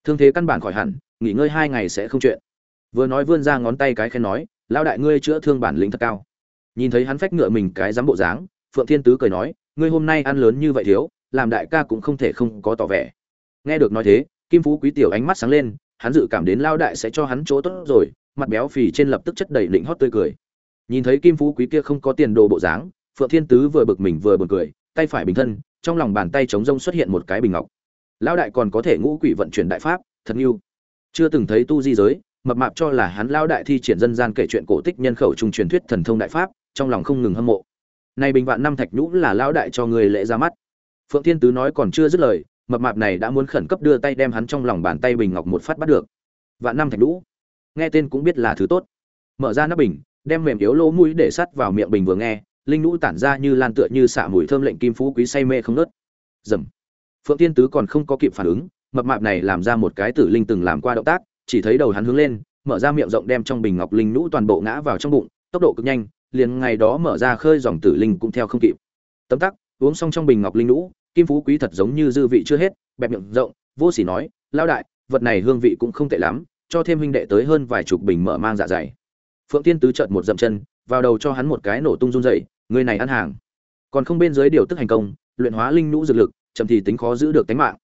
Thương thế căn bản khỏi hẳn, nghỉ ngơi hai ngày sẽ không chuyện. Vừa nói vươn ra ngón tay cái khen nói, lao đại ngươi chữa thương bản lĩnh thật cao. Nhìn thấy hắn phách ngựa mình cái dám bộ dáng, phượng thiên tứ cười nói, ngươi hôm nay ăn lớn như vậy thiếu, làm đại ca cũng không thể không có tỏ vẻ. Nghe được nói thế, kim phú quý tiểu ánh mắt sáng lên hắn dự cảm đến lao đại sẽ cho hắn chỗ tốt rồi, mặt béo phì trên lập tức chất đầy lĩnh hót tươi cười. Nhìn thấy kim phú quý kia không có tiền đồ bộ dáng, phượng thiên tứ vừa bực mình vừa buồn cười, tay phải bình thân, trong lòng bàn tay chống rông xuất hiện một cái bình ngọc. Lao đại còn có thể ngũ quỷ vận chuyển đại pháp, thật yêu chưa từng thấy tu di giới, mập mạp cho là hắn lao đại thi triển dân gian kể chuyện cổ tích nhân khẩu trung truyền thuyết thần thông đại pháp, trong lòng không ngừng hâm mộ. Này bình vạn năm thạch nhũ là lão đại cho người lễ ra mắt. Phượng thiên tứ nói còn chưa dứt lời mập mạp này đã muốn khẩn cấp đưa tay đem hắn trong lòng bàn tay bình ngọc một phát bắt được. Vạn năm thạch lũ, nghe tên cũng biết là thứ tốt. Mở ra nắp bình đem mềm yếu lỗ mũi để sắt vào miệng bình vừa nghe linh lũ tản ra như lan tựa như xạ mùi thơm lệnh kim phú quý say mê không nớt dầm. Phượng tiên tứ còn không có kịp phản ứng mập mạp này làm ra một cái tử linh từng làm qua động tác chỉ thấy đầu hắn hướng lên mở ra miệng rộng đem trong bình ngọc linh lũ toàn bộ ngã vào trong bụng tốc độ cực nhanh liền ngày đó mở ra khơi dòng tử linh cũng theo không kịp. Tấm tắc uống xong trong bình ngọc linh lũ kim phú quý thật giống như dư vị chưa hết, bẹp miệng rộng, vô sỉ nói lao đại, vật này hương vị cũng không tệ lắm, cho thêm huynh đệ tới hơn vài chục bình mở mang dạ dày. Phượng tiên tứ trợt một dậm chân, vào đầu cho hắn một cái nổ tung run dậy người này ăn hàng. Còn không bên dưới điều tức hành công, luyện hóa linh nhũ dược lực, chậm thì tính khó giữ được tính mạng.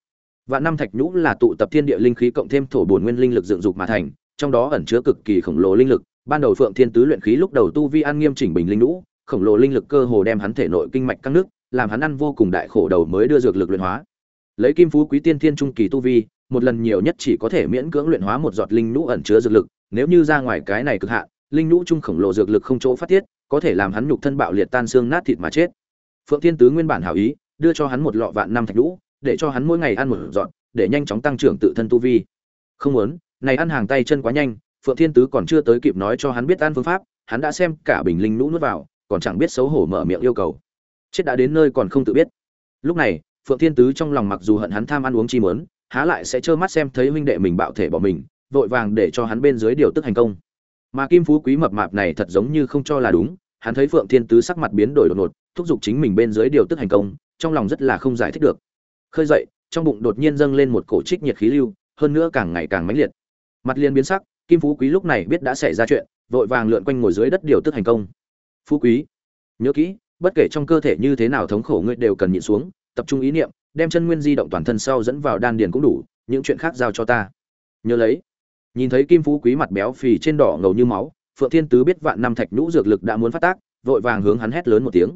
Vạn năm thạch nhũ là tụ tập thiên địa linh khí cộng thêm thổ bổn nguyên linh lực dựng dục mà thành, trong đó ẩn chứa cực kỳ khổng lồ linh lực. Ban đầu phượng thiên tứ luyện khí lúc đầu tu vi an nghiêm chỉnh bình linh nhũ, khổng lồ linh lực cơ hồ đem hắn thể nội kinh mạch căng nước làm hắn ăn vô cùng đại khổ đầu mới đưa dược lực luyện hóa. Lấy kim phú quý tiên thiên trung kỳ tu vi, một lần nhiều nhất chỉ có thể miễn cưỡng luyện hóa một giọt linh nhũ ẩn chứa dược lực, nếu như ra ngoài cái này cực hạn, linh nhũ trung khổng lồ dược lực không chỗ phát tiết, có thể làm hắn nhục thân bạo liệt tan xương nát thịt mà chết. Phượng thiên tứ nguyên bản hảo ý, đưa cho hắn một lọ vạn năm thạch nhũ, để cho hắn mỗi ngày ăn một giọt, để nhanh chóng tăng trưởng tự thân tu vi. Không muốn, này ăn hàng tay chân quá nhanh, phượng thiên tứ còn chưa tới kịp nói cho hắn biết ăn phương pháp, hắn đã xem cả bình linh nhũ nuốt vào, còn chẳng biết xấu hổ mở miệng yêu cầu chết đã đến nơi còn không tự biết. Lúc này, phượng thiên tứ trong lòng mặc dù hận hắn tham ăn uống chi muốn há lại sẽ trơ mắt xem thấy huynh đệ mình bạo thể bỏ mình, vội vàng để cho hắn bên dưới điều tức hành công. Mà kim phú quý mập mạp này thật giống như không cho là đúng, hắn thấy phượng thiên tứ sắc mặt biến đổi đột ngột, thúc giục chính mình bên dưới điều tức hành công, trong lòng rất là không giải thích được. Khơi dậy, trong bụng đột nhiên dâng lên một cổ trích nhiệt khí lưu, hơn nữa càng ngày càng mãnh liệt. Mặt liền biến sắc, kim phú quý lúc này biết đã xảy ra chuyện, vội vàng lượn quanh ngồi dưới đất điều tức hành công. Phú quý, nhớ kỹ bất kể trong cơ thể như thế nào thống khổ ngươi đều cần nhịn xuống, tập trung ý niệm, đem chân nguyên di động toàn thân sau dẫn vào đan điền cũng đủ, những chuyện khác giao cho ta. Nhớ lấy, nhìn thấy kim phú quý mặt béo phì trên đỏ ngầu như máu, phượng thiên tứ biết vạn năm thạch nhũ dược lực đã muốn phát tác, vội vàng hướng hắn hét lớn một tiếng.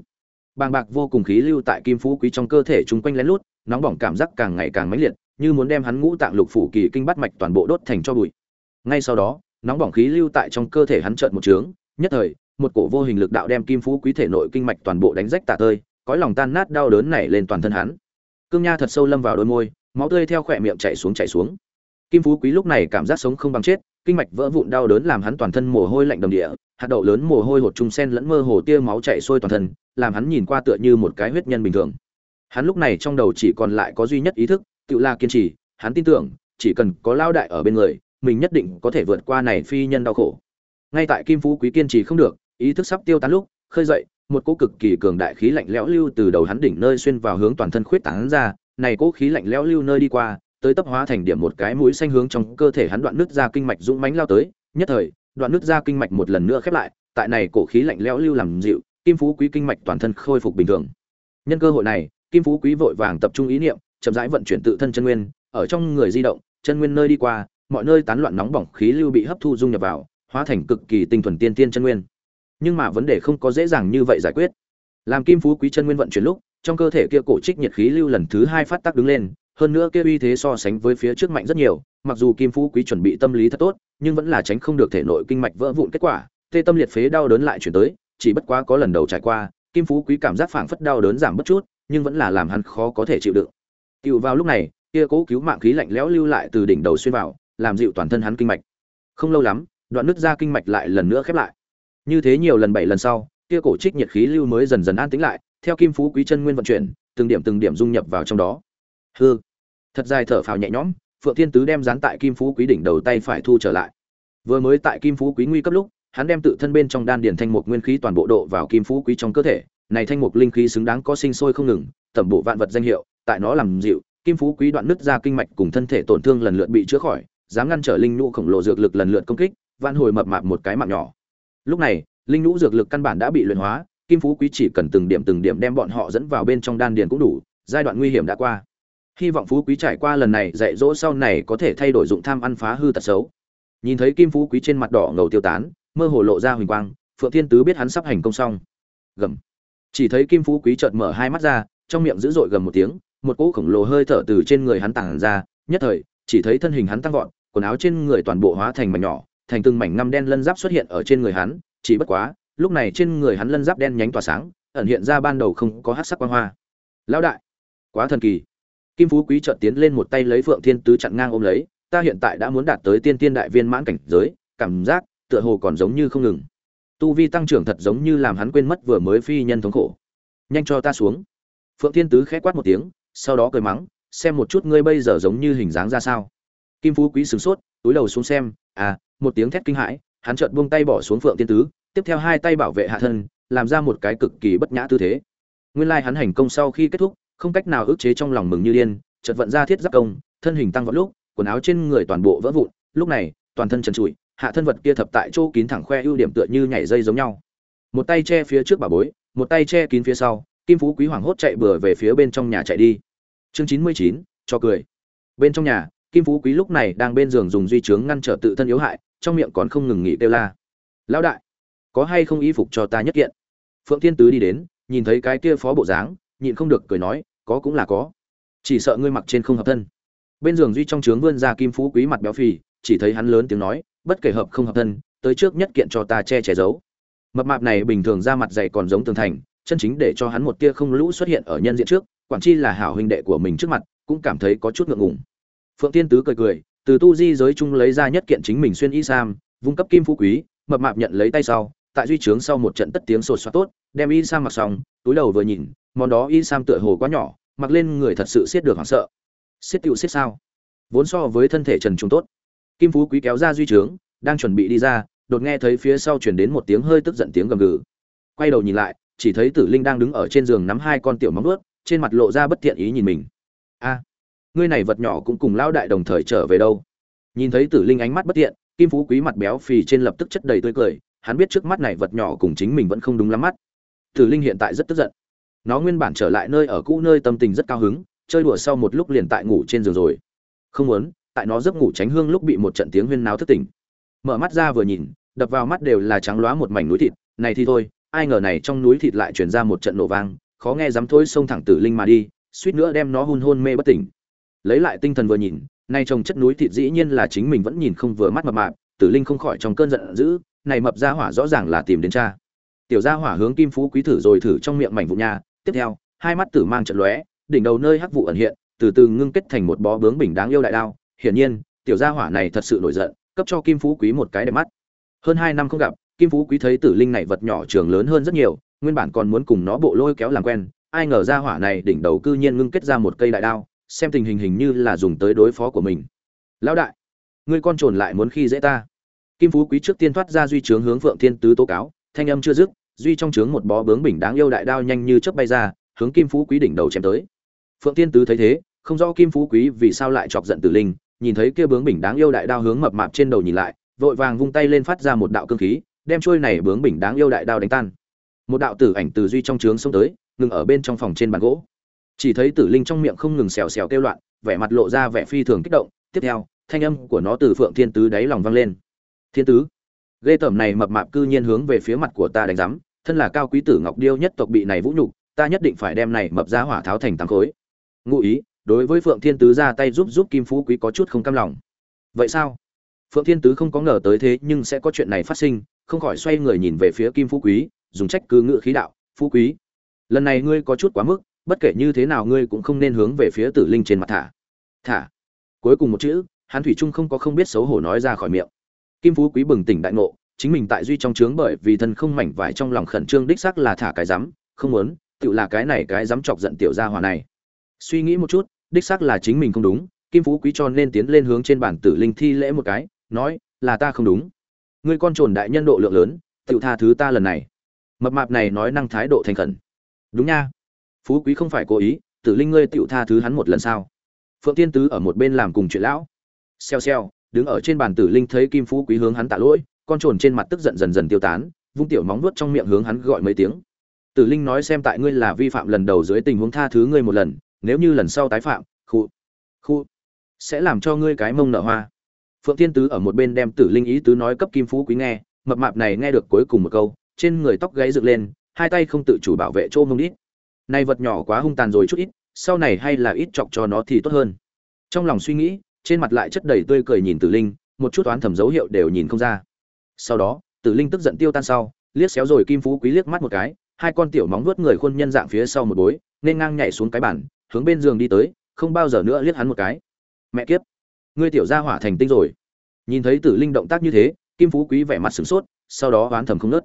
Bàng bạc vô cùng khí lưu tại kim phú quý trong cơ thể chúng quanh lén lút, nóng bỏng cảm giác càng ngày càng mãnh liệt, như muốn đem hắn ngũ tạng lục phủ kỳ kinh bắt mạch toàn bộ đốt thành cho bụi. Ngay sau đó, nóng bỏng khí lưu tại trong cơ thể hắn trợn một trướng, nhất thời một cổ vô hình lực đạo đem kim phú quý thể nội kinh mạch toàn bộ đánh rách tả tơi, cõi lòng tan nát đau đớn nảy lên toàn thân hắn. Cương nha thật sâu lâm vào đôi môi, máu tươi theo khỏe miệng chảy xuống chảy xuống. Kim phú quý lúc này cảm giác sống không bằng chết, kinh mạch vỡ vụn đau đớn làm hắn toàn thân mồ hôi lạnh đầm địa, hạt đậu lớn mồ hôi hột trung sen lẫn mơ hồ tia máu chảy xuôi toàn thân, làm hắn nhìn qua tựa như một cái huyết nhân bình thường. Hắn lúc này trong đầu chỉ còn lại có duy nhất ý thức, tự la kiên trì, hắn tin tưởng, chỉ cần có lao đại ở bên người, mình nhất định có thể vượt qua này phi nhân đau khổ. Ngay tại kim phú quý kiên trì không được ý thức sắp tiêu tán lúc, khơi dậy, một cỗ cực kỳ cường đại khí lạnh lẽo lưu từ đầu hắn đỉnh nơi xuyên vào hướng toàn thân khuyết tán ra, này cỗ khí lạnh lẽo lưu nơi đi qua, tới tấp hóa thành điểm một cái mũi xanh hướng trong cơ thể hắn đoạn nứt ra kinh mạch dũng mãnh lao tới, nhất thời, đoạn nứt ra kinh mạch một lần nữa khép lại, tại này cổ khí lạnh lẽo lưu làm dịu, kim phú quý kinh mạch toàn thân khôi phục bình thường. Nhân cơ hội này, kim phú quý vội vàng tập trung ý niệm, chậm rãi vận chuyển tự thân chân nguyên, ở trong người di động, chân nguyên nơi đi qua, mọi nơi tán loạn nóng bỏng khí lưu bị hấp thu dung nhập vào, hóa thành cực kỳ tinh thuần tiên tiên chân nguyên nhưng mà vấn đề không có dễ dàng như vậy giải quyết làm kim phú quý chân nguyên vận chuyển lúc trong cơ thể kia cổ trích nhiệt khí lưu lần thứ hai phát tác đứng lên hơn nữa kia uy thế so sánh với phía trước mạnh rất nhiều mặc dù kim phú quý chuẩn bị tâm lý thật tốt nhưng vẫn là tránh không được thể nội kinh mạch vỡ vụn kết quả tê tâm liệt phế đau đớn lại chuyển tới chỉ bất quá có lần đầu trải qua kim phú quý cảm giác phảng phất đau đớn giảm bất chút nhưng vẫn là làm hắn khó có thể chịu đựng Cựu vào lúc này, kia cố cứu mạng khí lạnh lẽo lưu lại từ đỉnh đầu xuyên vào, làm dịu toàn thân hắn kinh mạch. Không lâu lắm, đoạn nứt ra kinh mạch lại lần nữa khép lại. Như thế nhiều lần bảy lần sau, kia cổ trích nhiệt khí lưu mới dần dần an tĩnh lại, theo kim phú quý chân nguyên vận chuyển, từng điểm từng điểm dung nhập vào trong đó. Hư. Thật dài thở phào nhẹ nhõm, Phượng Thiên Tứ đem dán tại kim phú quý đỉnh đầu tay phải thu trở lại. Vừa mới tại kim phú quý nguy cấp lúc, hắn đem tự thân bên trong đan điền thanh mục nguyên khí toàn bộ độ vào kim phú quý trong cơ thể, này thanh mục linh khí xứng đáng có sinh sôi không ngừng, tẩm bổ vạn vật danh hiệu, tại nó làm dịu, kim phú quý đoạn nứt ra kinh mạch cùng thân thể tổn thương lần lượt bị chữa khỏi, dám ngăn trở linh nụ khổng lồ dược lực lần lượt công kích, vạn hồi mập mạp một cái mạng nhỏ. Lúc này, linh nhũ dược lực căn bản đã bị luyện hóa, kim phú quý chỉ cần từng điểm từng điểm đem bọn họ dẫn vào bên trong đan điền cũng đủ, giai đoạn nguy hiểm đã qua. Hy vọng phú quý trải qua lần này dạy dỗ sau này có thể thay đổi dụng tham ăn phá hư tật xấu. Nhìn thấy kim phú quý trên mặt đỏ ngầu tiêu tán, mơ hồ lộ ra huỳnh quang, Phượng Thiên Tứ biết hắn sắp hành công xong. Gầm. Chỉ thấy kim phú quý chợt mở hai mắt ra, trong miệng dữ dội gầm một tiếng, một cỗ khổng lồ hơi thở từ trên người hắn tàng ra, nhất thời, chỉ thấy thân hình hắn tăng vọt, quần áo trên người toàn bộ hóa thành mảnh nhỏ, thành từng mảnh ngăm đen lân giáp xuất hiện ở trên người hắn, chỉ bất quá, lúc này trên người hắn lân giáp đen nhánh tỏa sáng, ẩn hiện ra ban đầu không có hắc sắc quang hoa. Lão đại, quá thần kỳ. Kim Phú Quý chợt tiến lên một tay lấy Phượng Thiên Tứ chặn ngang ôm lấy, ta hiện tại đã muốn đạt tới tiên tiên đại viên mãn cảnh giới, cảm giác tựa hồ còn giống như không ngừng. tu vi tăng trưởng thật giống như làm hắn quên mất vừa mới phi nhân thống khổ nhanh cho ta xuống phượng thiên tứ khẽ quát một tiếng sau đó cười mắng xem một chút ngươi bây giờ giống như hình dáng ra sao kim phú quý sửng sốt túi đầu xuống xem à một tiếng thét kinh hãi, hắn chợt buông tay bỏ xuống phượng tiên tứ, tiếp theo hai tay bảo vệ hạ thân, làm ra một cái cực kỳ bất nhã tư thế. Nguyên lai hắn hành công sau khi kết thúc, không cách nào ức chế trong lòng mừng như điên, chợt vận ra thiết giáp công, thân hình tăng vọt lúc, quần áo trên người toàn bộ vỡ vụn, lúc này, toàn thân trần trụi, hạ thân vật kia thập tại chỗ kín thẳng khoe ưu điểm tựa như nhảy dây giống nhau. Một tay che phía trước bà bối, một tay che kín phía sau, kim phú quý hoảng hốt chạy bừa về phía bên trong nhà chạy đi. Chương chín mươi chín, cho cười. Bên trong nhà kim phú quý lúc này đang bên giường dùng duy trướng ngăn trở tự thân yếu hại, trong miệng còn không ngừng nghỉ kêu la. Lão đại, có hay không y phục cho ta nhất kiện? Phượng thiên tứ đi đến, nhìn thấy cái kia phó bộ dáng, nhịn không được cười nói, có cũng là có, chỉ sợ ngươi mặc trên không hợp thân. Bên giường duy trong trướng vươn ra kim phú quý mặt béo phì, chỉ thấy hắn lớn tiếng nói, bất kể hợp không hợp thân, tới trước nhất kiện cho ta che che giấu. Mập mạp này bình thường ra mặt dày còn giống tường thành, chân chính để cho hắn một tia không lũ xuất hiện ở nhân diện trước, quản chi là hảo huynh đệ của mình trước mặt, cũng cảm thấy có chút ngượng ngùng phượng tiên tứ cười cười, từ tu di giới chung lấy ra nhất kiện chính mình xuyên y sam, vung cấp kim phú quý, mập mạp nhận lấy tay sau, tại duy trướng sau một trận tất tiếng sột soát tốt, đem y sam mặc xong, túi đầu vừa nhìn, món đó y sam tựa hồ quá nhỏ, mặc lên người thật sự siết được hoảng sợ. Siết tựu siết sao? Vốn so với thân thể trần trung tốt. Kim phú quý kéo ra duy trướng, đang chuẩn bị đi ra, đột nghe thấy phía sau chuyển đến một tiếng hơi tức giận tiếng gầm gừ. Quay đầu nhìn lại, chỉ thấy tử linh đang đứng ở trên giường nắm hai con tiểu móng ướt trên mặt lộ ra bất thiện ý nhìn mình. A! Ngươi này vật nhỏ cũng cùng lão đại đồng thời trở về đâu. Nhìn thấy tử linh ánh mắt bất thiện kim phú quý mặt béo phì trên lập tức chất đầy tươi cười, hắn biết trước mắt này vật nhỏ cùng chính mình vẫn không đúng lắm mắt. Tử linh hiện tại rất tức giận. Nó nguyên bản trở lại nơi ở cũ nơi tâm tình rất cao hứng, chơi đùa sau một lúc liền tại ngủ trên giường rồi. Không muốn, tại nó giấc ngủ tránh hương lúc bị một trận tiếng huyên náo thức tỉnh. Mở mắt ra vừa nhìn, đập vào mắt đều là trắng loá một mảnh núi thịt, này thì thôi, ai ngờ này trong núi thịt lại chuyển ra một trận nổ vang, khó nghe dám thôi xông thẳng tử linh mà đi, suýt nữa đem nó hôn hôn mê bất tỉnh lấy lại tinh thần vừa nhìn, nay trồng chất núi thịt dĩ nhiên là chính mình vẫn nhìn không vừa mắt mập mạp, tử linh không khỏi trong cơn giận dữ, này mập ra hỏa rõ ràng là tìm đến cha. Tiểu gia hỏa hướng kim phú quý thử rồi thử trong miệng mảnh vụ nhà, tiếp theo, hai mắt tử mang trận lóe, đỉnh đầu nơi hắc vụ ẩn hiện, từ từ ngưng kết thành một bó bướng bình đáng yêu đại đao. Hiển nhiên, tiểu gia hỏa này thật sự nổi giận, cấp cho kim phú quý một cái đẹp mắt. Hơn hai năm không gặp, kim phú quý thấy tử linh này vật nhỏ trường lớn hơn rất nhiều, nguyên bản còn muốn cùng nó bộ lôi kéo làm quen, ai ngờ gia hỏa này đỉnh đầu cư nhiên ngưng kết ra một cây đại đao xem tình hình hình như là dùng tới đối phó của mình. Lão đại ngươi con trồn lại muốn khi dễ ta. Kim phú quý trước tiên thoát ra duy trướng hướng phượng thiên tứ tố cáo, thanh âm chưa dứt, duy trong trướng một bó bướng bình đáng yêu đại đao nhanh như chớp bay ra, hướng kim phú quý đỉnh đầu chém tới. Phượng thiên tứ thấy thế, không rõ kim phú quý vì sao lại chọc giận tử linh, nhìn thấy kia bướng bình đáng yêu đại đao hướng mập mạp trên đầu nhìn lại, vội vàng vung tay lên phát ra một đạo cương khí, đem trôi này bướng bình đáng yêu đại đao đánh tan. Một đạo tử ảnh từ duy trong trướng xông tới, ngừng ở bên trong phòng trên bàn gỗ chỉ thấy tử linh trong miệng không ngừng xèo xèo kêu loạn, vẻ mặt lộ ra vẻ phi thường kích động. Tiếp theo, thanh âm của nó từ phượng thiên tứ đáy lòng vang lên. Thiên tứ, ghê tởm này mập mạp cư nhiên hướng về phía mặt của ta đánh giám, thân là cao quý tử ngọc điêu nhất tộc bị này vũ nhục, ta nhất định phải đem này mập ra hỏa tháo thành tám khối. Ngụ ý, đối với phượng thiên tứ ra tay giúp giúp kim phú quý có chút không cam lòng. Vậy sao? Phượng thiên tứ không có ngờ tới thế nhưng sẽ có chuyện này phát sinh, không khỏi xoay người nhìn về phía kim phú quý, dùng trách cứ ngự khí đạo, phú quý, lần này ngươi có chút quá mức bất kể như thế nào ngươi cũng không nên hướng về phía tử linh trên mặt thả. Thả. Cuối cùng một chữ hắn thủy trung không có không biết xấu hổ nói ra khỏi miệng. Kim phú quý bừng tỉnh đại ngộ, chính mình tại duy trong trướng bởi vì thân không mảnh vải trong lòng khẩn trương đích xác là thả cái rắm, không muốn, tự là cái này cái dám chọc giận tiểu gia hòa này. Suy nghĩ một chút, đích xác là chính mình không đúng, kim phú quý cho nên tiến lên hướng trên bản tử linh thi lễ một cái, nói, là ta không đúng. Ngươi con trồn đại nhân độ lượng lớn, tự tha thứ ta lần này. Mập mạp này nói năng thái độ thành khẩn. Đúng nha phú quý không phải cố ý, tử linh ngươi tựu tha thứ hắn một lần sao? Phượng tiên tứ ở một bên làm cùng chuyện lão. Xeo xeo đứng ở trên bàn tử linh thấy kim phú quý hướng hắn tạ lỗi, con trồn trên mặt tức giận dần dần tiêu tán, vung tiểu móng nuốt trong miệng hướng hắn gọi mấy tiếng. Tử linh nói xem tại ngươi là vi phạm lần đầu dưới tình huống tha thứ ngươi một lần, nếu như lần sau tái phạm, khu khu, sẽ làm cho ngươi cái mông nở hoa. Phượng Tiên tứ ở một bên đem tử linh ý tứ nói cấp kim phú quý nghe, mập mạp này nghe được cuối cùng một câu, trên người tóc gáy dựng lên, hai tay không tự chủ bảo vệ chỗ mông đít này vật nhỏ quá hung tàn rồi chút ít, sau này hay là ít chọc cho nó thì tốt hơn. Trong lòng suy nghĩ, trên mặt lại chất đầy tươi cười nhìn tử linh, một chút toán thầm dấu hiệu đều nhìn không ra. Sau đó, tử linh tức giận tiêu tan sau, liếc xéo rồi kim phú quý liếc mắt một cái, hai con tiểu móng vuốt người khuôn nhân dạng phía sau một bối, nên ngang nhảy xuống cái bàn, hướng bên giường đi tới, không bao giờ nữa liếc hắn một cái. Mẹ kiếp, ngươi tiểu gia hỏa thành tinh rồi. Nhìn thấy tử linh động tác như thế, kim phú quý vẻ mặt sửng sốt, sau đó oán thầm không nớt.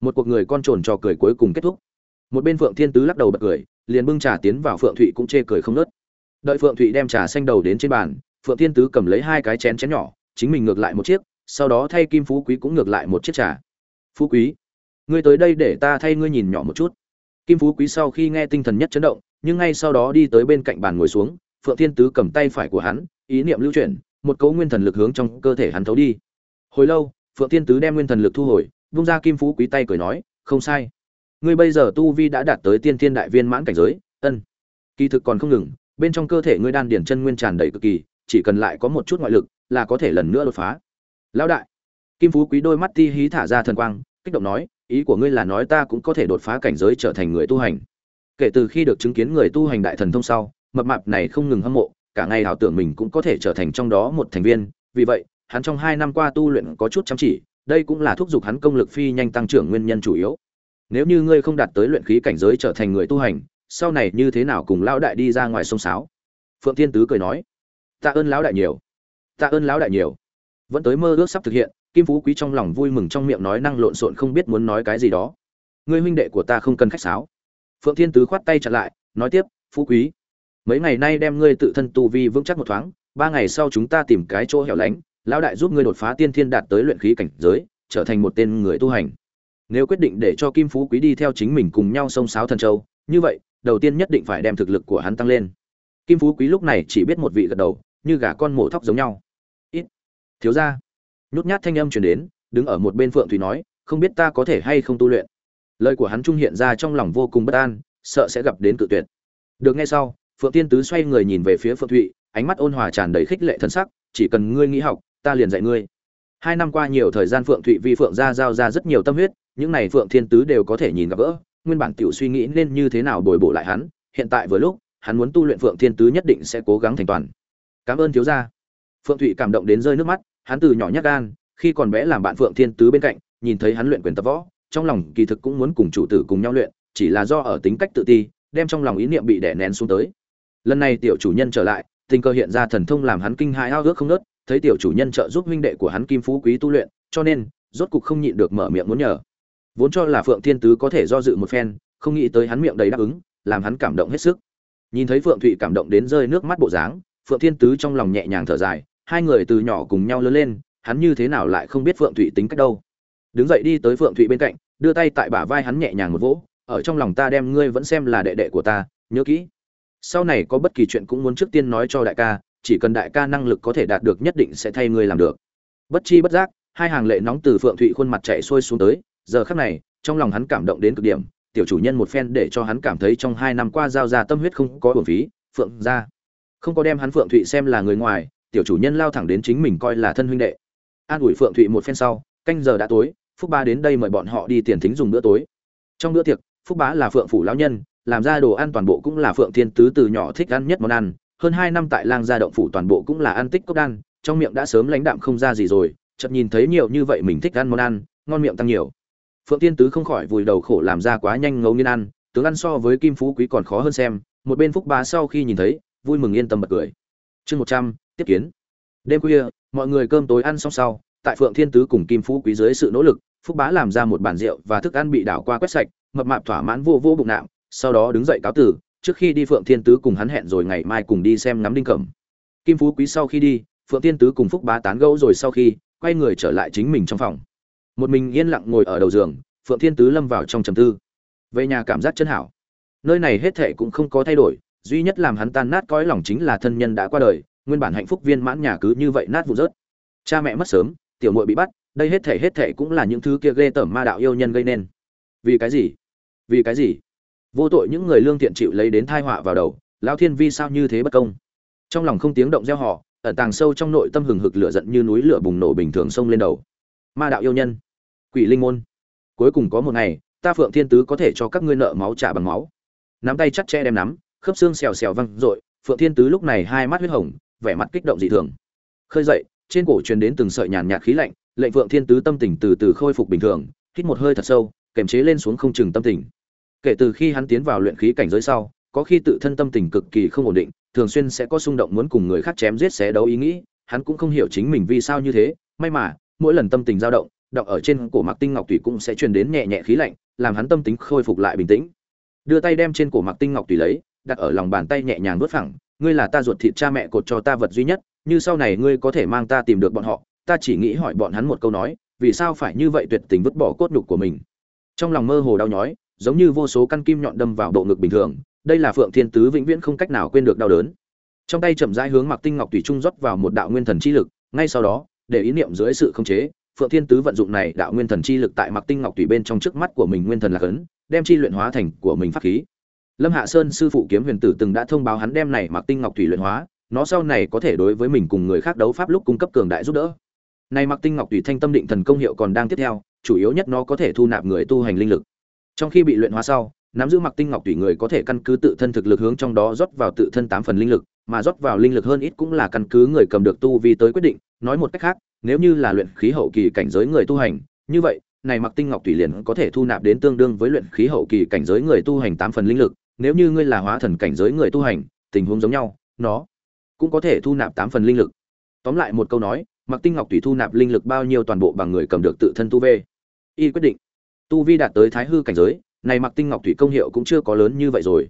Một cuộc người con trồn trò cười cuối cùng kết thúc một bên phượng thiên tứ lắc đầu bật cười, liền bưng trà tiến vào phượng thụy cũng chê cười không nớt. Đợi phượng thụy đem trà xanh đầu đến trên bàn, phượng thiên tứ cầm lấy hai cái chén chén nhỏ, chính mình ngược lại một chiếc, sau đó thay kim phú quý cũng ngược lại một chiếc trà. Phú quý, ngươi tới đây để ta thay ngươi nhìn nhỏ một chút. Kim phú quý sau khi nghe tinh thần nhất chấn động, nhưng ngay sau đó đi tới bên cạnh bàn ngồi xuống, phượng thiên tứ cầm tay phải của hắn, ý niệm lưu chuyển, một cấu nguyên thần lực hướng trong cơ thể hắn thấu đi. Hồi lâu, phượng thiên tứ đem nguyên thần lực thu hồi, vung ra kim phú quý tay cười nói, không sai ngươi bây giờ tu vi đã đạt tới tiên thiên đại viên mãn cảnh giới, ân, kỳ thực còn không ngừng, bên trong cơ thể ngươi đan điển chân nguyên tràn đầy cực kỳ, chỉ cần lại có một chút ngoại lực là có thể lần nữa đột phá. Lão đại, kim phú quý đôi mắt ti hí thả ra thần quang, kích động nói, ý của ngươi là nói ta cũng có thể đột phá cảnh giới trở thành người tu hành. Kể từ khi được chứng kiến người tu hành đại thần thông sau, mập mạp này không ngừng hâm mộ, cả ngày ảo tưởng mình cũng có thể trở thành trong đó một thành viên, vì vậy, hắn trong hai năm qua tu luyện có chút chăm chỉ, đây cũng là thúc giục hắn công lực phi nhanh tăng trưởng nguyên nhân chủ yếu nếu như ngươi không đạt tới luyện khí cảnh giới trở thành người tu hành, sau này như thế nào cùng lão đại đi ra ngoài sông sáo? Phượng thiên tứ cười nói, tạ ơn lão đại nhiều. Tạ ơn lão đại nhiều. Vẫn tới mơ ước sắp thực hiện, kim phú quý trong lòng vui mừng trong miệng nói năng lộn xộn không biết muốn nói cái gì đó. Ngươi huynh đệ của ta không cần khách sáo. Phượng thiên tứ khoát tay chặn lại, nói tiếp, phú quý, mấy ngày nay đem ngươi tự thân tu vi vững chắc một thoáng, ba ngày sau chúng ta tìm cái chỗ hẻo lánh, lão đại giúp ngươi đột phá tiên thiên đạt tới luyện khí cảnh giới, trở thành một tên người tu hành nếu quyết định để cho kim phú quý đi theo chính mình cùng nhau sông sáo thần châu, như vậy, đầu tiên nhất định phải đem thực lực của hắn tăng lên. Kim phú quý lúc này chỉ biết một vị gật đầu, như gà con mổ thóc giống nhau. Ít. Thiếu ra nhút nhát thanh âm truyền đến, đứng ở một bên phượng thủy nói, không biết ta có thể hay không tu luyện? Lời của hắn trung hiện ra trong lòng vô cùng bất an, sợ sẽ gặp đến cự tuyệt. Được nghe sau, phượng tiên tứ xoay người nhìn về phía phượng thụy, ánh mắt ôn hòa tràn đầy khích lệ thần sắc, chỉ cần ngươi nghĩ học, ta liền dạy ngươi hai năm qua nhiều thời gian phượng thụy vi, phượng gia giao ra rất nhiều tâm huyết, những này phượng thiên tứ đều có thể nhìn gặp gỡ, nguyên bản tiểu suy nghĩ nên như thế nào bồi bổ lại hắn, hiện tại vừa lúc, hắn muốn tu luyện phượng thiên tứ nhất định sẽ cố gắng thành toàn. Cảm ơn thiếu gia. Phượng thụy cảm động đến rơi nước mắt, hắn từ nhỏ nhát gan, khi còn bé làm bạn phượng thiên tứ bên cạnh, nhìn thấy hắn luyện quyền tập võ, trong lòng kỳ thực cũng muốn cùng chủ tử cùng nhau luyện, chỉ là do ở tính cách tự ti, đem trong lòng ý niệm bị đè nén xuống tới. Lần này tiểu chủ nhân trở lại, tình cờ hiện ra thần thông làm hắn kinh hãi ao ước không nớt thấy tiểu chủ nhân trợ giúp huynh đệ của hắn kim phú quý tu luyện, cho nên, rốt cục không nhịn được mở miệng muốn nhờ. Vốn cho là phượng thiên tứ có thể do dự một phen, không nghĩ tới hắn miệng đầy đáp ứng, làm hắn cảm động hết sức. Nhìn thấy phượng thụy cảm động đến rơi nước mắt bộ dáng, phượng thiên tứ trong lòng nhẹ nhàng thở dài, hai người từ nhỏ cùng nhau lớn lên, hắn như thế nào lại không biết phượng thụy tính cách đâu. Đứng dậy đi tới phượng thụy bên cạnh, đưa tay tại bả vai hắn nhẹ nhàng một vỗ, ở trong lòng ta đem ngươi vẫn xem là đệ đệ của ta, nhớ kỹ. Sau này có bất kỳ chuyện cũng muốn trước tiên nói cho đại ca chỉ cần đại ca năng lực có thể đạt được nhất định sẽ thay ngươi làm được. Bất chi bất giác, hai hàng lệ nóng từ phượng thụy khuôn mặt chạy xuôi xuống tới, giờ khắc này, trong lòng hắn cảm động đến cực điểm, tiểu chủ nhân một phen để cho hắn cảm thấy trong hai năm qua giao ra tâm huyết không có uổng phí, phượng ra. Không có đem hắn phượng thụy xem là người ngoài, tiểu chủ nhân lao thẳng đến chính mình coi là thân huynh đệ. An ủi phượng thụy một phen sau, canh giờ đã tối, phúc ba đến đây mời bọn họ đi tiền thính dùng bữa tối. Trong bữa tiệc, phúc bá là phượng phủ lão nhân, làm ra đồ ăn toàn bộ cũng là phượng thiên tứ từ nhỏ thích ăn nhất món ăn hơn hai năm tại lang gia động phủ toàn bộ cũng là ăn tích cốc đan, trong miệng đã sớm lãnh đạm không ra gì rồi, chợt nhìn thấy nhiều như vậy mình thích ăn món ăn, ngon miệng tăng nhiều. Phượng thiên tứ không khỏi vùi đầu khổ làm ra quá nhanh ngấu nghiến ăn, tướng ăn so với kim phú quý còn khó hơn xem, một bên phúc bá sau khi nhìn thấy, vui mừng yên tâm bật cười. Chương một trăm, tiếp kiến. Đêm khuya, mọi người cơm tối ăn xong sau, tại phượng thiên tứ cùng kim phú quý dưới sự nỗ lực, phúc bá làm ra một bàn rượu và thức ăn bị đảo qua quét sạch, mập mạp thỏa mãn vô vô bụng nạm, sau đó đứng dậy cáo tử trước khi đi phượng thiên tứ cùng hắn hẹn rồi ngày mai cùng đi xem ngắm đinh cẩm. Kim phú quý sau khi đi, phượng thiên tứ cùng phúc bá tán gẫu rồi sau khi, quay người trở lại chính mình trong phòng. Một mình yên lặng ngồi ở đầu giường, phượng thiên tứ lâm vào trong trầm tư. Về nhà cảm giác chân hảo. Nơi này hết thệ cũng không có thay đổi, duy nhất làm hắn tan nát cõi lòng chính là thân nhân đã qua đời, nguyên bản hạnh phúc viên mãn nhà cứ như vậy nát vụ rớt. Cha mẹ mất sớm, tiểu muội bị bắt, đây hết thể hết thể cũng là những thứ kia ghê tởm ma đạo yêu nhân gây nên. Vì cái gì? Vì cái gì? Vô tội những người lương thiện chịu lấy đến thai họa vào đầu, lão thiên vi sao như thế bất công? Trong lòng không tiếng động gieo họ, ẩn tàng sâu trong nội tâm hừng hực lửa giận như núi lửa bùng nổ bình thường sông lên đầu. Ma đạo yêu nhân, quỷ linh môn, cuối cùng có một ngày, ta phượng thiên tứ có thể cho các ngươi nợ máu trả bằng máu. Nắm tay chặt che đem nắm, khớp xương xèo xèo văng dội phượng thiên tứ lúc này hai mắt huyết hồng, vẻ mặt kích động dị thường. Khơi dậy, trên cổ truyền đến từng sợi nhàn nhạt khí lạnh, lệnh phượng thiên tứ tâm tình từ từ khôi phục bình thường, hít một hơi thật sâu, kềm chế lên xuống không chừng tâm tình kể từ khi hắn tiến vào luyện khí cảnh giới sau, có khi tự thân tâm tình cực kỳ không ổn định, thường xuyên sẽ có xung động muốn cùng người khác chém giết xé đấu ý nghĩ, hắn cũng không hiểu chính mình vì sao như thế, may mà, mỗi lần tâm tình dao động, đọc ở trên cổ mặc tinh ngọc tùy cũng sẽ truyền đến nhẹ nhẹ khí lạnh, làm hắn tâm tính khôi phục lại bình tĩnh. Đưa tay đem trên cổ mặc tinh ngọc tùy lấy, đặt ở lòng bàn tay nhẹ nhàng vớt phẳng, ngươi là ta ruột thịt cha mẹ cột cho ta vật duy nhất, như sau này ngươi có thể mang ta tìm được bọn họ. Ta chỉ nghĩ hỏi bọn hắn một câu nói, vì sao phải như vậy tuyệt tình vứt bỏ cốt nhục của mình? Trong lòng mơ hồ đau nhói giống như vô số căn kim nhọn đâm vào độ ngực bình thường, đây là phượng thiên tứ vĩnh viễn không cách nào quên được đau đớn. Trong tay chậm rãi hướng mặc tinh ngọc tùy trung rót vào một đạo nguyên thần chi lực, ngay sau đó, để ý niệm dưới sự khống chế, phượng thiên tứ vận dụng này đạo nguyên thần chi lực tại mặc tinh ngọc tùy bên trong trước mắt của mình nguyên thần là cấn đem chi luyện hóa thành của mình pháp khí. Lâm hạ sơn sư phụ kiếm huyền tử từng đã thông báo hắn đem này mặc tinh ngọc thủy luyện hóa, nó sau này có thể đối với mình cùng người khác đấu pháp lúc cung cấp cường đại giúp đỡ. Này mặc tinh ngọc thủy thanh tâm định thần công hiệu còn đang tiếp theo, chủ yếu nhất nó có thể thu nạp người tu hành linh lực trong khi bị luyện hóa sau, nắm giữ mặc tinh ngọc tùy người có thể căn cứ tự thân thực lực hướng trong đó rót vào tự thân tám phần linh lực, mà rót vào linh lực hơn ít cũng là căn cứ người cầm được tu vi tới quyết định. Nói một cách khác, nếu như là luyện khí hậu kỳ cảnh giới người tu hành, như vậy, này mặc tinh ngọc tùy liền có thể thu nạp đến tương đương với luyện khí hậu kỳ cảnh giới người tu hành tám phần linh lực. Nếu như ngươi là hóa thần cảnh giới người tu hành, tình huống giống nhau, nó cũng có thể thu nạp tám phần linh lực. Tóm lại một câu nói, mặc tinh ngọc tùy thu nạp linh lực bao nhiêu toàn bộ bằng người cầm được tự thân tu vi. Y quyết định tu vi đạt tới thái hư cảnh giới, này mặc tinh ngọc thủy công hiệu cũng chưa có lớn như vậy rồi.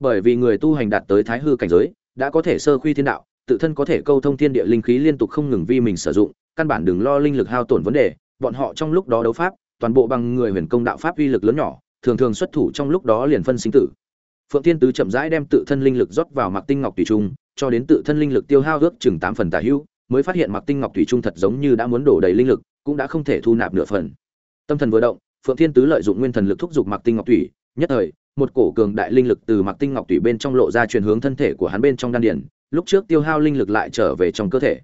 Bởi vì người tu hành đạt tới thái hư cảnh giới, đã có thể sơ khuy thiên đạo, tự thân có thể câu thông thiên địa linh khí liên tục không ngừng vi mình sử dụng, căn bản đừng lo linh lực hao tổn vấn đề, bọn họ trong lúc đó đấu pháp, toàn bộ bằng người huyền công đạo pháp uy lực lớn nhỏ, thường thường xuất thủ trong lúc đó liền phân sinh tử. Phượng thiên tứ chậm rãi đem tự thân linh lực rót vào mặc tinh ngọc thủy trung, cho đến tự thân linh lực tiêu hao ước chừng tám phần tả hữu, mới phát hiện mặc tinh ngọc thủy trung thật giống như đã muốn đổ đầy linh lực, cũng đã không thể thu nạp nửa phần. Tâm thần vừa động phượng thiên tứ lợi dụng nguyên thần lực thúc giục mặc tinh ngọc thủy. Nhất thời, một cổ cường đại linh lực từ mặc tinh ngọc thủy bên trong lộ ra truyền hướng thân thể của hắn bên trong đan điền, lúc trước tiêu hao linh lực lại trở về trong cơ thể.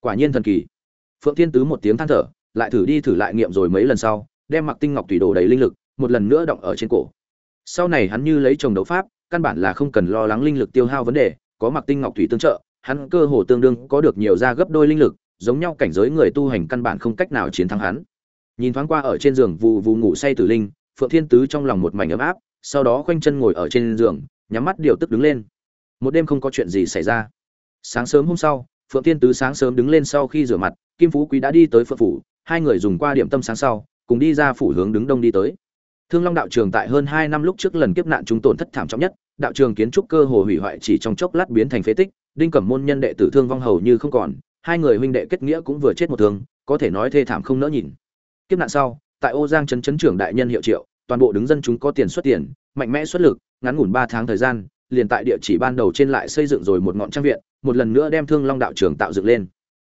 Quả nhiên thần kỳ. Phượng thiên tứ một tiếng than thở, lại thử đi thử lại nghiệm rồi mấy lần sau, đem mặc tinh ngọc thủy đổ đầy linh lực, một lần nữa động ở trên cổ. Sau này hắn như lấy chồng đấu pháp, căn bản là không cần lo lắng linh lực tiêu hao vấn đề, có mặc tinh ngọc thủy tương trợ, hắn cơ hồ tương đương có được nhiều ra gấp đôi linh lực, giống nhau cảnh giới người tu hành căn bản không cách nào chiến thắng hắn nhìn thoáng qua ở trên giường vụ vụ ngủ say tử linh, phượng thiên tứ trong lòng một mảnh ấm áp, sau đó khoanh chân ngồi ở trên giường, nhắm mắt điều tức đứng lên. Một đêm không có chuyện gì xảy ra. Sáng sớm hôm sau, phượng thiên tứ sáng sớm đứng lên sau khi rửa mặt, kim phú quý đã đi tới phượng phủ, hai người dùng qua điểm tâm sáng sau, cùng đi ra phủ hướng đứng đông đi tới. Thương long đạo trường tại hơn hai năm lúc trước lần kiếp nạn chúng tổn thất thảm trọng nhất, đạo trường kiến trúc cơ hồ hủy hoại chỉ trong chốc lát biến thành phế tích, đinh cẩm môn nhân đệ tử thương vong hầu như không còn, hai người huynh đệ kết nghĩa cũng vừa chết một thương, có thể nói thê thảm không nỡ nhìn kiếp nạn sau, tại ô giang trấn trấn trưởng đại nhân hiệu triệu, toàn bộ đứng dân chúng có tiền xuất tiền, mạnh mẽ xuất lực, ngắn ngủn ba tháng thời gian, liền tại địa chỉ ban đầu trên lại xây dựng rồi một ngọn trang viện, một lần nữa đem thương long đạo trường tạo dựng lên.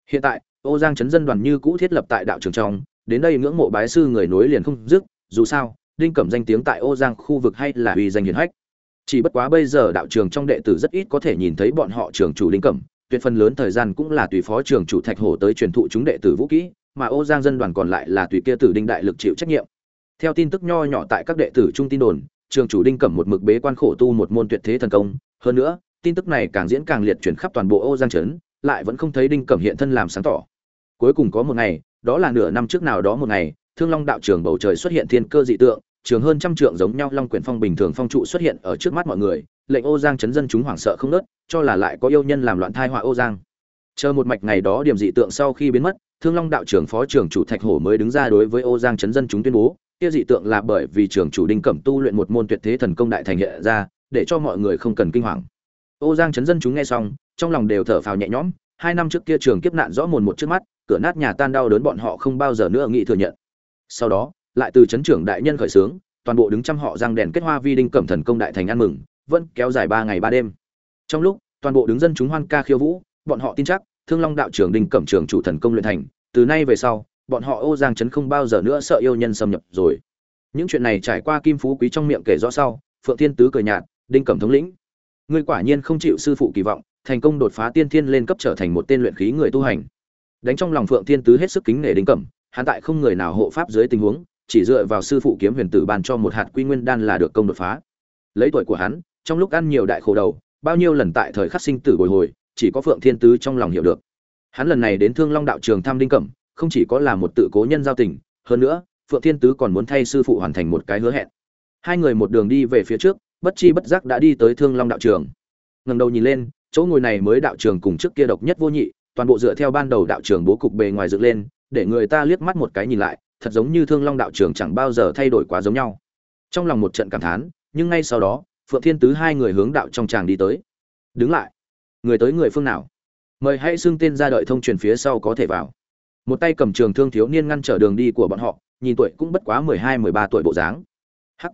Hiện tại, ô giang trấn dân đoàn như cũ thiết lập tại đạo trường trong, đến đây ngưỡng mộ bái sư người nối liền không dứt, dù sao, đinh cẩm danh tiếng tại ô giang khu vực hay là uy danh hiển hách. Chỉ bất quá bây giờ đạo trường trong đệ tử rất ít có thể nhìn thấy bọn họ trường chủ đinh cẩm, tuyệt phần lớn thời gian cũng là tùy phó trường chủ thạch hổ tới truyền thụ chúng đệ tử vũ kỹ mà ô giang dân đoàn còn lại là tùy kia tử đinh đại lực chịu trách nhiệm. Theo tin tức nho nhỏ tại các đệ tử trung tin đồn, trường chủ đinh cẩm một mực bế quan khổ tu một môn tuyệt thế thần công. Hơn nữa, tin tức này càng diễn càng liệt chuyển khắp toàn bộ ô giang trấn, lại vẫn không thấy đinh cẩm hiện thân làm sáng tỏ. Cuối cùng có một ngày, đó là nửa năm trước nào đó một ngày, thương long đạo trường bầu trời xuất hiện thiên cơ dị tượng, trường hơn trăm trượng giống nhau long quyển phong bình thường phong trụ xuất hiện ở trước mắt mọi người, lệnh ô giang chấn dân chúng hoảng sợ không nớt, cho là lại có yêu nhân làm loạn thai họa ô giang. Chờ một mạch ngày đó điểm dị tượng sau khi biến mất thương long đạo trưởng phó trưởng chủ thạch hổ mới đứng ra đối với ô giang chấn dân chúng tuyên bố kia dị tượng là bởi vì trưởng chủ đinh cẩm tu luyện một môn tuyệt thế thần công đại thành hiện ra để cho mọi người không cần kinh hoàng. Ô giang chấn dân chúng nghe xong trong lòng đều thở phào nhẹ nhõm hai năm trước kia trường kiếp nạn rõ mồn một trước mắt cửa nát nhà tan đau đớn bọn họ không bao giờ nữa nghĩ thừa nhận. Sau đó lại từ chấn trưởng đại nhân khởi sướng, toàn bộ đứng trăm họ răng đèn kết hoa vi đinh cẩm thần công đại thành ăn mừng vẫn kéo dài ba ngày ba đêm. Trong lúc toàn bộ đứng dân chúng hoan ca khiêu vũ bọn họ tin chắc thương long đạo trưởng đinh cẩm trưởng chủ thần công luyện thành từ nay về sau, bọn họ ô giang chấn không bao giờ nữa sợ yêu nhân xâm nhập rồi. Những chuyện này trải qua kim phú quý trong miệng kể rõ sau, phượng thiên tứ cười nhạt, đinh cẩm thống lĩnh. Ngươi quả nhiên không chịu sư phụ kỳ vọng, thành công đột phá tiên thiên lên cấp trở thành một tên luyện khí người tu hành. Đánh trong lòng phượng thiên tứ hết sức kính nể đinh cẩm, hắn tại không người nào hộ pháp dưới tình huống, chỉ dựa vào sư phụ kiếm huyền tử ban cho một hạt quy nguyên đan là được công đột phá. Lấy tuổi của hắn, trong lúc ăn nhiều đại khổ đầu, bao nhiêu lần tại thời khắc sinh tử bồi hồi, chỉ có phượng thiên tứ trong lòng hiểu được hắn lần này đến thương long đạo trường thăm đinh cẩm, không chỉ có là một tự cố nhân giao tình, hơn nữa, phượng thiên tứ còn muốn thay sư phụ hoàn thành một cái hứa hẹn. Hai người một đường đi về phía trước, bất chi bất giác đã đi tới thương long đạo trường. Ngẩng đầu nhìn lên, chỗ ngồi này mới đạo trường cùng trước kia độc nhất vô nhị, toàn bộ dựa theo ban đầu đạo trường bố cục bề ngoài dựng lên, để người ta liếc mắt một cái nhìn lại, thật giống như thương long đạo trường chẳng bao giờ thay đổi quá giống nhau. Trong lòng một trận cảm thán, nhưng ngay sau đó, phượng thiên tứ hai người hướng đạo trong tràng đi tới. Đứng lại. Người tới người phương nào? Mời hãy xưng tên ra đợi thông truyền phía sau có thể vào. Một tay cầm trường thương thiếu niên ngăn trở đường đi của bọn họ, nhìn tuổi cũng bất quá mười hai, mười ba tuổi bộ dáng. Hắc!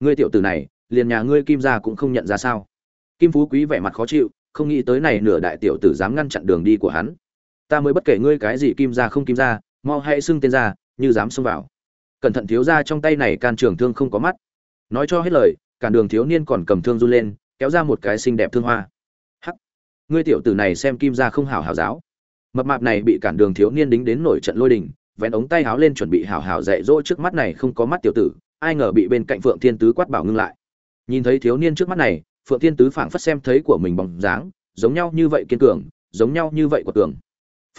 Ngươi tiểu tử này, liền nhà ngươi kim gia cũng không nhận ra sao? Kim phú quý vẻ mặt khó chịu, không nghĩ tới này nửa đại tiểu tử dám ngăn chặn đường đi của hắn. Ta mới bất kể ngươi cái gì kim gia không kim gia, mau hãy xưng tên ra, như dám xông vào. Cẩn thận thiếu gia trong tay này can trường thương không có mắt. Nói cho hết lời cản đường thiếu niên còn cầm thương run lên, kéo ra một cái xinh đẹp thương hoa ngươi tiểu tử này xem kim ra không hảo hảo giáo. Mập mạp này bị cản đường thiếu niên đính đến nổi trận lôi đình, vén ống tay háo lên chuẩn bị hảo hảo dạy dỗ trước mắt này không có mắt tiểu tử, ai ngờ bị bên cạnh phượng thiên tứ quát bảo ngưng lại. Nhìn thấy thiếu niên trước mắt này, phượng thiên tứ phảng phất xem thấy của mình bóng dáng, giống nhau như vậy kiên cường, giống nhau như vậy của cường.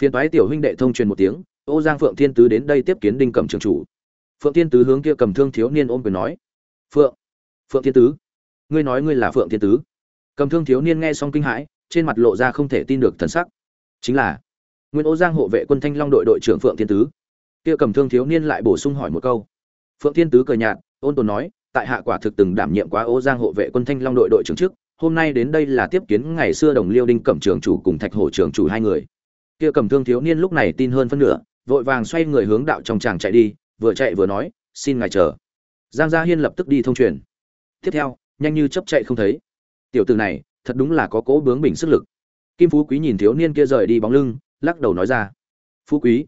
Phiên toái tiểu huynh đệ thông truyền một tiếng, ô giang phượng thiên tứ đến đây tiếp kiến đinh cẩm trường chủ. Phượng thiên tứ hướng kia cầm thương thiếu niên ôm quyền nói, phượng phượng thiên tứ, ngươi nói ngươi là phượng thiên tứ? Cầm thương thiếu niên nghe xong kinh hãi trên mặt lộ ra không thể tin được thần sắc. Chính là, nguyên ô giang hộ vệ quân thanh long đội đội trưởng phượng thiên tứ. Kia cầm thương thiếu niên lại bổ sung hỏi một câu. Phượng thiên tứ cười nhạt, ôn tồn nói, tại hạ quả thực từng đảm nhiệm quá ô giang hộ vệ quân thanh long đội đội trưởng trước, hôm nay đến đây là tiếp kiến ngày xưa đồng liêu đinh cẩm trường chủ cùng thạch hổ trường chủ hai người. Kia cầm thương thiếu niên lúc này tin hơn phân nửa, vội vàng xoay người hướng đạo trong tràng chạy đi, vừa chạy vừa nói, xin ngài chờ. Giang gia hiên lập tức đi thông truyền. Tiếp theo, nhanh như chấp chạy không thấy. Tiểu tử này thật đúng là có cố bướng bình sức lực. Kim phú quý nhìn thiếu niên kia rời đi bóng lưng, lắc đầu nói ra, phú quý,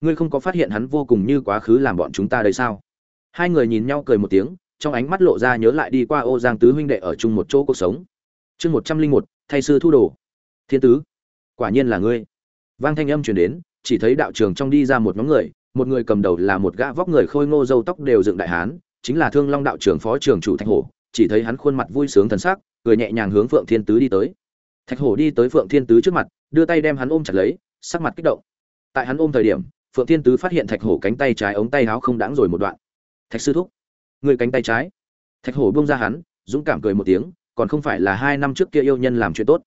ngươi không có phát hiện hắn vô cùng như quá khứ làm bọn chúng ta đây sao? Hai người nhìn nhau cười một tiếng, trong ánh mắt lộ ra nhớ lại đi qua ô giang tứ huynh đệ ở chung một chỗ cuộc sống. Chương một trăm linh một, thay sư thu đồ. Thiên tứ, quả nhiên là ngươi. Vang thanh âm chuyển đến, chỉ thấy đạo trường trong đi ra một nhóm người, một người cầm đầu là một gã vóc người khôi ngô râu tóc đều dựng đại hán, chính là thương long đạo trưởng phó trường chủ thạch hổ, chỉ thấy hắn khuôn mặt vui sướng thần sắc cười nhẹ nhàng hướng phượng thiên tứ đi tới. Thạch hổ đi tới phượng thiên tứ trước mặt, đưa tay đem hắn ôm chặt lấy, sắc mặt kích động. Tại hắn ôm thời điểm, phượng thiên tứ phát hiện thạch hổ cánh tay trái ống tay áo không đáng rồi một đoạn. Thạch sư thúc, người cánh tay trái. Thạch hổ buông ra hắn, dũng cảm cười một tiếng, còn không phải là hai năm trước kia yêu nhân làm chuyện tốt.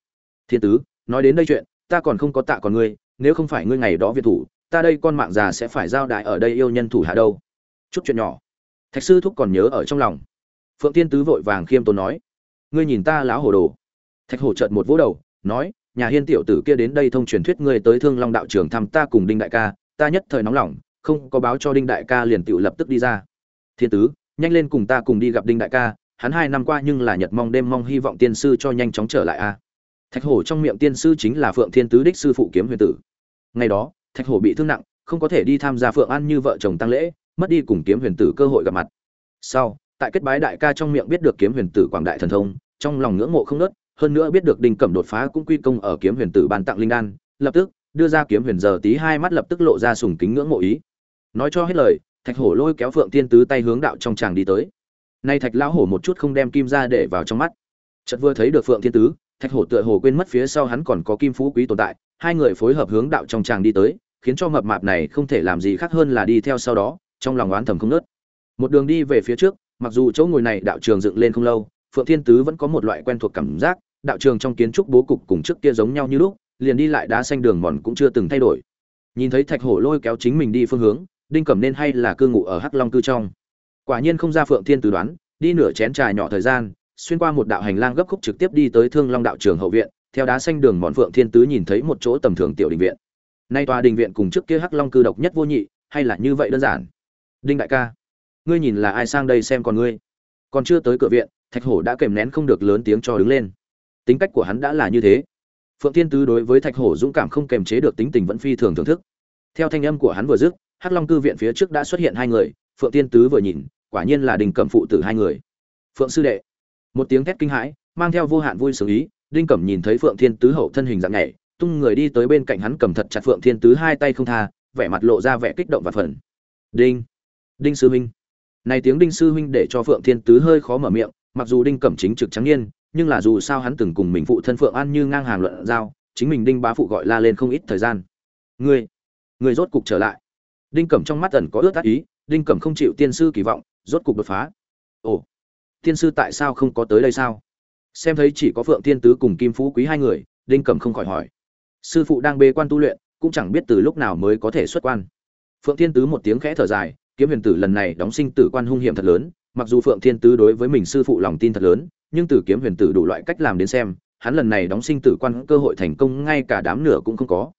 Thiên tứ, nói đến đây chuyện, ta còn không có tạ còn ngươi, nếu không phải ngươi ngày đó việt thủ, ta đây con mạng già sẽ phải giao đại ở đây yêu nhân thủ hạ đâu. Chút chuyện nhỏ. Thạch sư thúc còn nhớ ở trong lòng. Phượng thiên tứ vội vàng khiêm tốn nói ngươi nhìn ta láo hồ đồ. Thạch hổ trợn một vỗ đầu, nói, nhà hiên tiểu tử kia đến đây thông truyền thuyết ngươi tới thương long đạo trường thăm ta cùng đinh đại ca, ta nhất thời nóng lòng, không có báo cho đinh đại ca liền tự lập tức đi ra. Thiên tứ, nhanh lên cùng ta cùng đi gặp đinh đại ca, hắn hai năm qua nhưng là nhật mong đêm mong hy vọng tiên sư cho nhanh chóng trở lại a. Thạch hổ trong miệng tiên sư chính là phượng thiên tứ đích sư phụ kiếm huyền tử. Ngày đó, thạch hổ bị thương nặng, không có thể đi tham gia phượng an như vợ chồng tăng lễ, mất đi cùng kiếm huyền tử cơ hội gặp mặt. Sau, tại kết bái đại ca trong miệng biết được kiếm huyền tử quảng đại thần thông trong lòng ngưỡng mộ không nớt, hơn nữa biết được đinh cẩm đột phá cũng quy công ở kiếm huyền tử ban tặng linh đan, lập tức, đưa ra kiếm huyền giờ tí hai mắt lập tức lộ ra sùng kính ngưỡng mộ ý. Nói cho hết lời, thạch hổ lôi kéo phượng tiên tứ tay hướng đạo trong chàng đi tới. Nay thạch lão hổ một chút không đem kim ra để vào trong mắt. Chợt vừa thấy được phượng thiên tứ, thạch hổ tựa hồ quên mất phía sau hắn còn có kim phú quý tồn tại, hai người phối hợp hướng đạo trong chàng đi tới, khiến cho mập mạp này không thể làm gì khác hơn là đi theo sau đó, trong lòng oán thầm không nớt. Một đường đi về phía trước, mặc dù chỗ ngồi này đạo trường dựng lên không lâu phượng thiên tứ vẫn có một loại quen thuộc cảm giác, đạo trường trong kiến trúc bố cục cùng trước kia giống nhau như lúc, liền đi lại đá xanh đường mòn cũng chưa từng thay đổi. Nhìn thấy thạch hổ lôi kéo chính mình đi phương hướng, đinh cẩm nên hay là cư ngụ ở hắc long cư trong. Quả nhiên không ra phượng thiên tứ đoán, đi nửa chén trà nhỏ thời gian, xuyên qua một đạo hành lang gấp khúc trực tiếp đi tới thương long đạo trường hậu viện, theo đá xanh đường mòn phượng thiên tứ nhìn thấy một chỗ tầm thường tiểu đình viện. Nay tòa đình viện cùng trước kia hắc long cư độc nhất vô nhị, hay là như vậy đơn giản? Đinh đại ca, ngươi nhìn là ai sang đây xem còn ngươi? Còn chưa tới cửa viện thạch hổ đã kèm nén không được lớn tiếng cho đứng lên. Tính cách của hắn đã là như thế. Phượng thiên tứ đối với thạch hổ dũng cảm không kềm chế được tính tình vẫn phi thường thưởng thức. Theo thanh âm của hắn vừa dứt, hắc long cư viện phía trước đã xuất hiện hai người, phượng thiên tứ vừa nhìn, quả nhiên là đình cẩm phụ tử hai người. Phượng sư đệ. Một tiếng thét kinh hãi, mang theo vô hạn vui sướng ý, đinh cẩm nhìn thấy phượng thiên tứ hậu thân hình dạng nhảy, tung người đi tới bên cạnh hắn cầm thật chặt phượng thiên tứ hai tay không tha, vẻ mặt lộ ra vẻ kích động và phần đinh. Đinh sư huynh. Này tiếng đinh sư huynh để cho phượng thiên tứ hơi khó mở miệng mặc dù đinh cẩm chính trực trắng niên, nhưng là dù sao hắn từng cùng mình phụ thân phượng an như ngang hàng luận giao, chính mình đinh bá phụ gọi la lên không ít thời gian. Ngươi ngươi rốt cục trở lại. Đinh cẩm trong mắt ẩn có ướt át ý, đinh cẩm không chịu tiên sư kỳ vọng, rốt cục đột phá. Ồ, tiên sư tại sao không có tới đây sao? Xem thấy chỉ có phượng tiên tứ cùng kim phú quý hai người, đinh cẩm không khỏi hỏi. Sư phụ đang bê quan tu luyện, cũng chẳng biết từ lúc nào mới có thể xuất quan. Phượng tiên tứ một tiếng khẽ thở dài, kiếm huyền tử lần này đóng sinh tử quan hung hiểm thật lớn mặc dù phượng thiên tứ đối với mình sư phụ lòng tin thật lớn, nhưng từ kiếm huyền tử đủ loại cách làm đến xem, hắn lần này đóng sinh tử quan cơ hội thành công ngay cả đám nửa cũng không có.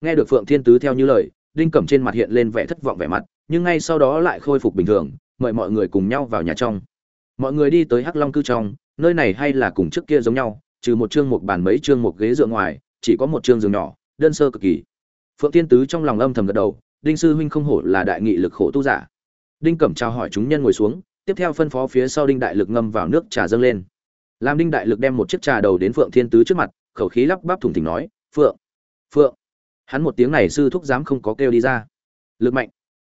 Nghe được phượng thiên tứ theo như lời, đinh cẩm trên mặt hiện lên vẻ thất vọng vẻ mặt, nhưng ngay sau đó lại khôi phục bình thường, mời mọi người cùng nhau vào nhà trong. Mọi người đi tới hắc long cư trong, nơi này hay là cùng trước kia giống nhau, trừ một chương một bàn mấy chương một ghế dựa ngoài, chỉ có một chương giường nhỏ, đơn sơ cực kỳ. Phượng thiên tứ trong lòng âm thầm gật đầu, đinh sư huynh không hổ là đại nghị lực khổ tu giả. Đinh cẩm chào hỏi chúng nhân ngồi xuống tiếp theo phân phó phía sau đinh đại lực ngâm vào nước trà dâng lên. Làm đinh đại lực đem một chiếc trà đầu đến phượng thiên tứ trước mặt, khẩu khí lắp bắp thủng thỉnh nói, phượng phượng. Hắn một tiếng này sư thúc dám không có kêu đi ra. Lực mạnh.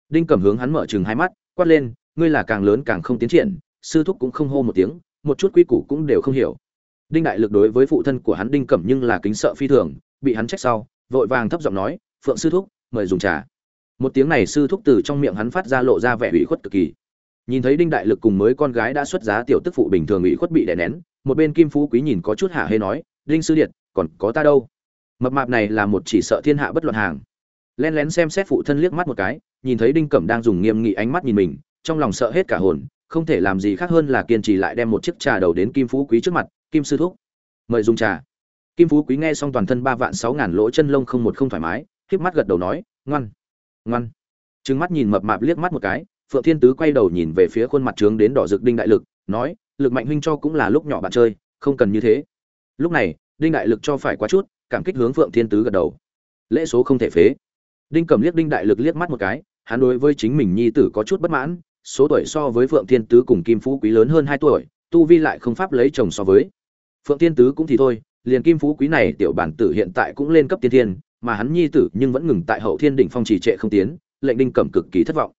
Đinh cẩm hướng hắn mở chừng hai mắt, quát lên, ngươi là càng lớn càng không tiến triển. Sư thúc cũng không hô một tiếng, một chút quy củ cũng đều không hiểu. Đinh đại lực đối với phụ thân của hắn đinh cẩm nhưng là kính sợ phi thường, bị hắn trách sau, vội vàng thấp giọng nói, phượng sư thúc, mời dùng trà. Một tiếng này sư thúc từ trong miệng hắn phát ra lộ ra vẻ ủy khuất cực kỳ nhìn thấy đinh đại lực cùng mới con gái đã xuất giá tiểu tức phụ bình thường ủy khuất bị đè nén, một bên kim phú quý nhìn có chút hạ hê nói, đinh sư điện còn có ta đâu? Mập mạp này là một chỉ sợ thiên hạ bất luận hàng. Len lén xem xét phụ thân liếc mắt một cái, nhìn thấy đinh cẩm đang dùng nghiêm nghị ánh mắt nhìn mình, trong lòng sợ hết cả hồn, không thể làm gì khác hơn là kiên trì lại đem một chiếc trà đầu đến kim phú quý trước mặt, kim sư thúc, mời dùng trà. Kim phú quý nghe xong toàn thân ba vạn sáu ngàn lỗ chân lông không một không thoải mái híp mắt gật đầu nói, ngoan ngoan. Trừng mắt nhìn mập mạp liếc mắt một cái phượng thiên tứ quay đầu nhìn về phía khuôn mặt trướng đến đỏ rực đinh đại lực, nói, lực mạnh huynh cho cũng là lúc nhỏ bạn chơi, không cần như thế. Lúc này, đinh đại lực cho phải quá chút, cảm kích hướng phượng thiên tứ gật đầu. Lễ số không thể phế. Đinh cầm liếc đinh đại lực liếc mắt một cái, hắn đối với chính mình nhi tử có chút bất mãn, số tuổi so với phượng thiên tứ cùng kim phú quý lớn hơn hai tuổi, tu vi lại không pháp lấy chồng so với. Phượng thiên tứ cũng thì thôi, liền kim phú quý này tiểu bản tử hiện tại cũng lên cấp tiên thiên, mà hắn nhi tử nhưng vẫn ngừng tại hậu thiên đỉnh phong trì trệ không tiến, lệnh đinh cẩm cực kỳ thất vọng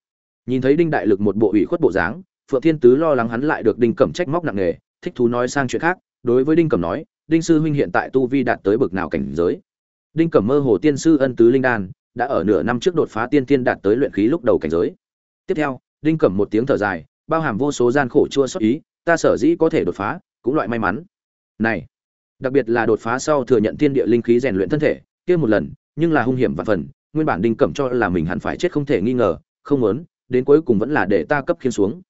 nhìn thấy đinh đại lực một bộ ủy khuất bộ dáng, phượng thiên tứ lo lắng hắn lại được đinh cẩm trách móc nặng nề, thích thú nói sang chuyện khác, đối với đinh cẩm nói, đinh sư huynh hiện tại tu vi đạt tới bậc nào cảnh giới. Đinh cẩm mơ hồ tiên sư ân tứ linh đan, đã ở nửa năm trước đột phá tiên tiên đạt tới luyện khí lúc đầu cảnh giới. Tiếp theo, đinh cẩm một tiếng thở dài, bao hàm vô số gian khổ chua xót ý, ta sở dĩ có thể đột phá, cũng loại may mắn. Này, đặc biệt là đột phá sau thừa nhận thiên địa linh khí rèn luyện thân thể, kia một lần, nhưng là hung hiểm và phần, nguyên bản đinh cẩm cho là mình hẳn phải chết không thể nghi ngờ, không muốn đến cuối cùng vẫn là để ta cấp khiến xuống.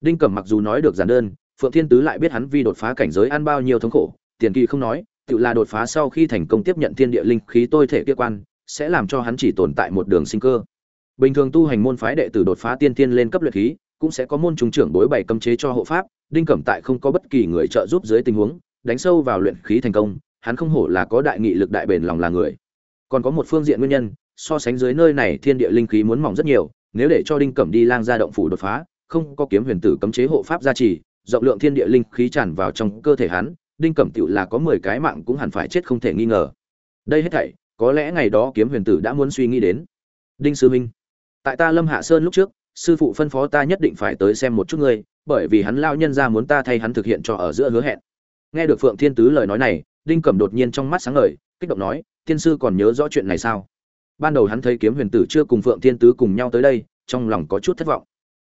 Đinh cẩm mặc dù nói được giản đơn, phượng thiên tứ lại biết hắn vì đột phá cảnh giới ăn bao nhiêu thống khổ, tiền kỳ không nói, tự là đột phá sau khi thành công tiếp nhận thiên địa linh khí tôi thể kia quan, sẽ làm cho hắn chỉ tồn tại một đường sinh cơ. Bình thường tu hành môn phái đệ tử đột phá tiên tiên lên cấp luyện khí, cũng sẽ có môn trung trưởng bối bày cấm chế cho hộ pháp, đinh cẩm tại không có bất kỳ người trợ giúp dưới tình huống, đánh sâu vào luyện khí thành công, hắn không hổ là có đại nghị lực đại bền lòng là người. Còn có một phương diện nguyên nhân, so sánh dưới nơi này thiên địa linh khí muốn mỏng rất nhiều nếu để cho đinh cẩm đi lang ra động phủ đột phá, không có kiếm huyền tử cấm chế hộ pháp gia trì, rộng lượng thiên địa linh khí tràn vào trong cơ thể hắn, đinh cẩm tựu là có mười cái mạng cũng hẳn phải chết không thể nghi ngờ. Đây hết thảy, có lẽ ngày đó kiếm huyền tử đã muốn suy nghĩ đến. Đinh sư minh tại ta lâm hạ sơn lúc trước, sư phụ phân phó ta nhất định phải tới xem một chút ngươi, bởi vì hắn lao nhân ra muốn ta thay hắn thực hiện cho ở giữa hứa hẹn. Nghe được phượng thiên tứ lời nói này, đinh cẩm đột nhiên trong mắt sáng ngời, kích động nói, thiên sư còn nhớ rõ chuyện này sao? Ban đầu hắn thấy kiếm huyền tử chưa cùng phượng thiên tứ cùng nhau tới đây, trong lòng có chút thất vọng.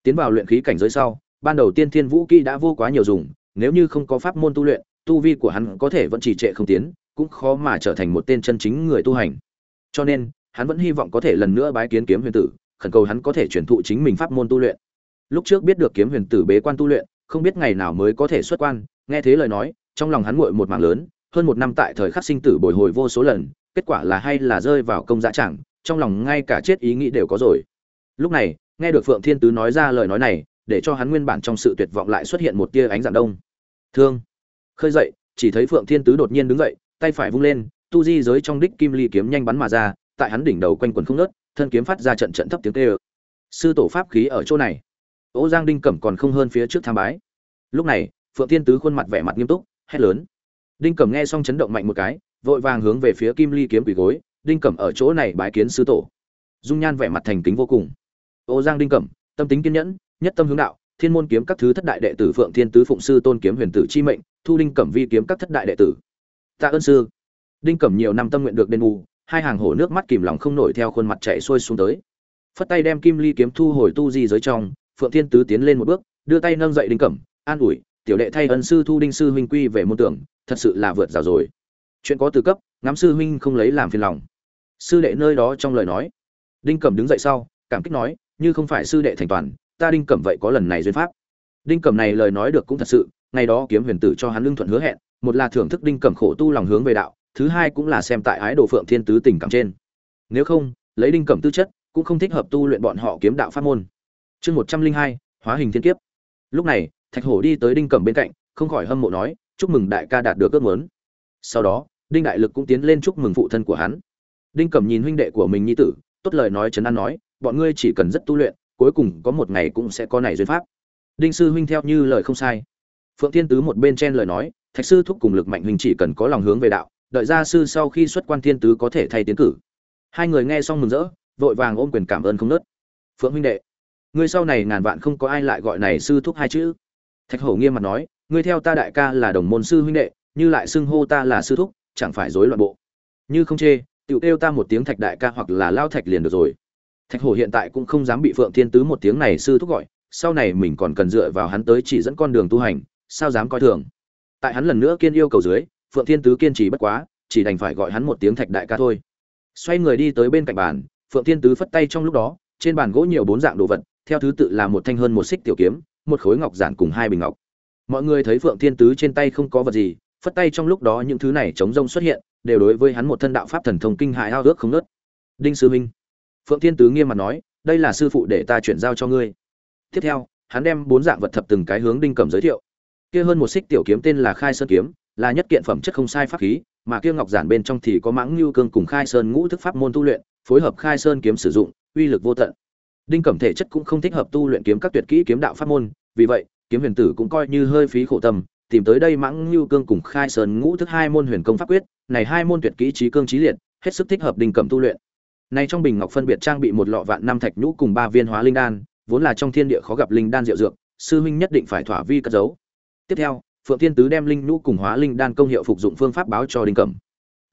Tiến vào luyện khí cảnh giới sau, ban đầu tiên thiên vũ kỹ đã vô quá nhiều dùng, nếu như không có pháp môn tu luyện, tu vi của hắn có thể vẫn trì trệ không tiến, cũng khó mà trở thành một tên chân chính người tu hành. Cho nên, hắn vẫn hy vọng có thể lần nữa bái kiến kiếm huyền tử, khẩn cầu hắn có thể truyền thụ chính mình pháp môn tu luyện. Lúc trước biết được kiếm huyền tử bế quan tu luyện, không biết ngày nào mới có thể xuất quan, nghe thế lời nói, trong lòng hắn nguội một mảng lớn, hơn một năm tại thời khắc sinh tử bồi hồi vô số lần kết quả là hay là rơi vào công dã chẳng, trong lòng ngay cả chết ý nghĩ đều có rồi. Lúc này, nghe được phượng thiên tứ nói ra lời nói này, để cho hắn nguyên bản trong sự tuyệt vọng lại xuất hiện một tia ánh dạng đông. Thương. Khơi dậy, chỉ thấy phượng thiên tứ đột nhiên đứng dậy, tay phải vung lên, tu di giới trong đích kim ly kiếm nhanh bắn mà ra, tại hắn đỉnh đầu quanh quần không nớt thân kiếm phát ra trận trận thấp tiếng tê ơ sư tổ pháp khí ở chỗ này. Ô giang đinh cẩm còn không hơn phía trước tham bái. Lúc này, phượng thiên tứ khuôn mặt vẻ mặt nghiêm túc, hét lớn. Đinh cẩm nghe xong chấn động mạnh một cái vội vàng hướng về phía kim ly kiếm quỳ gối, đinh cẩm ở chỗ này bái kiến sư tổ. Dung nhan vẻ mặt thành kính vô cùng. Ô giang đinh cẩm, tâm tính kiên nhẫn, nhất tâm hướng đạo, thiên môn kiếm các thứ thất đại đệ tử phượng thiên tứ phụng sư tôn kiếm huyền tử chi mệnh, thu đinh cẩm vi kiếm các thất đại đệ tử. Tạ ơn sư. Đinh cẩm nhiều năm tâm nguyện được đền bù, hai hàng hổ nước mắt kìm lòng không nổi theo khuôn mặt chạy xuôi xuống tới. Phất tay đem kim ly kiếm thu hồi tu di giới trong, phượng thiên tứ tiến lên một bước, đưa tay nâng dậy đinh cẩm, an ủi, tiểu đệ thay ân sư thu đinh sư huynh quy về môn tưởng, thật sự là vượt rào rồi chuyện có từ cấp, ngắm sư huynh không lấy làm phiền lòng. Sư đệ nơi đó trong lời nói. Đinh cẩm đứng dậy sau, cảm kích nói, như không phải sư đệ thành toàn, ta đinh cẩm vậy có lần này duyên pháp. Đinh cẩm này lời nói được cũng thật sự, ngày đó kiếm huyền tử cho hắn lương thuận hứa hẹn, một là thưởng thức đinh cẩm khổ tu lòng hướng về đạo, thứ hai cũng là xem tại ái đồ phượng thiên tứ tình cảm trên. Nếu không, lấy đinh cẩm tư chất, cũng không thích hợp tu luyện bọn họ kiếm đạo pháp môn. Chương một trăm linh hai, hóa hình thiên kiếp. Lúc này, thạch hổ đi tới đinh cẩm bên cạnh, không khỏi hâm mộ nói, chúc mừng đại ca đạt được ước muốn. Sau đó đinh đại lực cũng tiến lên chúc mừng phụ thân của hắn. Đinh cẩm nhìn huynh đệ của mình nhi tử, tốt lời nói trấn an nói, bọn ngươi chỉ cần rất tu luyện, cuối cùng có một ngày cũng sẽ có này duyên pháp. Đinh sư huynh theo như lời không sai. Phượng thiên tứ một bên chen lời nói, thạch sư thúc cùng lực mạnh huynh chỉ cần có lòng hướng về đạo, đợi gia sư sau khi xuất quan thiên tứ có thể thay tiến cử. Hai người nghe xong mừng rỡ, vội vàng ôm quyền cảm ơn không nớt. Phượng huynh đệ, ngươi sau này ngàn vạn không có ai lại gọi này sư thúc hai chữ. Thạch hổ nghiêm mặt nói, ngươi theo ta đại ca là đồng môn sư huynh đệ, như lại xưng hô ta là sư thúc chẳng phải rối loạn bộ. Như không chê tự kêu ta một tiếng thạch đại ca hoặc là lao thạch liền được rồi. Thạch hổ hiện tại cũng không dám bị phượng thiên tứ một tiếng này sư thúc gọi, sau này mình còn cần dựa vào hắn tới chỉ dẫn con đường tu hành, sao dám coi thường. Tại hắn lần nữa kiên yêu cầu dưới, phượng thiên tứ kiên trì bất quá, chỉ đành phải gọi hắn một tiếng thạch đại ca thôi. Xoay người đi tới bên cạnh bàn, phượng thiên tứ phất tay trong lúc đó, trên bàn gỗ nhiều bốn dạng đồ vật, theo thứ tự là một thanh hơn một xích tiểu kiếm, một khối ngọc giản cùng hai bình ngọc. Mọi người thấy phượng thiên tứ trên tay không có vật gì phất tay trong lúc đó những thứ này chống rông xuất hiện đều đối với hắn một thân đạo pháp thần thông kinh hại ao ước không nớt đinh sư huynh, phượng thiên tứ nghiêm mặt nói đây là sư phụ để ta chuyển giao cho ngươi. Tiếp theo hắn đem bốn dạng vật thập từng cái hướng đinh cẩm giới thiệu. Kia hơn một xích tiểu kiếm tên là khai sơn kiếm là nhất kiện phẩm chất không sai pháp khí mà kia ngọc giản bên trong thì có mãng lưu cương cùng khai sơn ngũ thức pháp môn tu luyện phối hợp khai sơn kiếm sử dụng uy lực vô tận. Đinh cẩm thể chất cũng không thích hợp tu luyện kiếm các tuyệt kỹ kiếm đạo pháp môn vì vậy kiếm huyền tử cũng coi như hơi phí khổ tâm tìm tới đây mãng lưu cương cùng khai sơn ngũ thức hai môn huyền công pháp quyết, này hai môn tuyệt kỹ trí cương trí liệt, hết sức thích hợp đình cẩm tu luyện. Này trong bình ngọc phân biệt trang bị một lọ vạn năm thạch nhũ cùng ba viên hóa linh đan, vốn là trong thiên địa khó gặp linh đan diệu dược, sư huynh nhất định phải thỏa vi cất giấu. Tiếp theo, phượng thiên tứ đem linh nhũ cùng hóa linh đan công hiệu phục dụng phương pháp báo cho đinh cẩm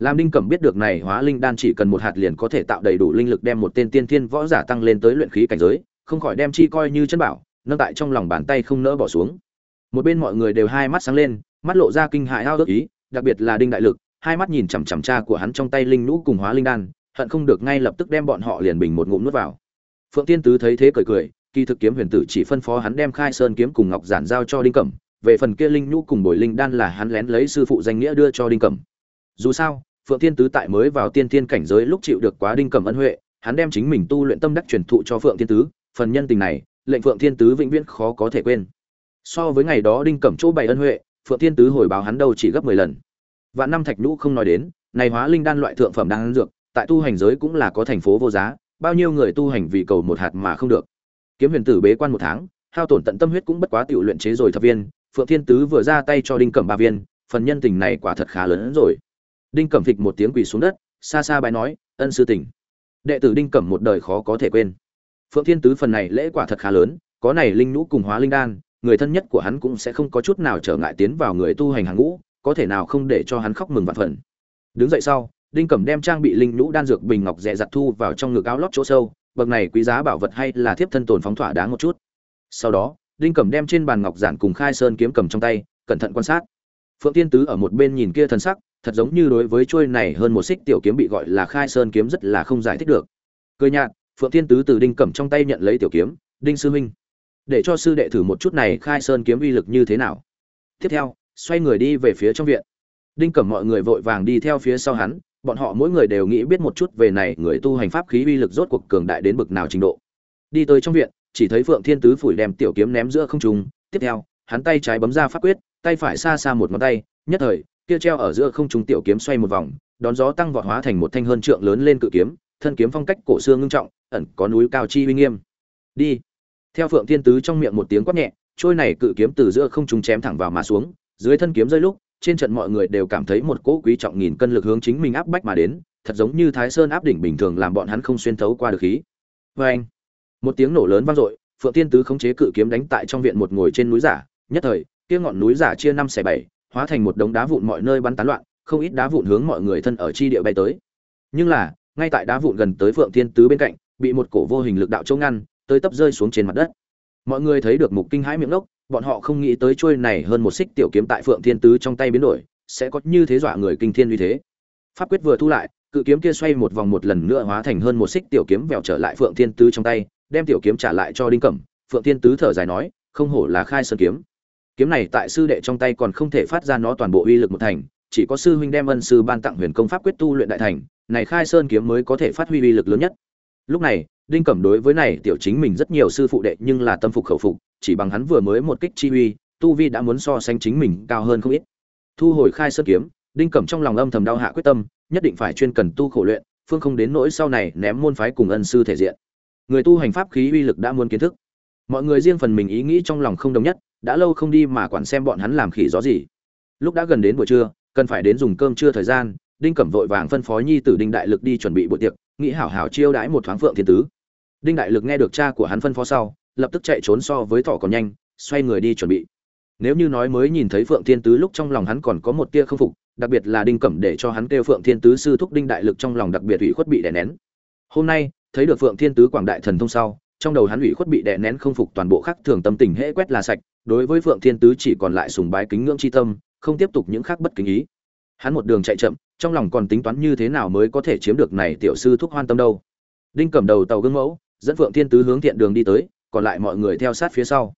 làm đinh cẩm biết được này hóa linh đan chỉ cần một hạt liền có thể tạo đầy đủ linh lực đem một tên tiên thiên võ giả tăng lên tới luyện khí cảnh giới, không khỏi đem chi coi như chân bảo, nâng tại trong lòng bàn tay không nỡ bỏ xuống một bên mọi người đều hai mắt sáng lên, mắt lộ ra kinh hại hao ước ý, đặc biệt là đinh đại lực, hai mắt nhìn chằm chằm cha của hắn trong tay linh Nũ cùng hóa linh đan, hận không được ngay lập tức đem bọn họ liền bình một ngụm nuốt vào. Phượng tiên tứ thấy thế cười cười, kỳ thực kiếm huyền tử chỉ phân phó hắn đem khai sơn kiếm cùng ngọc giản giao cho đinh cẩm, về phần kia linh nhũ cùng bồi linh đan là hắn lén lấy sư phụ danh nghĩa đưa cho đinh cẩm. Dù sao, phượng thiên tứ tại mới vào tiên thiên cảnh giới lúc chịu được quá đinh cẩm ân huệ, hắn đem chính mình tu luyện tâm đắc truyền thụ cho phượng thiên tứ, phần nhân tình này, lệnh phượng thiên tứ vĩnh viễn khó có thể quên so với ngày đó đinh cẩm chỗ bày ân huệ, phượng thiên tứ hồi báo hắn đâu chỉ gấp mười lần. Vạn năm thạch nhũ không nói đến, này hóa linh đan loại thượng phẩm đan dược, tại tu hành giới cũng là có thành phố vô giá, bao nhiêu người tu hành vì cầu một hạt mà không được. Kiếm huyền tử bế quan một tháng, hao tổn tận tâm huyết cũng bất quá tiểu luyện chế rồi thập viên, phượng thiên tứ vừa ra tay cho đinh cẩm ba viên, phần nhân tình này quả thật khá lớn hơn rồi. Đinh cẩm phịch một tiếng quỳ xuống đất, xa xa bài nói, ân sư tỉnh đệ tử đinh cẩm một đời khó có thể quên. Phượng thiên tứ phần này lễ quả thật khá lớn, có này linh nhũ cùng hóa linh đan người thân nhất của hắn cũng sẽ không có chút nào trở ngại tiến vào người tu hành hàng ngũ, có thể nào không để cho hắn khóc mừng vạn phần. Đứng dậy sau, đinh cẩm đem trang bị linh nhũ đan dược bình ngọc rẻ giặt thu vào trong ngực áo lót chỗ sâu, bậc này quý giá bảo vật hay là thiếp thân tồn phóng thỏa đáng một chút. Sau đó, đinh cẩm đem trên bàn ngọc giản cùng khai sơn kiếm cầm trong tay, cẩn thận quan sát. Phượng tiên tứ ở một bên nhìn kia thần sắc, thật giống như đối với chuôi này hơn một xích tiểu kiếm bị gọi là khai sơn kiếm rất là không giải thích được. Cười nhạt, phượng tiên tứ từ đinh cẩm trong tay nhận lấy tiểu kiếm, đinh sư huynh để cho sư đệ thử một chút này khai sơn kiếm uy lực như thế nào. Tiếp theo, xoay người đi về phía trong viện. Đinh cẩm mọi người vội vàng đi theo phía sau hắn, bọn họ mỗi người đều nghĩ biết một chút về này người tu hành pháp khí uy lực rốt cuộc cường đại đến bực nào trình độ. Đi tới trong viện, chỉ thấy phượng thiên tứ phủi đem tiểu kiếm ném giữa không trung, tiếp theo, hắn tay trái bấm ra pháp quyết, tay phải xa xa một ngón tay, nhất thời, kia treo ở giữa không trung tiểu kiếm xoay một vòng, đón gió tăng vọt hóa thành một thanh hơn trượng lớn lên cự kiếm, thân kiếm phong cách cổ xương ngưng trọng, ẩn có núi cao chi uy nghiêm. Đi theo phượng thiên tứ trong miệng một tiếng quát nhẹ, trôi này cự kiếm từ giữa không trung chém thẳng vào mà xuống, dưới thân kiếm rơi lúc, trên trận mọi người đều cảm thấy một cỗ quý trọng nghìn cân lực hướng chính mình áp bách mà đến, thật giống như thái sơn áp đỉnh bình thường làm bọn hắn không xuyên thấu qua được khí. Vê anh, một tiếng nổ lớn vang dội, phượng tiên tứ khống chế cự kiếm đánh tại trong viện một ngồi trên núi giả, nhất thời, kia ngọn núi giả chia năm xẻ bảy, hóa thành một đống đá vụn mọi nơi bắn tán loạn, không ít đá vụn hướng mọi người thân ở chi địa bay tới. Nhưng là, ngay tại đá vụn gần tới phượng tiên tứ bên cạnh, bị một cổ vô hình lực đạo chống ngăn tới tấp rơi xuống trên mặt đất. Mọi người thấy được mục kinh hãi miệng lốc, bọn họ không nghĩ tới chuôi này hơn một xích tiểu kiếm tại phượng thiên tứ trong tay biến đổi, sẽ có như thế dọa người kinh thiên uy thế. Pháp quyết vừa thu lại, cự kiếm kia xoay một vòng một lần nữa hóa thành hơn một xích tiểu kiếm vẹo trở lại phượng thiên tứ trong tay, đem tiểu kiếm trả lại cho đinh cẩm. Phượng thiên tứ thở dài nói, không hổ là khai sơn kiếm. Kiếm này tại sư đệ trong tay còn không thể phát ra nó toàn bộ uy lực một thành, chỉ có sư huynh đem ân sư ban tặng huyền công pháp quyết tu luyện đại thành, này khai sơn kiếm mới có thể phát huy uy lực lớn nhất. Lúc này đinh cẩm đối với này tiểu chính mình rất nhiều sư phụ đệ nhưng là tâm phục khẩu phục, chỉ bằng hắn vừa mới một kích chi uy, tu vi đã muốn so sánh chính mình cao hơn không ít. Thu hồi khai sơn kiếm, đinh cẩm trong lòng âm thầm đau hạ quyết tâm, nhất định phải chuyên cần tu khổ luyện, phương không đến nỗi sau này ném môn phái cùng ân sư thể diện. Người tu hành pháp khí uy lực đã muốn kiến thức. Mọi người riêng phần mình ý nghĩ trong lòng không đồng nhất, đã lâu không đi mà quản xem bọn hắn làm khỉ gió gì. Lúc đã gần đến buổi trưa, cần phải đến dùng cơm trưa thời gian, đinh cẩm vội vàng phân phó nhi tử đinh đại lực đi chuẩn bị bữa tiệc nghĩ hảo hảo chiêu đãi một thoáng phượng thiên tứ. Đinh đại lực nghe được cha của hắn phân phó sau, lập tức chạy trốn so với thỏ còn nhanh, xoay người đi chuẩn bị. Nếu như nói mới nhìn thấy phượng thiên tứ lúc trong lòng hắn còn có một tia không phục, đặc biệt là đinh cẩm để cho hắn kêu phượng thiên tứ sư thúc đinh đại lực trong lòng đặc biệt ủy khuất bị đè nén. Hôm nay, thấy được phượng thiên tứ quảng đại thần thông sau, trong đầu hắn ủy khuất bị đè nén không phục toàn bộ khắc thường tâm tình hễ quét là sạch, đối với phượng thiên tứ chỉ còn lại sùng bái kính ngưỡng chi tâm, không tiếp tục những khác bất kính ý hắn một đường chạy chậm, trong lòng còn tính toán như thế nào mới có thể chiếm được này tiểu sư thúc hoan tâm đâu. Đinh cầm đầu tàu gương mẫu, dẫn phượng thiên tứ hướng thiện đường đi tới, còn lại mọi người theo sát phía sau.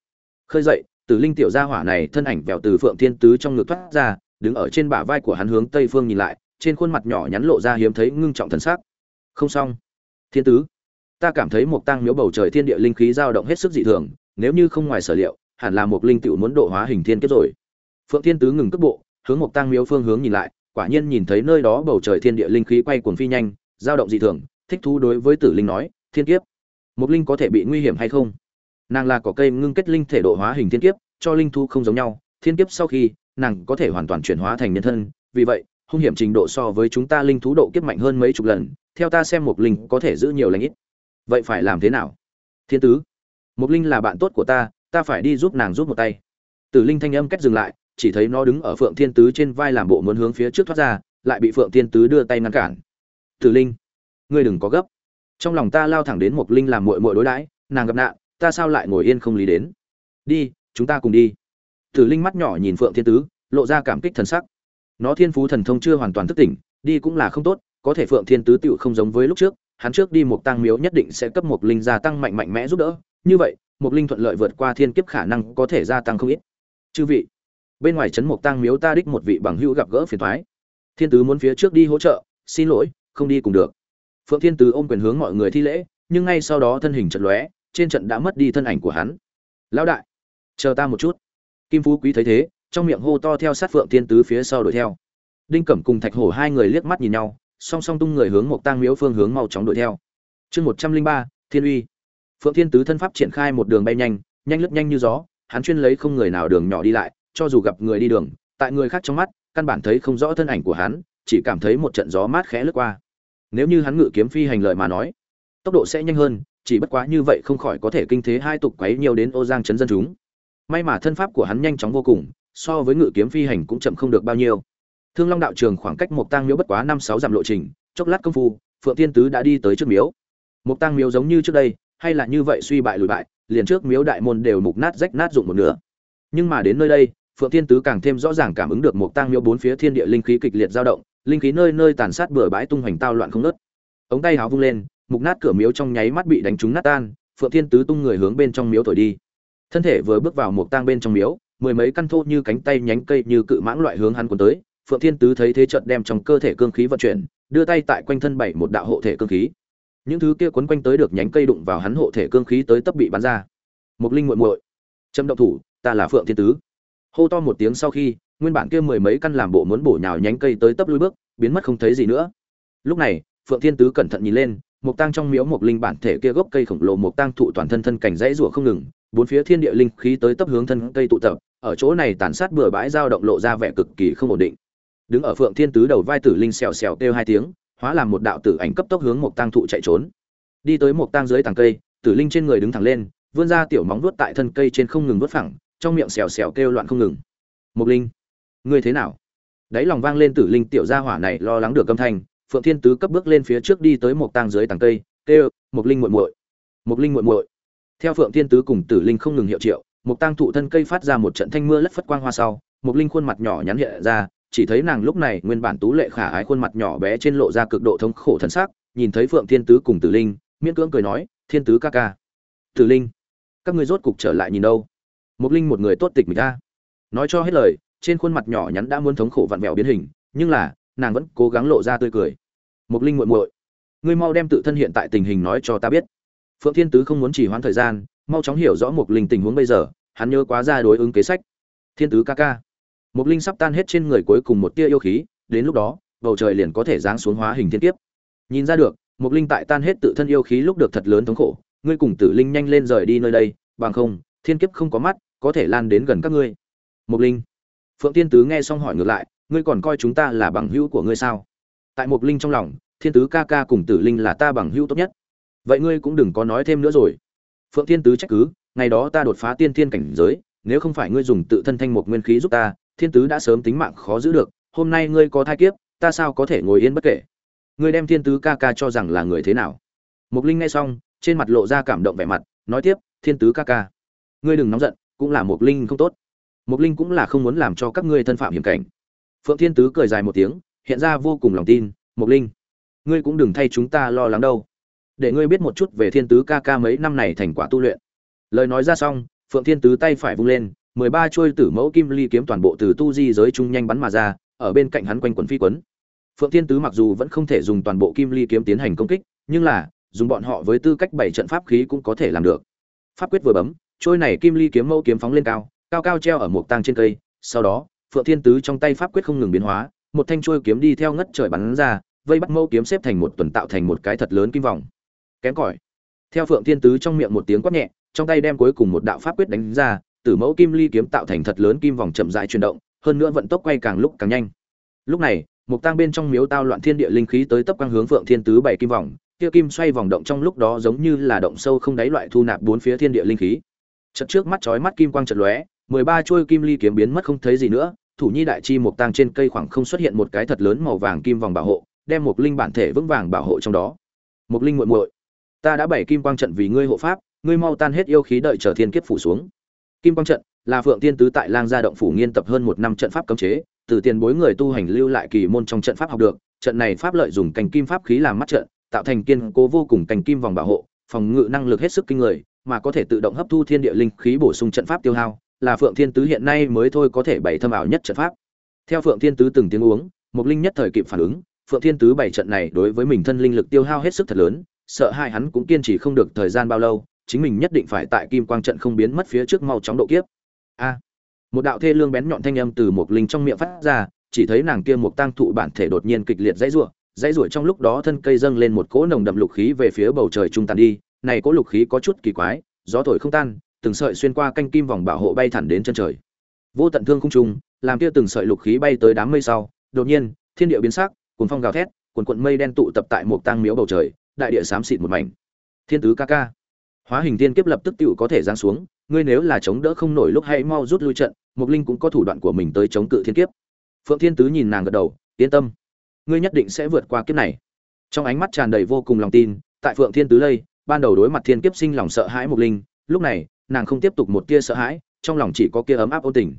Khơi dậy, tử linh tiểu gia hỏa này thân ảnh vèo từ phượng thiên tứ trong ngực thoát ra, đứng ở trên bả vai của hắn hướng tây phương nhìn lại, trên khuôn mặt nhỏ nhắn lộ ra hiếm thấy ngưng trọng thần sắc. Không xong. Thiên tứ, ta cảm thấy một tăng miếu bầu trời thiên địa linh khí dao động hết sức dị thường, nếu như không ngoài sở liệu, hẳn là một linh tiểu muốn độ hóa hình thiên kiếp rồi. Phượng thiên tứ ngừng cước bộ hướng một tăng miếu phương hướng nhìn lại, quả nhiên nhìn thấy nơi đó bầu trời thiên địa linh khí quay cuồng phi nhanh, dao động dị thường, thích thú đối với tử linh nói, thiên kiếp một linh có thể bị nguy hiểm hay không? Nàng là có cây ngưng kết linh thể độ hóa hình thiên kiếp, cho linh thu không giống nhau, thiên kiếp sau khi, nàng có thể hoàn toàn chuyển hóa thành nhân thân, vì vậy, hung hiểm trình độ so với chúng ta linh thú độ kiếp mạnh hơn mấy chục lần, theo ta xem một linh có thể giữ nhiều lãnh ít. Vậy phải làm thế nào? Thiên tứ một linh là bạn tốt của ta ta phải đi giúp nàng giúp một tay. Tử linh thanh âm cách dừng lại chỉ thấy nó đứng ở phượng thiên tứ trên vai làm bộ muốn hướng phía trước thoát ra, lại bị phượng thiên tứ đưa tay ngăn cản. Tử linh, ngươi đừng có gấp. Trong lòng ta lao thẳng đến mộc linh làm muội muội đối đãi, nàng gặp nạn, ta sao lại ngồi yên không lý đến? Đi, chúng ta cùng đi. Tử linh mắt nhỏ nhìn phượng thiên tứ, lộ ra cảm kích thần sắc. Nó thiên phú thần thông chưa hoàn toàn thức tỉnh, đi cũng là không tốt, có thể phượng thiên tứ tựu không giống với lúc trước, hắn trước đi một tăng miếu nhất định sẽ cấp một linh gia tăng mạnh mạnh mẽ giúp đỡ. Như vậy một linh thuận lợi vượt qua thiên kiếp khả năng có thể gia tăng không ít. Chư vị bên ngoài trấn một tăng miếu ta đích một vị bằng hữu gặp gỡ phiền thoái thiên tứ muốn phía trước đi hỗ trợ, xin lỗi, không đi cùng được. Phượng thiên tứ ôm quyền hướng mọi người thi lễ, nhưng ngay sau đó thân hình trận lóe, trên trận đã mất đi thân ảnh của hắn. Lão đại, chờ ta một chút. Kim phú quý thấy thế, trong miệng hô to theo sát phượng thiên tứ phía sau đuổi theo. Đinh cẩm cùng thạch hổ hai người liếc mắt nhìn nhau, song song tung người hướng một tang miếu phương hướng mau chóng đuổi theo. Chương một trăm linh ba, thiên uy. Phượng thiên tứ thân pháp triển khai một đường bay nhanh nhanh lướt nhanh như gió, hắn chuyên lấy không người nào đường nhỏ đi lại cho dù gặp người đi đường, tại người khác trong mắt, căn bản thấy không rõ thân ảnh của hắn, chỉ cảm thấy một trận gió mát khẽ lướt qua. Nếu như hắn ngự kiếm phi hành lợi mà nói, tốc độ sẽ nhanh hơn, chỉ bất quá như vậy không khỏi có thể kinh thế hai tục quấy nhiều đến ô giang chấn dân chúng. May mà thân pháp của hắn nhanh chóng vô cùng, so với ngự kiếm phi hành cũng chậm không được bao nhiêu. Thương long đạo trường khoảng cách một tang miếu bất quá năm sáu dặm lộ trình, chốc lát công phu, phượng tiên tứ đã đi tới trước miếu. Một tang miếu giống như trước đây, hay là như vậy suy bại lùi bại, liền trước miếu đại môn đều mục nát rách nát dụng một nửa. Nhưng mà đến nơi đây phượng Thiên tứ càng thêm rõ ràng cảm ứng được một tang miếu bốn phía thiên địa linh khí kịch liệt dao động, linh khí nơi nơi tàn sát bừa bãi tung hoành tao loạn không nớt ống tay háo vung lên, mục nát cửa miếu trong nháy mắt bị đánh trúng nát tan, phượng thiên tứ tung người hướng bên trong miếu thổi đi. Thân thể vừa bước vào một tang bên trong miếu, mười mấy căn thô như cánh tay nhánh cây như cự mãng loại hướng hắn cuốn tới, phượng thiên tứ thấy thế chợt đem trong cơ thể cương khí vận chuyển, đưa tay tại quanh thân bảy một đạo hộ thể cương khí. Những thứ kia quấn quanh tới được nhánh cây đụng vào hắn hộ thể cương khí tới tấp bị bắn ra. Một linh muội muội châm động thủ, ta là phượng thiên tứ hô to một tiếng sau khi, nguyên bản kia mười mấy căn làm bộ muốn bổ nhào nhánh cây tới tấp lui bước, biến mất không thấy gì nữa. Lúc này, phượng thiên tứ cẩn thận nhìn lên một tang trong miếu một linh bản thể kia gốc cây khổng lồ một tang thụ toàn thân thân cảnh dãy rủa không ngừng, bốn phía thiên địa linh khí tới tấp hướng thân cây tụ tập, ở chỗ này tàn sát bừa bãi dao động lộ ra vẻ cực kỳ không ổn định. Đứng ở phượng thiên tứ đầu vai tử linh xèo xèo kêu hai tiếng, hóa làm một đạo tử ảnh cấp tốc hướng một tang thụ chạy trốn. Đi tới một tang dưới tàng cây, tử linh trên người đứng thẳng lên, vươn ra tiểu móng vuốt tại thân cây trên không ngừng vuốt phẳng trong miệng xèo xèo kêu loạn không ngừng. Mục linh, ngươi thế nào? Đáy lòng vang lên tử linh tiểu gia hỏa này lo lắng được âm thanh, phượng thiên tứ cấp bước lên phía trước đi tới một tang dưới tàng cây, kêu Mục linh muội muội Mục linh muội muội. Theo phượng thiên tứ cùng tử linh không ngừng hiệu triệu một tang thụ thân cây phát ra một trận thanh mưa lất phất quang hoa sau Mục linh khuôn mặt nhỏ nhắn hiện ra, chỉ thấy nàng lúc này nguyên bản tú lệ khả ái khuôn mặt nhỏ bé trên lộ ra cực độ thống khổ thân sắc, nhìn thấy phượng thiên tứ cùng tử linh, miễn cưỡng cười nói, thiên tứ ca ca, tử linh, các ngươi rốt cục trở lại nhìn đâu? Mục linh một người tốt tịch mình ta nói cho hết lời, trên khuôn mặt nhỏ nhắn đã muốn thống khổ vặn vẹo biến hình, nhưng là, nàng vẫn cố gắng lộ ra tươi cười. Mục linh muội muội, ngươi mau đem tự thân hiện tại tình hình nói cho ta biết. Phượng thiên tứ không muốn chỉ hoãn thời gian, mau chóng hiểu rõ mục linh tình huống bây giờ, hắn nhớ quá ra đối ứng kế sách. Thiên tứ ca ca. Mục linh sắp tan hết trên người cuối cùng một tia yêu khí, đến lúc đó, bầu trời liền có thể giáng xuống hóa hình thiên kiếp. Nhìn ra được, mục linh tại tan hết tự thân yêu khí lúc được thật lớn thống khổ, ngươi cùng tử linh nhanh lên rời đi nơi đây, bằng không thiên kiếp không có mắt, có thể lan đến gần các ngươi. Mục linh, phượng tiên tứ nghe xong hỏi ngược lại, ngươi còn coi chúng ta là bằng hữu của ngươi sao? Tại mục linh trong lòng, thiên tứ ca ca cùng tử linh là ta bằng hữu tốt nhất. Vậy ngươi cũng đừng có nói thêm nữa rồi. Phượng Tiên tứ trách cứ, ngày đó ta đột phá tiên thiên cảnh giới, nếu không phải ngươi dùng tự thân thanh một nguyên khí giúp ta, thiên tứ đã sớm tính mạng khó giữ được, hôm nay ngươi có thai kiếp, ta sao có thể ngồi yên bất kể? Ngươi đem thiên tứ ca ca cho rằng là người thế nào? Mục linh nghe xong, trên mặt lộ ra cảm động vẻ mặt, nói tiếp, thiên tứ ca ca ngươi đừng nóng giận, cũng là Mộc linh không tốt. Mộc linh cũng là không muốn làm cho các ngươi thân phạm hiểm cảnh. Phượng thiên tứ cười dài một tiếng, hiện ra vô cùng lòng tin, Mộc linh, ngươi cũng đừng thay chúng ta lo lắng đâu. Để ngươi biết một chút về thiên tứ ca ca mấy năm này thành quả tu luyện. Lời nói ra xong, phượng thiên tứ tay phải vung lên, mười ba chuôi tử mẫu kim ly kiếm toàn bộ từ tu di giới trung nhanh bắn mà ra, ở bên cạnh hắn quanh quần phi quấn. Phượng thiên tứ mặc dù vẫn không thể dùng toàn bộ kim ly kiếm tiến hành công kích, nhưng là, dùng bọn họ với tư cách bảy trận pháp khí cũng có thể làm được. Pháp quyết vừa bấm trôi này kim ly kiếm mẫu kiếm phóng lên cao cao cao treo ở một tang trên cây, sau đó, phượng thiên tứ trong tay pháp quyết không ngừng biến hóa, một thanh trôi kiếm đi theo ngất trời bắn ra, vây bắt mẫu kiếm xếp thành một tuần tạo thành một cái thật lớn kim vòng. Kém cỏi. Theo phượng thiên tứ trong miệng một tiếng quát nhẹ, trong tay đem cuối cùng một đạo pháp quyết đánh ra, tử mẫu kim ly kiếm tạo thành thật lớn kim vòng chậm rãi chuyển động, hơn nữa vận tốc quay càng lúc càng nhanh. Lúc này, một tang bên trong miếu tao loạn thiên địa linh khí tới tấp quang hướng phượng thiên tứ bảy kim vòng, kia kim xoay vòng động trong lúc đó giống như là động sâu không đáy loại thu nạp bốn phía thiên địa linh khí chợt trước mắt chói mắt kim quang chợt lóe, mười ba chuôi kim ly kiếm biến mất không thấy gì nữa, thủ nhi đại chi một tang trên cây khoảng không xuất hiện một cái thật lớn màu vàng kim vòng bảo hộ, đem một linh bản thể vững vàng bảo hộ trong đó. Một linh muội muội, ta đã bảy kim quang trận vì ngươi hộ pháp, ngươi mau tan hết yêu khí đợi chờ thiên kiếp phủ xuống. Kim quang trận là phượng tiên tứ tại lang gia động phủ nghiên tập hơn một năm trận pháp cấm chế, từ tiền bối người tu hành lưu lại kỳ môn trong trận pháp học được, trận này pháp lợi dùng cành kim pháp khí làm mắt trận, tạo thành kiên cố vô cùng cành kim vòng bảo hộ, phòng ngự năng lực hết sức kinh người mà có thể tự động hấp thu thiên địa linh khí bổ sung trận pháp tiêu hao, là phượng thiên tứ hiện nay mới thôi có thể bày thâm ảo nhất trận pháp. Theo phượng thiên tứ từng tiếng uống một linh nhất thời kịp phản ứng, phượng thiên tứ bày trận này đối với mình thân linh lực tiêu hao hết sức thật lớn, sợ hai hắn cũng kiên trì không được thời gian bao lâu, chính mình nhất định phải tại kim quang trận không biến mất phía trước mau chóng độ kiếp. A! Một đạo thê lương bén nhọn thanh âm từ một linh trong miệng phát ra, chỉ thấy nàng kia một tang thụ bản thể đột nhiên kịch liệt dãy rủa dãy rủa trong lúc đó thân cây dâng lên một cỗ nồng đậm lục khí về phía bầu trời trung tàn đi này cỗ lục khí có chút kỳ quái, gió thổi không tan, từng sợi xuyên qua canh kim vòng bảo hộ bay thẳng đến chân trời. Vô tận thương không trung làm kia từng sợi lục khí bay tới đám mây sau, đột nhiên, thiên địa biến sắc cuồn phong gào thét, cuồn cuộn mây đen tụ tập tại một tang miếu bầu trời, đại địa xám xịt một mảnh. Thiên tứ ca ca. Hóa hình tiên kiếp lập tức tựu có thể giáng xuống, ngươi nếu là chống đỡ không nổi lúc hãy mau rút lui trận mục linh cũng có thủ đoạn của mình tới chống cự thiên kiếp. Phượng thiên tứ nhìn nàng gật đầu, yên tâm. Ngươi nhất định sẽ vượt qua kiếp này. Trong ánh mắt tràn đầy vô cùng lòng tin, tại phượng thiên tứ lây ban đầu đối mặt thiên kiếp sinh lòng sợ hãi mục linh, lúc này, nàng không tiếp tục một tia sợ hãi, trong lòng chỉ có kia ấm áp ôn tình.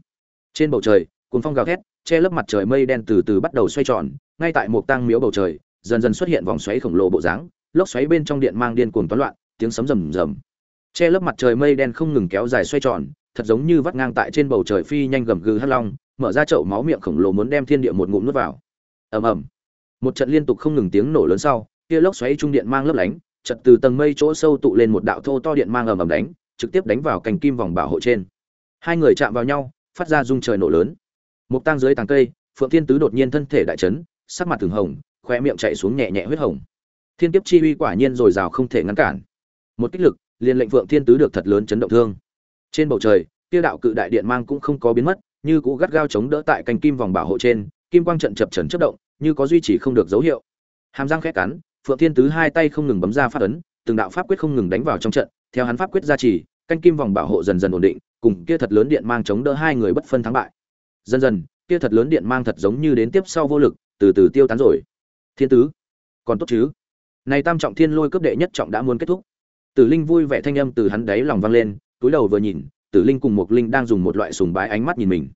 Trên bầu trời cuốn phong gào thét, che lớp mặt trời mây đen từ từ bắt đầu xoay tròn, ngay tại một tăng miếu bầu trời, dần dần xuất hiện vòng xoáy khổng lồ bộ dáng, lốc xoáy bên trong điện mang điên cuồng toán loạn, tiếng sấm rầm rầm. Che lớp mặt trời mây đen không ngừng kéo dài xoay tròn, thật giống như vắt ngang tại trên bầu trời phi nhanh gầm gừ hắt long, mở ra chậu máu miệng khổng lồ muốn đem thiên địa một ngụm nuốt vào. Ầm ầm. Một trận liên tục không ngừng tiếng nổ lớn sau, kia lốc xoáy trung điện mang lấp lánh chợt từ tầng mây chỗ sâu tụ lên một đạo thô to điện mang ầm ầm đánh, trực tiếp đánh vào cành kim vòng bảo hộ trên. Hai người chạm vào nhau, phát ra rung trời nổ lớn. Một tang dưới tàng cây, phượng thiên tứ đột nhiên thân thể đại chấn, sắc mặt thường hồng khoe miệng chảy xuống nhẹ nhẹ huyết hồng. Thiên kiếp chi uy quả nhiên dồi dào không thể ngăn cản. Một kích lực, liền lệnh phượng thiên tứ được thật lớn chấn động thương. Trên bầu trời, kia đạo cự đại điện mang cũng không có biến mất, như cũ gắt gao chống đỡ tại cành kim vòng bảo hộ trên, kim quang trận chập chấn chớp động, như có duy trì không được dấu hiệu. Hàm răng khẽ cắn phượng thiên tứ hai tay không ngừng bấm ra pháp ấn, từng đạo pháp quyết không ngừng đánh vào trong trận, theo hắn pháp quyết gia trì, canh kim vòng bảo hộ dần dần ổn định, cùng kia thật lớn điện mang chống đỡ hai người bất phân thắng bại. Dần dần, kia thật lớn điện mang thật giống như đến tiếp sau vô lực, từ từ tiêu tán rồi. Thiên tứ, còn tốt chứ? Này tam trọng thiên lôi cấp đệ nhất trọng đã muốn kết thúc. Tử linh vui vẻ thanh âm từ hắn đáy lòng vang lên, túi đầu vừa nhìn, tử linh cùng một linh đang dùng một loại sùng bái ánh mắt nhìn mình.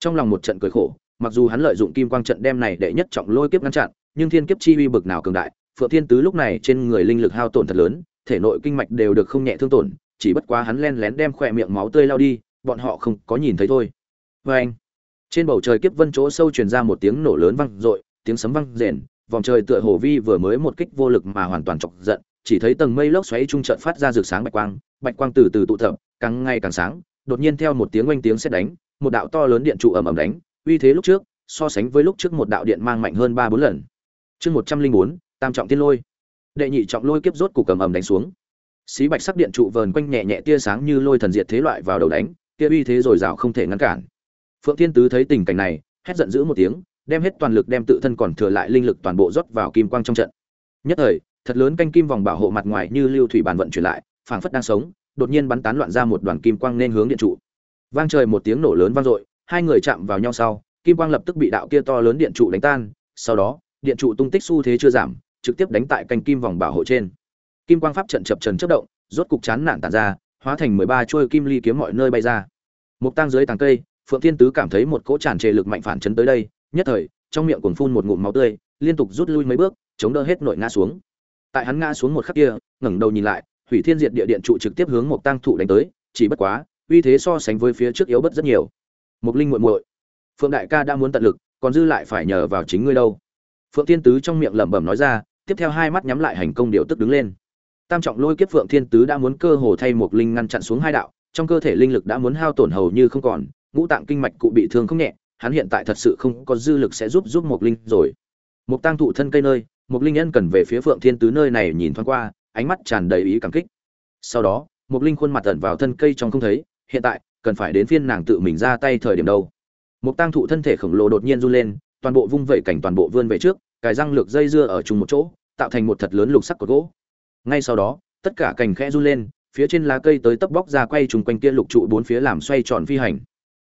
Trong lòng một trận cười khổ, mặc dù hắn lợi dụng kim quang trận đem này đệ nhất trọng lôi kiếp ngăn chặn, nhưng thiên kiếp chi uy bực nào cường đại phượng thiên tứ lúc này trên người linh lực hao tổn thật lớn, thể nội kinh mạch đều được không nhẹ thương tổn, chỉ bất quá hắn len lén đem khỏe miệng máu tươi lao đi, bọn họ không có nhìn thấy thôi. Vê anh, trên bầu trời kiếp vân chỗ sâu truyền ra một tiếng nổ lớn vang dội, tiếng sấm vang rền, vòng trời tựa hồ vi vừa mới một kích vô lực mà hoàn toàn chọc giận, chỉ thấy tầng mây lốc xoáy trung trận phát ra rực sáng bạch quang bạch quang từ từ tụ tập, càng ngày càng sáng, đột nhiên theo một tiếng oanh tiếng sét đánh, một đạo to lớn điện trụ ầm ầm đánh, uy thế lúc trước, so sánh với lúc trước một đạo điện mang mạnh hơn ba bốn lần. Chương một trăm linh bốn tam trọng tiên lôi. Đệ nhị trọng lôi kiếp rốt cục cầm ầm đánh xuống. Xí bạch sắc điện trụ vờn quanh nhẹ nhẹ tia sáng như lôi thần diệt thế loại vào đầu đánh, kia uy thế rồi rào không thể ngăn cản. Phượng thiên tứ thấy tình cảnh này, hét giận dữ một tiếng, đem hết toàn lực đem tự thân còn thừa lại linh lực toàn bộ rót vào kim quang trong trận. Nhất thời, thật lớn canh kim vòng bảo hộ mặt ngoài như lưu thủy bàn vận chuyển lại, phảng phất đang sống, đột nhiên bắn tán loạn ra một đoàn kim quang nên hướng điện trụ. Vang trời một tiếng nổ lớn vang dội, hai người chạm vào nhau sau, kim quang lập tức bị đạo kia to lớn điện trụ đánh tan, sau đó, điện trụ tung tích xu thế chưa giảm trực tiếp đánh tại canh kim vòng bảo hộ trên. Kim quang pháp trận chập trần chớp động, rốt cục chán nản tản ra, hóa thành mười ba chuôi kim ly kiếm mọi nơi bay ra. Mục tang dưới tàng cây, phượng thiên tứ cảm thấy một cỗ tràn trề lực mạnh phản chấn tới đây, nhất thời, trong miệng cuồng phun một ngụm máu tươi, liên tục rút lui mấy bước, chống đỡ hết nội ngã xuống. Tại hắn ngã xuống một khắc kia, ngẩng đầu nhìn lại, hủy thiên diệt địa điện trụ trực tiếp hướng một tang thụ đánh tới, chỉ bất quá, uy thế so sánh với phía trước yếu bất rất nhiều. Mục linh muội muội, phượng đại ca đã muốn tận lực, còn dư lại phải nhờ vào chính ngươi đâu. Phượng thiên tứ trong miệng lẩm bẩm nói ra tiếp theo hai mắt nhắm lại hành công điều tức đứng lên. Tam trọng lôi kiếp phượng thiên tứ đã muốn cơ hồ thay một linh ngăn chặn xuống hai đạo, trong cơ thể linh lực đã muốn hao tổn hầu như không còn, ngũ tạng kinh mạch cụ bị thương không nhẹ, hắn hiện tại thật sự không có dư lực sẽ giúp giúp một linh rồi. Một tăng thụ thân cây nơi một linh nhân cần về phía phượng thiên tứ nơi này nhìn thoáng qua, ánh mắt tràn đầy ý cảm kích. Sau đó một linh khuôn mặt tẩn vào thân cây trong không thấy, hiện tại, cần phải đến phiên nàng tự mình ra tay thời điểm đâu. Một tăng thụ thân thể khổng lồ đột nhiên run lên, toàn bộ vung vẩy cảnh toàn bộ vươn về trước, cài răng lược dây dưa ở chung một chỗ tạo thành một thật lớn lục sắc cột gỗ. Ngay sau đó, tất cả cành khẽ run lên, phía trên lá cây tới tấp bóc ra quay trùng quanh kia lục trụ bốn phía làm xoay tròn phi hành.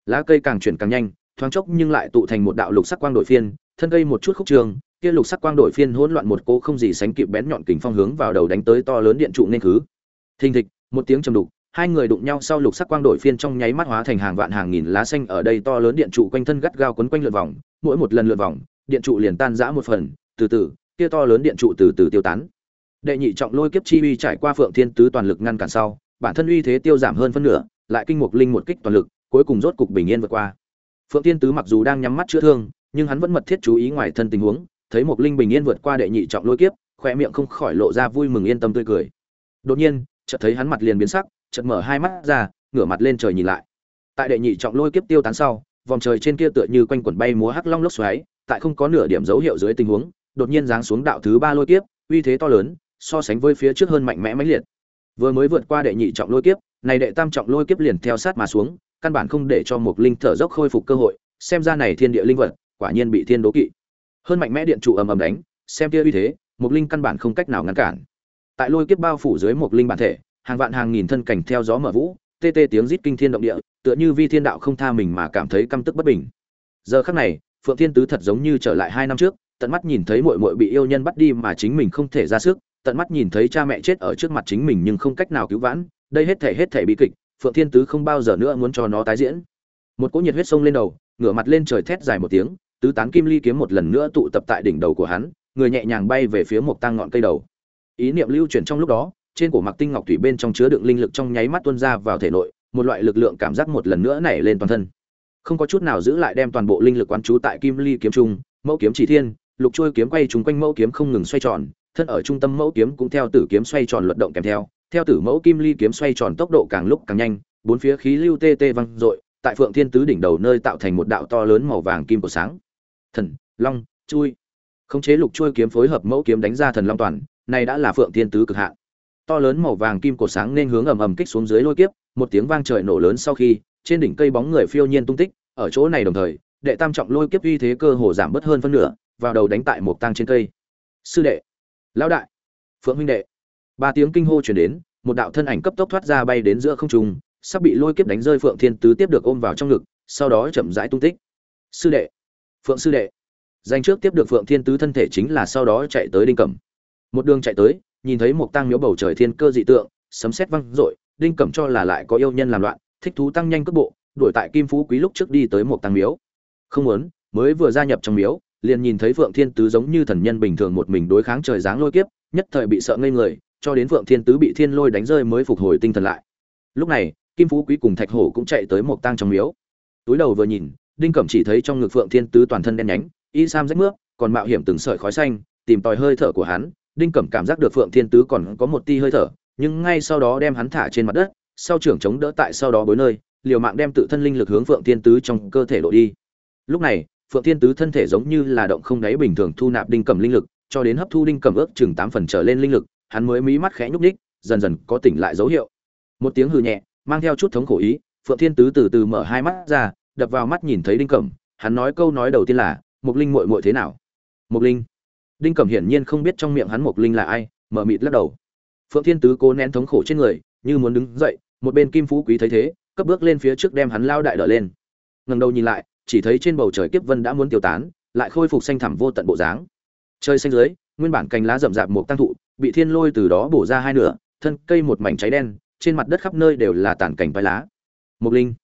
Lá cây càng chuyển càng nhanh, thoáng chốc nhưng lại tụ thành một đạo lục sắc quang đổi phiên, thân cây một chút khúc trường, kia lục sắc quang đổi phiên hỗn loạn một cô không gì sánh kịp bén nhọn kình phong hướng vào đầu đánh tới to lớn điện trụ nên thứ thình thịch, một tiếng trầm đục, hai người đụng nhau sau lục sắc quang đổi phiên trong nháy mắt hóa thành hàng vạn hàng nghìn lá xanh ở đây to lớn điện trụ quanh thân gắt gao quấn quanh lượn vòng, mỗi một lần lượn vòng, điện trụ liền tan rã một phần, từ từ kia to lớn điện trụ từ từ tiêu tán. Đệ nhị trọng lôi kiếp chi uy trải qua phượng thiên tứ toàn lực ngăn cản sau, bản thân uy thế tiêu giảm hơn phân nửa, lại kinh mục linh một kích toàn lực, cuối cùng rốt cục bình yên vượt qua. Phượng thiên tứ mặc dù đang nhắm mắt chữa thương, nhưng hắn vẫn mật thiết chú ý ngoài thân tình huống, thấy mục linh bình yên vượt qua đệ nhị trọng lôi kiếp khoe miệng không khỏi lộ ra vui mừng yên tâm tươi cười. Đột nhiên, chợt thấy hắn mặt liền biến sắc, chợt mở hai mắt ra, ngửa mặt lên trời nhìn lại. Tại đệ nhị trọng lôi kiếp tiêu tán sau, vòng trời trên kia tựa như quanh quẩn bay múa hắc long lốc xoáy, tại không có nửa điểm dấu hiệu dưới tình huống đột nhiên giáng xuống đạo thứ ba lôi kiếp, uy thế to lớn, so sánh với phía trước hơn mạnh mẽ mãnh liệt. Vừa mới vượt qua đệ nhị trọng lôi kiếp, này đệ tam trọng lôi kiếp liền theo sát mà xuống, căn bản không để cho mục linh thở dốc khôi phục cơ hội, xem ra này thiên địa linh vật, quả nhiên bị thiên đố kỵ. Hơn mạnh mẽ điện trụ ầm ầm đánh, xem kia uy thế mục linh căn bản không cách nào ngăn cản. Tại lôi kiếp bao phủ dưới mục linh bản thể, hàng vạn hàng nghìn thân cảnh theo gió mở vũ, tê tê tiếng rít kinh thiên động địa, tựa như vi thiên đạo không tha mình mà cảm thấy căm tức bất bình. Giờ khắc này, phượng thiên tứ thật giống như trở lại hai năm trước tận mắt nhìn thấy muội muội bị yêu nhân bắt đi mà chính mình không thể ra sức, tận mắt nhìn thấy cha mẹ chết ở trước mặt chính mình nhưng không cách nào cứu vãn, đây hết thể hết thể bi kịch, phượng thiên tứ không bao giờ nữa muốn cho nó tái diễn. Một cỗ nhiệt huyết sông lên đầu, ngửa mặt lên trời thét dài một tiếng, tứ tán kim ly kiếm một lần nữa tụ tập tại đỉnh đầu của hắn, người nhẹ nhàng bay về phía một tăng ngọn cây đầu. Ý niệm lưu chuyển trong lúc đó, trên cổ mặc tinh ngọc thủy bên trong chứa đựng linh lực trong nháy mắt tuôn ra vào thể nội, một loại lực lượng cảm giác một lần nữa nảy lên toàn thân. Không có chút nào giữ lại đem toàn bộ linh lực quán trú tại kim ly kiếm trung, mẫu kiếm chỉ thiên lục trôi kiếm quay trúng quanh mẫu kiếm không ngừng xoay tròn, thân ở trung tâm mẫu kiếm cũng theo tử kiếm xoay tròn luận động kèm theo. Theo tử mẫu kim ly kiếm xoay tròn tốc độ càng lúc càng nhanh, bốn phía khí lưu tê tê văng dội, tại phượng thiên tứ đỉnh đầu nơi tạo thành một đạo to lớn màu vàng kim của sáng. Thần, long, chui. Khống chế lục trôi kiếm phối hợp mẫu kiếm đánh ra thần long toàn, này đã là phượng thiên tứ cực hạn. To lớn màu vàng kim cổ sáng nên hướng ầm ầm kích xuống dưới lôi kiếp, một tiếng vang trời nổ lớn sau khi, trên đỉnh cây bóng người phiêu nhiên tung tích, ở chỗ này đồng thời, đệ tam trọng lôi kiếp uy thế cơ hồ giảm bớt hơn phân nửa vào đầu đánh tại một tang trên cây. Sư đệ, lão đại, phượng huynh đệ. Ba tiếng kinh hô chuyển đến, một đạo thân ảnh cấp tốc thoát ra bay đến giữa không trung, sắp bị lôi kiếp đánh rơi phượng thiên tứ tiếp được ôm vào trong ngực, sau đó chậm rãi tung tích. Sư đệ, phượng sư đệ. Danh trước tiếp được phượng thiên tứ thân thể chính là sau đó chạy tới đinh cẩm. Một đường chạy tới, nhìn thấy một tăng miếu bầu trời thiên cơ dị tượng, sấm sét văng rội đinh cẩm cho là lại có yêu nhân làm loạn, thích thú tăng nhanh cước bộ, đuổi tại kim phú quý lúc trước đi tới một tăng miếu. Không muốn, mới vừa gia nhập trong miếu liền nhìn thấy Phượng Thiên Tứ giống như thần nhân bình thường một mình đối kháng trời giáng lôi kiếp, nhất thời bị sợ ngây người, cho đến Phượng Thiên Tứ bị thiên lôi đánh rơi mới phục hồi tinh thần lại, lúc này kim phú quý cùng thạch hổ cũng chạy tới một tang trong miếu. Túi đầu vừa nhìn đinh cẩm chỉ thấy trong ngực phượng thiên tứ toàn thân đen nhánh y sam rách mướp còn mạo hiểm từng sợi khói xanh tìm tòi hơi thở của hắn. Đinh cẩm cảm giác được phượng thiên tứ còn có một tia hơi thở nhưng ngay sau đó đem hắn thả trên mặt đất sau trưởng chống đỡ tại sau đó bối nơi liều mạng đem tự thân linh lực hướng phượng thiên tứ trong cơ thể lộ đi. Lúc này phượng thiên tứ thân thể giống như là động không đáy bình thường thu nạp đinh cẩm linh lực, cho đến hấp thu đinh cẩm ước chừng tám phần trở lên linh lực, hắn mới mí mắt khẽ nhúc nhích, dần dần có tỉnh lại dấu hiệu. Một tiếng hừ nhẹ, mang theo chút thống khổ ý, phượng thiên tứ từ từ mở hai mắt ra, đập vào mắt nhìn thấy đinh cẩm hắn nói câu nói đầu tiên là mục linh muội muội thế nào? Mục linh. Đinh cẩm hiển nhiên không biết trong miệng hắn mục linh là ai, mở mịt lắc đầu. Phượng thiên tứ cố nén thống khổ trên người, như muốn đứng dậy, một bên kim phú quý thấy thế, cấp bước lên phía trước đem hắn lao đại đỡ lên. Ngẩng đầu nhìn lại chỉ thấy trên bầu trời kiếp vân đã muốn tiêu tán, lại khôi phục xanh thẳm vô tận bộ dáng. Trời xanh dưới, nguyên bản cành lá rậm rạp một tăng thụ, bị thiên lôi từ đó bổ ra hai nửa, thân cây một mảnh cháy đen, trên mặt đất khắp nơi đều là tàn cảnh vai lá. Mục linh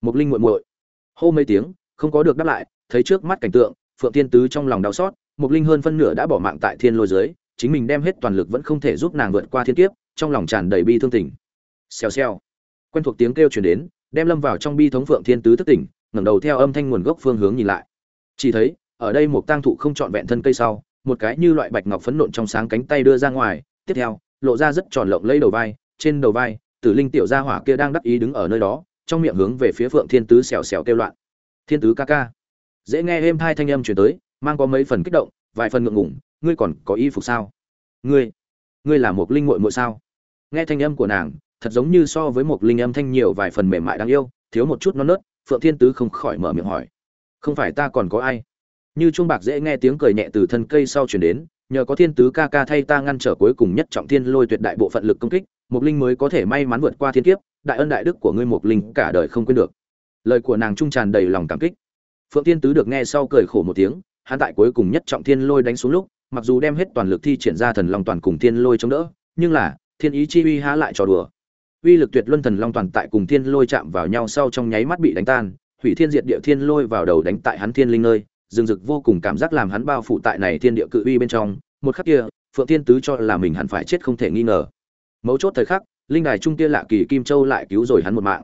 mục linh muội muội. Hô mấy tiếng, không có được đáp lại, thấy trước mắt cảnh tượng, phượng thiên tứ trong lòng đau xót mục linh hơn phân nửa đã bỏ mạng tại thiên lôi dưới, chính mình đem hết toàn lực vẫn không thể giúp nàng vượt qua thiên kiếp, trong lòng tràn đầy bi thương tình. Xèo xèo. Quen thuộc tiếng kêu truyền đến, đem lâm vào trong bi thống phượng thiên tứ thức tỉnh ngẩng đầu theo âm thanh nguồn gốc phương hướng nhìn lại. Chỉ thấy, ở đây một tang thụ không trọn vẹn thân cây sau, một cái như loại bạch ngọc phấn nộn trong sáng cánh tay đưa ra ngoài, tiếp theo, lộ ra rất tròn lộng lấy đầu vai, trên đầu vai, tử linh tiểu gia hỏa kia đang đắc ý đứng ở nơi đó, trong miệng hướng về phía phượng thiên tứ xèo xèo kêu loạn. Thiên tứ ca ca. Dễ nghe êm hai thanh âm truyền tới, mang có mấy phần kích động, vài phần ngượng ngùng, ngươi còn có y phục sao? Ngươi ngươi là một linh muội muội sao? Nghe thanh âm của nàng, thật giống như so với một linh âm thanh nhiều vài phần mềm mại đáng yêu, thiếu một chút non nớt phượng thiên tứ không khỏi mở miệng hỏi. Không phải ta còn có ai? Như chuông bạc dễ nghe tiếng cười nhẹ từ thân cây sau chuyển đến, nhờ có thiên tứ ca ca thay ta ngăn trở cuối cùng nhất trọng thiên lôi tuyệt đại bộ phận lực công kích mục linh mới có thể may mắn vượt qua thiên kiếp, đại ân đại đức của ngươi mục linh cả đời không quên được. Lời của nàng trung tràn đầy lòng cảm kích. Phượng thiên tứ được nghe sau cười khổ một tiếng, hắn tại cuối cùng nhất trọng thiên lôi đánh xuống lúc, mặc dù đem hết toàn lực thi triển ra thần long toàn cùng thiên lôi chống đỡ, nhưng là, thiên ý chi uy há lại trò đùa uy lực tuyệt luân thần long toàn tại cùng thiên lôi chạm vào nhau sau trong nháy mắt bị đánh tan, hủy thiên diệt địa thiên lôi vào đầu đánh tại hắn thiên linh nơi, rừng rực vô cùng cảm giác làm hắn bao phủ tại này thiên địa cự uy bên trong, một khắc kia, phượng thiên tứ cho là mình hẳn phải chết không thể nghi ngờ. Mấu chốt thời khắc, linh đài trung kia lạ kỳ kim châu lại cứu rồi hắn một mạng.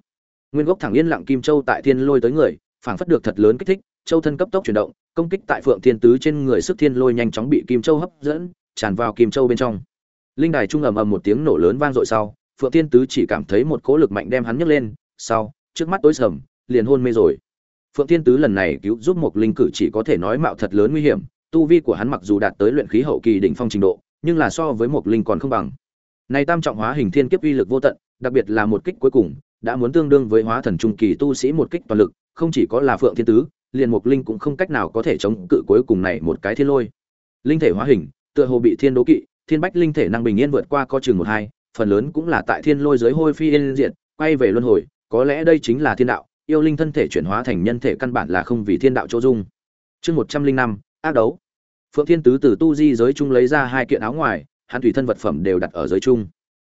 Nguyên gốc thẳng yên lặng kim châu tại thiên lôi tới người, phảng phất được thật lớn kích thích, châu thân cấp tốc chuyển động, công kích tại phượng thiên tứ trên người sức thiên lôi nhanh chóng bị kim châu hấp dẫn, tràn vào kim châu bên trong. Linh đài trung ầm ầm một tiếng nổ lớn vang dội sau phượng thiên tứ chỉ cảm thấy một cỗ lực mạnh đem hắn nhấc lên, sau, trước mắt tối sầm, liền hôn mê rồi. Phượng thiên tứ lần này cứu giúp một linh cử chỉ có thể nói mạo thật lớn nguy hiểm, tu vi của hắn mặc dù đạt tới luyện khí hậu kỳ đỉnh phong trình độ, nhưng là so với một linh còn không bằng. Này tam trọng hóa hình thiên kiếp uy lực vô tận, đặc biệt là một kích cuối cùng, đã muốn tương đương với hóa thần trung kỳ tu sĩ một kích toàn lực, không chỉ có là phượng thiên tứ, liền một linh cũng không cách nào có thể chống cự cuối cùng này một cái thiên lôi. Linh thể hóa hình, tựa hồ bị thiên đố kỵ, thiên bách linh thể năng bình yên vượt qua có chừng một hai phần lớn cũng là tại thiên lôi dưới hôi phi yên diện quay về luân hồi, có lẽ đây chính là thiên đạo, yêu linh thân thể chuyển hóa thành nhân thể căn bản là không vì thiên đạo chỗ dung. Chương một trăm linh năm, ác đấu. Phượng thiên tứ từ tu di giới chung lấy ra hai kiện áo ngoài, hắn tùy thân vật phẩm đều đặt ở giới chung.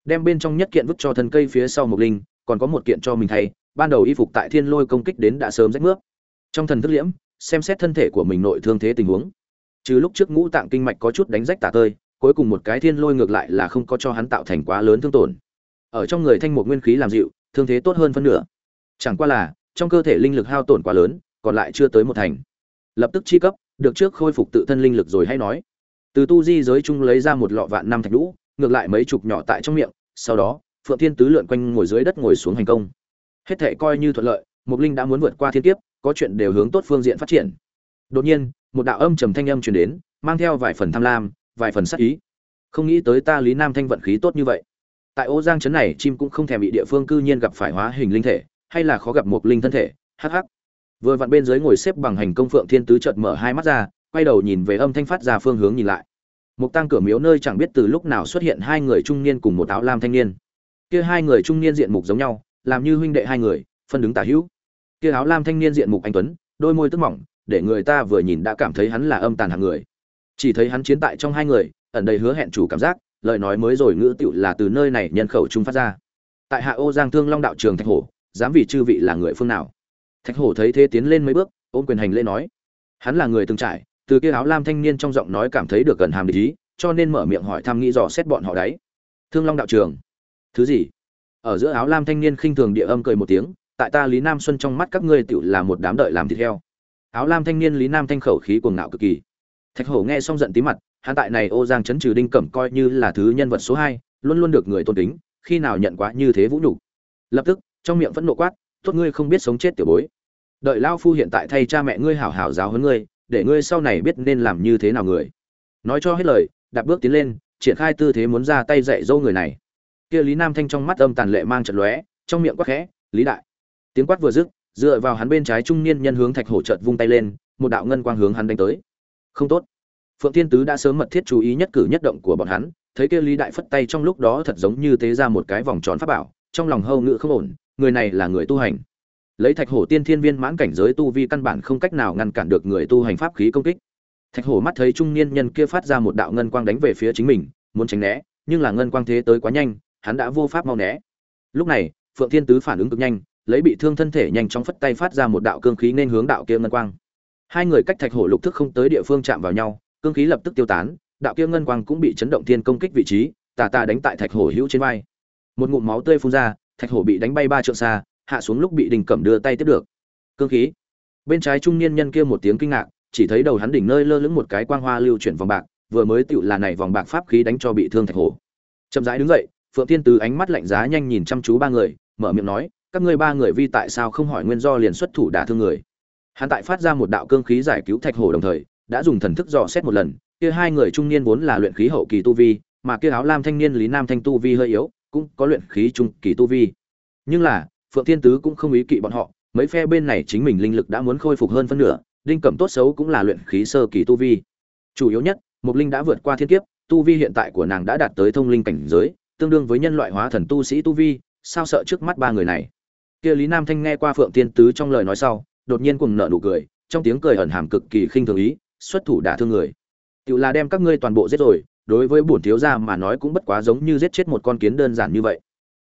Đem bên trong nhất kiện vứt cho thân cây phía sau mộc linh, còn có một kiện cho mình thay, ban đầu y phục tại thiên lôi công kích đến đã sớm rách nước trong thần thức liễm, xem xét thân thể của mình nội thương thế tình huống. Trừ lúc trước ngũ tạng kinh mạch có chút đánh rách tả tơi cuối cùng một cái thiên lôi ngược lại là không có cho hắn tạo thành quá lớn thương tổn. Ở trong người thanh một nguyên khí làm dịu, thương thế tốt hơn phân nửa. Chẳng qua là, trong cơ thể linh lực hao tổn quá lớn, còn lại chưa tới một thành. Lập tức chi cấp, được trước khôi phục tự thân linh lực rồi hay nói. Từ tu di giới chung lấy ra một lọ vạn năm thạch lũ ngược lại mấy chục nhỏ tại trong miệng, sau đó, phượng thiên tứ lượn quanh ngồi dưới đất ngồi xuống hành công. Hết thể coi như thuận lợi, mục linh đã muốn vượt qua thiên kiếp, có chuyện đều hướng tốt phương diện phát triển. Đột nhiên, một đạo âm trầm thanh âm truyền đến, mang theo vài phần tham lam vài phần sắc ý. Không nghĩ tới ta lý nam thanh vận khí tốt như vậy. Tại ô giang trấn này, chim cũng không thèm bị địa phương cư nhiên gặp phải hóa hình linh thể, hay là khó gặp một linh thân thể, hắc hắc. Vừa vặn bên dưới ngồi xếp bằng hành công phượng thiên tứ chợt mở hai mắt ra, quay đầu nhìn về âm thanh phát ra phương hướng nhìn lại. Một tang cửa miếu nơi chẳng biết từ lúc nào xuất hiện hai người trung niên cùng một áo lam thanh niên. Kia hai người trung niên diện mục giống nhau, làm như huynh đệ hai người, phân đứng tả hữu. Kia áo lam thanh niên diện mục anh tuấn, đôi môi tức mỏng, để người ta vừa nhìn đã cảm thấy hắn là âm tàn hạng người chỉ thấy hắn chiến tại trong hai người ẩn đầy hứa hẹn chủ cảm giác lời nói mới rồi ngữ tựu là từ nơi này nhân khẩu trung phát ra. Tại hạ ô giang thương long đạo trường thạch hổ dám vì chư vị là người phương nào? Thạch hổ thấy thế tiến lên mấy bước ôm quyền hành lễ nói hắn là người từng trải từ kia áo lam thanh niên trong giọng nói cảm thấy được gần hàm lý, cho nên mở miệng hỏi thăm nghĩ dò xét bọn họ đấy. Thương long đạo trường thứ gì? Ở giữa áo lam thanh niên khinh thường địa âm cười một tiếng tại ta lý nam xuân trong mắt các ngươi tựu là một đám đợi làm thịt heo. Áo lam thanh niên lý nam thanh khẩu khí cuồng ngạo cực kỳ thạch hổ nghe xong giận tí mặt, hắn tại này ô giang chấn trừ đinh cẩm coi như là thứ nhân vật số hai, luôn luôn được người tôn kính, khi nào nhận quá như thế vũ nhục. Lập tức, trong miệng vẫn nộ quát, tốt ngươi không biết sống chết tiểu bối. Đợi lao phu hiện tại thay cha mẹ ngươi hảo hảo giáo huấn ngươi, để ngươi sau này biết nên làm như thế nào người. Nói cho hết lời, đạp bước tiến lên, triển khai tư thế muốn ra tay dạy dỗ người này. Kia lý nam thanh trong mắt âm tàn lệ mang trận lóe, trong miệng quát khẽ, lý đại. Tiếng quát vừa dứt, dựa vào hắn bên trái trung niên nhân hướng thạch hổ trợt vung tay lên, một đạo ngân quang hướng hắn đánh tới không tốt. Phượng thiên tứ đã sớm mật thiết chú ý nhất cử nhất động của bọn hắn, thấy kia lý đại phất tay trong lúc đó thật giống như tế ra một cái vòng tròn pháp bảo, trong lòng hâu ngự không ổn, người này là người tu hành. Lấy thạch hổ tiên thiên viên mãn cảnh giới tu vi căn bản không cách nào ngăn cản được người tu hành pháp khí công kích. Thạch hổ mắt thấy trung niên nhân kia phát ra một đạo ngân quang đánh về phía chính mình, muốn tránh né, nhưng là ngân quang thế tới quá nhanh, hắn đã vô pháp mau né. Lúc này, phượng thiên tứ phản ứng cực nhanh, lấy bị thương thân thể nhanh chóng phất tay phát ra một đạo cương khí nên hướng đạo kia ngân quang hai người cách thạch hổ lục thức không tới địa phương chạm vào nhau, cương khí lập tức tiêu tán, đạo kia ngân quang cũng bị chấn động thiên công kích vị trí, tà tà đánh tại thạch hổ hữu trên vai. Một ngụm máu tươi phun ra, thạch hổ bị đánh bay ba trượng xa, hạ xuống lúc bị đình cẩm đưa tay tiếp được. Cương khí. Bên trái trung niên nhân kia một tiếng kinh ngạc, chỉ thấy đầu hắn đỉnh nơi lơ lửng một cái quang hoa lưu chuyển vòng bạc, vừa mới tựu là này vòng bạc pháp khí đánh cho bị thương thạch hổ. Chậm rãi đứng dậy, phượng thiên từ ánh mắt lạnh giá nhanh nhìn chăm chú ba người, mở miệng nói, các ngươi ba người vi tại sao không hỏi nguyên do liền xuất thủ đả thương người? Hắn tại phát ra một đạo cương khí giải cứu thạch hổ đồng thời, đã dùng thần thức dò xét một lần, kia hai người trung niên vốn là luyện khí hậu kỳ tu vi, mà kia áo lam thanh niên lý nam thanh tu vi hơi yếu, cũng có luyện khí trung kỳ tu vi. Nhưng là, phượng thiên tứ cũng không ý kỵ bọn họ, mấy phe bên này chính mình linh lực đã muốn khôi phục hơn phân nửa, đinh cẩm tốt xấu cũng là luyện khí sơ kỳ tu vi. Chủ yếu nhất mục linh đã vượt qua thiên kiếp, tu vi hiện tại của nàng đã đạt tới thông linh cảnh giới, tương đương với nhân loại hóa thần tu sĩ tu vi, sao sợ trước mắt ba người này? Kia lý nam thanh nghe qua phượng tiên tứ trong lời nói sau đột nhiên cùng nợ nụ cười, trong tiếng cười ẩn hàm cực kỳ khinh thường ý, xuất thủ đả thương người. Tự là đem các ngươi toàn bộ giết rồi, đối với bổn thiếu gia mà nói cũng bất quá giống như giết chết một con kiến đơn giản như vậy.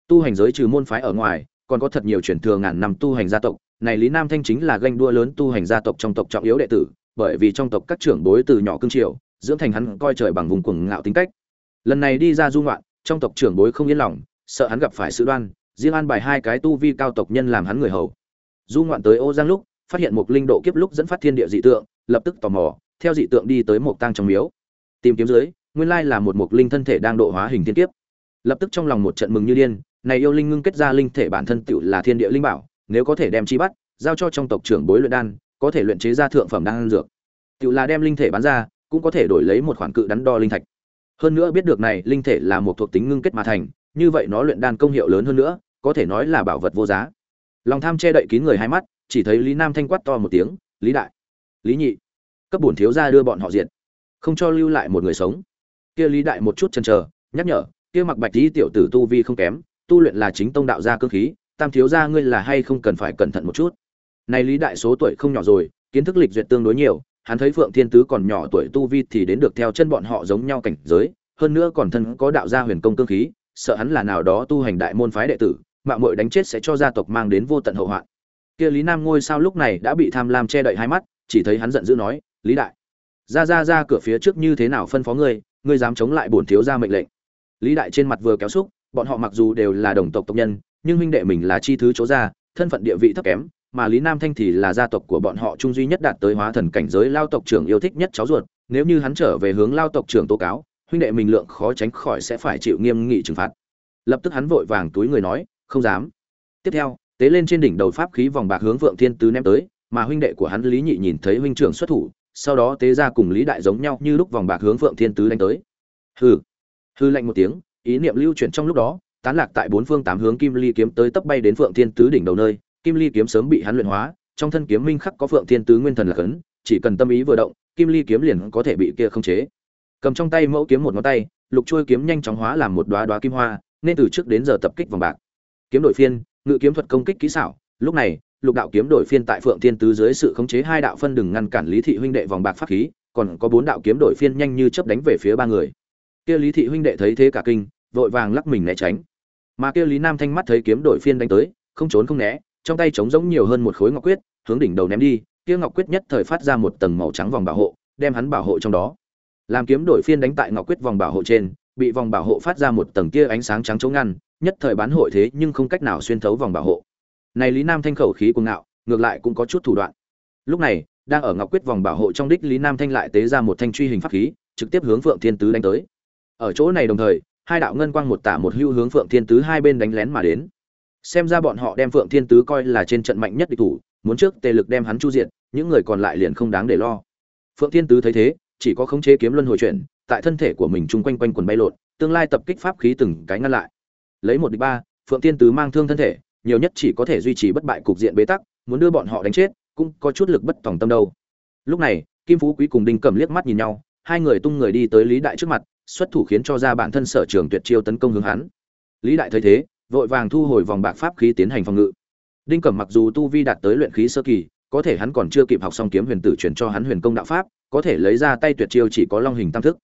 Tu hành giới trừ môn phái ở ngoài, còn có thật nhiều truyền thừa ngàn năm tu hành gia tộc, này lý nam thanh chính là ganh đua lớn tu hành gia tộc trong tộc trọng yếu đệ tử, bởi vì trong tộc các trưởng bối từ nhỏ cương triều, dưỡng thành hắn coi trời bằng vùng cuồng ngạo tính cách. Lần này đi ra du ngoạn, trong tộc trưởng bối không yên lòng, sợ hắn gặp phải sự đoan, riêng an bài hai cái tu vi cao tộc nhân làm hắn người hầu. Du ngoạn tới ô giang lúc phát hiện một linh độ kiếp lúc dẫn phát thiên địa dị tượng, lập tức tò mò, theo dị tượng đi tới một tang trong miếu. Tìm kiếm dưới, nguyên lai là một mục linh thân thể đang độ hóa hình thiên kiếp. Lập tức trong lòng một trận mừng như điên, này yêu linh ngưng kết ra linh thể bản thân tựu là thiên địa linh bảo, nếu có thể đem chi bắt, giao cho trong tộc trưởng bối luyện đan, có thể luyện chế ra thượng phẩm đan dược. Tựu là đem linh thể bán ra, cũng có thể đổi lấy một khoản cự đắn đo linh thạch. Hơn nữa biết được này linh thể là một thuộc tính ngưng kết mà thành, như vậy nó luyện đan công hiệu lớn hơn nữa, có thể nói là bảo vật vô giá. Lòng tham che đậy kín người hai mắt chỉ thấy lý nam thanh quát to một tiếng, lý đại, lý nhị, cấp bổn thiếu gia đưa bọn họ diệt, không cho lưu lại một người sống. Kia lý đại một chút chần chờ, nhắc nhở, kia mặc bạch lý tiểu tử tu vi không kém, tu luyện là chính tông đạo gia cơ khí, tam thiếu gia ngươi là hay không cần phải cẩn thận một chút. Này lý đại số tuổi không nhỏ rồi, kiến thức lịch duyệt tương đối nhiều, hắn thấy phượng thiên tứ còn nhỏ tuổi tu vi thì đến được theo chân bọn họ giống nhau cảnh giới, hơn nữa còn thân có đạo gia huyền công cương khí, sợ hắn là nào đó tu hành đại môn phái đệ tử, mạo muội đánh chết sẽ cho gia tộc mang đến vô tận hậu hoạn kia lý nam ngôi sao lúc này đã bị tham lam che đậy hai mắt, chỉ thấy hắn giận dữ nói, lý đại, ra ra ra cửa phía trước như thế nào phân phó ngươi ngươi dám chống lại bổn thiếu gia mệnh lệnh. Lý đại trên mặt vừa kéo xúc, bọn họ mặc dù đều là đồng tộc tộc nhân, nhưng huynh đệ mình là chi thứ chỗ ra thân phận địa vị thấp kém, mà lý nam thanh thì là gia tộc của bọn họ trung duy nhất đạt tới hóa thần cảnh giới lao tộc trưởng yêu thích nhất cháu ruột, nếu như hắn trở về hướng lao tộc trưởng tố cáo, huynh đệ mình lượng khó tránh khỏi sẽ phải chịu nghiêm nghị trừng phạt. Lập tức hắn vội vàng túi người nói, không dám. Tiếp theo tế lên trên đỉnh đầu pháp khí vòng bạc hướng vượng thiên tứ ném tới, mà huynh đệ của hắn lý nhị nhìn thấy huynh trưởng xuất thủ, sau đó tế ra cùng lý đại giống nhau như lúc vòng bạc hướng vượng thiên tứ đánh tới. Hừ. Hư lạnh một tiếng, ý niệm lưu chuyển trong lúc đó, tán lạc tại bốn phương tám hướng kim ly kiếm tới tấp bay đến vượng thiên tứ đỉnh đầu nơi. Kim ly kiếm sớm bị hắn luyện hóa, trong thân kiếm minh khắc có vượng thiên tứ nguyên thần là cấn chỉ cần tâm ý vừa động, kim ly kiếm liền có thể bị kia không chế. Cầm trong tay mẫu kiếm một ngón tay, lục chuôi kiếm nhanh chóng hóa làm một đóa đóa kim hoa, nên từ trước đến giờ tập kích vòng bạc. Kiếm đội phiên ngự kiếm thuật công kích kỹ xảo. Lúc này, lục đạo kiếm đổi phiên tại phượng thiên tứ dưới sự khống chế hai đạo phân đừng ngăn cản lý thị huynh đệ vòng bạc pháp khí, còn có bốn đạo kiếm đổi phiên nhanh như chớp đánh về phía ba người. Kia lý thị huynh đệ thấy thế cả kinh, vội vàng lắc mình né tránh. Mà kia lý nam thanh mắt thấy kiếm đổi phiên đánh tới, không trốn không né, trong tay trống giống nhiều hơn một khối ngọc quyết, hướng đỉnh đầu ném đi, kia ngọc quyết nhất thời phát ra một tầng màu trắng vòng bảo hộ, đem hắn bảo hộ trong đó. Làm kiếm đổi phiên đánh tại ngọc quyết vòng bảo hộ trên bị vòng bảo hộ phát ra một tầng kia ánh sáng trắng chống ngăn, nhất thời bán hội thế nhưng không cách nào xuyên thấu vòng bảo hộ. Này lý nam thanh khẩu khí cuồng ngạo, ngược lại cũng có chút thủ đoạn. Lúc này, đang ở ngọc quyết vòng bảo hộ trong đích lý nam thanh lại tế ra một thanh truy hình pháp khí, trực tiếp hướng phượng thiên tứ đánh tới. Ở chỗ này đồng thời, hai đạo ngân quang một tả một hưu hướng phượng thiên tứ hai bên đánh lén mà đến. Xem ra bọn họ đem phượng thiên tứ coi là trên trận mạnh nhất địch thủ, muốn trước tề lực đem hắn chu diện những người còn lại liền không đáng để lo. Phượng thiên tứ thấy thế, chỉ có khống chế kiếm luân hồi chuyển tại thân thể của mình chung quanh quanh quần bay lộn, tương lai tập kích pháp khí từng cái ngăn lại. Lấy một địch ba, phượng tiên tứ mang thương thân thể, nhiều nhất chỉ có thể duy trì bất bại cục diện bế tắc, muốn đưa bọn họ đánh chết, cũng có chút lực bất tòng tâm đâu. Lúc này, kim phú quý cùng đinh cẩm liếc mắt nhìn nhau, hai người tung người đi tới lý đại trước mặt, xuất thủ khiến cho ra bản thân sở trường tuyệt chiêu tấn công hướng hắn. Lý đại thấy thế, vội vàng thu hồi vòng bạc pháp khí tiến hành phòng ngự. Đinh cẩm mặc dù tu vi đạt tới luyện khí sơ kỳ, có thể hắn còn chưa kịp học xong kiếm huyền tử truyền cho hắn huyền công đạo pháp, có thể lấy ra tay tuyệt chiêu chỉ có long hình tam thức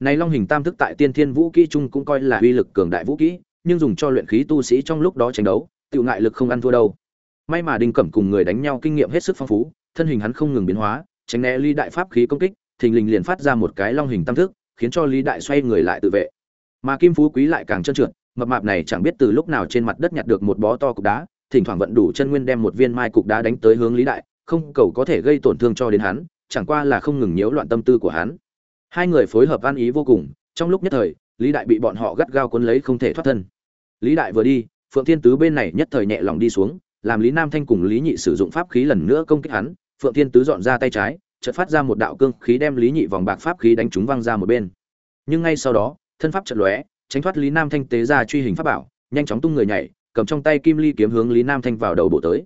này long hình tam thức tại tiên thiên vũ kỹ Chung cũng coi là uy lực cường đại vũ kỹ, nhưng dùng cho luyện khí tu sĩ trong lúc đó tranh đấu, tiểu ngại lực không ăn thua đâu. May mà đinh cẩm cùng người đánh nhau kinh nghiệm hết sức phong phú, thân hình hắn không ngừng biến hóa, tránh né ly đại pháp khí công kích, thình lình liền phát ra một cái long hình tam thức, khiến cho lý đại xoay người lại tự vệ. Mà kim phú quý lại càng trơn trượt, mập mạp này chẳng biết từ lúc nào trên mặt đất nhặt được một bó to cục đá, thỉnh thoảng vận đủ chân nguyên đem một viên mai cục đá đánh tới hướng lý đại, không cầu có thể gây tổn thương cho đến hắn, chẳng qua là không ngừng nhiễu loạn tâm tư của hắn hai người phối hợp ăn ý vô cùng, trong lúc nhất thời, lý đại bị bọn họ gắt gao cuốn lấy không thể thoát thân. Lý đại vừa đi, phượng thiên tứ bên này nhất thời nhẹ lòng đi xuống, làm lý nam thanh cùng lý nhị sử dụng pháp khí lần nữa công kích hắn. Phượng thiên tứ dọn ra tay trái, chợt phát ra một đạo cương khí đem lý nhị vòng bạc pháp khí đánh trúng văng ra một bên. Nhưng ngay sau đó, thân pháp chợt lóe, tránh thoát lý nam thanh tế ra truy hình pháp bảo, nhanh chóng tung người nhảy, cầm trong tay kim ly kiếm hướng lý nam thanh vào đầu bộ tới.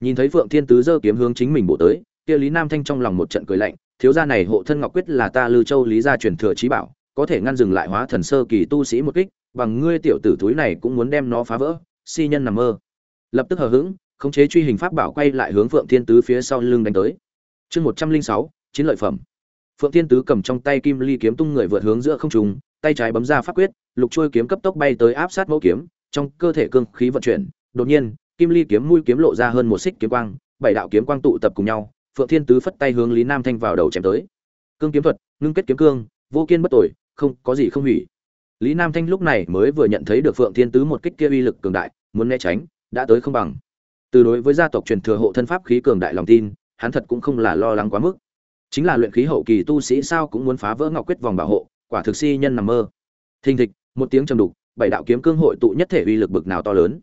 Nhìn thấy phượng thiên tứ giơ kiếm hướng chính mình bộ tới, kia lý nam thanh trong lòng một trận cười lạnh thiếu gia này hộ thân ngọc quyết là ta lư châu lý gia truyền thừa trí bảo, có thể ngăn dừng lại hóa thần sơ kỳ tu sĩ một kích, bằng ngươi tiểu tử túi này cũng muốn đem nó phá vỡ, si nhân nằm mơ. Lập tức hờ hững, khống chế truy hình pháp bảo quay lại hướng phượng thiên tứ phía sau lưng đánh tới. Chương một trăm linh sáu, chiến lợi phẩm. Phượng thiên tứ cầm trong tay kim ly kiếm tung người vượt hướng giữa không trung, tay trái bấm ra pháp quyết, lục trôi kiếm cấp tốc bay tới áp sát mẫu kiếm, trong cơ thể cương khí vận chuyển, đột nhiên, kim ly kiếm mũi kiếm lộ ra hơn một xích kiếm quang, bảy đạo kiếm quang tụ tập cùng nhau phượng thiên tứ phất tay hướng lý nam thanh vào đầu chém tới. Cương kiếm thuật, ngưng kết kiếm cương, vô kiên bất tội không, có gì không hủy. Lý nam thanh lúc này mới vừa nhận thấy được phượng thiên tứ một kích kia uy lực cường đại, muốn né tránh, đã tới không bằng. Từ đối với gia tộc truyền thừa hộ thân pháp khí cường đại lòng tin, hắn thật cũng không là lo lắng quá mức. Chính là luyện khí hậu kỳ tu sĩ sao cũng muốn phá vỡ ngọc quyết vòng bảo hộ, quả thực si nhân nằm mơ. Thình thịch, một tiếng trầm đục, bảy đạo kiếm cương hội tụ nhất thể uy lực bực nào to lớn.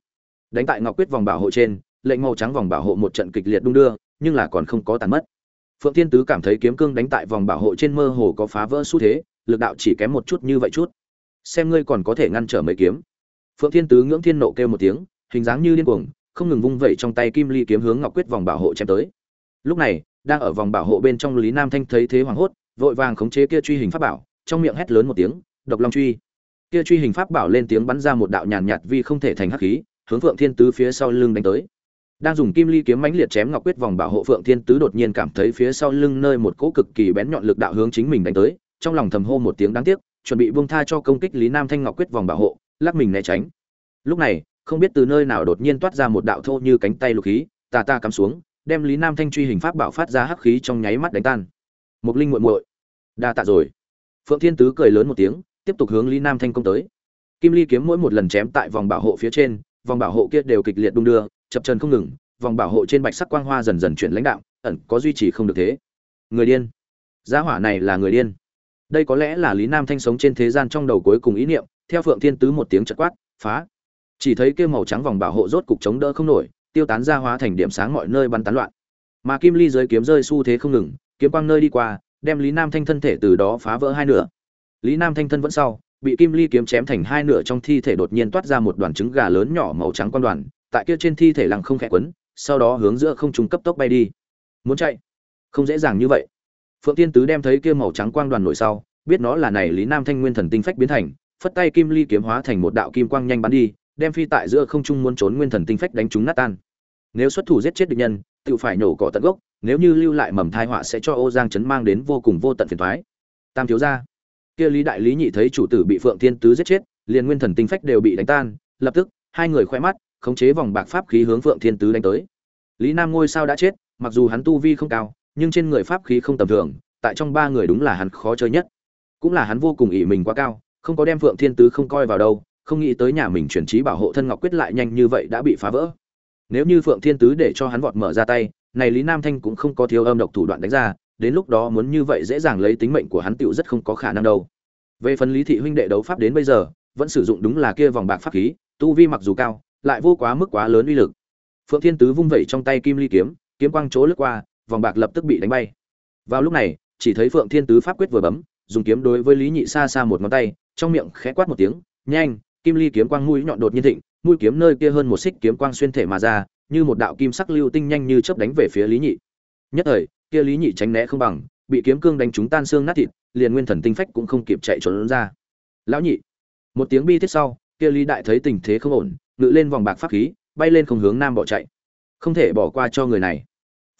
Đánh tại ngọc quyết vòng bảo hộ trên, lệnh màu trắng vòng bảo hộ một trận kịch liệt đung đưa nhưng là còn không có tàn mất. Phượng thiên tứ cảm thấy kiếm cương đánh tại vòng bảo hộ trên mơ hồ có phá vỡ xu thế, lực đạo chỉ kém một chút như vậy chút. Xem ngươi còn có thể ngăn trở mấy kiếm. Phượng thiên tứ ngưỡng thiên nộ kêu một tiếng, hình dáng như điên cuồng, không ngừng vung vẩy trong tay kim ly kiếm hướng ngọc quyết vòng bảo hộ chém tới. Lúc này, đang ở vòng bảo hộ bên trong lý nam thanh thấy thế hoảng hốt, vội vàng khống chế kia truy hình pháp bảo, trong miệng hét lớn một tiếng, độc long truy. Kia truy hình pháp bảo lên tiếng bắn ra một đạo nhàn nhạt vì không thể thành hắc khí, hướng phượng thiên tứ phía sau lưng đánh tới đang dùng kim ly kiếm mãnh liệt chém ngọc quyết vòng bảo hộ phượng thiên tứ đột nhiên cảm thấy phía sau lưng nơi một cỗ cực kỳ bén nhọn lực đạo hướng chính mình đánh tới, trong lòng thầm hô một tiếng đáng tiếc, chuẩn bị buông tha cho công kích lý nam thanh ngọc quyết vòng bảo hộ, lắc mình né tránh. Lúc này, không biết từ nơi nào đột nhiên toát ra một đạo thô như cánh tay lục khí, tà ta cắm xuống, đem lý nam thanh truy hình pháp bảo phát ra hắc khí trong nháy mắt đánh tan. Mục linh muội muội, đa tạ rồi. Phượng thiên tứ cười lớn một tiếng, tiếp tục hướng lý nam thanh công tới. Kim ly kiếm mỗi một lần chém tại vòng bảo hộ phía trên, vòng bảo hộ kia đều kịch liệt đung đưa chập chân không ngừng, vòng bảo hộ trên bạch sắc quang hoa dần dần chuyển lãnh đạo, ẩn có duy trì không được thế. Người điên. Gia hỏa này là người điên. Đây có lẽ là lý nam thanh sống trên thế gian trong đầu cuối cùng ý niệm, theo phượng thiên tứ một tiếng chật quát, phá. Chỉ thấy kia màu trắng vòng bảo hộ rốt cục chống đỡ không nổi, tiêu tán ra hóa thành điểm sáng mọi nơi bắn tán loạn. Mà kim ly dưới kiếm rơi xu thế không ngừng, kiếm quang nơi đi qua, đem lý nam thanh thân thể từ đó phá vỡ hai nửa. Lý nam thanh thân vẫn sau, bị kim ly kiếm chém thành hai nửa trong thi thể đột nhiên toát ra một đoàn trứng gà lớn nhỏ màu trắng quan đoàn tại kia trên thi thể lăng không khẽ quấn, sau đó hướng giữa không trung cấp tốc bay đi. Muốn chạy? Không dễ dàng như vậy. Phượng tiên tứ đem thấy kia màu trắng quang đoàn nổi sau, biết nó là này lý nam thanh nguyên thần tinh phách biến thành, phất tay kim ly kiếm hóa thành một đạo kim quang nhanh bắn đi, đem phi tại giữa không trung muốn trốn nguyên thần tinh phách đánh chúng nát tan. Nếu xuất thủ giết chết địch nhân, tự phải nổ cỏ tận gốc, nếu như lưu lại mầm thai họa sẽ cho ô giang chấn mang đến vô cùng vô tận phiền toái. tam thiếu gia. Kia lý đại lý nhị thấy chủ tử bị phượng thiên tứ giết chết, liền nguyên thần tinh phách đều bị đánh tan, lập tức, hai người khoe mắt khống chế vòng bạc pháp khí hướng phượng thiên tứ đánh tới. Lý nam ngôi sao đã chết, mặc dù hắn tu vi không cao, nhưng trên người pháp khí không tầm thường, tại trong ba người đúng là hắn khó chơi nhất. Cũng là hắn vô cùng ỷ mình quá cao, không có đem phượng thiên tứ không coi vào đâu, không nghĩ tới nhà mình chuyển trí bảo hộ thân ngọc quyết lại nhanh như vậy đã bị phá vỡ. Nếu như phượng thiên tứ để cho hắn vọt mở ra tay, này lý nam thanh cũng không có thiếu âm độc thủ đoạn đánh ra, đến lúc đó muốn như vậy dễ dàng lấy tính mệnh của hắn tiểu rất không có khả năng đâu. Về phần lý thị huynh đệ đấu pháp đến bây giờ, vẫn sử dụng đúng là kia vòng bạc pháp khí, tu vi mặc dù cao lại vô quá mức quá lớn uy lực. Phượng thiên tứ vung vẩy trong tay kim ly kiếm kiếm quang chỗ lướt qua, vòng bạc lập tức bị đánh bay. Vào lúc này, chỉ thấy phượng thiên tứ pháp quyết vừa bấm, dùng kiếm đối với lý nhị xa xa một ngón tay, trong miệng khẽ quát một tiếng, nhanh, kim ly kiếm quang mũi nhọn đột nhiên thịnh, mũi kiếm nơi kia hơn một xích kiếm quang xuyên thể mà ra, như một đạo kim sắc lưu tinh nhanh như chớp đánh về phía lý nhị. Nhất thời, kia lý nhị tránh né không bằng, bị kiếm cương đánh trúng tan xương nát thịt, liền nguyên thần tinh phách cũng không kịp chạy trốn ra. Lão nhị. Một tiếng bi thiết sau, kia lý đại thấy tình thế không ổn ngự lên vòng bạc pháp khí, bay lên không hướng nam bỏ chạy. Không thể bỏ qua cho người này.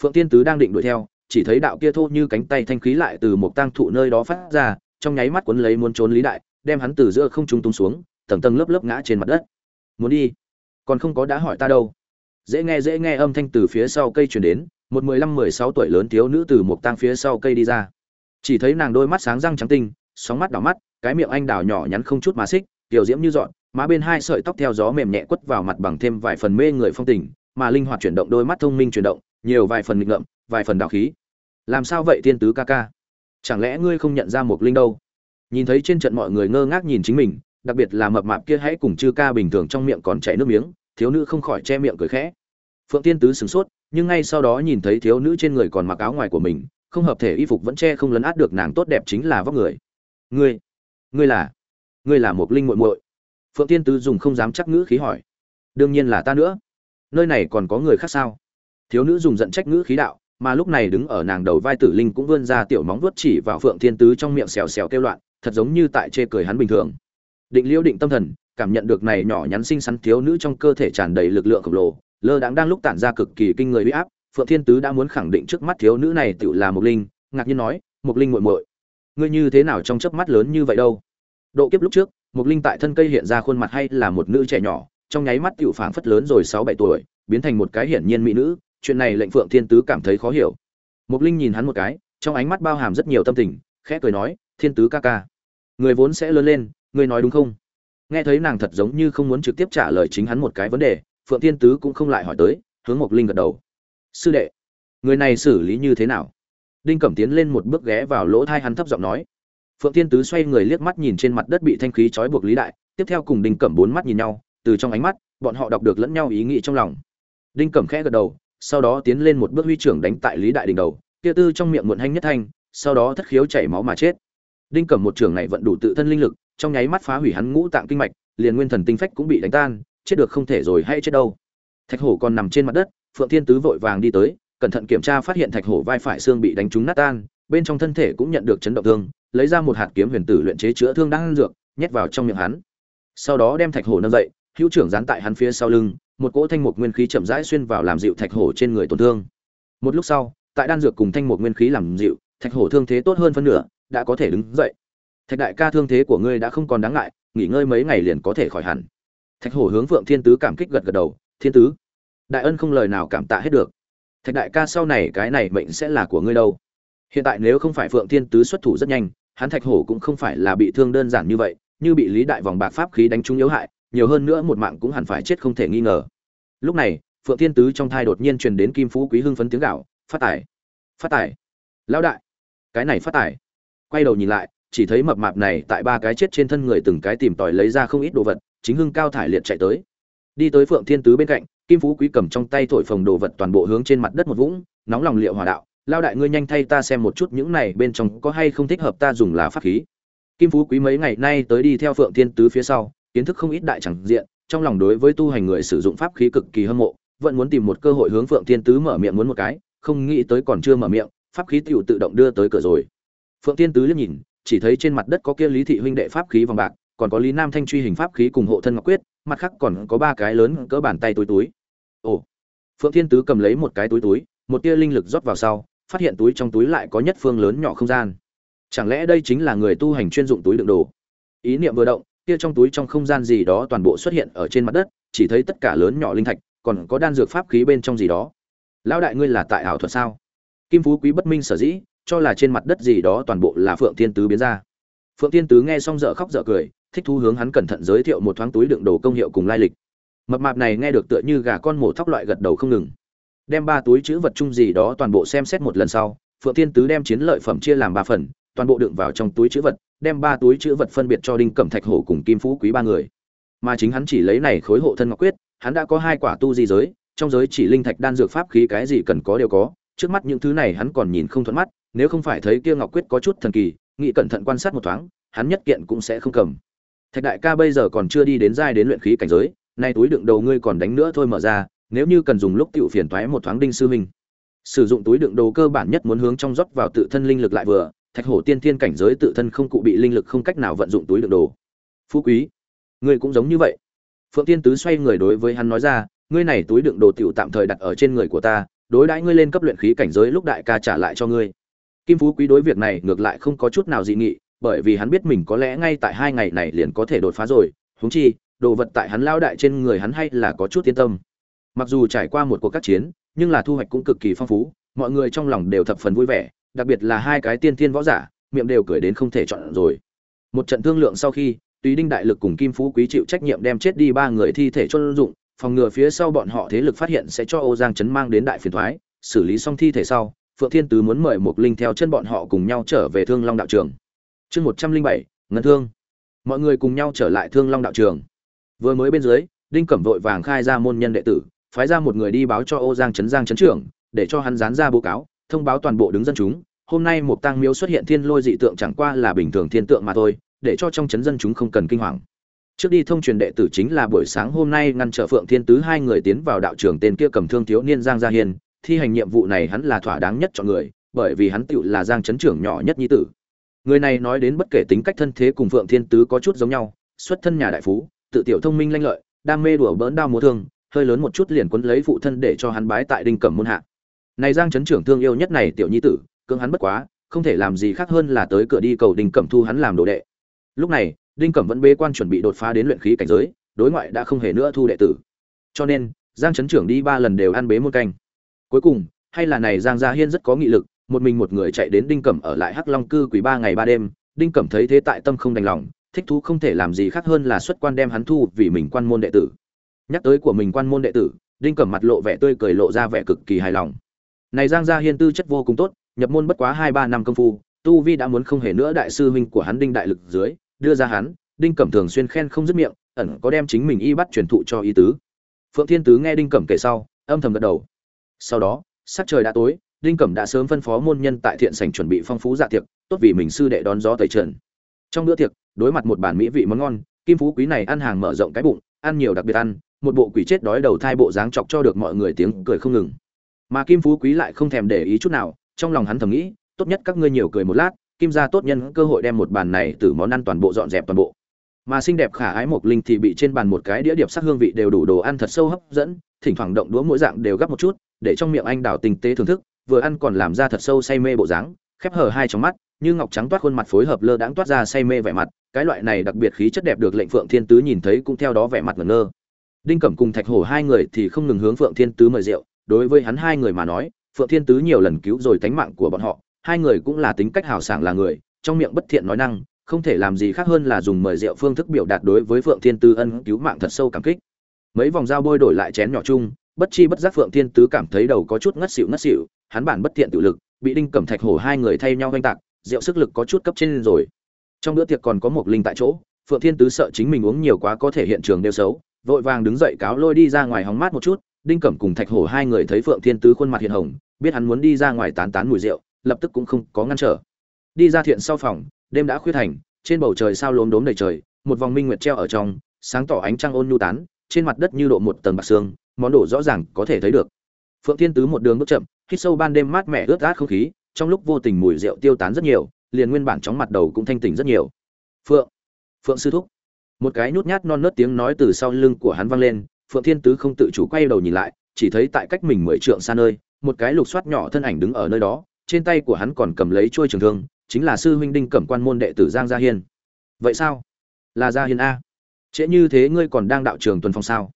Phượng tiên tứ đang định đuổi theo, chỉ thấy đạo kia thô như cánh tay thanh khí lại từ một tang thụ nơi đó phát ra, trong nháy mắt cuốn lấy muốn trốn lý đại, đem hắn từ giữa không trung tung xuống, tầng tầng lớp lớp ngã trên mặt đất. Muốn đi? Còn không có đã hỏi ta đâu. Dễ nghe dễ nghe âm thanh từ phía sau cây truyền đến, một mười lăm, mười sáu tuổi lớn thiếu nữ từ một tang phía sau cây đi ra. Chỉ thấy nàng đôi mắt sáng răng trắng tinh, sóng mắt đỏ mắt, cái miệng anh đào nhỏ nhắn không chút mà xích, tiểu diễm như dọn má bên hai sợi tóc theo gió mềm nhẹ quất vào mặt bằng thêm vài phần mê người phong tình, mà linh hoạt chuyển động đôi mắt thông minh chuyển động, nhiều vài phần nghịch ngợm, vài phần đạo khí. Làm sao vậy tiên tứ ca ca? Chẳng lẽ ngươi không nhận ra một linh đâu? Nhìn thấy trên trận mọi người ngơ ngác nhìn chính mình, đặc biệt là mập mạp kia hãy cùng chư ca bình thường trong miệng còn chảy nước miếng, thiếu nữ không khỏi che miệng cười khẽ. Phượng tiên tứ sửng sốt, nhưng ngay sau đó nhìn thấy thiếu nữ trên người còn mặc áo ngoài của mình, không hợp thể y phục vẫn che không lấn át được nàng tốt đẹp chính là vóc người. Ngươi ngươi là ngươi là một linh muội muội phượng tiên tứ dùng không dám chắc ngữ khí hỏi. Đương nhiên là ta nữa. Nơi này còn có người khác sao? Thiếu nữ dùng giận trách ngữ khí đạo, mà lúc này đứng ở nàng đầu vai tử linh cũng vươn ra tiểu móng vuốt chỉ vào phượng thiên tứ trong miệng xèo xèo kêu loạn, thật giống như tại chê cười hắn bình thường. Định liễu định tâm thần, cảm nhận được này nhỏ nhắn xinh xắn thiếu nữ trong cơ thể tràn đầy lực lượng khổng lồ, lơ đãng đang lúc tản ra cực kỳ kinh người uy áp, phượng thiên tứ đã muốn khẳng định trước mắt thiếu nữ này tự là một linh, ngạc nhiên nói một linh muội muội, ngươi như thế nào trong chớp mắt lớn như vậy đâu? Độ kiếp lúc trước Mục linh tại thân cây hiện ra khuôn mặt hay là một nữ trẻ nhỏ, trong nháy mắt tiểu phảng phất lớn rồi sáu bảy tuổi, biến thành một cái hiển nhiên mỹ nữ, chuyện này lệnh phượng thiên tứ cảm thấy khó hiểu. Mục linh nhìn hắn một cái, trong ánh mắt bao hàm rất nhiều tâm tình, khẽ cười nói, thiên tứ ca ca, người vốn sẽ lớn lên ngươi nói đúng không? Nghe thấy nàng thật giống như không muốn trực tiếp trả lời chính hắn một cái vấn đề, phượng thiên tứ cũng không lại hỏi tới, hướng mộc linh gật đầu. Sư đệ, người này xử lý như thế nào? Đinh cẩm tiến lên một bước ghé vào lỗ tai hắn thấp giọng nói phượng thiên tứ xoay người liếc mắt nhìn trên mặt đất bị thanh khí trói buộc lý đại, tiếp theo cùng đinh cẩm bốn mắt nhìn nhau, từ trong ánh mắt, bọn họ đọc được lẫn nhau ý nghĩ trong lòng. Đinh cẩm khẽ gật đầu, sau đó tiến lên một bước huy trưởng đánh tại lý đại đỉnh đầu, kia tư trong miệng muộn hanh nhất thanh, sau đó thất khiếu chảy máu mà chết. Đinh cẩm một trưởng này vận đủ tự thân linh lực, trong nháy mắt phá hủy hắn ngũ tạng kinh mạch, liền nguyên thần tinh phách cũng bị đánh tan, chết được không thể rồi hay chết đâu. Thạch hổ còn nằm trên mặt đất, phượng thiên tứ vội vàng đi tới, cẩn thận kiểm tra phát hiện thạch hổ vai phải xương bị đánh trúng nát tan, bên trong thân thể cũng nhận được chấn động thương lấy ra một hạt kiếm huyền tử luyện chế chữa thương đang ăn dược, nhét vào trong miệng hắn. Sau đó đem thạch hổ nâng dậy, hữu trưởng dán tại hắn phía sau lưng, một cỗ thanh mục nguyên khí chậm rãi xuyên vào làm dịu thạch hổ trên người tổn thương. Một lúc sau, tại đan dược cùng thanh mục nguyên khí làm dịu, thạch hổ thương thế tốt hơn phân nửa, đã có thể đứng dậy. Thạch đại ca thương thế của ngươi đã không còn đáng ngại, nghỉ ngơi mấy ngày liền có thể khỏi hẳn. Thạch hổ hướng phượng thiên tứ cảm kích gật gật đầu, thiên tứ, đại ân không lời nào cảm tạ hết được. Thạch đại ca sau này cái này mệnh sẽ là của ngươi đâu. Hiện tại nếu không phải phượng thiên tứ xuất thủ rất nhanh hắn thạch hổ cũng không phải là bị thương đơn giản như vậy, như bị lý đại vòng bạc pháp khí đánh trúng yếu hại, nhiều hơn nữa một mạng cũng hẳn phải chết không thể nghi ngờ. Lúc này, phượng thiên tứ trong thai đột nhiên truyền đến kim phú quý hưng phấn tiếng gạo phát tài! Phát tài! Lão đại! Cái này phát tài! Quay đầu nhìn lại, chỉ thấy mập mạp này tại ba cái chết trên thân người từng cái tìm tòi lấy ra không ít đồ vật, chính hưng cao thải liệt chạy tới. Đi tới phượng thiên tứ bên cạnh, kim phú quý cầm trong tay thổi phồng đồ vật toàn bộ hướng trên mặt đất một vũng, nóng lòng liệu hỏa đạo lao đại ngươi nhanh thay ta xem một chút những này bên trong có hay không thích hợp ta dùng là pháp khí. Kim phú quý mấy ngày nay tới đi theo phượng thiên tứ phía sau, kiến thức không ít đại chẳng diện, trong lòng đối với tu hành người sử dụng pháp khí cực kỳ hâm mộ, vẫn muốn tìm một cơ hội hướng phượng thiên tứ mở miệng muốn một cái, không nghĩ tới còn chưa mở miệng, pháp khí tiểu tự động đưa tới cửa rồi. Phượng thiên tứ liếc nhìn, chỉ thấy trên mặt đất có kia lý thị huynh đệ pháp khí vàng bạc, còn có lý nam thanh truy hình pháp khí cùng hộ thân ngọc quyết, mặt khác còn có ba cái lớn cỡ bàn tay túi túi. Ồ. Phượng thiên tứ cầm lấy một cái túi túi, một tia linh lực rót vào sau phát hiện túi trong túi lại có nhất phương lớn nhỏ không gian. Chẳng lẽ đây chính là người tu hành chuyên dụng túi đựng đồ? Ý niệm vừa động, kia trong túi trong không gian gì đó toàn bộ xuất hiện ở trên mặt đất, chỉ thấy tất cả lớn nhỏ linh thạch, còn có đan dược pháp khí bên trong gì đó. Lão đại ngươi là tại ảo thuật sao? Kim phú quý bất minh sở dĩ, cho là trên mặt đất gì đó toàn bộ là phượng thiên tứ biến ra. Phượng thiên tứ nghe xong dở khóc dở cười, thích thú hướng hắn cẩn thận giới thiệu một thoáng túi đựng đồ công hiệu cùng lai lịch. Mập mạp này nghe được tựa như gà con mổ thóc loại gật đầu không ngừng đem ba túi chữ vật chung gì đó toàn bộ xem xét một lần sau, phượng tiên tứ đem chiến lợi phẩm chia làm ba phần, toàn bộ đựng vào trong túi chữ vật, đem ba túi chữ vật phân biệt cho đinh cẩm thạch hổ cùng kim phú quý ba người. Mà chính hắn chỉ lấy này khối hộ thân ngọc quyết, hắn đã có hai quả tu di giới, trong giới chỉ linh thạch đan dược pháp khí cái gì cần có đều có, trước mắt những thứ này hắn còn nhìn không thuận mắt, nếu không phải thấy kia ngọc quyết có chút thần kỳ nghị cẩn thận quan sát một thoáng, hắn nhất kiện cũng sẽ không cầm. Thạch đại ca bây giờ còn chưa đi đến giai đến luyện khí cảnh giới, nay túi đựng đầu ngươi còn đánh nữa thôi mở ra nếu như cần dùng lúc tiểu phiền toái một thoáng đinh sư huynh. Sử dụng túi đựng đồ cơ bản nhất muốn hướng trong rót vào tự thân linh lực lại vừa, thạch hổ tiên thiên cảnh giới tự thân không cụ bị linh lực không cách nào vận dụng túi đựng đồ. Phú quý, ngươi cũng giống như vậy. Phượng tiên tứ xoay người đối với hắn nói ra, ngươi này túi đựng đồ tiểu tạm thời đặt ở trên người của ta, đối đãi ngươi lên cấp luyện khí cảnh giới lúc đại ca trả lại cho ngươi. Kim phú quý đối việc này ngược lại không có chút nào dị nghị, bởi vì hắn biết mình có lẽ ngay tại hai ngày này liền có thể đột phá rồi, huống chi, đồ vật tại hắn lao đại trên người hắn hay là có chút yên tâm mặc dù trải qua một cuộc các chiến, nhưng là thu hoạch cũng cực kỳ phong phú, mọi người trong lòng đều thập phần vui vẻ, đặc biệt là hai cái tiên thiên võ giả, miệng đều cười đến không thể chọn rồi. Một trận thương lượng sau khi, tùy đinh đại lực cùng kim phú quý chịu trách nhiệm đem chết đi ba người thi thể chôn dụng, phòng ngừa phía sau bọn họ thế lực phát hiện sẽ cho ô giang chấn mang đến đại phiền thoái xử lý xong thi thể sau, phượng thiên tứ muốn mời một linh theo chân bọn họ cùng nhau trở về thương long đạo trường. Chương một trăm linh bảy, ngân thương. Mọi người cùng nhau trở lại thương long đạo trường. Vừa mới bên dưới, đinh cẩm vội vàng khai ra môn nhân đệ tử phái ra một người đi báo cho ô giang trấn giang trấn trưởng, để cho hắn dán ra báo cáo, thông báo toàn bộ đứng dân chúng. Hôm nay một tăng miếu xuất hiện thiên lôi dị tượng chẳng qua là bình thường thiên tượng mà thôi, để cho trong trấn dân chúng không cần kinh hoàng. Trước đi thông truyền đệ tử chính là buổi sáng hôm nay ngăn trở phượng thiên tứ hai người tiến vào đạo trường tên kia cầm thương thiếu niên giang gia hiền thi hành nhiệm vụ này hắn là thỏa đáng nhất cho người, bởi vì hắn tựu là giang trấn trưởng nhỏ nhất nhi tử. Người này nói đến bất kể tính cách thân thế cùng phượng thiên tứ có chút giống nhau, xuất thân nhà đại phú, tự tiểu thông minh lanh lợi, đam mê đùa bỡn đao múa thương hơi lớn một chút liền quấn lấy phụ thân để cho hắn bái tại đinh cẩm môn hạ. Này giang trấn trưởng thương yêu nhất này tiểu nhi tử, cưỡng hắn bất quá, không thể làm gì khác hơn là tới cửa đi cầu đinh cẩm thu hắn làm đồ đệ. Lúc này, đinh cẩm vẫn bế quan chuẩn bị đột phá đến luyện khí cảnh giới, đối ngoại đã không hề nữa thu đệ tử. Cho nên, giang trấn trưởng đi ba lần đều ăn bế một canh. Cuối cùng, hay là này giang gia hiên rất có nghị lực, một mình một người chạy đến đinh cẩm ở lại hắc long cư quỷ ba ngày ba đêm, đinh cẩm thấy thế tại tâm không đành lòng, thích thú không thể làm gì khác hơn là xuất quan đem hắn thu vì mình quan môn đệ tử nhắc tới của mình quan môn đệ tử, đinh cẩm mặt lộ vẻ tươi cười lộ ra vẻ cực kỳ hài lòng. Này giang gia hiên tư chất vô cùng tốt, nhập môn bất quá hai ba năm công phu, tu vi đã muốn không hề nữa đại sư huynh của hắn đinh đại lực dưới, đưa ra hắn, đinh cẩm thường xuyên khen không dứt miệng, ẩn có đem chính mình y bắt truyền thụ cho y tứ. Phượng thiên tứ nghe đinh cẩm kể sau, âm thầm gật đầu. Sau đó, sắc trời đã tối, đinh cẩm đã sớm phân phó môn nhân tại thiện sảnh chuẩn bị phong phú dạ tiệc, tốt vì mình sư đệ đón gió tẩy trần. Trong bữa tiệc, đối mặt một bản mỹ vị món ngon, kim phú quý này ăn hàng mở rộng cái bụng, ăn nhiều đặc biệt ăn một bộ quỷ chết đói đầu thai bộ dáng chọc cho được mọi người tiếng cười không ngừng. Mà kim phú quý lại không thèm để ý chút nào, trong lòng hắn thầm nghĩ, tốt nhất các ngươi nhiều cười một lát, kim gia tốt nhân cơ hội đem một bàn này từ món ăn toàn bộ dọn dẹp toàn bộ. Mà xinh đẹp khả ái mộc linh thì bị trên bàn một cái đĩa điệp sắc hương vị đều đủ đồ ăn thật sâu hấp dẫn, thỉnh thoảng động đũa mỗi dạng đều gấp một chút, để trong miệng anh đào tinh tế thưởng thức, vừa ăn còn làm ra thật sâu say mê bộ dáng, khép hờ hai trong mắt, như ngọc trắng toát khuôn mặt phối hợp lơ đãng toát ra say mê vẻ mặt, cái loại này đặc biệt khí chất đẹp được lệnh phượng thiên tứ nhìn thấy cũng theo đó vẻ mặt ngẩn ngơ đinh cẩm cùng thạch hổ hai người thì không ngừng hướng phượng thiên tứ mời rượu, đối với hắn hai người mà nói, phượng thiên tứ nhiều lần cứu rồi tánh mạng của bọn họ, hai người cũng là tính cách hào sảng là người, trong miệng bất thiện nói năng, không thể làm gì khác hơn là dùng mời rượu phương thức biểu đạt đối với phượng thiên tứ ân cứu mạng thật sâu cảm kích. Mấy vòng dao bôi đổi lại chén nhỏ chung, bất chi bất giác phượng thiên tứ cảm thấy đầu có chút ngất xỉu ngất xỉu, hắn bản bất thiện tự lực, bị đinh cẩm thạch hổ hai người thay nhau oanh tạc, rượu sức lực có chút cấp trên rồi. Trong bữa tiệc còn có một linh tại chỗ, phượng thiên tứ sợ chính mình uống nhiều quá có thể hiện trường đều xấu vội vàng đứng dậy cáo lôi đi ra ngoài hóng mát một chút, đinh cẩm cùng thạch hổ hai người thấy phượng thiên tứ khuôn mặt hiện hồng, biết hắn muốn đi ra ngoài tán tán mùi rượu, lập tức cũng không có ngăn trở. Đi ra thiện sau phòng, đêm đã khuyết thành, trên bầu trời sao lốm đốm đầy trời, một vòng minh nguyệt treo ở trong, sáng tỏ ánh trăng ôn nhu tán, trên mặt đất như độ một tầng bạc xương, món đồ rõ ràng có thể thấy được. Phượng thiên tứ một đường bước chậm, hít sâu ban đêm mát mẻ ướt át không khí, trong lúc vô tình mùi rượu tiêu tán rất nhiều, liền nguyên bản chóng mặt đầu cũng thanh tỉnh rất nhiều. Phượng phượng sư thúc một cái nhút nhát non nớt tiếng nói từ sau lưng của hắn vang lên, phượng thiên tứ không tự chủ quay đầu nhìn lại, chỉ thấy tại cách mình mười trượng xa nơi, một cái lục xoát nhỏ thân ảnh đứng ở nơi đó, trên tay của hắn còn cầm lấy chuôi trường thương, chính là sư huynh đinh cẩm quan môn đệ tử giang gia hiên. Vậy sao? Là gia hiên a. Trễ như thế ngươi còn đang đạo trường tuần phong sao?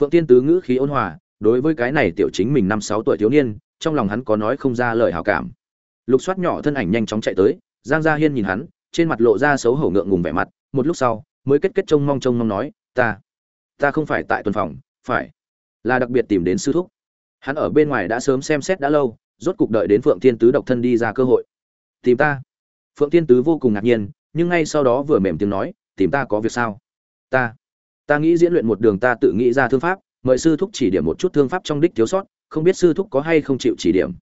Phượng tiên tứ ngữ khí ôn hòa, đối với cái này tiểu chính mình năm sáu tuổi thiếu niên, trong lòng hắn có nói không ra lời hảo cảm. Lục xoát nhỏ thân ảnh nhanh chóng chạy tới, giang gia hiên nhìn hắn, trên mặt lộ ra xấu hổ ngượng ngùng vẻ mặt, một lúc sau mới kết kết trông mong trông mong nói, ta ta không phải tại tuần phòng, phải là đặc biệt tìm đến sư thúc. Hắn ở bên ngoài đã sớm xem xét đã lâu, rốt cục đợi đến phượng thiên tứ độc thân đi ra cơ hội. Tìm ta? Phượng thiên tứ vô cùng ngạc nhiên, nhưng ngay sau đó vừa mềm tiếng nói, tìm ta có việc sao? Ta ta nghĩ diễn luyện một đường ta tự nghĩ ra thương pháp, mời sư thúc chỉ điểm một chút thương pháp trong đích thiếu sót, không biết sư thúc có hay không chịu chỉ điểm.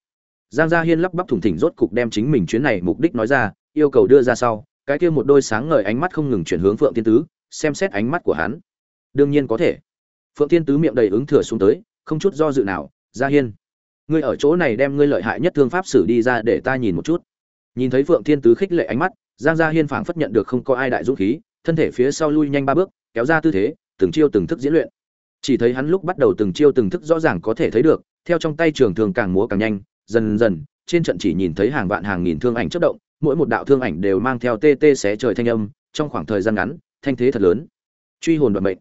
Giang gia hiên lắp bắp thủng thỉnh rốt cục đem chính mình chuyến này mục đích nói ra, yêu cầu đưa ra sau cái kia một đôi sáng ngời ánh mắt không ngừng chuyển hướng phượng thiên tứ, xem xét ánh mắt của hắn. Đương nhiên có thể. Phượng thiên tứ miệng đầy ứng thừa xuống tới, không chút do dự nào, gia hiên, ngươi ở chỗ này đem ngươi lợi hại nhất thương pháp sử đi ra để ta nhìn một chút. Nhìn thấy phượng thiên tứ khích lệ ánh mắt, giang gia hiên phảng phất nhận được không có ai đại dũng khí, thân thể phía sau lui nhanh ba bước, kéo ra tư thế, từng chiêu từng thức diễn luyện. Chỉ thấy hắn lúc bắt đầu từng chiêu từng thức rõ ràng có thể thấy được, theo trong tay trường thường càng múa càng nhanh, dần dần, trên trận chỉ nhìn thấy hàng vạn hàng nghìn thương ảnh chất động mỗi một đạo thương ảnh đều mang theo tê tê xé trời thanh âm, trong khoảng thời gian ngắn, thanh thế thật lớn. Truy hồn đoạn mệnh.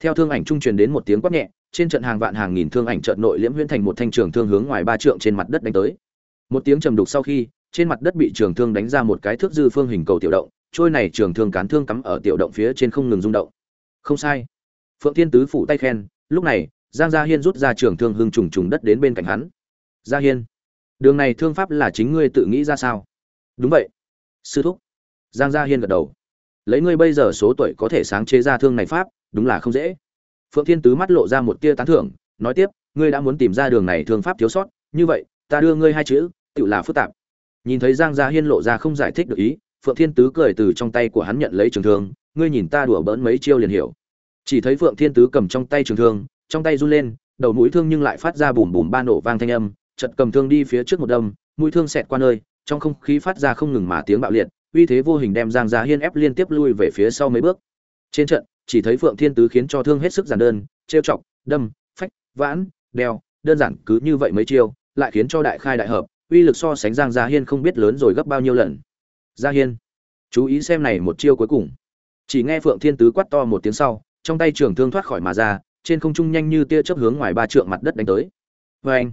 Theo thương ảnh trung truyền đến một tiếng quát nhẹ, trên trận hàng vạn hàng nghìn thương ảnh trận nội liễm huyễn thành một thanh trường thương hướng ngoài ba trượng trên mặt đất đánh tới. Một tiếng trầm đục sau khi, trên mặt đất bị trường thương đánh ra một cái thước dư phương hình cầu tiểu động, trôi này trường thương cán thương cắm ở tiểu động phía trên không ngừng rung động. Không sai. Phượng thiên tứ phủ tay khen, lúc này, giang gia hiên rút ra trường thương hưng trùng trùng đất đến bên cạnh hắn. Gia hiên, đường này thương pháp là chính ngươi tự nghĩ ra sao? Đúng vậy. Sư thúc. Giang gia hiên gật đầu. Lấy ngươi bây giờ số tuổi có thể sáng chế ra thương này pháp, đúng là không dễ. Phượng thiên tứ mắt lộ ra một tia tán thưởng, nói tiếp, ngươi đã muốn tìm ra đường này thương pháp thiếu sót, như vậy, ta đưa ngươi hai chữ tự là phức tạp. Nhìn thấy giang gia hiên lộ ra không giải thích được ý, phượng thiên tứ cười từ trong tay của hắn nhận lấy trường thương, ngươi nhìn ta đùa bỡn mấy chiêu liền hiểu. Chỉ thấy phượng thiên tứ cầm trong tay trường thương, trong tay run lên, đầu mũi thương nhưng lại phát ra bùm bùm ba nổ vang thanh âm chật cầm thương đi phía trước một đâm, mũi thương xẹt qua nơi trong không khí phát ra không ngừng mà tiếng bạo liệt, uy thế vô hình đem giang gia hiên ép liên tiếp lui về phía sau mấy bước. Trên trận, chỉ thấy phượng thiên tứ khiến cho thương hết sức giản đơn, trêu chọc, đâm, phách, vãn đeo đơn giản cứ như vậy mấy chiêu, lại khiến cho đại khai đại hợp, uy lực so sánh giang gia hiên không biết lớn rồi gấp bao nhiêu lần. Gia hiên, chú ý xem này một chiêu cuối cùng. Chỉ nghe phượng thiên tứ quát to một tiếng sau, trong tay trường thương thoát khỏi mà ra, trên không trung nhanh như tia chớp hướng ngoài ba trượng mặt đất đánh tới. Vê anh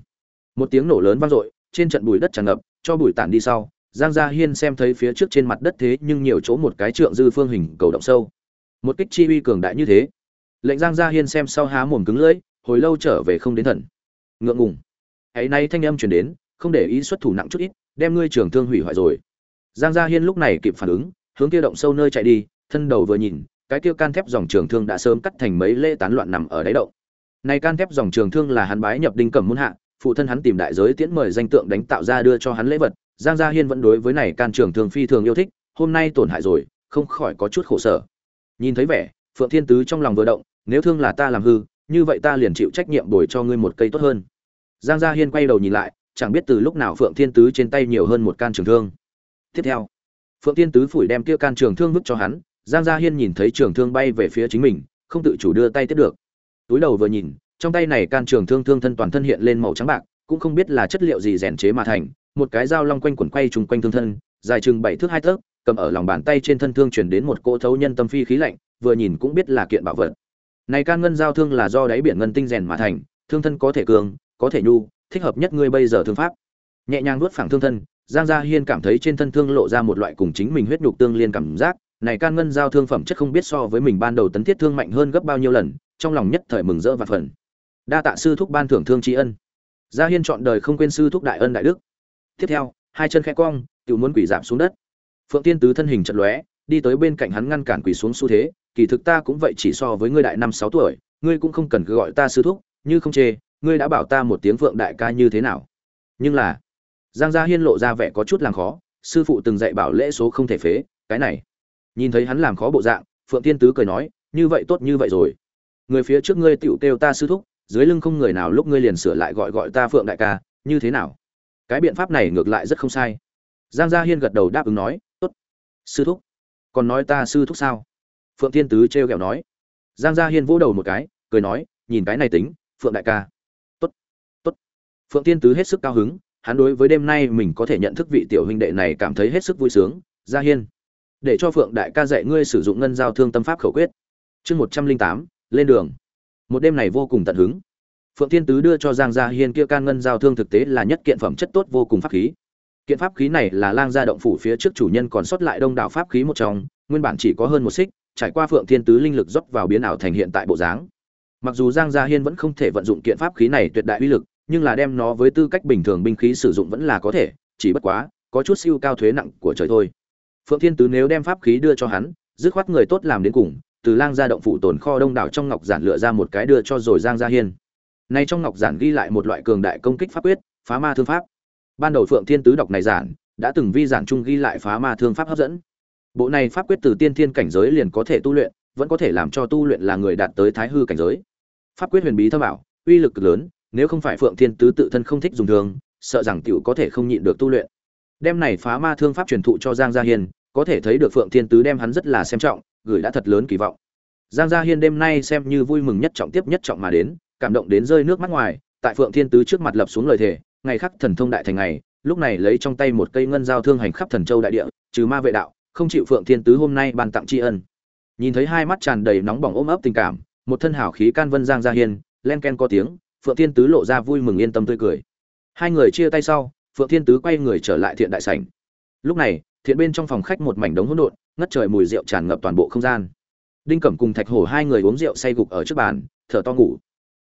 một tiếng nổ lớn vang dội, trên trận bụi đất tràn ngập cho bụi tản đi sau, giang gia hiên xem thấy phía trước trên mặt đất thế nhưng nhiều chỗ một cái trượng dư phương hình cầu động sâu. Một kích chi uy cường đại như thế. Lệnh giang gia hiên xem sau há mồm cứng lưỡi, hồi lâu trở về không đến thần. Ngượng ngùng. Ấy nay thanh âm truyền đến, không để ý xuất thủ nặng chút ít, đem ngươi trường thương hủy hoại rồi. Giang gia hiên lúc này kịp phản ứng, hướng kia động sâu nơi chạy đi, thân đầu vừa nhìn, cái kia can thép dòng trường thương đã sớm cắt thành mấy lễ tán loạn nằm ở đáy động. Này can thép dòng trường thương là hắn bái nhập đinh cẩm muôn hạ phụ thân hắn tìm đại giới tiễn mời danh tượng đánh tạo ra đưa cho hắn lễ vật, giang gia hiên vẫn đối với này can trường thương phi thường yêu thích, hôm nay tổn hại rồi, không khỏi có chút khổ sở. Nhìn thấy vẻ, phượng thiên tứ trong lòng vừa động, nếu thương là ta làm hư, như vậy ta liền chịu trách nhiệm bồi cho ngươi một cây tốt hơn. Giang gia hiên quay đầu nhìn lại, chẳng biết từ lúc nào phượng thiên tứ trên tay nhiều hơn một can trường thương. Tiếp theo, phượng thiên tứ phủi đem kia can trường thương vứt cho hắn, giang gia hiên nhìn thấy trường thương bay về phía chính mình, không tự chủ đưa tay tiếp được. Túi đầu vừa nhìn trong tay này can trường thương thương thân toàn thân hiện lên màu trắng bạc, cũng không biết là chất liệu gì rèn chế mà thành, một cái dao long quanh quẩn quay trùng quanh thương thân, dài chừng bảy thước hai tấc cầm ở lòng bàn tay trên thân thương chuyển đến một cỗ thấu nhân tâm phi khí lạnh, vừa nhìn cũng biết là kiện bảo vật. Này can ngân giao thương là do đáy biển ngân tinh rèn mà thành, thương thân có thể cường, có thể nhu, thích hợp nhất ngươi bây giờ thương pháp. Nhẹ nhàng nuốt phẳng thương thân, giang gia hiên cảm thấy trên thân thương lộ ra một loại cùng chính mình huyết nhục tương liên cảm giác, này can ngân giao thương phẩm chất không biết so với mình ban đầu tấn thiết thương mạnh hơn gấp bao nhiêu lần, trong lòng nhất thời mừng rỡ và phần đa tạ sư thúc ban thưởng thương tri ân. Gia hiên chọn đời không quên sư thúc đại ân đại đức. Tiếp theo, hai chân khẽ cong tự muốn quỷ giảm xuống đất. Phượng tiên tứ thân hình chật lóe, đi tới bên cạnh hắn ngăn cản quỷ xuống xu thế, kỳ thực ta cũng vậy chỉ so với ngươi đại năm sáu tuổi, ngươi cũng không cần cứ gọi ta sư thúc, như không chê, ngươi đã bảo ta một tiếng phượng đại ca như thế nào. Nhưng là, giang gia hiên lộ ra vẻ có chút làm khó, sư phụ từng dạy bảo lễ số không thể phế, cái này. Nhìn thấy hắn làm khó bộ dạng, phượng tiên tứ cười nói, như vậy tốt như vậy rồi. Người phía trước ngươi tựu kêu ta sư thúc dưới lưng không người nào lúc ngươi liền sửa lại gọi gọi ta phượng đại ca, như thế nào? Cái biện pháp này ngược lại rất không sai. Giang gia hiên gật đầu đáp ứng nói, tốt. Sư thúc, còn nói ta sư thúc sao? Phượng tiên tứ trêu ghẹo nói. Giang gia hiên vỗ đầu một cái, cười nói, nhìn cái này tính, phượng đại ca. Tốt tốt. Phượng tiên tứ hết sức cao hứng, hắn đối với đêm nay mình có thể nhận thức vị tiểu huynh đệ này cảm thấy hết sức vui sướng. Gia hiên, để cho phượng đại ca dạy ngươi sử dụng ngân giao thương tâm pháp khẩu quyết. Chương một trăm linh tám, lên đường một đêm này vô cùng tận hứng. Phượng thiên tứ đưa cho giang gia hiên kia can ngân giao thương thực tế là nhất kiện phẩm chất tốt vô cùng pháp khí. Kiện pháp khí này là lang gia động phủ phía trước chủ nhân còn sót lại đông đảo pháp khí một trong, nguyên bản chỉ có hơn một xích, trải qua phượng thiên tứ linh lực dốc vào biến ảo thành hiện tại bộ dáng. Mặc dù giang gia hiên vẫn không thể vận dụng kiện pháp khí này tuyệt đại uy lực, nhưng là đem nó với tư cách bình thường binh khí sử dụng vẫn là có thể, chỉ bất quá, có chút siêu cao thuế nặng của trời thôi. Phượng thiên tứ nếu đem pháp khí đưa cho hắn, dứt khoát người tốt làm đến cùng từ lang gia động phủ tồn kho đông đảo trong ngọc giản lựa ra một cái đưa cho rồi giang gia hiên. Nay trong ngọc giản ghi lại một loại cường đại công kích pháp quyết, phá ma thương pháp. Ban đầu phượng thiên tứ đọc này giản, đã từng vi giản trung ghi lại phá ma thương pháp hấp dẫn. Bộ này pháp quyết từ tiên thiên cảnh giới liền có thể tu luyện, vẫn có thể làm cho tu luyện là người đạt tới thái hư cảnh giới. Pháp quyết huyền bí thâm bảo uy lực lớn, nếu không phải phượng thiên tứ tự thân không thích dùng thường, sợ rằng tiểu có thể không nhịn được tu luyện. Đem này phá ma thương pháp truyền thụ cho giang gia hiên, có thể thấy được phượng thiên tứ đem hắn rất là xem trọng gửi đã thật lớn kỳ vọng. Giang gia hiên đêm nay xem như vui mừng nhất trọng tiếp nhất trọng mà đến, cảm động đến rơi nước mắt ngoài, tại phượng thiên tứ trước mặt lập xuống lời thề, ngày khắc thần thông đại thành ngày, lúc này lấy trong tay một cây ngân giao thương hành khắp thần châu đại địa, trừ ma vệ đạo, không chịu phượng thiên tứ hôm nay ban tặng tri ân. Nhìn thấy hai mắt tràn đầy nóng bỏng ôm ấp tình cảm, một thân hảo khí can vân giang gia hiên, len ken có tiếng, phượng thiên tứ lộ ra vui mừng yên tâm tươi cười. Hai người chia tay sau, phượng thiên tứ quay người trở lại thiện đại sảnh. Lúc này, thiện bên trong phòng khách một mảnh đống hỗn độn ngất trời mùi rượu tràn ngập toàn bộ không gian. Đinh cẩm cùng thạch hổ hai người uống rượu say gục ở trước bàn, thở to ngủ.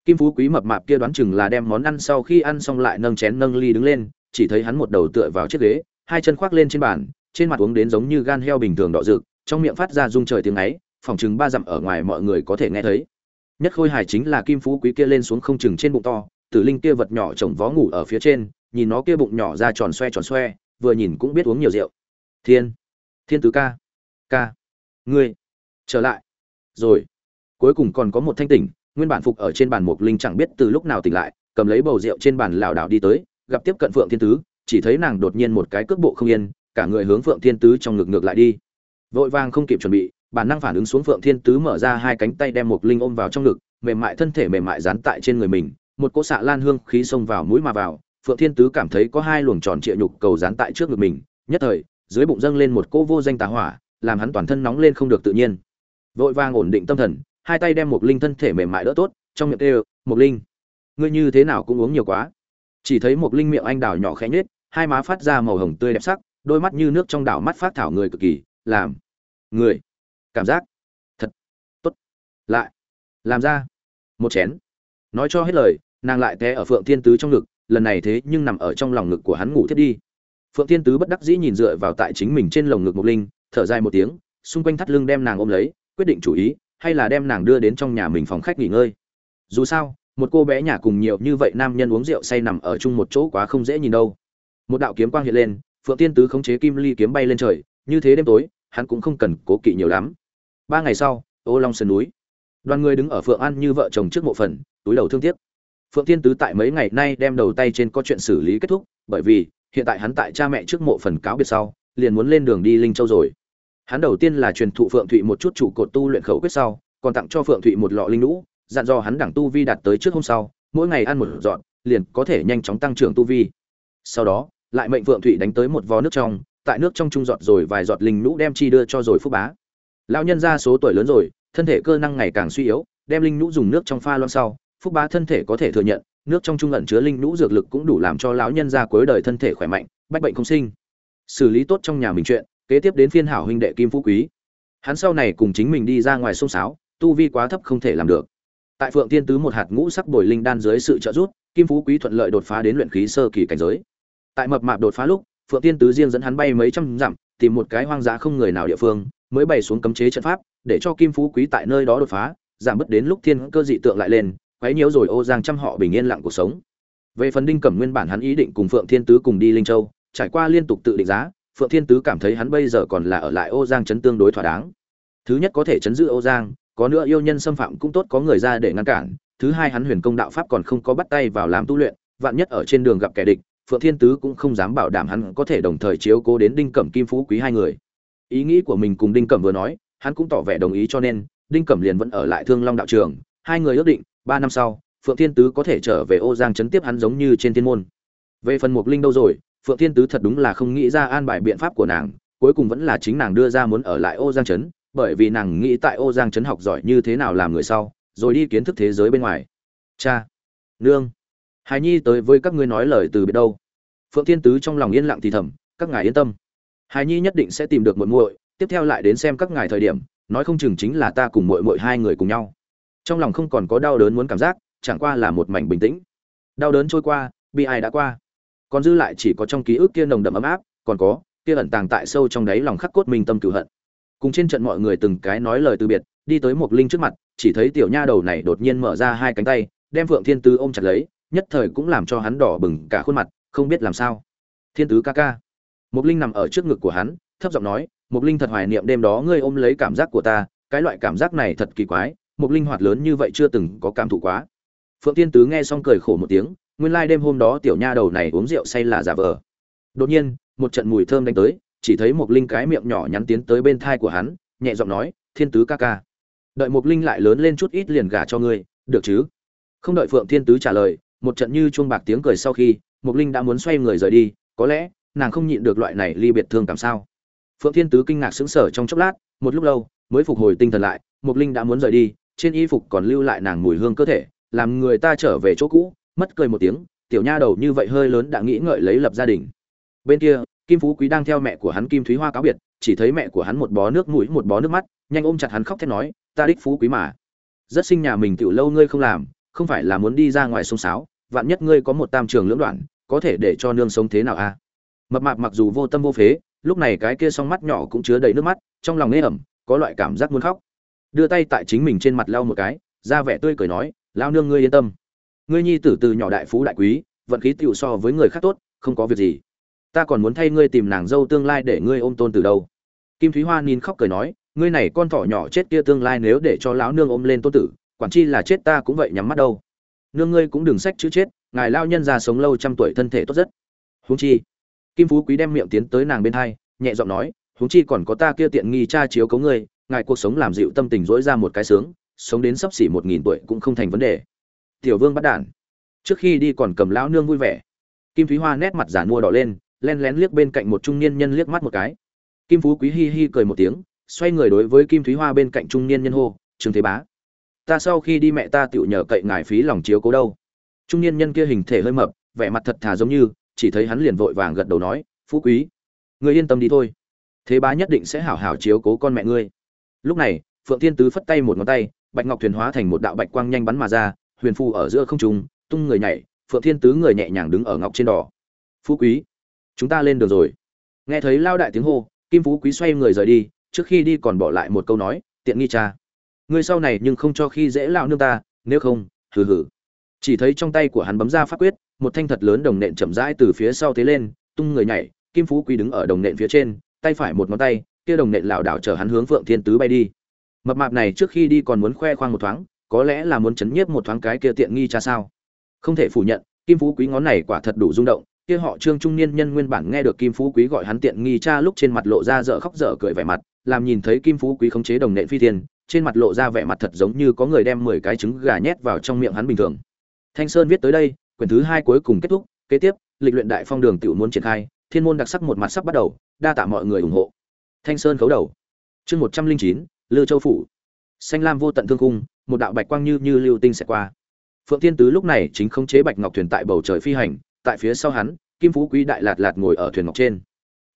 Kim phú quý mập mạp kia đoán chừng là đem món ăn sau khi ăn xong lại nâng chén nâng ly đứng lên, chỉ thấy hắn một đầu tựa vào chiếc ghế, hai chân khoác lên trên bàn, trên mặt uống đến giống như gan heo bình thường đỏ rực, trong miệng phát ra rung trời tiếng ấy, phòng chừng ba dặm ở ngoài mọi người có thể nghe thấy. Nhất khôi hài chính là kim phú quý kia lên xuống không chừng trên bụng to, tử linh kia vật nhỏ chồng vó ngủ ở phía trên, nhìn nó kia bụng nhỏ ra tròn xoe tròn xoe, vừa nhìn cũng biết uống nhiều rượu. Thiên thiên tứ ca ca ngươi. Trở lại. Rồi. Cuối cùng còn có một thanh tỉnh, nguyên bản phục ở trên bàn mục linh chẳng biết từ lúc nào tỉnh lại, cầm lấy bầu rượu trên bàn lảo đảo đi tới, gặp tiếp cận phượng thiên tứ, chỉ thấy nàng đột nhiên một cái cước bộ không yên, cả người hướng phượng thiên tứ trong ngực ngược lại đi. Vội vàng không kịp chuẩn bị, bản năng phản ứng xuống phượng thiên tứ mở ra hai cánh tay đem mục linh ôm vào trong ngực, mềm mại thân thể mềm mại dán tại trên người mình, một cỗ xạ lan hương khí xông vào mũi mà vào, phượng thiên tứ cảm thấy có hai luồng tròn trịa nhục cầu dán tại trước ngực mình, nhất thời, dưới bụng dâng lên một cỗ vô danh tà hỏa làm hắn toàn thân nóng lên không được tự nhiên. Vội vàng ổn định tâm thần, hai tay đem một linh thân thể mềm mại đỡ tốt, trong miệng kêu một linh, ngươi như thế nào cũng uống nhiều quá. Chỉ thấy một linh miệng anh đào nhỏ khẽ nhếch, hai má phát ra màu hồng tươi đẹp sắc, đôi mắt như nước trong đảo mắt phát thảo người cực kỳ, làm, người, cảm giác, thật tốt, lại, làm ra, một chén. Nói cho hết lời, nàng lại té ở phượng thiên tứ trong ngực, lần này thế nhưng nằm ở trong lòng ngực của hắn ngủ thiết đi. Phượng thiên tứ bất đắc dĩ nhìn dựa vào tại chính mình trên lồng ngực mục linh thở dài một tiếng, xung quanh thắt lưng đem nàng ôm lấy, quyết định chủ ý, hay là đem nàng đưa đến trong nhà mình phòng khách nghỉ ngơi. Dù sao, một cô bé nhà cùng nhiều như vậy nam nhân uống rượu say nằm ở chung một chỗ quá không dễ nhìn đâu. Một đạo kiếm quang hiện lên, phượng tiên tứ khống chế kim ly kiếm bay lên trời, như thế đêm tối, hắn cũng không cần cố kỵ nhiều lắm. Ba ngày sau, ô long sơn núi. Đoàn người đứng ở phượng an như vợ chồng trước mộ phần, túi đầu thương tiếc. Phượng tiên tứ tại mấy ngày nay đem đầu tay trên có chuyện xử lý kết thúc, bởi vì hiện tại hắn tại cha mẹ trước mộ phần cáo biệt sau, liền muốn lên đường đi linh châu rồi hắn đầu tiên là truyền thụ phượng thụy một chút chủ cột tu luyện khẩu quyết sau, còn tặng cho phượng thụy một lọ linh lũ dặn dò hắn đẳng tu vi đạt tới trước hôm sau, mỗi ngày ăn một dọn, liền có thể nhanh chóng tăng trưởng tu vi. Sau đó, lại mệnh phượng thụy đánh tới một vò nước trong, tại nước trong trung giọt rồi vài giọt linh lũ đem chi đưa cho rồi phúc bá. Lão nhân ra số tuổi lớn rồi, thân thể cơ năng ngày càng suy yếu, đem linh lũ dùng nước trong pha loãng sau, phúc bá thân thể có thể thừa nhận, nước trong trung ẩn chứa linh lũ dược lực cũng đủ làm cho lão nhân ra cuối đời thân thể khỏe mạnh, bách bệnh không sinh. Xử lý tốt trong nhà mình chuyện kế tiếp đến phiên hảo huynh đệ kim phú quý. Hắn sau này cùng chính mình đi ra ngoài sông sáo, tu vi quá thấp không thể làm được. Tại phượng tiên tứ một hạt ngũ sắc bồi linh đan dưới sự trợ giúp, kim phú quý thuận lợi đột phá đến luyện khí sơ kỳ cảnh giới. Tại mập mạp đột phá lúc, phượng tiên tứ riêng dẫn hắn bay mấy trăm dặm, tìm một cái hoang dã không người nào địa phương, mới bày xuống cấm chế trận pháp, để cho kim phú quý tại nơi đó đột phá, giảm bớt đến lúc thiên cơ dị tượng lại lên, quấy nhiễu rồi ô giang trăm họ bình yên lặng cuộc sống. Về phần đinh cẩm nguyên bản hắn ý định cùng phượng thiên tứ cùng đi linh châu, trải qua liên tục tự định giá phượng thiên tứ cảm thấy hắn bây giờ còn là ở lại ô giang chấn tương đối thỏa đáng. Thứ nhất có thể chấn giữ ô giang, có nữa yêu nhân xâm phạm cũng tốt có người ra để ngăn cản. Thứ hai hắn huyền công đạo pháp còn không có bắt tay vào làm tu luyện, vạn nhất ở trên đường gặp kẻ địch, phượng thiên tứ cũng không dám bảo đảm hắn có thể đồng thời chiếu cố đến đinh cẩm kim phú quý hai người. Ý nghĩ của mình cùng đinh cẩm vừa nói, hắn cũng tỏ vẻ đồng ý cho nên, đinh cẩm liền vẫn ở lại thương long đạo trường. Hai người ước định, ba năm sau, phượng thiên tứ có thể trở về ô giang chấn tiếp hắn giống như trên thiên môn. Về phần mục linh đâu rồi phượng thiên tứ thật đúng là không nghĩ ra an bài biện pháp của nàng, cuối cùng vẫn là chính nàng đưa ra muốn ở lại ô giang trấn, bởi vì nàng nghĩ tại ô giang trấn học giỏi như thế nào làm người sau, rồi đi kiến thức thế giới bên ngoài. Cha, nương, hài nhi tới với các ngươi nói lời từ biệt đâu? Phượng thiên tứ trong lòng yên lặng thì thầm, các ngài yên tâm. Hài nhi nhất định sẽ tìm được muội muội, tiếp theo lại đến xem các ngài thời điểm, nói không chừng chính là ta cùng muội muội hai người cùng nhau. Trong lòng không còn có đau đớn muốn cảm giác, chẳng qua là một mảnh bình tĩnh. Đau đớn trôi qua, bi ai đã qua còn dư lại chỉ có trong ký ức kia nồng đậm ấm áp, còn có, kia ẩn tàng tại sâu trong đáy lòng khắc cốt minh tâm cửu hận. Cùng trên trận mọi người từng cái nói lời từ biệt, đi tới một linh trước mặt, chỉ thấy tiểu nha đầu này đột nhiên mở ra hai cánh tay, đem phượng thiên tứ ôm chặt lấy, nhất thời cũng làm cho hắn đỏ bừng cả khuôn mặt, không biết làm sao. Thiên tứ ca ca. Một linh nằm ở trước ngực của hắn, thấp giọng nói một linh thật hoài niệm đêm đó ngươi ôm lấy cảm giác của ta, cái loại cảm giác này thật kỳ quái một linh hoạt lớn như vậy chưa từng có cảm thụ quá. Phượng thiên tứ nghe xong cười khổ một tiếng nguyên lai đêm hôm đó tiểu nha đầu này uống rượu say là giả vờ. Đột nhiên, một trận mùi thơm đánh tới, chỉ thấy một linh cái miệng nhỏ nhắn tiến tới bên thai của hắn, nhẹ giọng nói, thiên tứ ca ca, đợi một linh lại lớn lên chút ít liền gả cho ngươi, được chứ? Không đợi phượng thiên tứ trả lời, một trận như chuông bạc tiếng cười sau khi một linh đã muốn xoay người rời đi, có lẽ, nàng không nhịn được loại này ly biệt thương cảm sao. Phượng thiên tứ kinh ngạc sững sờ trong chốc lát, một lúc lâu, mới phục hồi tinh thần lại một linh đã muốn rời đi, trên y phục còn lưu lại nàng mùi hương cơ thể, làm người ta trở về chỗ cũ mất cười một tiếng, tiểu nha đầu như vậy hơi lớn đã nghĩ ngợi lấy lập gia đình. Bên kia, kim phú quý đang theo mẹ của hắn kim thúy hoa cáo biệt, chỉ thấy mẹ của hắn một bó nước mũi, một bó nước mắt, nhanh ôm chặt hắn khóc thét nói, ta đích phú quý mà. Rất sinh nhà mình tiểu lâu ngươi không làm, không phải là muốn đi ra ngoài sông sáo, vạn nhất ngươi có một tam trường lưỡng đoạn, có thể để cho nương sống thế nào a? À? mập mạp mặc dù vô tâm vô phế, lúc này cái kia song mắt nhỏ cũng chứa đầy nước mắt, trong lòng nghe ẩm, có loại cảm giác muốn khóc. Đưa tay tại chính mình trên mặt lau một cái, ra vẻ tươi cười nói lao nương ngươi yên tâm ngươi nhi tử từ nhỏ đại phú đại quý, vận khí tựu so với người khác tốt, không có việc gì. Ta còn muốn thay ngươi tìm nàng dâu tương lai để ngươi ôm tôn từ đâu. Kim thúy hoa nín khóc cười nói, ngươi này con thỏ nhỏ chết kia tương lai nếu để cho lão nương ôm lên tôn tử, quản chi là chết ta cũng vậy nhắm mắt đâu. Nương ngươi cũng đừng sách chữ chết, ngài lao nhân già sống lâu trăm tuổi thân thể tốt rất. Huống chi, kim phú quý đem miệng tiến tới nàng bên hai, nhẹ giọng nói, huống chi còn có ta kia tiện nghi cha chiếu cấu ngươi, ngài cuộc sống làm dịu tâm tình dỗi ra một cái sướng, sống đến sắp xỉ một nghìn tuổi cũng không thành vấn đề tiểu vương bắt đản. Trước khi đi còn cầm lão nương vui vẻ. Kim thúy hoa nét mặt giả mua đỏ lên, len lén liếc bên cạnh một trung niên nhân liếc mắt một cái. Kim phú quý hi hi cười một tiếng, xoay người đối với kim thúy hoa bên cạnh trung niên nhân hô, trương thế bá, ta sau khi đi mẹ ta tựu nhờ cậy ngài phí lòng chiếu cố đâu. Trung niên nhân kia hình thể hơi mập, vẻ mặt thật thà giống như, chỉ thấy hắn liền vội vàng gật đầu nói, phú quý người yên tâm đi thôi. Thế bá nhất định sẽ hảo hảo chiếu cố con mẹ ngươi. Lúc này, phượng thiên tứ phất tay một ngón tay, bạch ngọc thuyền hóa thành một đạo bạch quang nhanh bắn mà ra huyền phù ở giữa không trung, tung người nhảy, phượng thiên tứ người nhẹ nhàng đứng ở ngọc trên đỏ. Phú quý, chúng ta lên đường rồi. Nghe thấy lao đại tiếng hô, kim phú quý xoay người rời đi, trước khi đi còn bỏ lại một câu nói, tiện nghi cha, ngươi sau này nhưng không cho khi dễ lao nương ta, nếu không, hừ hừ. Chỉ thấy trong tay của hắn bấm ra pháp quyết, một thanh thật lớn đồng nện chậm rãi từ phía sau thế lên, tung người nhảy, kim phú quý đứng ở đồng nện phía trên, tay phải một ngón tay, kia đồng nện lảo đảo chở hắn hướng phượng thiên tứ bay đi. Mập mạp này trước khi đi còn muốn khoe khoang một thoáng có lẽ là muốn chấn nhiếp một thoáng cái kia tiện nghi cha sao? Không thể phủ nhận, kim phú quý ngón này quả thật đủ rung động, kia họ trương trung niên nhân nguyên bản nghe được kim phú quý gọi hắn tiện nghi cha lúc trên mặt lộ ra dở khóc dở cười vẻ mặt, làm nhìn thấy kim phú quý khống chế đồng nện phi thiên, trên mặt lộ ra vẻ mặt thật giống như có người đem mười cái trứng gà nhét vào trong miệng hắn bình thường. Thanh sơn viết tới đây, quyển thứ hai cuối cùng kết thúc, kế tiếp, lịch luyện đại phong đường tiểu muốn triển khai, thiên môn đặc sắc một mặt sắp bắt đầu, đa tạ mọi người ủng hộ. Thanh sơn khấu đầu. Chương một trăm linh chín, lư châu phủ xanh lam vô tận thương cung một đạo bạch quang như như lưu tinh sẽ qua. Phượng thiên tứ lúc này chính khống chế bạch ngọc thuyền tại bầu trời phi hành, tại phía sau hắn, kim phú quý đại lạt lạt ngồi ở thuyền ngọc trên.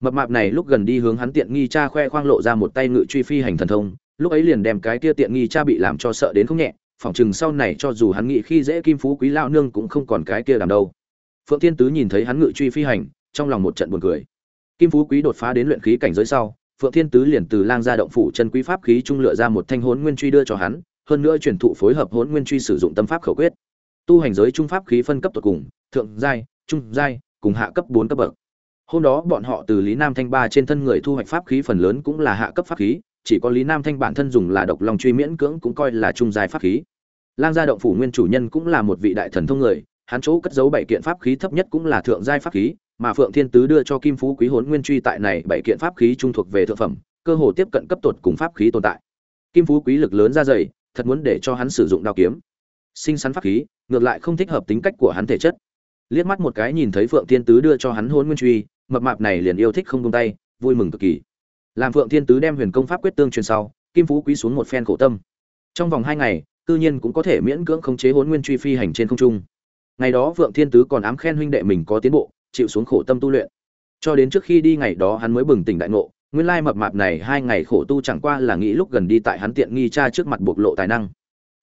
Mập mạp này lúc gần đi hướng hắn tiện nghi cha khoe khoang lộ ra một tay ngự truy phi hành thần thông, lúc ấy liền đem cái kia tiện nghi cha bị làm cho sợ đến không nhẹ, phỏng chừng sau này cho dù hắn nghĩ khi dễ kim phú quý lao nương cũng không còn cái kia làm đâu. Phượng thiên tứ nhìn thấy hắn ngự truy phi hành, trong lòng một trận buồn cười. Kim phú quý đột phá đến luyện khí cảnh giới sau phượng thiên tứ liền từ lang gia động phủ chân quý pháp khí trung lựa ra một thanh hỗn nguyên truy đưa cho hắn, hơn nữa truyền thụ phối hợp hỗn nguyên truy sử dụng tâm pháp khẩu quyết. Tu hành giới trung pháp khí phân cấp tuyệt cùng, thượng giai, trung giai, cùng hạ cấp bốn cấp bậc. Hôm đó bọn họ từ lý nam thanh ba trên thân người thu hoạch pháp khí phần lớn cũng là hạ cấp pháp khí, chỉ có lý nam thanh bản thân dùng là độc long truy miễn cưỡng cũng coi là trung giai pháp khí. Lang gia động phủ nguyên chủ nhân cũng là một vị đại thần thông người, hắn chỗ cất giấu bảy kiện pháp khí thấp nhất cũng là thượng giai pháp khí mà phượng thiên tứ đưa cho kim phú quý Hỗn nguyên truy tại này bảy kiện pháp khí trung thuộc về thượng phẩm, cơ hồ tiếp cận cấp tột cùng pháp khí tồn tại. Kim phú quý lực lớn ra dày, thật muốn để cho hắn sử dụng đao kiếm. Sinh sắn pháp khí, ngược lại không thích hợp tính cách của hắn thể chất. Liếc mắt một cái nhìn thấy phượng thiên tứ đưa cho hắn Hỗn nguyên truy, mập mạp này liền yêu thích không buông tay, vui mừng cực kỳ. Làm phượng thiên tứ đem huyền công pháp quyết tương truyền sau, kim phú quý xuống một phen khổ tâm. Trong vòng hai ngày tự nhiên cũng có thể miễn cưỡng khống chế Hỗn nguyên truy phi hành trên không trung. Ngày đó phượng thiên tứ còn ám khen huynh đệ mình có tiến bộ chịu xuống khổ tâm tu luyện. Cho đến trước khi đi ngày đó hắn mới bừng tỉnh đại ngộ, nguyên lai mập mạp này hai ngày khổ tu chẳng qua là nghĩ lúc gần đi tại hắn tiện nghi cha trước mặt bộc lộ tài năng.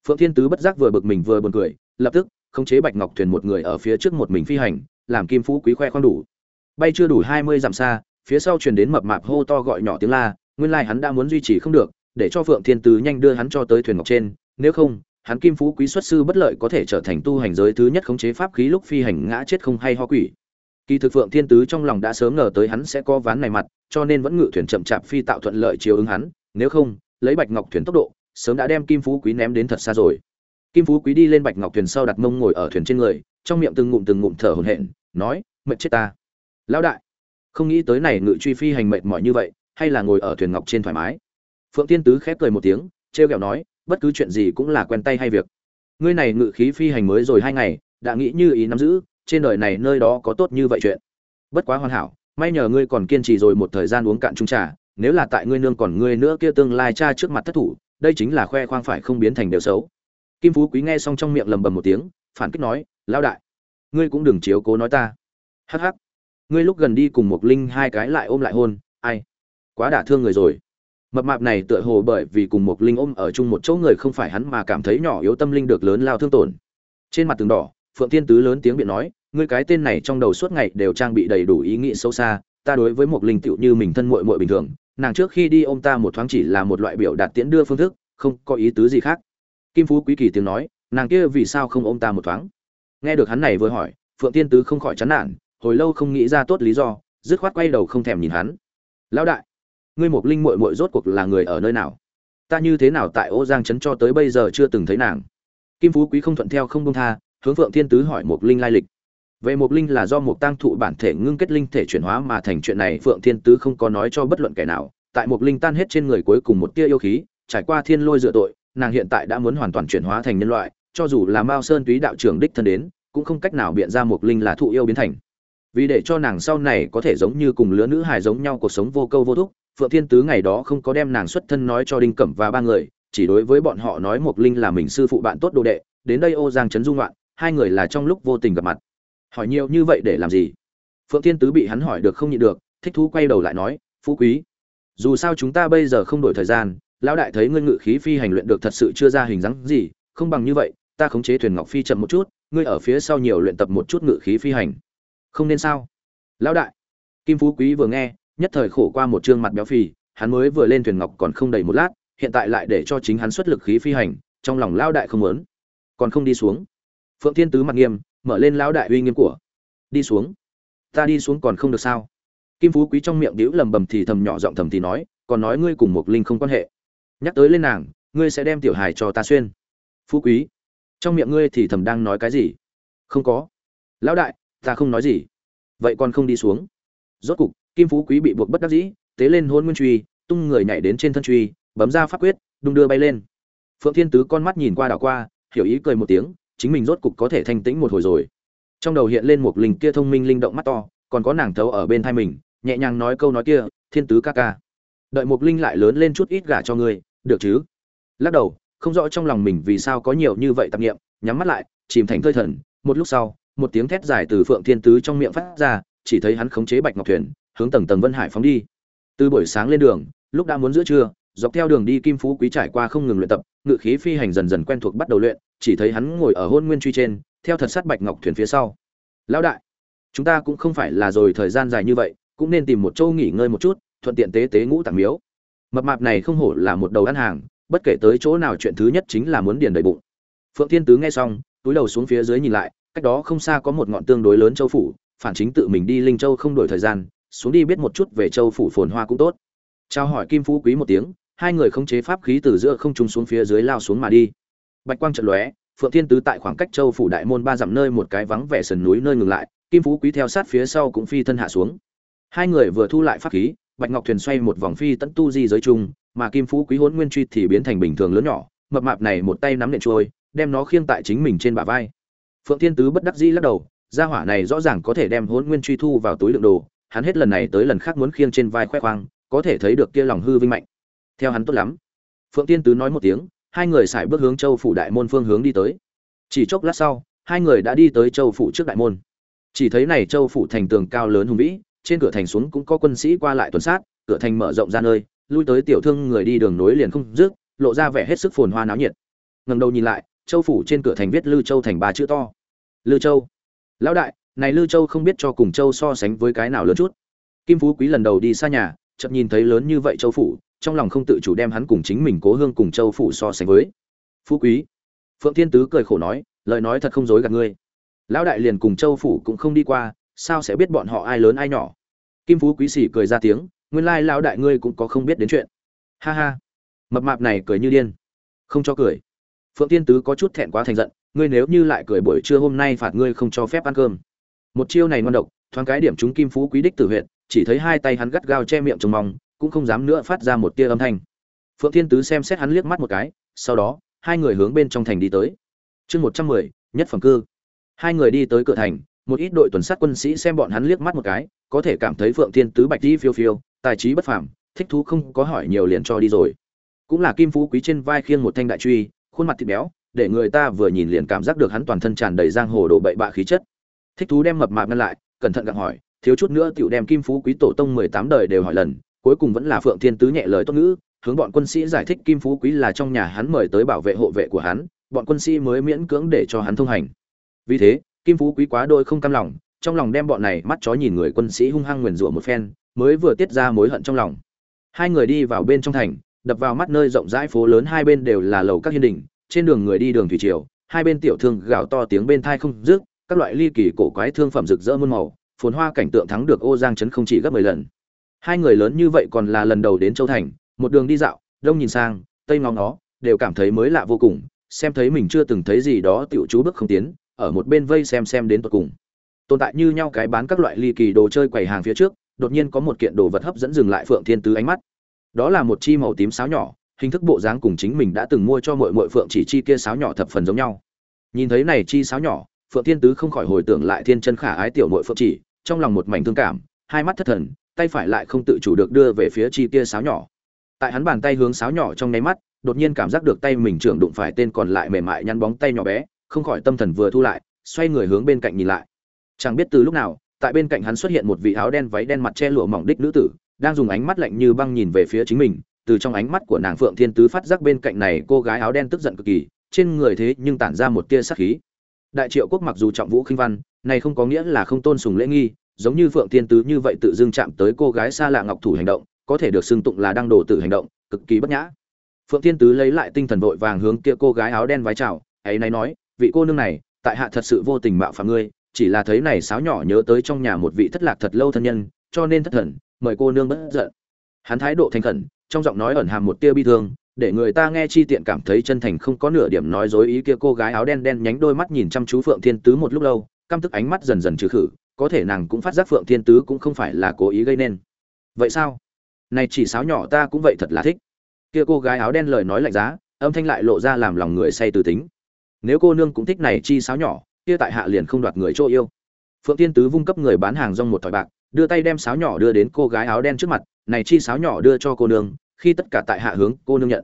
Phượng thiên tứ bất giác vừa bực mình vừa buồn cười, lập tức, khống chế bạch ngọc thuyền một người ở phía trước một mình phi hành, làm kim phú quý khoe khoang đủ. Bay chưa đủ hai mươi dặm xa, phía sau truyền đến mập mạp hô to gọi nhỏ tiếng la, nguyên lai hắn đã muốn duy trì không được, để cho phượng thiên tứ nhanh đưa hắn cho tới thuyền ngọc trên, nếu không, hắn kim phú quý xuất sư bất lợi có thể trở thành tu hành giới thứ nhất khống chế pháp khí lúc phi hành ngã chết không hay ho quỷ kỳ thực phượng thiên tứ trong lòng đã sớm ngờ tới hắn sẽ có ván này mặt, cho nên vẫn ngự thuyền chậm chạp phi tạo thuận lợi chiều ứng hắn. Nếu không, lấy bạch ngọc thuyền tốc độ, sớm đã đem kim phú quý ném đến thật xa rồi. Kim phú quý đi lên bạch ngọc thuyền sau đặt mông ngồi ở thuyền trên người, trong miệng từng ngụm từng ngụm thở hổn hển, nói, mệt chết ta. Lão đại. Không nghĩ tới này ngự truy phi hành mệt mỏi như vậy, hay là ngồi ở thuyền ngọc trên thoải mái. Phượng Thiên tứ khép cười một tiếng, trêu ghẹo nói, bất cứ chuyện gì cũng là quen tay hay việc. Ngươi này ngự khí phi hành mới rồi hai ngày, đã nghĩ như ý nắm giữ trên đời này nơi đó có tốt như vậy chuyện. Bất quá hoàn hảo, may nhờ ngươi còn kiên trì rồi một thời gian uống cạn chung trà, nếu là tại ngươi nương còn ngươi nữa kia tương lai cha trước mặt thất thủ, đây chính là khoe khoang phải không biến thành đều xấu. Kim phú quý nghe xong trong miệng lầm bầm một tiếng, phản kích nói, lão đại, ngươi cũng đừng chiếu cố nói ta. Hắc hắc, ngươi lúc gần đi cùng một linh hai cái lại ôm lại hôn, ai? Quá đả thương người rồi. Mập mạp này tựa hồ bởi vì cùng một linh ôm ở chung một chỗ người không phải hắn mà cảm thấy nhỏ yếu tâm linh được lớn lao thương tổn. Trên mặt tường đỏ phượng thiên tứ lớn tiếng biện nói, ngươi cái tên này trong đầu suốt ngày đều trang bị đầy đủ ý nghĩ sâu xa, ta đối với một linh tựu như mình thân muội muội bình thường, nàng trước khi đi ôm ta một thoáng chỉ là một loại biểu đạt tiễn đưa phương thức, không có ý tứ gì khác. Kim phú quý kỳ tiếng nói, nàng kia vì sao không ôm ta một thoáng? Nghe được hắn này vừa hỏi, phượng tiên tứ không khỏi chán nản, hồi lâu không nghĩ ra tốt lý do, dứt khoát quay đầu không thèm nhìn hắn. Lão đại, ngươi một linh muội muội rốt cuộc là người ở nơi nào? Ta như thế nào tại ô giang trấn cho tới bây giờ chưa từng thấy nàng? Kim phú quý không thuận theo không buông tha hướng phượng thiên tứ hỏi Mục linh lai lịch. Về Mục linh là do Mục tăng thụ bản thể ngưng kết linh thể chuyển hóa mà thành chuyện này, phượng thiên tứ không có nói cho bất luận kẻ nào. Tại Mục linh tan hết trên người cuối cùng một tia yêu khí, trải qua thiên lôi dựa tội, nàng hiện tại đã muốn hoàn toàn chuyển hóa thành nhân loại, cho dù là mao sơn túy đạo trưởng đích thân đến, cũng không cách nào biện ra Mục linh là thụ yêu biến thành. Vì để cho nàng sau này có thể giống như cùng lứa nữ hài giống nhau cuộc sống vô câu vô thúc, phượng thiên tứ ngày đó không có đem nàng xuất thân nói cho đinh cẩm và ba người, chỉ đối với bọn họ nói Mục linh là mình sư phụ bạn tốt đồ đệ, đến đây ô giang trấn dung loạn hai người là trong lúc vô tình gặp mặt. Hỏi nhiều như vậy để làm gì? Phượng thiên tứ bị hắn hỏi được không nhịn được, thích thú quay đầu lại nói, phú quý, dù sao chúng ta bây giờ không đổi thời gian, lão đại thấy ngươi ngự khí phi hành luyện được thật sự chưa ra hình dáng gì, không bằng như vậy, ta khống chế thuyền ngọc phi chậm một chút, ngươi ở phía sau nhiều luyện tập một chút ngự khí phi hành. Không nên sao? Lão đại. Kim phú quý vừa nghe, nhất thời khổ qua một trương mặt béo phì, hắn mới vừa lên thuyền ngọc còn không đầy một lát, hiện tại lại để cho chính hắn xuất lực khí phi hành, trong lòng lão đại không muốn. Còn không đi xuống phượng thiên tứ mặt nghiêm, mở lên lão đại uy nghiêm của. Đi xuống. Ta đi xuống còn không được sao? Kim phú quý trong miệng đĩu lầm bầm thì thầm nhỏ giọng thầm thì nói, còn nói ngươi cùng một linh không quan hệ. Nhắc tới lên nàng, ngươi sẽ đem tiểu hài cho ta xuyên. Phú quý. Trong miệng ngươi thì thầm đang nói cái gì? Không có. Lão đại, ta không nói gì. Vậy còn không đi xuống. Rốt cục, kim phú quý bị buộc bất đắc dĩ, tế lên hôn nguyên truy, tung người nhảy đến trên thân truy, bấm ra pháp quyết, đung đưa bay lên. Phượng thiên tứ con mắt nhìn qua đảo qua, hiểu ý cười một tiếng chính mình rốt cục có thể thanh tĩnh một hồi rồi. Trong đầu hiện lên một linh kia thông minh linh động mắt to, còn có nàng thấu ở bên thai mình, nhẹ nhàng nói câu nói kia, thiên tứ ca ca, đợi một linh lại lớn lên chút ít gả cho ngươi, được chứ? Lắc đầu, không rõ trong lòng mình vì sao có nhiều như vậy tạp nghiệm nhắm mắt lại, chìm thành thơi thần. Một lúc sau, một tiếng thét dài từ phượng thiên tứ trong miệng phát ra, chỉ thấy hắn khống chế bạch ngọc thuyền, hướng tầng tầng vân hải phóng đi. Từ buổi sáng lên đường, lúc đã muốn giữa trưa, dọc theo đường đi kim phú quý trải qua không ngừng luyện tập, ngự khí phi hành dần dần quen thuộc bắt đầu luyện chỉ thấy hắn ngồi ở hôn nguyên truy trên, theo thật sát bạch ngọc thuyền phía sau. Lão đại, chúng ta cũng không phải là rồi thời gian dài như vậy, cũng nên tìm một chỗ nghỉ ngơi một chút, thuận tiện tế tế ngũ tạng miếu. Mập mạp này không hổ là một đầu ăn hàng, bất kể tới chỗ nào chuyện thứ nhất chính là muốn điền đầy bụng. Phượng thiên tứ nghe xong, túi đầu xuống phía dưới nhìn lại, cách đó không xa có một ngọn tương đối lớn châu phủ, phản chính tự mình đi linh châu không đổi thời gian, xuống đi biết một chút về châu phủ phồn hoa cũng tốt. Trao hỏi kim phú quý một tiếng, hai người không chế pháp khí từ giữa không trung xuống phía dưới lao xuống mà đi bạch quang trận lóe, phượng thiên tứ tại khoảng cách châu phủ đại môn ba dặm nơi một cái vắng vẻ sườn núi nơi ngừng lại, kim phú quý theo sát phía sau cũng phi thân hạ xuống. Hai người vừa thu lại pháp khí, bạch ngọc thuyền xoay một vòng phi tận tu di giới chung, mà kim phú quý hỗn nguyên truy thì biến thành bình thường lớn nhỏ, mập mạp này một tay nắm nện trôi, đem nó khiêng tại chính mình trên bả vai. Phượng thiên tứ bất đắc dĩ lắc đầu, gia hỏa này rõ ràng có thể đem hỗn nguyên truy thu vào túi đựng đồ, hắn hết lần này tới lần khác muốn khiêng trên vai khoe khoang, có thể thấy được kia lòng hư vinh mạnh. Theo hắn tốt lắm. Phượng tiên tứ nói một tiếng hai người xài bước hướng châu phủ đại môn phương hướng đi tới. Chỉ chốc lát sau, hai người đã đi tới châu phủ trước đại môn. Chỉ thấy này châu phủ thành tường cao lớn hùng vĩ, trên cửa thành xuống cũng có quân sĩ qua lại tuần sát, cửa thành mở rộng ra nơi, lui tới tiểu thương người đi đường nối liền không dứt, lộ ra vẻ hết sức phồn hoa náo nhiệt. Ngẩng đầu nhìn lại, châu phủ trên cửa thành viết lư châu thành ba chữ to. Lư châu. Lão đại, này lư châu không biết cho cùng châu so sánh với cái nào lớn chút. Kim phú quý lần đầu đi xa nhà, chợt nhìn thấy lớn như vậy châu phủ trong lòng không tự chủ đem hắn cùng chính mình cố hương cùng châu phủ so sánh với. Phú quý, phượng thiên tứ cười khổ nói, lời nói thật không dối gạt ngươi. Lão đại liền cùng châu phủ cũng không đi qua, sao sẽ biết bọn họ ai lớn ai nhỏ? Kim phú quý sĩ cười ra tiếng, nguyên lai lão đại ngươi cũng có không biết đến chuyện. Ha ha, mập mạp này cười như điên. Không cho cười. Phượng tiên tứ có chút thẹn quá thành giận, ngươi nếu như lại cười buổi trưa hôm nay phạt ngươi không cho phép ăn cơm. Một chiêu này ngon độc, thoáng cái điểm chúng kim phú quý đích tử huyện chỉ thấy hai tay hắn gắt gao che miệng trông mong cũng không dám nữa phát ra một tia âm thanh. Phượng thiên tứ xem xét hắn liếc mắt một cái, sau đó, hai người hướng bên trong thành đi tới. Chương một trăm mười, nhất phẩm cư. Hai người đi tới cửa thành, một ít đội tuần sát quân sĩ xem bọn hắn liếc mắt một cái, có thể cảm thấy phượng thiên tứ bạch đi phiêu phiêu, tài trí bất phàm, thích thú không có hỏi nhiều liền cho đi rồi. Cũng là kim phú quý trên vai khiêng một thanh đại truy, khuôn mặt thịt béo, để người ta vừa nhìn liền cảm giác được hắn toàn thân tràn đầy giang hồ đồ bậy bạ khí chất. Thích thú đem mập mạp ngăn lại, cẩn thận gặng hỏi, thiếu chút nữa tiểu đem kim phú quý tổ tông mười tám đời đều hỏi lần cuối cùng vẫn là phượng thiên tứ nhẹ lời tốt ngữ, hướng bọn quân sĩ giải thích kim phú quý là trong nhà hắn mời tới bảo vệ hộ vệ của hắn, bọn quân sĩ mới miễn cưỡng để cho hắn thông hành. Vì thế, kim phú quý quá đôi không cam lòng, trong lòng đem bọn này mắt chó nhìn người quân sĩ hung hăng nguyền rủa một phen, mới vừa tiết ra mối hận trong lòng. Hai người đi vào bên trong thành, đập vào mắt nơi rộng rãi phố lớn, hai bên đều là lầu các hiên đình trên đường người đi đường thủy triều, hai bên tiểu thương gào to tiếng bên thai không dứt, các loại ly kỳ cổ quái thương phẩm rực rỡ muôn màu, phồn hoa cảnh tượng thắng được ô giang trấn không chỉ gấp mười lần hai người lớn như vậy còn là lần đầu đến châu thành, một đường đi dạo, đông nhìn sang, tây ngóng nó đều cảm thấy mới lạ vô cùng, xem thấy mình chưa từng thấy gì đó tiểu chú bước không tiến, ở một bên vây xem xem đến tận cùng. Tồn tại như nhau cái bán các loại ly kỳ đồ chơi quầy hàng phía trước, đột nhiên có một kiện đồ vật hấp dẫn dừng lại phượng thiên tứ ánh mắt. Đó là một chi màu tím sáo nhỏ, hình thức bộ dáng cùng chính mình đã từng mua cho mọi mọi phượng chỉ chi kia sáo nhỏ thập phần giống nhau. Nhìn thấy này chi sáo nhỏ, phượng thiên tứ không khỏi hồi tưởng lại thiên chân khả ái tiểu nội phượng chỉ, trong lòng một mảnh thương cảm, hai mắt thất thần tay phải lại không tự chủ được đưa về phía chi kia sáo nhỏ. Tại hắn bàn tay hướng sáo nhỏ trong nháy mắt, đột nhiên cảm giác được tay mình trưởng đụng phải tên còn lại mềm mại nhăn bóng tay nhỏ bé, không khỏi tâm thần vừa thu lại, xoay người hướng bên cạnh nhìn lại. Chẳng biết từ lúc nào, tại bên cạnh hắn xuất hiện một vị áo đen váy đen mặt che lụa mỏng đích nữ tử, đang dùng ánh mắt lạnh như băng nhìn về phía chính mình, từ trong ánh mắt của nàng phượng thiên tứ phát giác bên cạnh này cô gái áo đen tức giận cực kỳ, trên người thế nhưng tản ra một tia sát khí. Đại triệu quốc mặc dù trọng vũ khinh văn, này không có nghĩa là không tôn sùng lễ nghi giống như phượng thiên tứ như vậy tự dưng chạm tới cô gái xa lạ ngọc thủ hành động, có thể được xưng tụng là đang đổ tự hành động, cực kỳ bất nhã. Phượng thiên tứ lấy lại tinh thần vội vàng hướng kia cô gái áo đen vái chào, ấy nay nói, vị cô nương này, tại hạ thật sự vô tình mạo phạm ngươi, chỉ là thấy này sáo nhỏ nhớ tới trong nhà một vị thất lạc thật lâu thân nhân, cho nên thất thần, mời cô nương bất giận. Hắn thái độ thành khẩn, trong giọng nói ẩn hàm một tia bi thương, để người ta nghe chi tiện cảm thấy chân thành không có nửa điểm nói dối ý kia cô gái áo đen đen nhánh đôi mắt nhìn chăm chú phượng thiên tứ một lúc lâu, căm tức ánh mắt dần dần trừ khử có thể nàng cũng phát giác phượng thiên tứ cũng không phải là cố ý gây nên. Vậy sao? Này chỉ sáo nhỏ ta cũng vậy thật là thích. Kia cô gái áo đen lời nói lạnh giá, âm thanh lại lộ ra làm lòng người say từ tính. Nếu cô nương cũng thích này chi sáo nhỏ, kia tại hạ liền không đoạt người chỗ yêu. Phượng thiên tứ vung cấp người bán hàng rong một thỏi bạc, đưa tay đem sáo nhỏ đưa đến cô gái áo đen trước mặt, này chi sáo nhỏ đưa cho cô nương, khi tất cả tại hạ hướng cô nương nhận.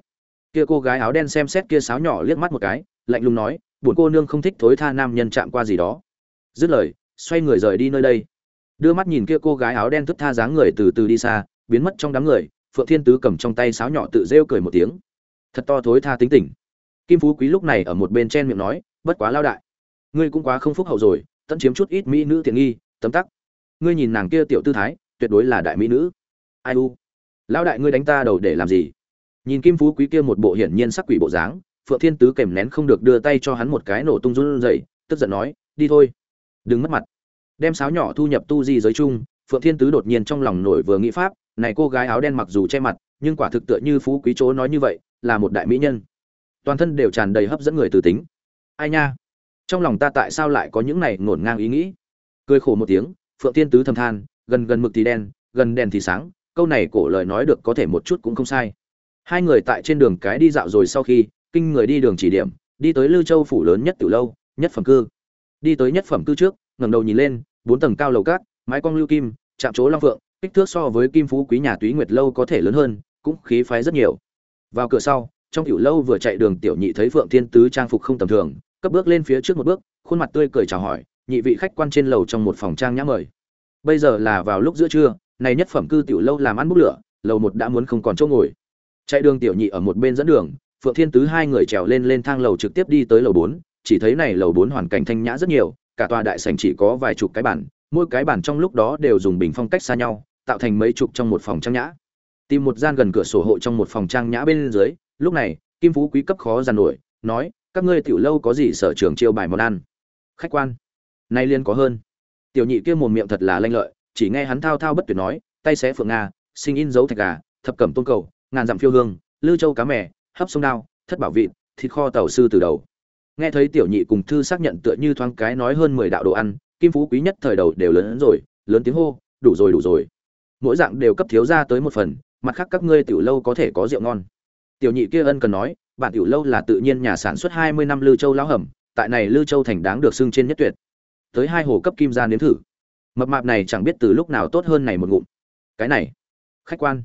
Kia cô gái áo đen xem xét kia sáo nhỏ liếc mắt một cái, lạnh lùng nói, buồn cô nương không thích thối tha nam nhân chạm qua gì đó. Dứt lời xoay người rời đi nơi đây. Đưa mắt nhìn kia cô gái áo đen thức tha dáng người từ từ đi xa, biến mất trong đám người, phượng thiên tứ cầm trong tay sáo nhỏ tự rêu cười một tiếng. Thật to thối tha tính tình. Kim phú quý lúc này ở một bên chen miệng nói, bất quá lao đại, ngươi cũng quá không phúc hậu rồi, tận chiếm chút ít mỹ nữ tiện nghi, tấm tắc. Ngươi nhìn nàng kia tiểu tư thái, tuyệt đối là đại mỹ nữ. Ai u? Lão đại ngươi đánh ta đầu để làm gì? Nhìn kim phú quý kia một bộ hiển nhiên sắc quỷ bộ dáng, phượng thiên tứ kèm nén không được đưa tay cho hắn một cái nổ tung run rẩy, tức giận nói, đi thôi đừng mất mặt. Đem sáo nhỏ thu nhập tu di giới chung, phượng thiên tứ đột nhiên trong lòng nổi vừa nghĩ pháp, này cô gái áo đen mặc dù che mặt, nhưng quả thực tựa như phú quý chỗ nói như vậy, là một đại mỹ nhân. Toàn thân đều tràn đầy hấp dẫn người từ tính. Ai nha? Trong lòng ta tại sao lại có những này ngổn ngang ý nghĩ? Cười khổ một tiếng, phượng thiên tứ thầm than, gần gần mực thì đen, gần đèn thì sáng, câu này cổ lời nói được có thể một chút cũng không sai. Hai người tại trên đường cái đi dạo rồi sau khi, kinh người đi đường chỉ điểm, đi tới lư châu phủ lớn nhất từ lâu, nhất phẩm cư đi tới nhất phẩm cư trước, ngẩng đầu nhìn lên, bốn tầng cao lầu cát, mái cong lưu kim, chạm chỗ long phượng, kích thước so với kim phú quý nhà túy nguyệt lâu có thể lớn hơn, cũng khí phái rất nhiều. Vào cửa sau, trong tiểu lâu vừa chạy đường tiểu nhị thấy phượng thiên tứ trang phục không tầm thường, cấp bước lên phía trước một bước, khuôn mặt tươi cười chào hỏi, nhị vị khách quan trên lầu trong một phòng trang nhã mời. Bây giờ là vào lúc giữa trưa, này nhất phẩm cư tiểu lâu làm ăn bút lửa, lầu một đã muốn không còn chỗ ngồi. Chạy đường tiểu nhị ở một bên dẫn đường, phượng thiên tứ hai người trèo lên lên thang lầu trực tiếp đi tới lầu bốn chỉ thấy này lầu bốn hoàn cảnh thanh nhã rất nhiều, cả tòa đại sảnh chỉ có vài chục cái bàn, mỗi cái bàn trong lúc đó đều dùng bình phong cách xa nhau, tạo thành mấy chục trong một phòng trang nhã. Tìm một gian gần cửa sổ hộ trong một phòng trang nhã bên dưới, lúc này, kim phú quý cấp khó giàn nổi, nói, các ngươi tiểu lâu có gì sở trường chiêu bài món ăn? Khách quan. Nay liên có hơn. Tiểu nhị kia mồm miệng thật là lanh lợi, chỉ nghe hắn thao thao bất tuyệt nói, tay xé phượng nga sinh in dấu thạch gà, thập cẩm tôn cầu, ngàn dặm phiêu hương, lư châu cá mè, hấp sông đao, thất bảo vịt, thịt kho tàu sư từ đầu nghe thấy tiểu nhị cùng thư xác nhận tựa như thoáng cái nói hơn mười đạo đồ ăn, kim phú quý nhất thời đầu đều lớn hơn rồi, lớn tiếng hô, đủ rồi đủ rồi. Mỗi dạng đều cấp thiếu ra tới một phần, mặt khác các ngươi tiểu lâu có thể có rượu ngon. Tiểu nhị kia ân cần nói, bản tiểu lâu là tự nhiên nhà sản xuất hai mươi năm lư châu lão hầm, tại này lư châu thành đáng được xưng trên nhất tuyệt. Tới hai hồ cấp kim gia nếm thử. Mập mạp này chẳng biết từ lúc nào tốt hơn này một ngụm. Cái này, khách quan.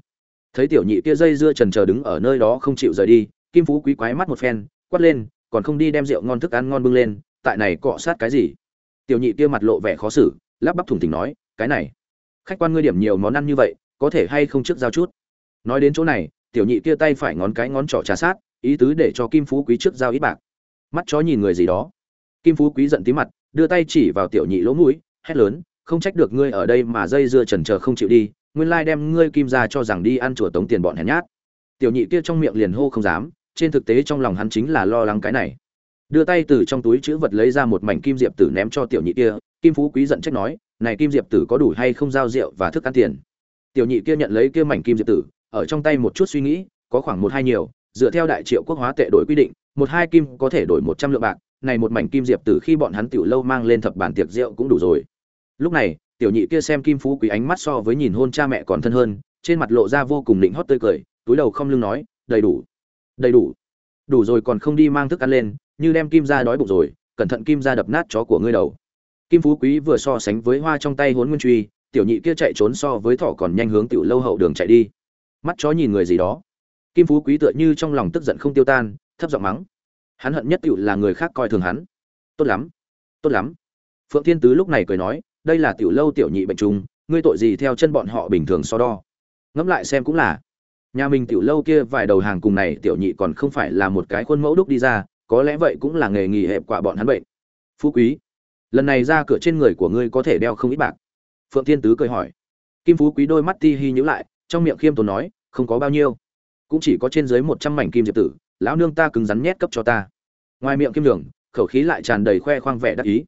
Thấy tiểu nhị kia dây dưa trần chờ đứng ở nơi đó không chịu rời đi, kim phú quý quái mắt một phen, quát lên còn không đi đem rượu ngon thức ăn ngon bưng lên, tại này cọ sát cái gì? Tiểu nhị kia mặt lộ vẻ khó xử, lắp bắp thủng thỉnh nói, cái này, khách quan ngươi điểm nhiều món ăn như vậy, có thể hay không trước giao chút? Nói đến chỗ này, tiểu nhị kia tay phải ngón cái ngón trỏ trà sát, ý tứ để cho kim phú quý trước giao ít bạc. Mắt chó nhìn người gì đó. Kim phú quý giận tí mặt, đưa tay chỉ vào tiểu nhị lỗ mũi, hét lớn, không trách được ngươi ở đây mà dây dưa chần chờ không chịu đi, nguyên lai đem ngươi kim ra cho rằng đi ăn chùa tống tiền bọn hèn nhát. Tiểu nhị kia trong miệng liền hô không dám trên thực tế trong lòng hắn chính là lo lắng cái này. Đưa tay từ trong túi chữ vật lấy ra một mảnh kim diệp tử ném cho tiểu nhị kia, kim phú quý giận trách nói, này kim diệp tử có đủ hay không giao rượu và thức ăn tiền? Tiểu nhị kia nhận lấy kia mảnh kim diệp tử, ở trong tay một chút suy nghĩ, có khoảng một hai nhiều, dựa theo đại triệu quốc hóa tệ đổi quy định, một hai kim có thể đổi một trăm lượng bạc, này một mảnh kim diệp tử khi bọn hắn tiểu lâu mang lên thập bản tiệc rượu cũng đủ rồi. Lúc này, tiểu nhị kia xem kim phú quý ánh mắt so với nhìn hôn cha mẹ còn thân hơn, trên mặt lộ ra vô cùng định hót tươi cười, túi đầu không lưng nói, đầy đủ đầy đủ. Đủ rồi còn không đi mang thức ăn lên, như đem kim ra đói bụng rồi, cẩn thận kim ra đập nát chó của ngươi đầu. Kim phú quý vừa so sánh với hoa trong tay hốn nguyên truy, tiểu nhị kia chạy trốn so với thỏ còn nhanh hướng tiểu lâu hậu đường chạy đi. Mắt chó nhìn người gì đó. Kim phú quý tựa như trong lòng tức giận không tiêu tan, thấp giọng mắng. Hắn hận nhất tiểu là người khác coi thường hắn. Tốt lắm tốt lắm. Phượng thiên tứ lúc này cười nói, đây là tiểu lâu tiểu nhị bệnh trùng, ngươi tội gì theo chân bọn họ bình thường so đo. Ngẫm lại xem cũng là nhà mình tiểu lâu kia vài đầu hàng cùng này tiểu nhị còn không phải là một cái khuôn mẫu đúc đi ra, có lẽ vậy cũng là nghề nghỉ hẹp quả bọn hắn bệnh. Phú quý, lần này ra cửa trên người của ngươi có thể đeo không ít bạc? Phượng thiên tứ cười hỏi. Kim phú quý đôi mắt ti hi nhíu lại, trong miệng khiêm tốn nói, không có bao nhiêu. Cũng chỉ có trên dưới một trăm mảnh kim diệp tử, lão nương ta cứng rắn nhét cấp cho ta. Ngoài miệng kim đường khẩu khí lại tràn đầy khoe khoang vẻ đắc ý.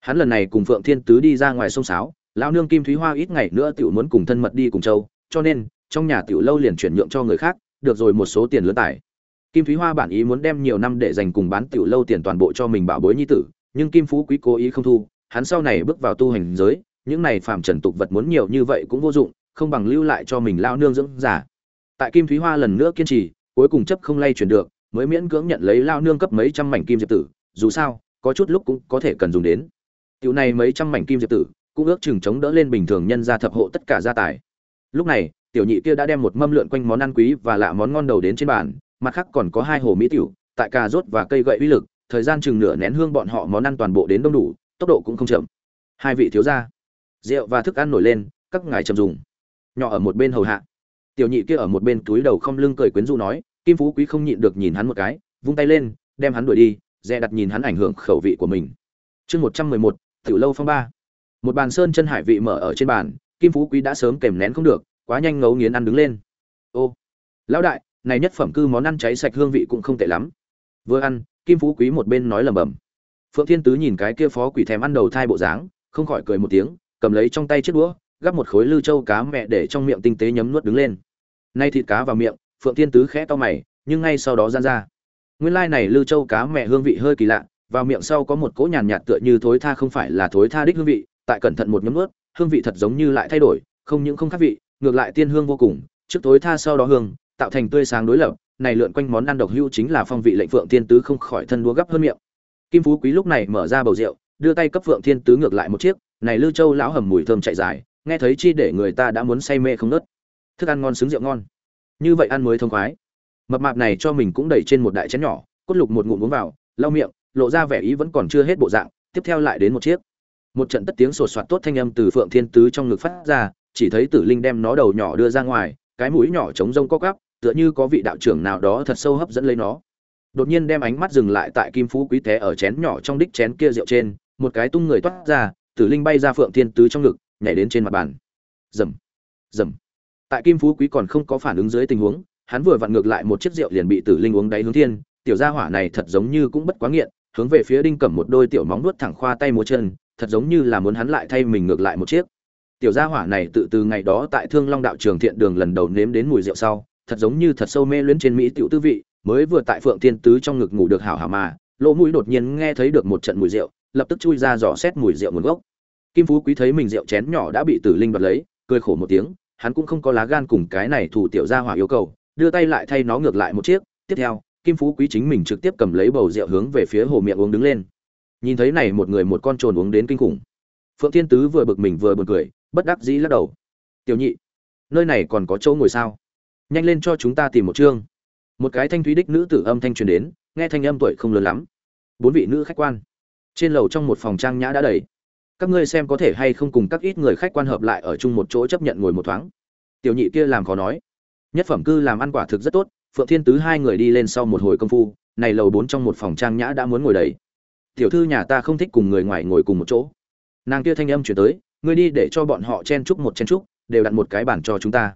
Hắn lần này cùng phượng thiên tứ đi ra ngoài sông sáo, lão nương kim thúy hoa ít ngày nữa tiểu muốn cùng thân mật đi cùng châu, cho nên trong nhà tiểu lâu liền chuyển nhượng cho người khác, được rồi một số tiền lớn tài. Kim thúy hoa bản ý muốn đem nhiều năm để dành cùng bán tiểu lâu tiền toàn bộ cho mình bảo bối nhi tử, nhưng kim phú quý cố ý không thu, hắn sau này bước vào tu hành giới, những này phàm trần tục vật muốn nhiều như vậy cũng vô dụng, không bằng lưu lại cho mình lao nương dưỡng giả tại kim thúy hoa lần nữa kiên trì, cuối cùng chấp không lay chuyển được, mới miễn cưỡng nhận lấy lao nương cấp mấy trăm mảnh kim diệp tử, dù sao, có chút lúc cũng có thể cần dùng đến. Tiểu này mấy trăm mảnh kim diệp tử, cũng ước chừng chống đỡ lên bình thường nhân gia thập hộ tất cả gia tài. Lúc này tiểu nhị kia đã đem một mâm lượn quanh món ăn quý và lạ món ngon đầu đến trên bàn, mặt khác còn có hai hồ mỹ tiểu, tại cà rốt và cây gậy uy lực, thời gian chừng nửa nén hương bọn họ món ăn toàn bộ đến đông đủ, tốc độ cũng không chậm. Hai vị thiếu gia, rượu và thức ăn nổi lên, các ngài chậm dùng. Nhỏ ở một bên hầu hạ. Tiểu nhị kia ở một bên túi đầu không lưng cười quyến rũ nói, kim phú quý không nhịn được nhìn hắn một cái, vung tay lên, đem hắn đuổi đi, dè đặt nhìn hắn ảnh hưởng khẩu vị của mình. Chương một trăm mười một, tiểu lâu phong ba. Một bàn sơn chân hải vị mở ở trên bàn, kim phú quý đã sớm kèm nén không được quá nhanh ngấu nghiến ăn đứng lên. Ô, lão đại, này nhất phẩm cư món ăn cháy sạch hương vị cũng không tệ lắm. Vừa ăn, kim phú quý một bên nói lẩm bẩm. Phượng thiên tứ nhìn cái kia phó quỷ thèm ăn đầu thai bộ dáng, không khỏi cười một tiếng, cầm lấy trong tay chiếc đũa, gắp một khối lư châu cá mẹ để trong miệng tinh tế nhấm nuốt đứng lên. Nay thịt cá vào miệng, phượng thiên tứ khẽ to mày, nhưng ngay sau đó gian ra. Nguyên lai này lư châu cá mẹ hương vị hơi kỳ lạ, vào miệng sau có một cỗ nhàn nhạt tựa như thối tha không phải là thối tha đích hương vị, tại cẩn thận một nhấm nuốt, hương vị thật giống như lại thay đổi, không những không khác vị ngược lại tiên hương vô cùng, trước tối tha sau đó hương, tạo thành tươi sáng đối lập, này lượn quanh món ăn độc hưu chính là phong vị lệnh phượng thiên tứ không khỏi thân đua gấp hơn miệng. Kim phú quý lúc này mở ra bầu rượu, đưa tay cấp phượng thiên tứ ngược lại một chiếc, này lư châu lão hầm mùi thơm chạy dài, nghe thấy chi để người ta đã muốn say mê không nớt. Thức ăn ngon xứng rượu ngon. Như vậy ăn mới thông khoái. Mập mạp này cho mình cũng đẩy trên một đại chén nhỏ, cốt lục một ngụm uống vào, lau miệng, lộ ra vẻ ý vẫn còn chưa hết bộ dạng, tiếp theo lại đến một chiếc. Một trận tất tiếng sột soạt tốt thanh âm từ phượng thiên tứ trong ngực phát ra chỉ thấy tử linh đem nó đầu nhỏ đưa ra ngoài, cái mũi nhỏ trống rông co cắp tựa như có vị đạo trưởng nào đó thật sâu hấp dẫn lấy nó. Đột nhiên đem ánh mắt dừng lại tại kim phú quý té ở chén nhỏ trong đích chén kia rượu trên, một cái tung người toát ra, tử linh bay ra phượng thiên tứ trong ngực, nhảy đến trên mặt bàn. Rầm rầm. Tại kim phú quý còn không có phản ứng dưới tình huống, hắn vừa vặn ngược lại một chiếc rượu liền bị tử linh uống đáy hướng thiên, tiểu gia hỏa này thật giống như cũng bất quá nghiện, hướng về phía đinh cẩm một đôi tiểu móng nuốt thẳng khoa tay múa chân, thật giống như là muốn hắn lại thay mình ngược lại một chiếc tiểu gia hỏa này tự từ ngày đó tại thương long đạo trường thiện đường lần đầu nếm đến mùi rượu sau, thật giống như thật sâu mê luyến trên mỹ tiểu tư vị, mới vừa tại phượng thiên tứ trong ngực ngủ được hảo hảo mà, lỗ mũi đột nhiên nghe thấy được một trận mùi rượu, lập tức chui ra dò xét mùi rượu nguồn gốc. Kim phú quý thấy mình rượu chén nhỏ đã bị tử linh đoạt lấy, cười khổ một tiếng, hắn cũng không có lá gan cùng cái này thủ tiểu gia hỏa yêu cầu, đưa tay lại thay nó ngược lại một chiếc. Tiếp theo, kim phú quý chính mình trực tiếp cầm lấy bầu rượu hướng về phía hồ miệng uống đứng lên. Nhìn thấy này một người một con trồn uống đến kinh khủng. Phượng thiên tứ vừa bực mình vừa buồn cười bất đắc dĩ lắc đầu. Tiểu nhị, nơi này còn có chỗ ngồi sao? Nhanh lên cho chúng ta tìm một chương. Một cái thanh thúy đích nữ tử âm thanh truyền đến, nghe thanh âm tuổi không lớn lắm. Bốn vị nữ khách quan. Trên lầu trong một phòng trang nhã đã đầy. Các ngươi xem có thể hay không cùng các ít người khách quan hợp lại ở chung một chỗ chấp nhận ngồi một thoáng? Tiểu nhị kia làm khó nói. Nhất phẩm cư làm ăn quả thực rất tốt, phượng thiên tứ hai người đi lên sau một hồi công phu, này lầu bốn trong một phòng trang nhã đã muốn ngồi đầy. Tiểu thư nhà ta không thích cùng người ngoài ngồi cùng một chỗ. Nàng kia thanh âm chuyển tới ngươi đi để cho bọn họ chen chúc một chen chúc, đều đặt một cái bàn cho chúng ta.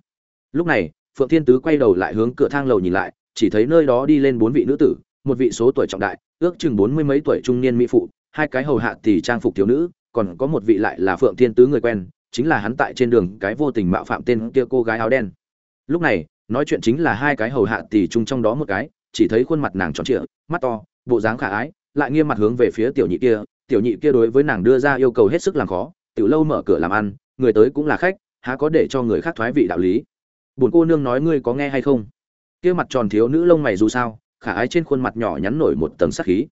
Lúc này, phượng thiên tứ quay đầu lại hướng cửa thang lầu nhìn lại, chỉ thấy nơi đó đi lên bốn vị nữ tử, một vị số tuổi trọng đại, ước chừng bốn mươi mấy tuổi trung niên mỹ phụ, hai cái hầu hạ tỷ trang phục thiếu nữ, còn có một vị lại là phượng thiên tứ người quen, chính là hắn tại trên đường cái vô tình mạo phạm tên kia cô gái áo đen. Lúc này, nói chuyện chính là hai cái hầu hạ tỷ chung trong đó một cái, chỉ thấy khuôn mặt nàng tròn trịa, mắt to, bộ dáng khả ái, lại nghiêm mặt hướng về phía tiểu nhị kia, tiểu nhị kia đối với nàng đưa ra yêu cầu hết sức làm khó tiểu lâu mở cửa làm ăn, người tới cũng là khách, há có để cho người khác thoái vị đạo lý. Buồn cô nương nói ngươi có nghe hay không? Kia mặt tròn thiếu nữ lông mày dù sao, khả ái trên khuôn mặt nhỏ nhắn nổi một tầng sắc khí.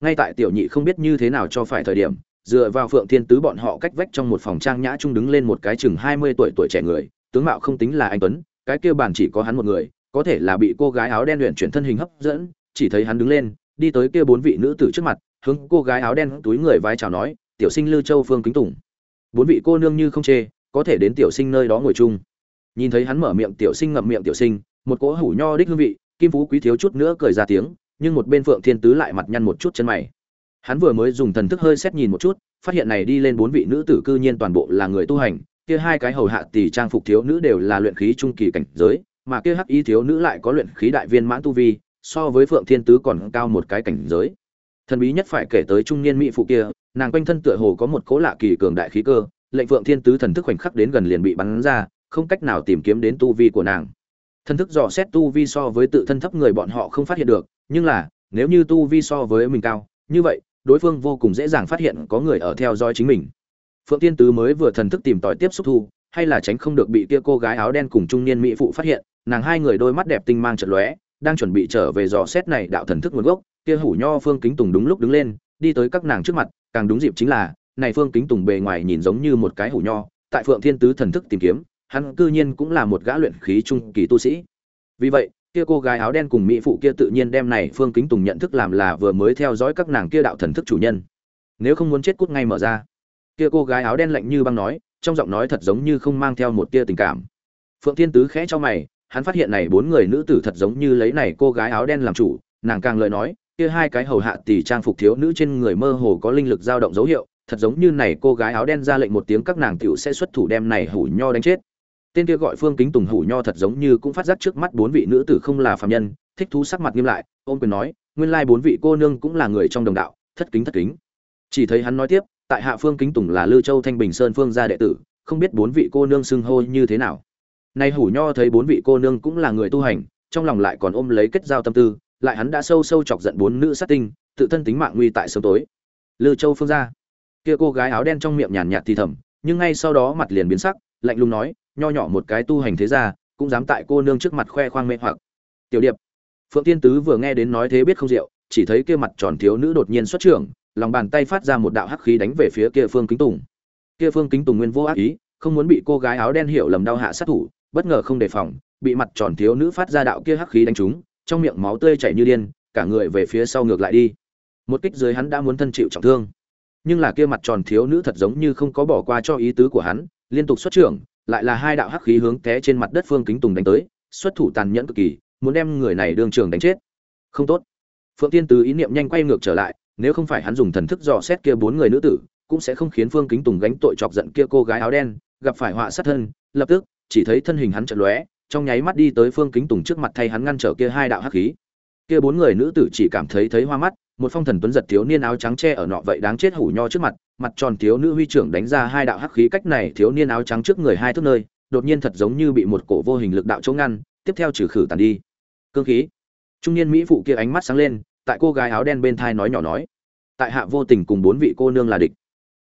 Ngay tại tiểu nhị không biết như thế nào cho phải thời điểm, dựa vào phượng thiên tứ bọn họ cách vách trong một phòng trang nhã trung đứng lên một cái chừng hai mươi tuổi tuổi trẻ người, tướng mạo không tính là anh tuấn, cái kia bàn chỉ có hắn một người, có thể là bị cô gái áo đen luyện chuyển thân hình hấp dẫn, chỉ thấy hắn đứng lên, đi tới kia bốn vị nữ tử trước mặt, hướng cô gái áo đen túi người vai chào nói, tiểu sinh lưu châu phương kính tùng bốn vị cô nương như không chê, có thể đến tiểu sinh nơi đó ngồi chung. Nhìn thấy hắn mở miệng, tiểu sinh ngậm miệng tiểu sinh, một cỗ hủ nho đích hương vị, kim phú quý thiếu chút nữa cười ra tiếng, nhưng một bên phượng thiên tứ lại mặt nhăn một chút chân mày. Hắn vừa mới dùng thần thức hơi xét nhìn một chút, phát hiện này đi lên bốn vị nữ tử cư nhiên toàn bộ là người tu hành, kia hai cái hầu hạ tỷ trang phục thiếu nữ đều là luyện khí trung kỳ cảnh giới, mà kia hắc y thiếu nữ lại có luyện khí đại viên mãn tu vi, so với phượng thiên tứ còn cao một cái cảnh giới. Thần bí nhất phải kể tới trung niên mỹ phụ kia nàng quanh thân tựa hồ có một cố lạ kỳ cường đại khí cơ, lệnh phượng thiên tứ thần thức khoảnh khắc đến gần liền bị bắn ra, không cách nào tìm kiếm đến tu vi của nàng. Thần thức dò xét tu vi so với tự thân thấp người bọn họ không phát hiện được, nhưng là, nếu như tu vi so với mình cao, như vậy, đối phương vô cùng dễ dàng phát hiện có người ở theo dõi chính mình. Phượng tiên tứ mới vừa thần thức tìm tòi tiếp xúc thu, hay là tránh không được bị kia cô gái áo đen cùng trung niên mỹ phụ phát hiện, nàng hai người đôi mắt đẹp tinh mang trận lóe, đang chuẩn bị trở về dò xét này đạo thần thức nguồn gốc, kia hủ nho phương kính tùng đúng lúc đứng lên, đi tới các nàng trước mặt càng đúng dịp chính là, này phương kính tùng bề ngoài nhìn giống như một cái hủ nho, tại phượng thiên tứ thần thức tìm kiếm, hắn cư nhiên cũng là một gã luyện khí trung kỳ tu sĩ. Vì vậy, kia cô gái áo đen cùng mỹ phụ kia tự nhiên đem này phương kính tùng nhận thức làm là vừa mới theo dõi các nàng kia đạo thần thức chủ nhân. Nếu không muốn chết cút ngay mở ra. Kia cô gái áo đen lạnh như băng nói, trong giọng nói thật giống như không mang theo một tia tình cảm. Phượng thiên tứ khẽ cho mày, hắn phát hiện này bốn người nữ tử thật giống như lấy này cô gái áo đen làm chủ, nàng càng lời nói kia hai cái hầu hạ tỷ trang phục thiếu nữ trên người mơ hồ có linh lực dao động dấu hiệu, thật giống như này cô gái áo đen ra lệnh một tiếng các nàng tiểu sẽ xuất thủ đem này hủ nho đánh chết. Tên kia gọi phương kính tùng hủ nho thật giống như cũng phát giác trước mắt bốn vị nữ tử không là phàm nhân, thích thú sắc mặt nghiêm lại, ôm quyền nói, nguyên lai bốn vị cô nương cũng là người trong đồng đạo, thất kính thất kính. Chỉ thấy hắn nói tiếp, tại hạ phương kính tùng là lư châu thanh bình sơn phương gia đệ tử, không biết bốn vị cô nương xưng hô như thế nào. Nay hủ nho thấy bốn vị cô nương cũng là người tu hành, trong lòng lại còn ôm lấy kết giao tâm tư lại hắn đã sâu sâu chọc giận bốn nữ sát tinh, tự thân tính mạng nguy tại sớm tối. Lư châu phương gia kia cô gái áo đen trong miệng nhàn nhạt thì thầm, nhưng ngay sau đó mặt liền biến sắc, lạnh lùng nói, nho nhỏ một cái tu hành thế gia, cũng dám tại cô nương trước mặt khoe khoang mê hoặc. Tiểu điệp. Phượng tiên tứ vừa nghe đến nói thế biết không rượu, chỉ thấy kia mặt tròn thiếu nữ đột nhiên xuất trưởng, lòng bàn tay phát ra một đạo hắc khí đánh về phía kia phương kính tùng. Kia phương kính tùng nguyên vô ác ý, không muốn bị cô gái áo đen hiểu lầm đau hạ sát thủ, bất ngờ không đề phòng, bị mặt tròn thiếu nữ phát ra đạo kia hắc khí đánh trúng trong miệng máu tươi chảy như điên, cả người về phía sau ngược lại đi. Một kích dưới hắn đã muốn thân chịu trọng thương. Nhưng là kia mặt tròn thiếu nữ thật giống như không có bỏ qua cho ý tứ của hắn, liên tục xuất trưởng, lại là hai đạo hắc khí hướng té trên mặt đất phương kính tùng đánh tới, xuất thủ tàn nhẫn cực kỳ, muốn đem người này đương trường đánh chết. Không tốt. Phượng tiên Từ ý niệm nhanh quay ngược trở lại, nếu không phải hắn dùng thần thức dò xét kia bốn người nữ tử, cũng sẽ không khiến phương kính tùng gánh tội chọc giận kia cô gái áo đen, gặp phải họa sát thân, lập tức, chỉ thấy thân hình hắn chợt lóe trong nháy mắt đi tới phương kính tùng trước mặt thay hắn ngăn trở kia hai đạo hắc khí. Kia bốn người nữ tử chỉ cảm thấy thấy hoa mắt, một phong thần tuấn giật thiếu niên áo trắng che ở nọ vậy đáng chết hủ nho trước mặt mặt tròn thiếu nữ huy trưởng đánh ra hai đạo hắc khí cách này thiếu niên áo trắng trước người hai thước nơi, đột nhiên thật giống như bị một cổ vô hình lực đạo chống ngăn, tiếp theo trừ khử tàn đi. Cương khí. Trung niên mỹ phụ kia ánh mắt sáng lên, tại cô gái áo đen bên thai nói nhỏ nói. Tại hạ vô tình cùng bốn vị cô nương là địch.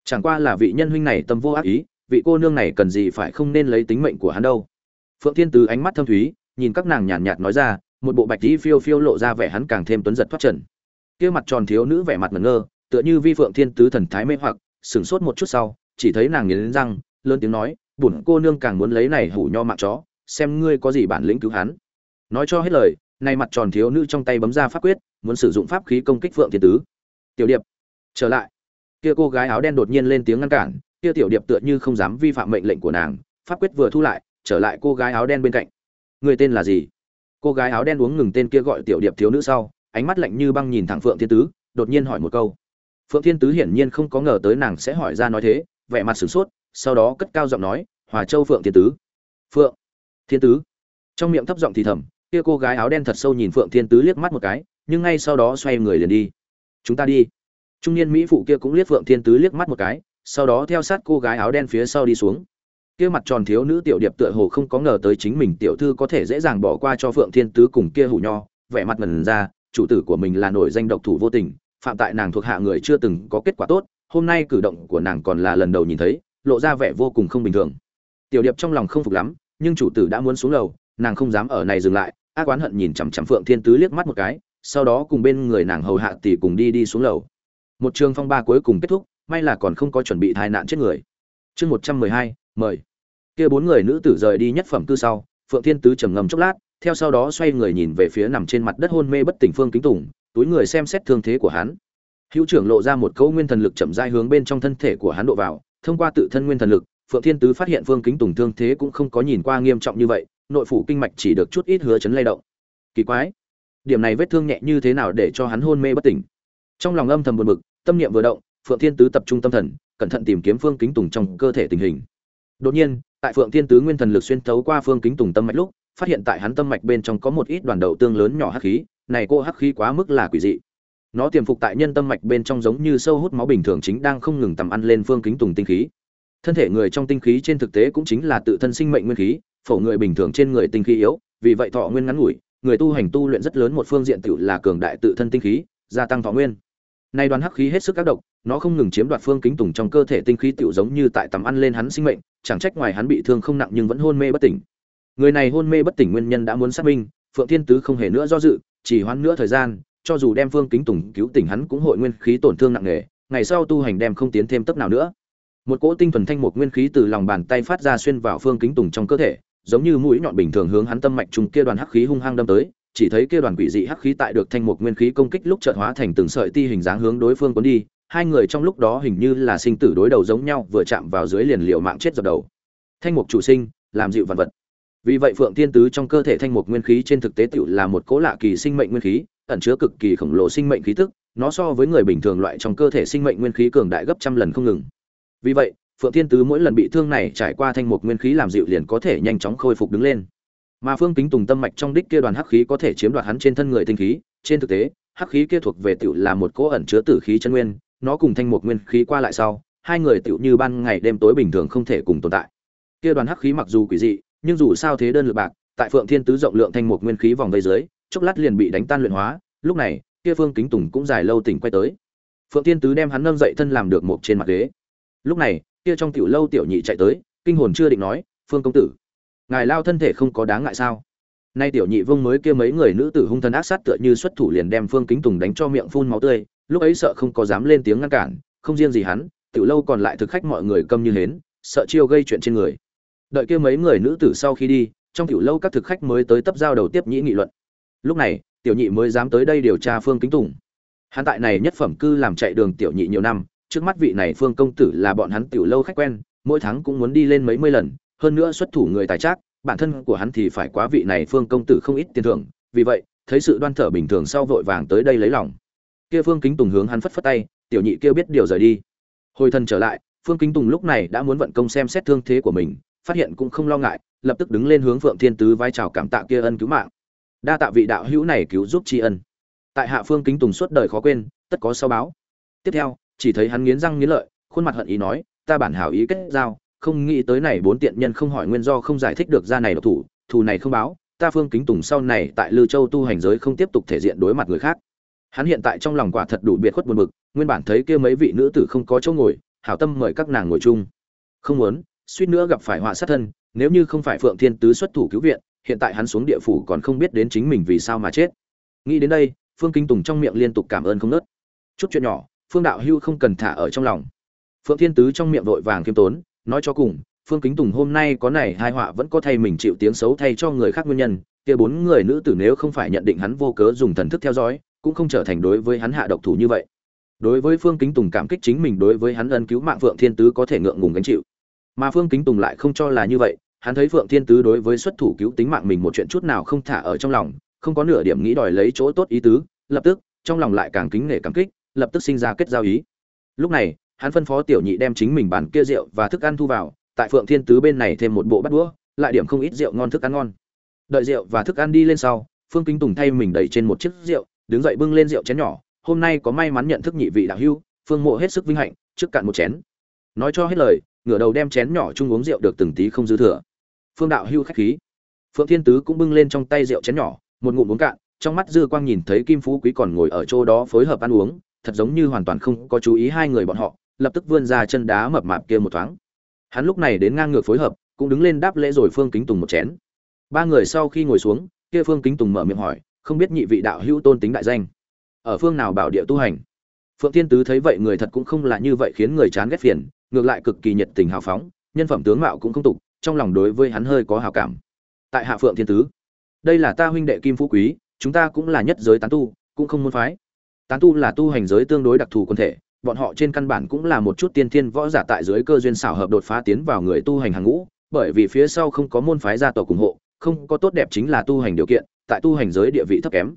Chẳng qua là vị nhân huynh này tâm vô ác ý, vị cô nương này cần gì phải không nên lấy tính mệnh của hắn đâu phượng thiên tứ ánh mắt thâm thúy, nhìn các nàng nhàn nhạt nói ra, một bộ bạch tí phiêu phiêu lộ ra vẻ hắn càng thêm tuấn giật thoát trần. Kia mặt tròn thiếu nữ vẻ mặt ngẩn ngơ, tựa như vi phượng thiên tứ thần thái mê hoặc, sửng sốt một chút sau, chỉ thấy nàng nghiến răng, lớn tiếng nói, bổn cô nương càng muốn lấy này hủ nho mạng chó, xem ngươi có gì bản lĩnh cứu hắn. Nói cho hết lời nay mặt tròn thiếu nữ trong tay bấm ra pháp quyết, muốn sử dụng pháp khí công kích phượng thiên tứ. Tiểu điệp, trở lại. Kia cô gái áo đen đột nhiên lên tiếng ngăn cản, kia tiểu điệp tựa như không dám vi phạm mệnh lệnh của nàng, pháp quyết vừa thu lại trở lại cô gái áo đen bên cạnh. Người tên là gì? Cô gái áo đen uống ngừng tên kia gọi tiểu điệp thiếu nữ sau, ánh mắt lạnh như băng nhìn thẳng phượng thiên tứ, đột nhiên hỏi một câu. Phượng thiên tứ hiển nhiên không có ngờ tới nàng sẽ hỏi ra nói thế, vẻ mặt sửng sốt, sau đó cất cao giọng nói, hòa châu phượng thiên tứ. Phượng thiên tứ? Trong miệng thấp giọng thì thầm, kia cô gái áo đen thật sâu nhìn phượng thiên tứ liếc mắt một cái, nhưng ngay sau đó xoay người liền đi. Chúng ta đi. Trung niên mỹ phụ kia cũng liếc phượng thiên tứ liếc mắt một cái, sau đó theo sát cô gái áo đen phía sau đi xuống kia mặt tròn thiếu nữ tiểu điệp tựa hồ không có ngờ tới chính mình tiểu thư có thể dễ dàng bỏ qua cho phượng thiên tứ cùng kia hủ nho, vẻ mặt ngần ra, chủ tử của mình là nổi danh độc thủ vô tình, phạm tại nàng thuộc hạ người chưa từng có kết quả tốt, hôm nay cử động của nàng còn là lần đầu nhìn thấy, lộ ra vẻ vô cùng không bình thường. Tiểu điệp trong lòng không phục lắm, nhưng chủ tử đã muốn xuống lầu, nàng không dám ở này dừng lại, ác oán hận nhìn chằm chằm phượng thiên tứ liếc mắt một cái, sau đó cùng bên người nàng hầu hạ tỷ cùng đi đi xuống lầu. Một trường phong ba cuối cùng kết thúc, may là còn không có chuẩn bị tai nạn chết người. Chương một trăm mười hai mời. Kia bốn người nữ tử rời đi nhất phẩm cư sau, phượng thiên tứ trầm ngâm chốc lát, theo sau đó xoay người nhìn về phía nằm trên mặt đất hôn mê bất tỉnh phương kính tùng, túi người xem xét thương thế của hắn. Hữu trưởng lộ ra một câu nguyên thần lực chậm rãi hướng bên trong thân thể của hắn độ vào, thông qua tự thân nguyên thần lực, phượng thiên tứ phát hiện phương kính tùng thương thế cũng không có nhìn qua nghiêm trọng như vậy, nội phủ kinh mạch chỉ được chút ít hứa chấn lay động. Kỳ quái, điểm này vết thương nhẹ như thế nào để cho hắn hôn mê bất tỉnh? Trong lòng âm thầm buồn bực, tâm niệm vừa động, phượng thiên tứ tập trung tâm thần, cẩn thận tìm kiếm phương kính tùng trong cơ thể tình hình đột nhiên, tại phượng thiên tứ nguyên thần lực xuyên thấu qua phương kính tùng tâm mạch lúc, phát hiện tại hắn tâm mạch bên trong có một ít đoàn đậu tương lớn nhỏ hắc khí, này cô hắc khí quá mức là quỷ dị. Nó tiềm phục tại nhân tâm mạch bên trong giống như sâu hút máu bình thường chính đang không ngừng tầm ăn lên phương kính tùng tinh khí. Thân thể người trong tinh khí trên thực tế cũng chính là tự thân sinh mệnh nguyên khí, phổ người bình thường trên người tinh khí yếu, vì vậy thọ nguyên ngắn ngủi, người tu hành tu luyện rất lớn một phương diện tự là cường đại tự thân tinh khí, gia tăng thọ nguyên nay đoàn hắc khí hết sức các độc, nó không ngừng chiếm đoạt phương kính tùng trong cơ thể tinh khí tiểu giống như tại tầm ăn lên hắn sinh mệnh, chẳng trách ngoài hắn bị thương không nặng nhưng vẫn hôn mê bất tỉnh. Người này hôn mê bất tỉnh nguyên nhân đã muốn xác minh, phượng thiên tứ không hề nữa do dự, chỉ hoãn nữa thời gian, cho dù đem phương kính tùng cứu tỉnh hắn cũng hội nguyên khí tổn thương nặng nề, ngày sau tu hành đem không tiến thêm tấp nào nữa. Một cỗ tinh thuần thanh một nguyên khí từ lòng bàn tay phát ra xuyên vào phương kính tùng trong cơ thể, giống như mũi nhọn bình thường hướng hắn tâm mạch trùng kia đoàn hắc khí hung hăng đâm tới chỉ thấy kia đoàn quỷ dị hắc khí tại được thanh mục nguyên khí công kích lúc chợt hóa thành từng sợi ti hình dáng hướng đối phương cuốn đi, hai người trong lúc đó hình như là sinh tử đối đầu giống nhau, vừa chạm vào dưới liền liều mạng chết dập đầu. Thanh mục chủ sinh, làm dịu vạn vật. Vì vậy phượng thiên tứ trong cơ thể thanh mục nguyên khí trên thực tế tựu là một cố lạ kỳ sinh mệnh nguyên khí, ẩn chứa cực kỳ khổng lồ sinh mệnh khí tức, nó so với người bình thường loại trong cơ thể sinh mệnh nguyên khí cường đại gấp trăm lần không ngừng. Vì vậy, phượng thiên tứ mỗi lần bị thương này trải qua thanh mục nguyên khí làm dịu liền có thể nhanh chóng khôi phục đứng lên mà phương kính tùng tâm mạch trong đích kia đoàn hắc khí có thể chiếm đoạt hắn trên thân người tinh khí, trên thực tế, hắc khí kia thuộc về tiểu là một cỗ ẩn chứa tử khí chân nguyên, nó cùng thanh một nguyên khí qua lại sau, hai người tiểu như ban ngày đêm tối bình thường không thể cùng tồn tại. Kia đoàn hắc khí mặc dù quỷ dị, nhưng dù sao thế đơn lượt bạc, tại phượng thiên tứ rộng lượng thanh một nguyên khí vòng vây dưới, chốc lát liền bị đánh tan luyện hóa, lúc này, kia phương kính tùng cũng dài lâu tỉnh quay tới. Phượng thiên tứ đem hắn nâng dậy thân làm được một trên mặt ghế. Lúc này, kia trong tiểu lâu tiểu nhị chạy tới, kinh hồn chưa định nói, phương công tử ngài lao thân thể không có đáng ngại sao? Nay tiểu nhị vương mới kia mấy người nữ tử hung thần ác sát tựa như xuất thủ liền đem phương kính tùng đánh cho miệng phun máu tươi, lúc ấy sợ không có dám lên tiếng ngăn cản, không riêng gì hắn, tiểu lâu còn lại thực khách mọi người câm như hến, sợ chiêu gây chuyện trên người. Đợi kia mấy người nữ tử sau khi đi, trong tiểu lâu các thực khách mới tới tấp giao đầu tiếp nhĩ nghị luận. Lúc này, tiểu nhị mới dám tới đây điều tra phương kính tùng. Hắn tại này nhất phẩm cư làm chạy đường tiểu nhị nhiều năm, trước mắt vị này phương công tử là bọn hắn tiểu lâu khách quen, mỗi tháng cũng muốn đi lên mấy mươi lần hơn nữa xuất thủ người tài trác, bản thân của hắn thì phải quá vị này phương công tử không ít tiền thưởng, vì vậy, thấy sự đoan thở bình thường sau vội vàng tới đây lấy lòng. Kia phương kính tùng hướng hắn phất phất tay, tiểu nhị kêu biết điều rời đi. Hồi thân trở lại, phương kính tùng lúc này đã muốn vận công xem xét thương thế của mình, phát hiện cũng không lo ngại, lập tức đứng lên hướng phượng thiên tứ vai chào cảm tạ kia ân cứu mạng. Đa tạ vị đạo hữu này cứu giúp tri ân. Tại hạ phương kính tùng suốt đời khó quên, tất có sau báo. Tiếp theo, chỉ thấy hắn nghiến răng nghiến lợi, khuôn mặt hận ý nói, ta bản hảo ý kết giao không nghĩ tới này bốn tiện nhân không hỏi nguyên do không giải thích được ra này độc thủ, thù này không báo, ta phương kính tùng sau này tại lư châu tu hành giới không tiếp tục thể diện đối mặt người khác. Hắn hiện tại trong lòng quả thật đủ biệt khuất buồn bực, nguyên bản thấy kia mấy vị nữ tử không có chỗ ngồi, hảo tâm mời các nàng ngồi chung. Không muốn, suýt nữa gặp phải họa sát thân, nếu như không phải phượng thiên tứ xuất thủ cứu viện, hiện tại hắn xuống địa phủ còn không biết đến chính mình vì sao mà chết. Nghĩ đến đây, phương kính tùng trong miệng liên tục cảm ơn không nớt. Chút chuyện nhỏ, phương đạo hưu không cần thả ở trong lòng. Phượng thiên tứ trong miệng vội vàng kiêm tốn nói cho cùng, phương kính tùng hôm nay có này hai họa vẫn có thay mình chịu tiếng xấu thay cho người khác nguyên nhân, kia bốn người nữ tử nếu không phải nhận định hắn vô cớ dùng thần thức theo dõi, cũng không trở thành đối với hắn hạ độc thủ như vậy. Đối với phương kính tùng cảm kích chính mình đối với hắn ân cứu mạng phượng thiên tứ có thể ngượng ngùng gánh chịu. Mà phương kính tùng lại không cho là như vậy, hắn thấy phượng thiên tứ đối với xuất thủ cứu tính mạng mình một chuyện chút nào không thả ở trong lòng, không có nửa điểm nghĩ đòi lấy chỗ tốt ý tứ, lập tức, trong lòng lại càng kính nể cảm kích, lập tức sinh ra kết giao ý. Lúc này hắn phân phó tiểu nhị đem chính mình bàn kia rượu và thức ăn thu vào, tại phượng thiên tứ bên này thêm một bộ bát đũa, lại điểm không ít rượu ngon thức ăn ngon. Đợi rượu và thức ăn đi lên sau, phương kính tùng thay mình đẩy trên một chiếc rượu, đứng dậy bưng lên rượu chén nhỏ, hôm nay có may mắn nhận thức nhị vị đạo hưu phương mộ hết sức vinh hạnh, trước cạn một chén. Nói cho hết lời, ngửa đầu đem chén nhỏ chung uống rượu được từng tí không dư thừa. Phương đạo hưu khách khí. Phượng thiên tứ cũng bưng lên trong tay rượu chén nhỏ, một ngụm uống cạn, trong mắt dư quang nhìn thấy kim phú quý còn ngồi ở chỗ đó phối hợp ăn uống, thật giống như hoàn toàn không có chú ý hai người bọn họ lập tức vươn ra chân đá mập mạp kia một thoáng. Hắn lúc này đến ngang ngược phối hợp, cũng đứng lên đáp lễ rồi phương kính tùng một chén. Ba người sau khi ngồi xuống, kia phương kính tùng mở miệng hỏi, không biết nhị vị đạo hữu tôn tính đại danh, ở phương nào bảo địa tu hành? Phượng thiên tứ thấy vậy người thật cũng không là như vậy khiến người chán ghét phiền, ngược lại cực kỳ nhiệt tình hào phóng, nhân phẩm tướng mạo cũng không tục, trong lòng đối với hắn hơi có hào cảm. Tại hạ phượng thiên tứ, đây là ta huynh đệ kim phú quý, chúng ta cũng là nhất giới tán tu, cũng không muốn phái. Tán tu là tu hành giới tương đối đặc thù quân thể bọn họ trên căn bản cũng là một chút tiên thiên võ giả tại dưới cơ duyên xảo hợp đột phá tiến vào người tu hành hàng ngũ, bởi vì phía sau không có môn phái gia tộc ủng hộ, không có tốt đẹp chính là tu hành điều kiện, tại tu hành giới địa vị thấp kém.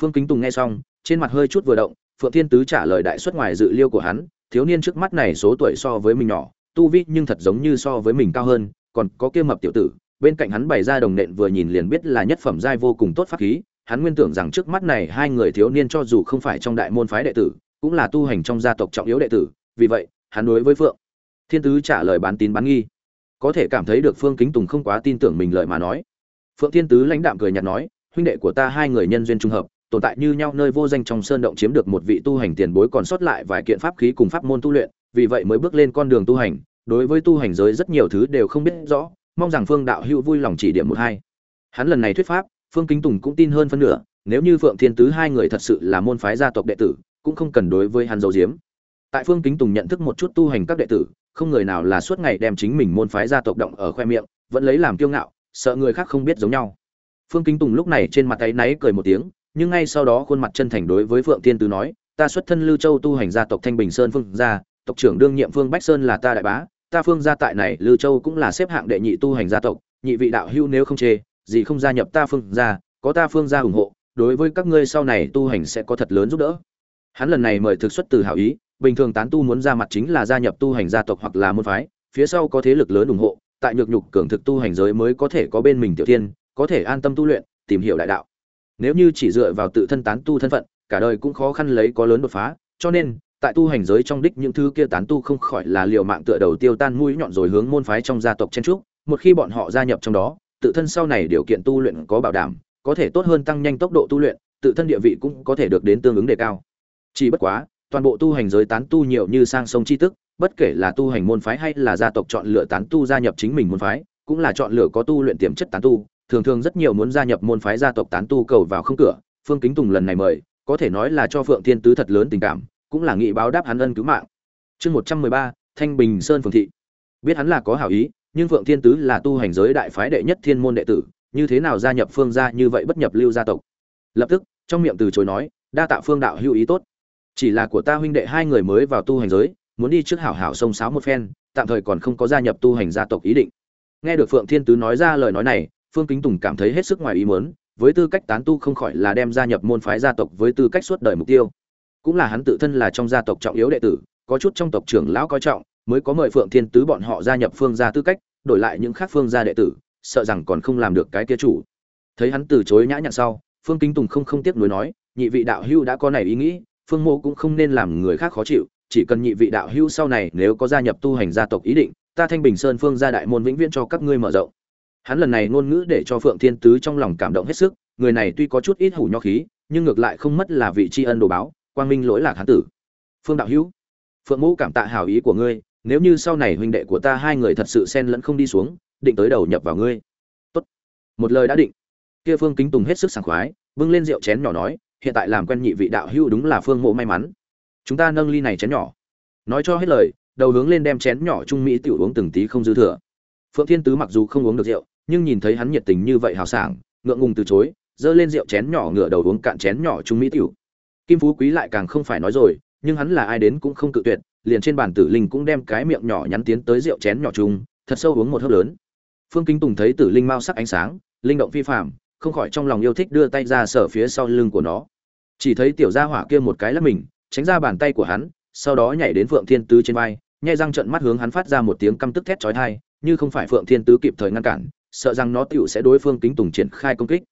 Phương kính tùng nghe xong, trên mặt hơi chút vừa động, phượng thiên tứ trả lời đại xuất ngoài dự liêu của hắn, thiếu niên trước mắt này số tuổi so với mình nhỏ, tu vi nhưng thật giống như so với mình cao hơn, còn có kia mập tiểu tử, bên cạnh hắn bày ra đồng nện vừa nhìn liền biết là nhất phẩm giai vô cùng tốt pháp khí, hắn nguyên tưởng rằng trước mắt này hai người thiếu niên cho dù không phải trong đại môn phái đệ tử cũng là tu hành trong gia tộc trọng yếu đệ tử, vì vậy, hắn đối với phượng thiên tứ trả lời bán tín bán nghi. Có thể cảm thấy được phương kính tùng không quá tin tưởng mình lời mà nói. Phượng thiên tứ lãnh đạm cười nhạt nói, huynh đệ của ta hai người nhân duyên trung hợp, tồn tại như nhau nơi vô danh trong sơn động chiếm được một vị tu hành tiền bối còn sót lại vài kiện pháp khí cùng pháp môn tu luyện, vì vậy mới bước lên con đường tu hành. Đối với tu hành giới rất nhiều thứ đều không biết rõ, mong rằng phương đạo hữu vui lòng chỉ điểm một hai. Hắn lần này thuyết pháp, phương kính tùng cũng tin hơn phân nửa, nếu như phượng thiên tứ hai người thật sự là môn phái gia tộc đệ tử cũng không cần đối với hắn dấu diếm tại phương kính tùng nhận thức một chút tu hành các đệ tử, không người nào là suốt ngày đem chính mình môn phái gia tộc động ở khoe miệng, vẫn lấy làm kiêu ngạo, sợ người khác không biết giống nhau. Phương kính tùng lúc này trên mặt tay náy cười một tiếng, nhưng ngay sau đó khuôn mặt chân thành đối với phượng thiên tứ nói, ta xuất thân lưu châu tu hành gia tộc thanh bình sơn phương gia, tộc trưởng đương nhiệm phương bách sơn là ta đại bá, ta phương gia tại này lưu châu cũng là xếp hạng đệ nhị tu hành gia tộc, nhị vị đạo hữu nếu không chê, gì không gia nhập ta phương gia, có ta phương gia ủng hộ, đối với các ngươi sau này tu hành sẽ có thật lớn giúp đỡ hắn lần này mời thực xuất từ hảo ý, bình thường tán tu muốn ra mặt chính là gia nhập tu hành gia tộc hoặc là môn phái, phía sau có thế lực lớn ủng hộ, tại nhược nhục cường thực tu hành giới mới có thể có bên mình tiểu thiên, có thể an tâm tu luyện, tìm hiểu đại đạo. Nếu như chỉ dựa vào tự thân tán tu thân phận, cả đời cũng khó khăn lấy có lớn đột phá, cho nên, tại tu hành giới trong đích những thứ kia tán tu không khỏi là liều mạng tựa đầu tiêu tan mũi nhọn rồi hướng môn phái trong gia tộc chen trúc một khi bọn họ gia nhập trong đó, tự thân sau này điều kiện tu luyện có bảo đảm, có thể tốt hơn tăng nhanh tốc độ tu luyện, tự thân địa vị cũng có thể được đến tương ứng đề cao chỉ bất quá, toàn bộ tu hành giới tán tu nhiều như sang sông chi tức, bất kể là tu hành môn phái hay là gia tộc chọn lựa tán tu gia nhập chính mình môn phái, cũng là chọn lựa có tu luyện tiềm chất tán tu. Thường thường rất nhiều muốn gia nhập môn phái gia tộc tán tu cầu vào không cửa. Phương kính tùng lần này mời, có thể nói là cho phượng thiên tứ thật lớn tình cảm, cũng là nghị báo đáp hắn ân cứu mạng. Chương một trăm mười ba, thanh bình sơn phường thị. Biết hắn là có hảo ý, nhưng phượng thiên tứ là tu hành giới đại phái đệ nhất thiên môn đệ tử, như thế nào gia nhập phương gia như vậy bất nhập lưu gia tộc? Lập tức, trong miệng từ chối nói, đa tạ phương đạo hữu ý tốt chỉ là của ta huynh đệ hai người mới vào tu hành giới, muốn đi trước hảo hảo sông sáo một phen, tạm thời còn không có gia nhập tu hành gia tộc ý định. Nghe được phượng thiên tứ nói ra lời nói này, phương kính tùng cảm thấy hết sức ngoài ý muốn, với tư cách tán tu không khỏi là đem gia nhập môn phái gia tộc với tư cách suốt đời mục tiêu. Cũng là hắn tự thân là trong gia tộc trọng yếu đệ tử, có chút trong tộc trưởng lão coi trọng, mới có mời phượng thiên tứ bọn họ gia nhập phương gia tư cách, đổi lại những khác phương gia đệ tử, sợ rằng còn không làm được cái kia chủ. Thấy hắn từ chối nhã nhặn sau, phương kính tùng không không tiếc nuối nói, nhị vị đạo hưu đã có này ý nghĩ phương mô cũng không nên làm người khác khó chịu, chỉ cần nhị vị đạo hữu sau này nếu có gia nhập tu hành gia tộc ý định, ta thanh bình sơn phương gia đại môn vĩnh viễn cho các ngươi mở rộng. Hắn lần này ngôn ngữ để cho phượng thiên tứ trong lòng cảm động hết sức, người này tuy có chút ít hủ nho khí, nhưng ngược lại không mất là vị tri ân đồ báo, quang minh lỗi lạc hán tử. Phương đạo hữu, phượng mẫu cảm tạ hảo ý của ngươi, nếu như sau này huynh đệ của ta hai người thật sự xen lẫn không đi xuống, định tới đầu nhập vào ngươi. Tốt. Một lời đã định. Kia phương kính tùng hết sức sảng khoái, bưng lên rượu chén nhỏ nói hiện tại làm quen nhị vị đạo hữu đúng là phương mộ may mắn. Chúng ta nâng ly này chén nhỏ. Nói cho hết lời, đầu hướng lên đem chén nhỏ trung mỹ tiểu uống từng tí không dư thừa. Phượng thiên tứ mặc dù không uống được rượu, nhưng nhìn thấy hắn nhiệt tình như vậy hào sảng, ngượng ngùng từ chối dơ lên rượu chén nhỏ ngửa đầu uống cạn chén nhỏ trung mỹ tiểu. Kim phú quý lại càng không phải nói rồi, nhưng hắn là ai đến cũng không cự tuyệt, liền trên bàn tử linh cũng đem cái miệng nhỏ nhắn tiến tới rượu chén nhỏ chung, thật sâu uống một hớp lớn. Phương kính tùng thấy tử linh mau sắc ánh sáng, linh động phi phạm không khỏi trong lòng yêu thích đưa tay ra sở phía sau lưng của nó. Chỉ thấy tiểu gia hỏa kia một cái lắp mình, tránh ra bàn tay của hắn, sau đó nhảy đến phượng thiên tứ trên vai, nhai răng trận mắt hướng hắn phát ra một tiếng căm tức thét chói tai, như không phải phượng thiên tứ kịp thời ngăn cản, sợ rằng nó tựu sẽ đối phương kính tùng triển khai công kích.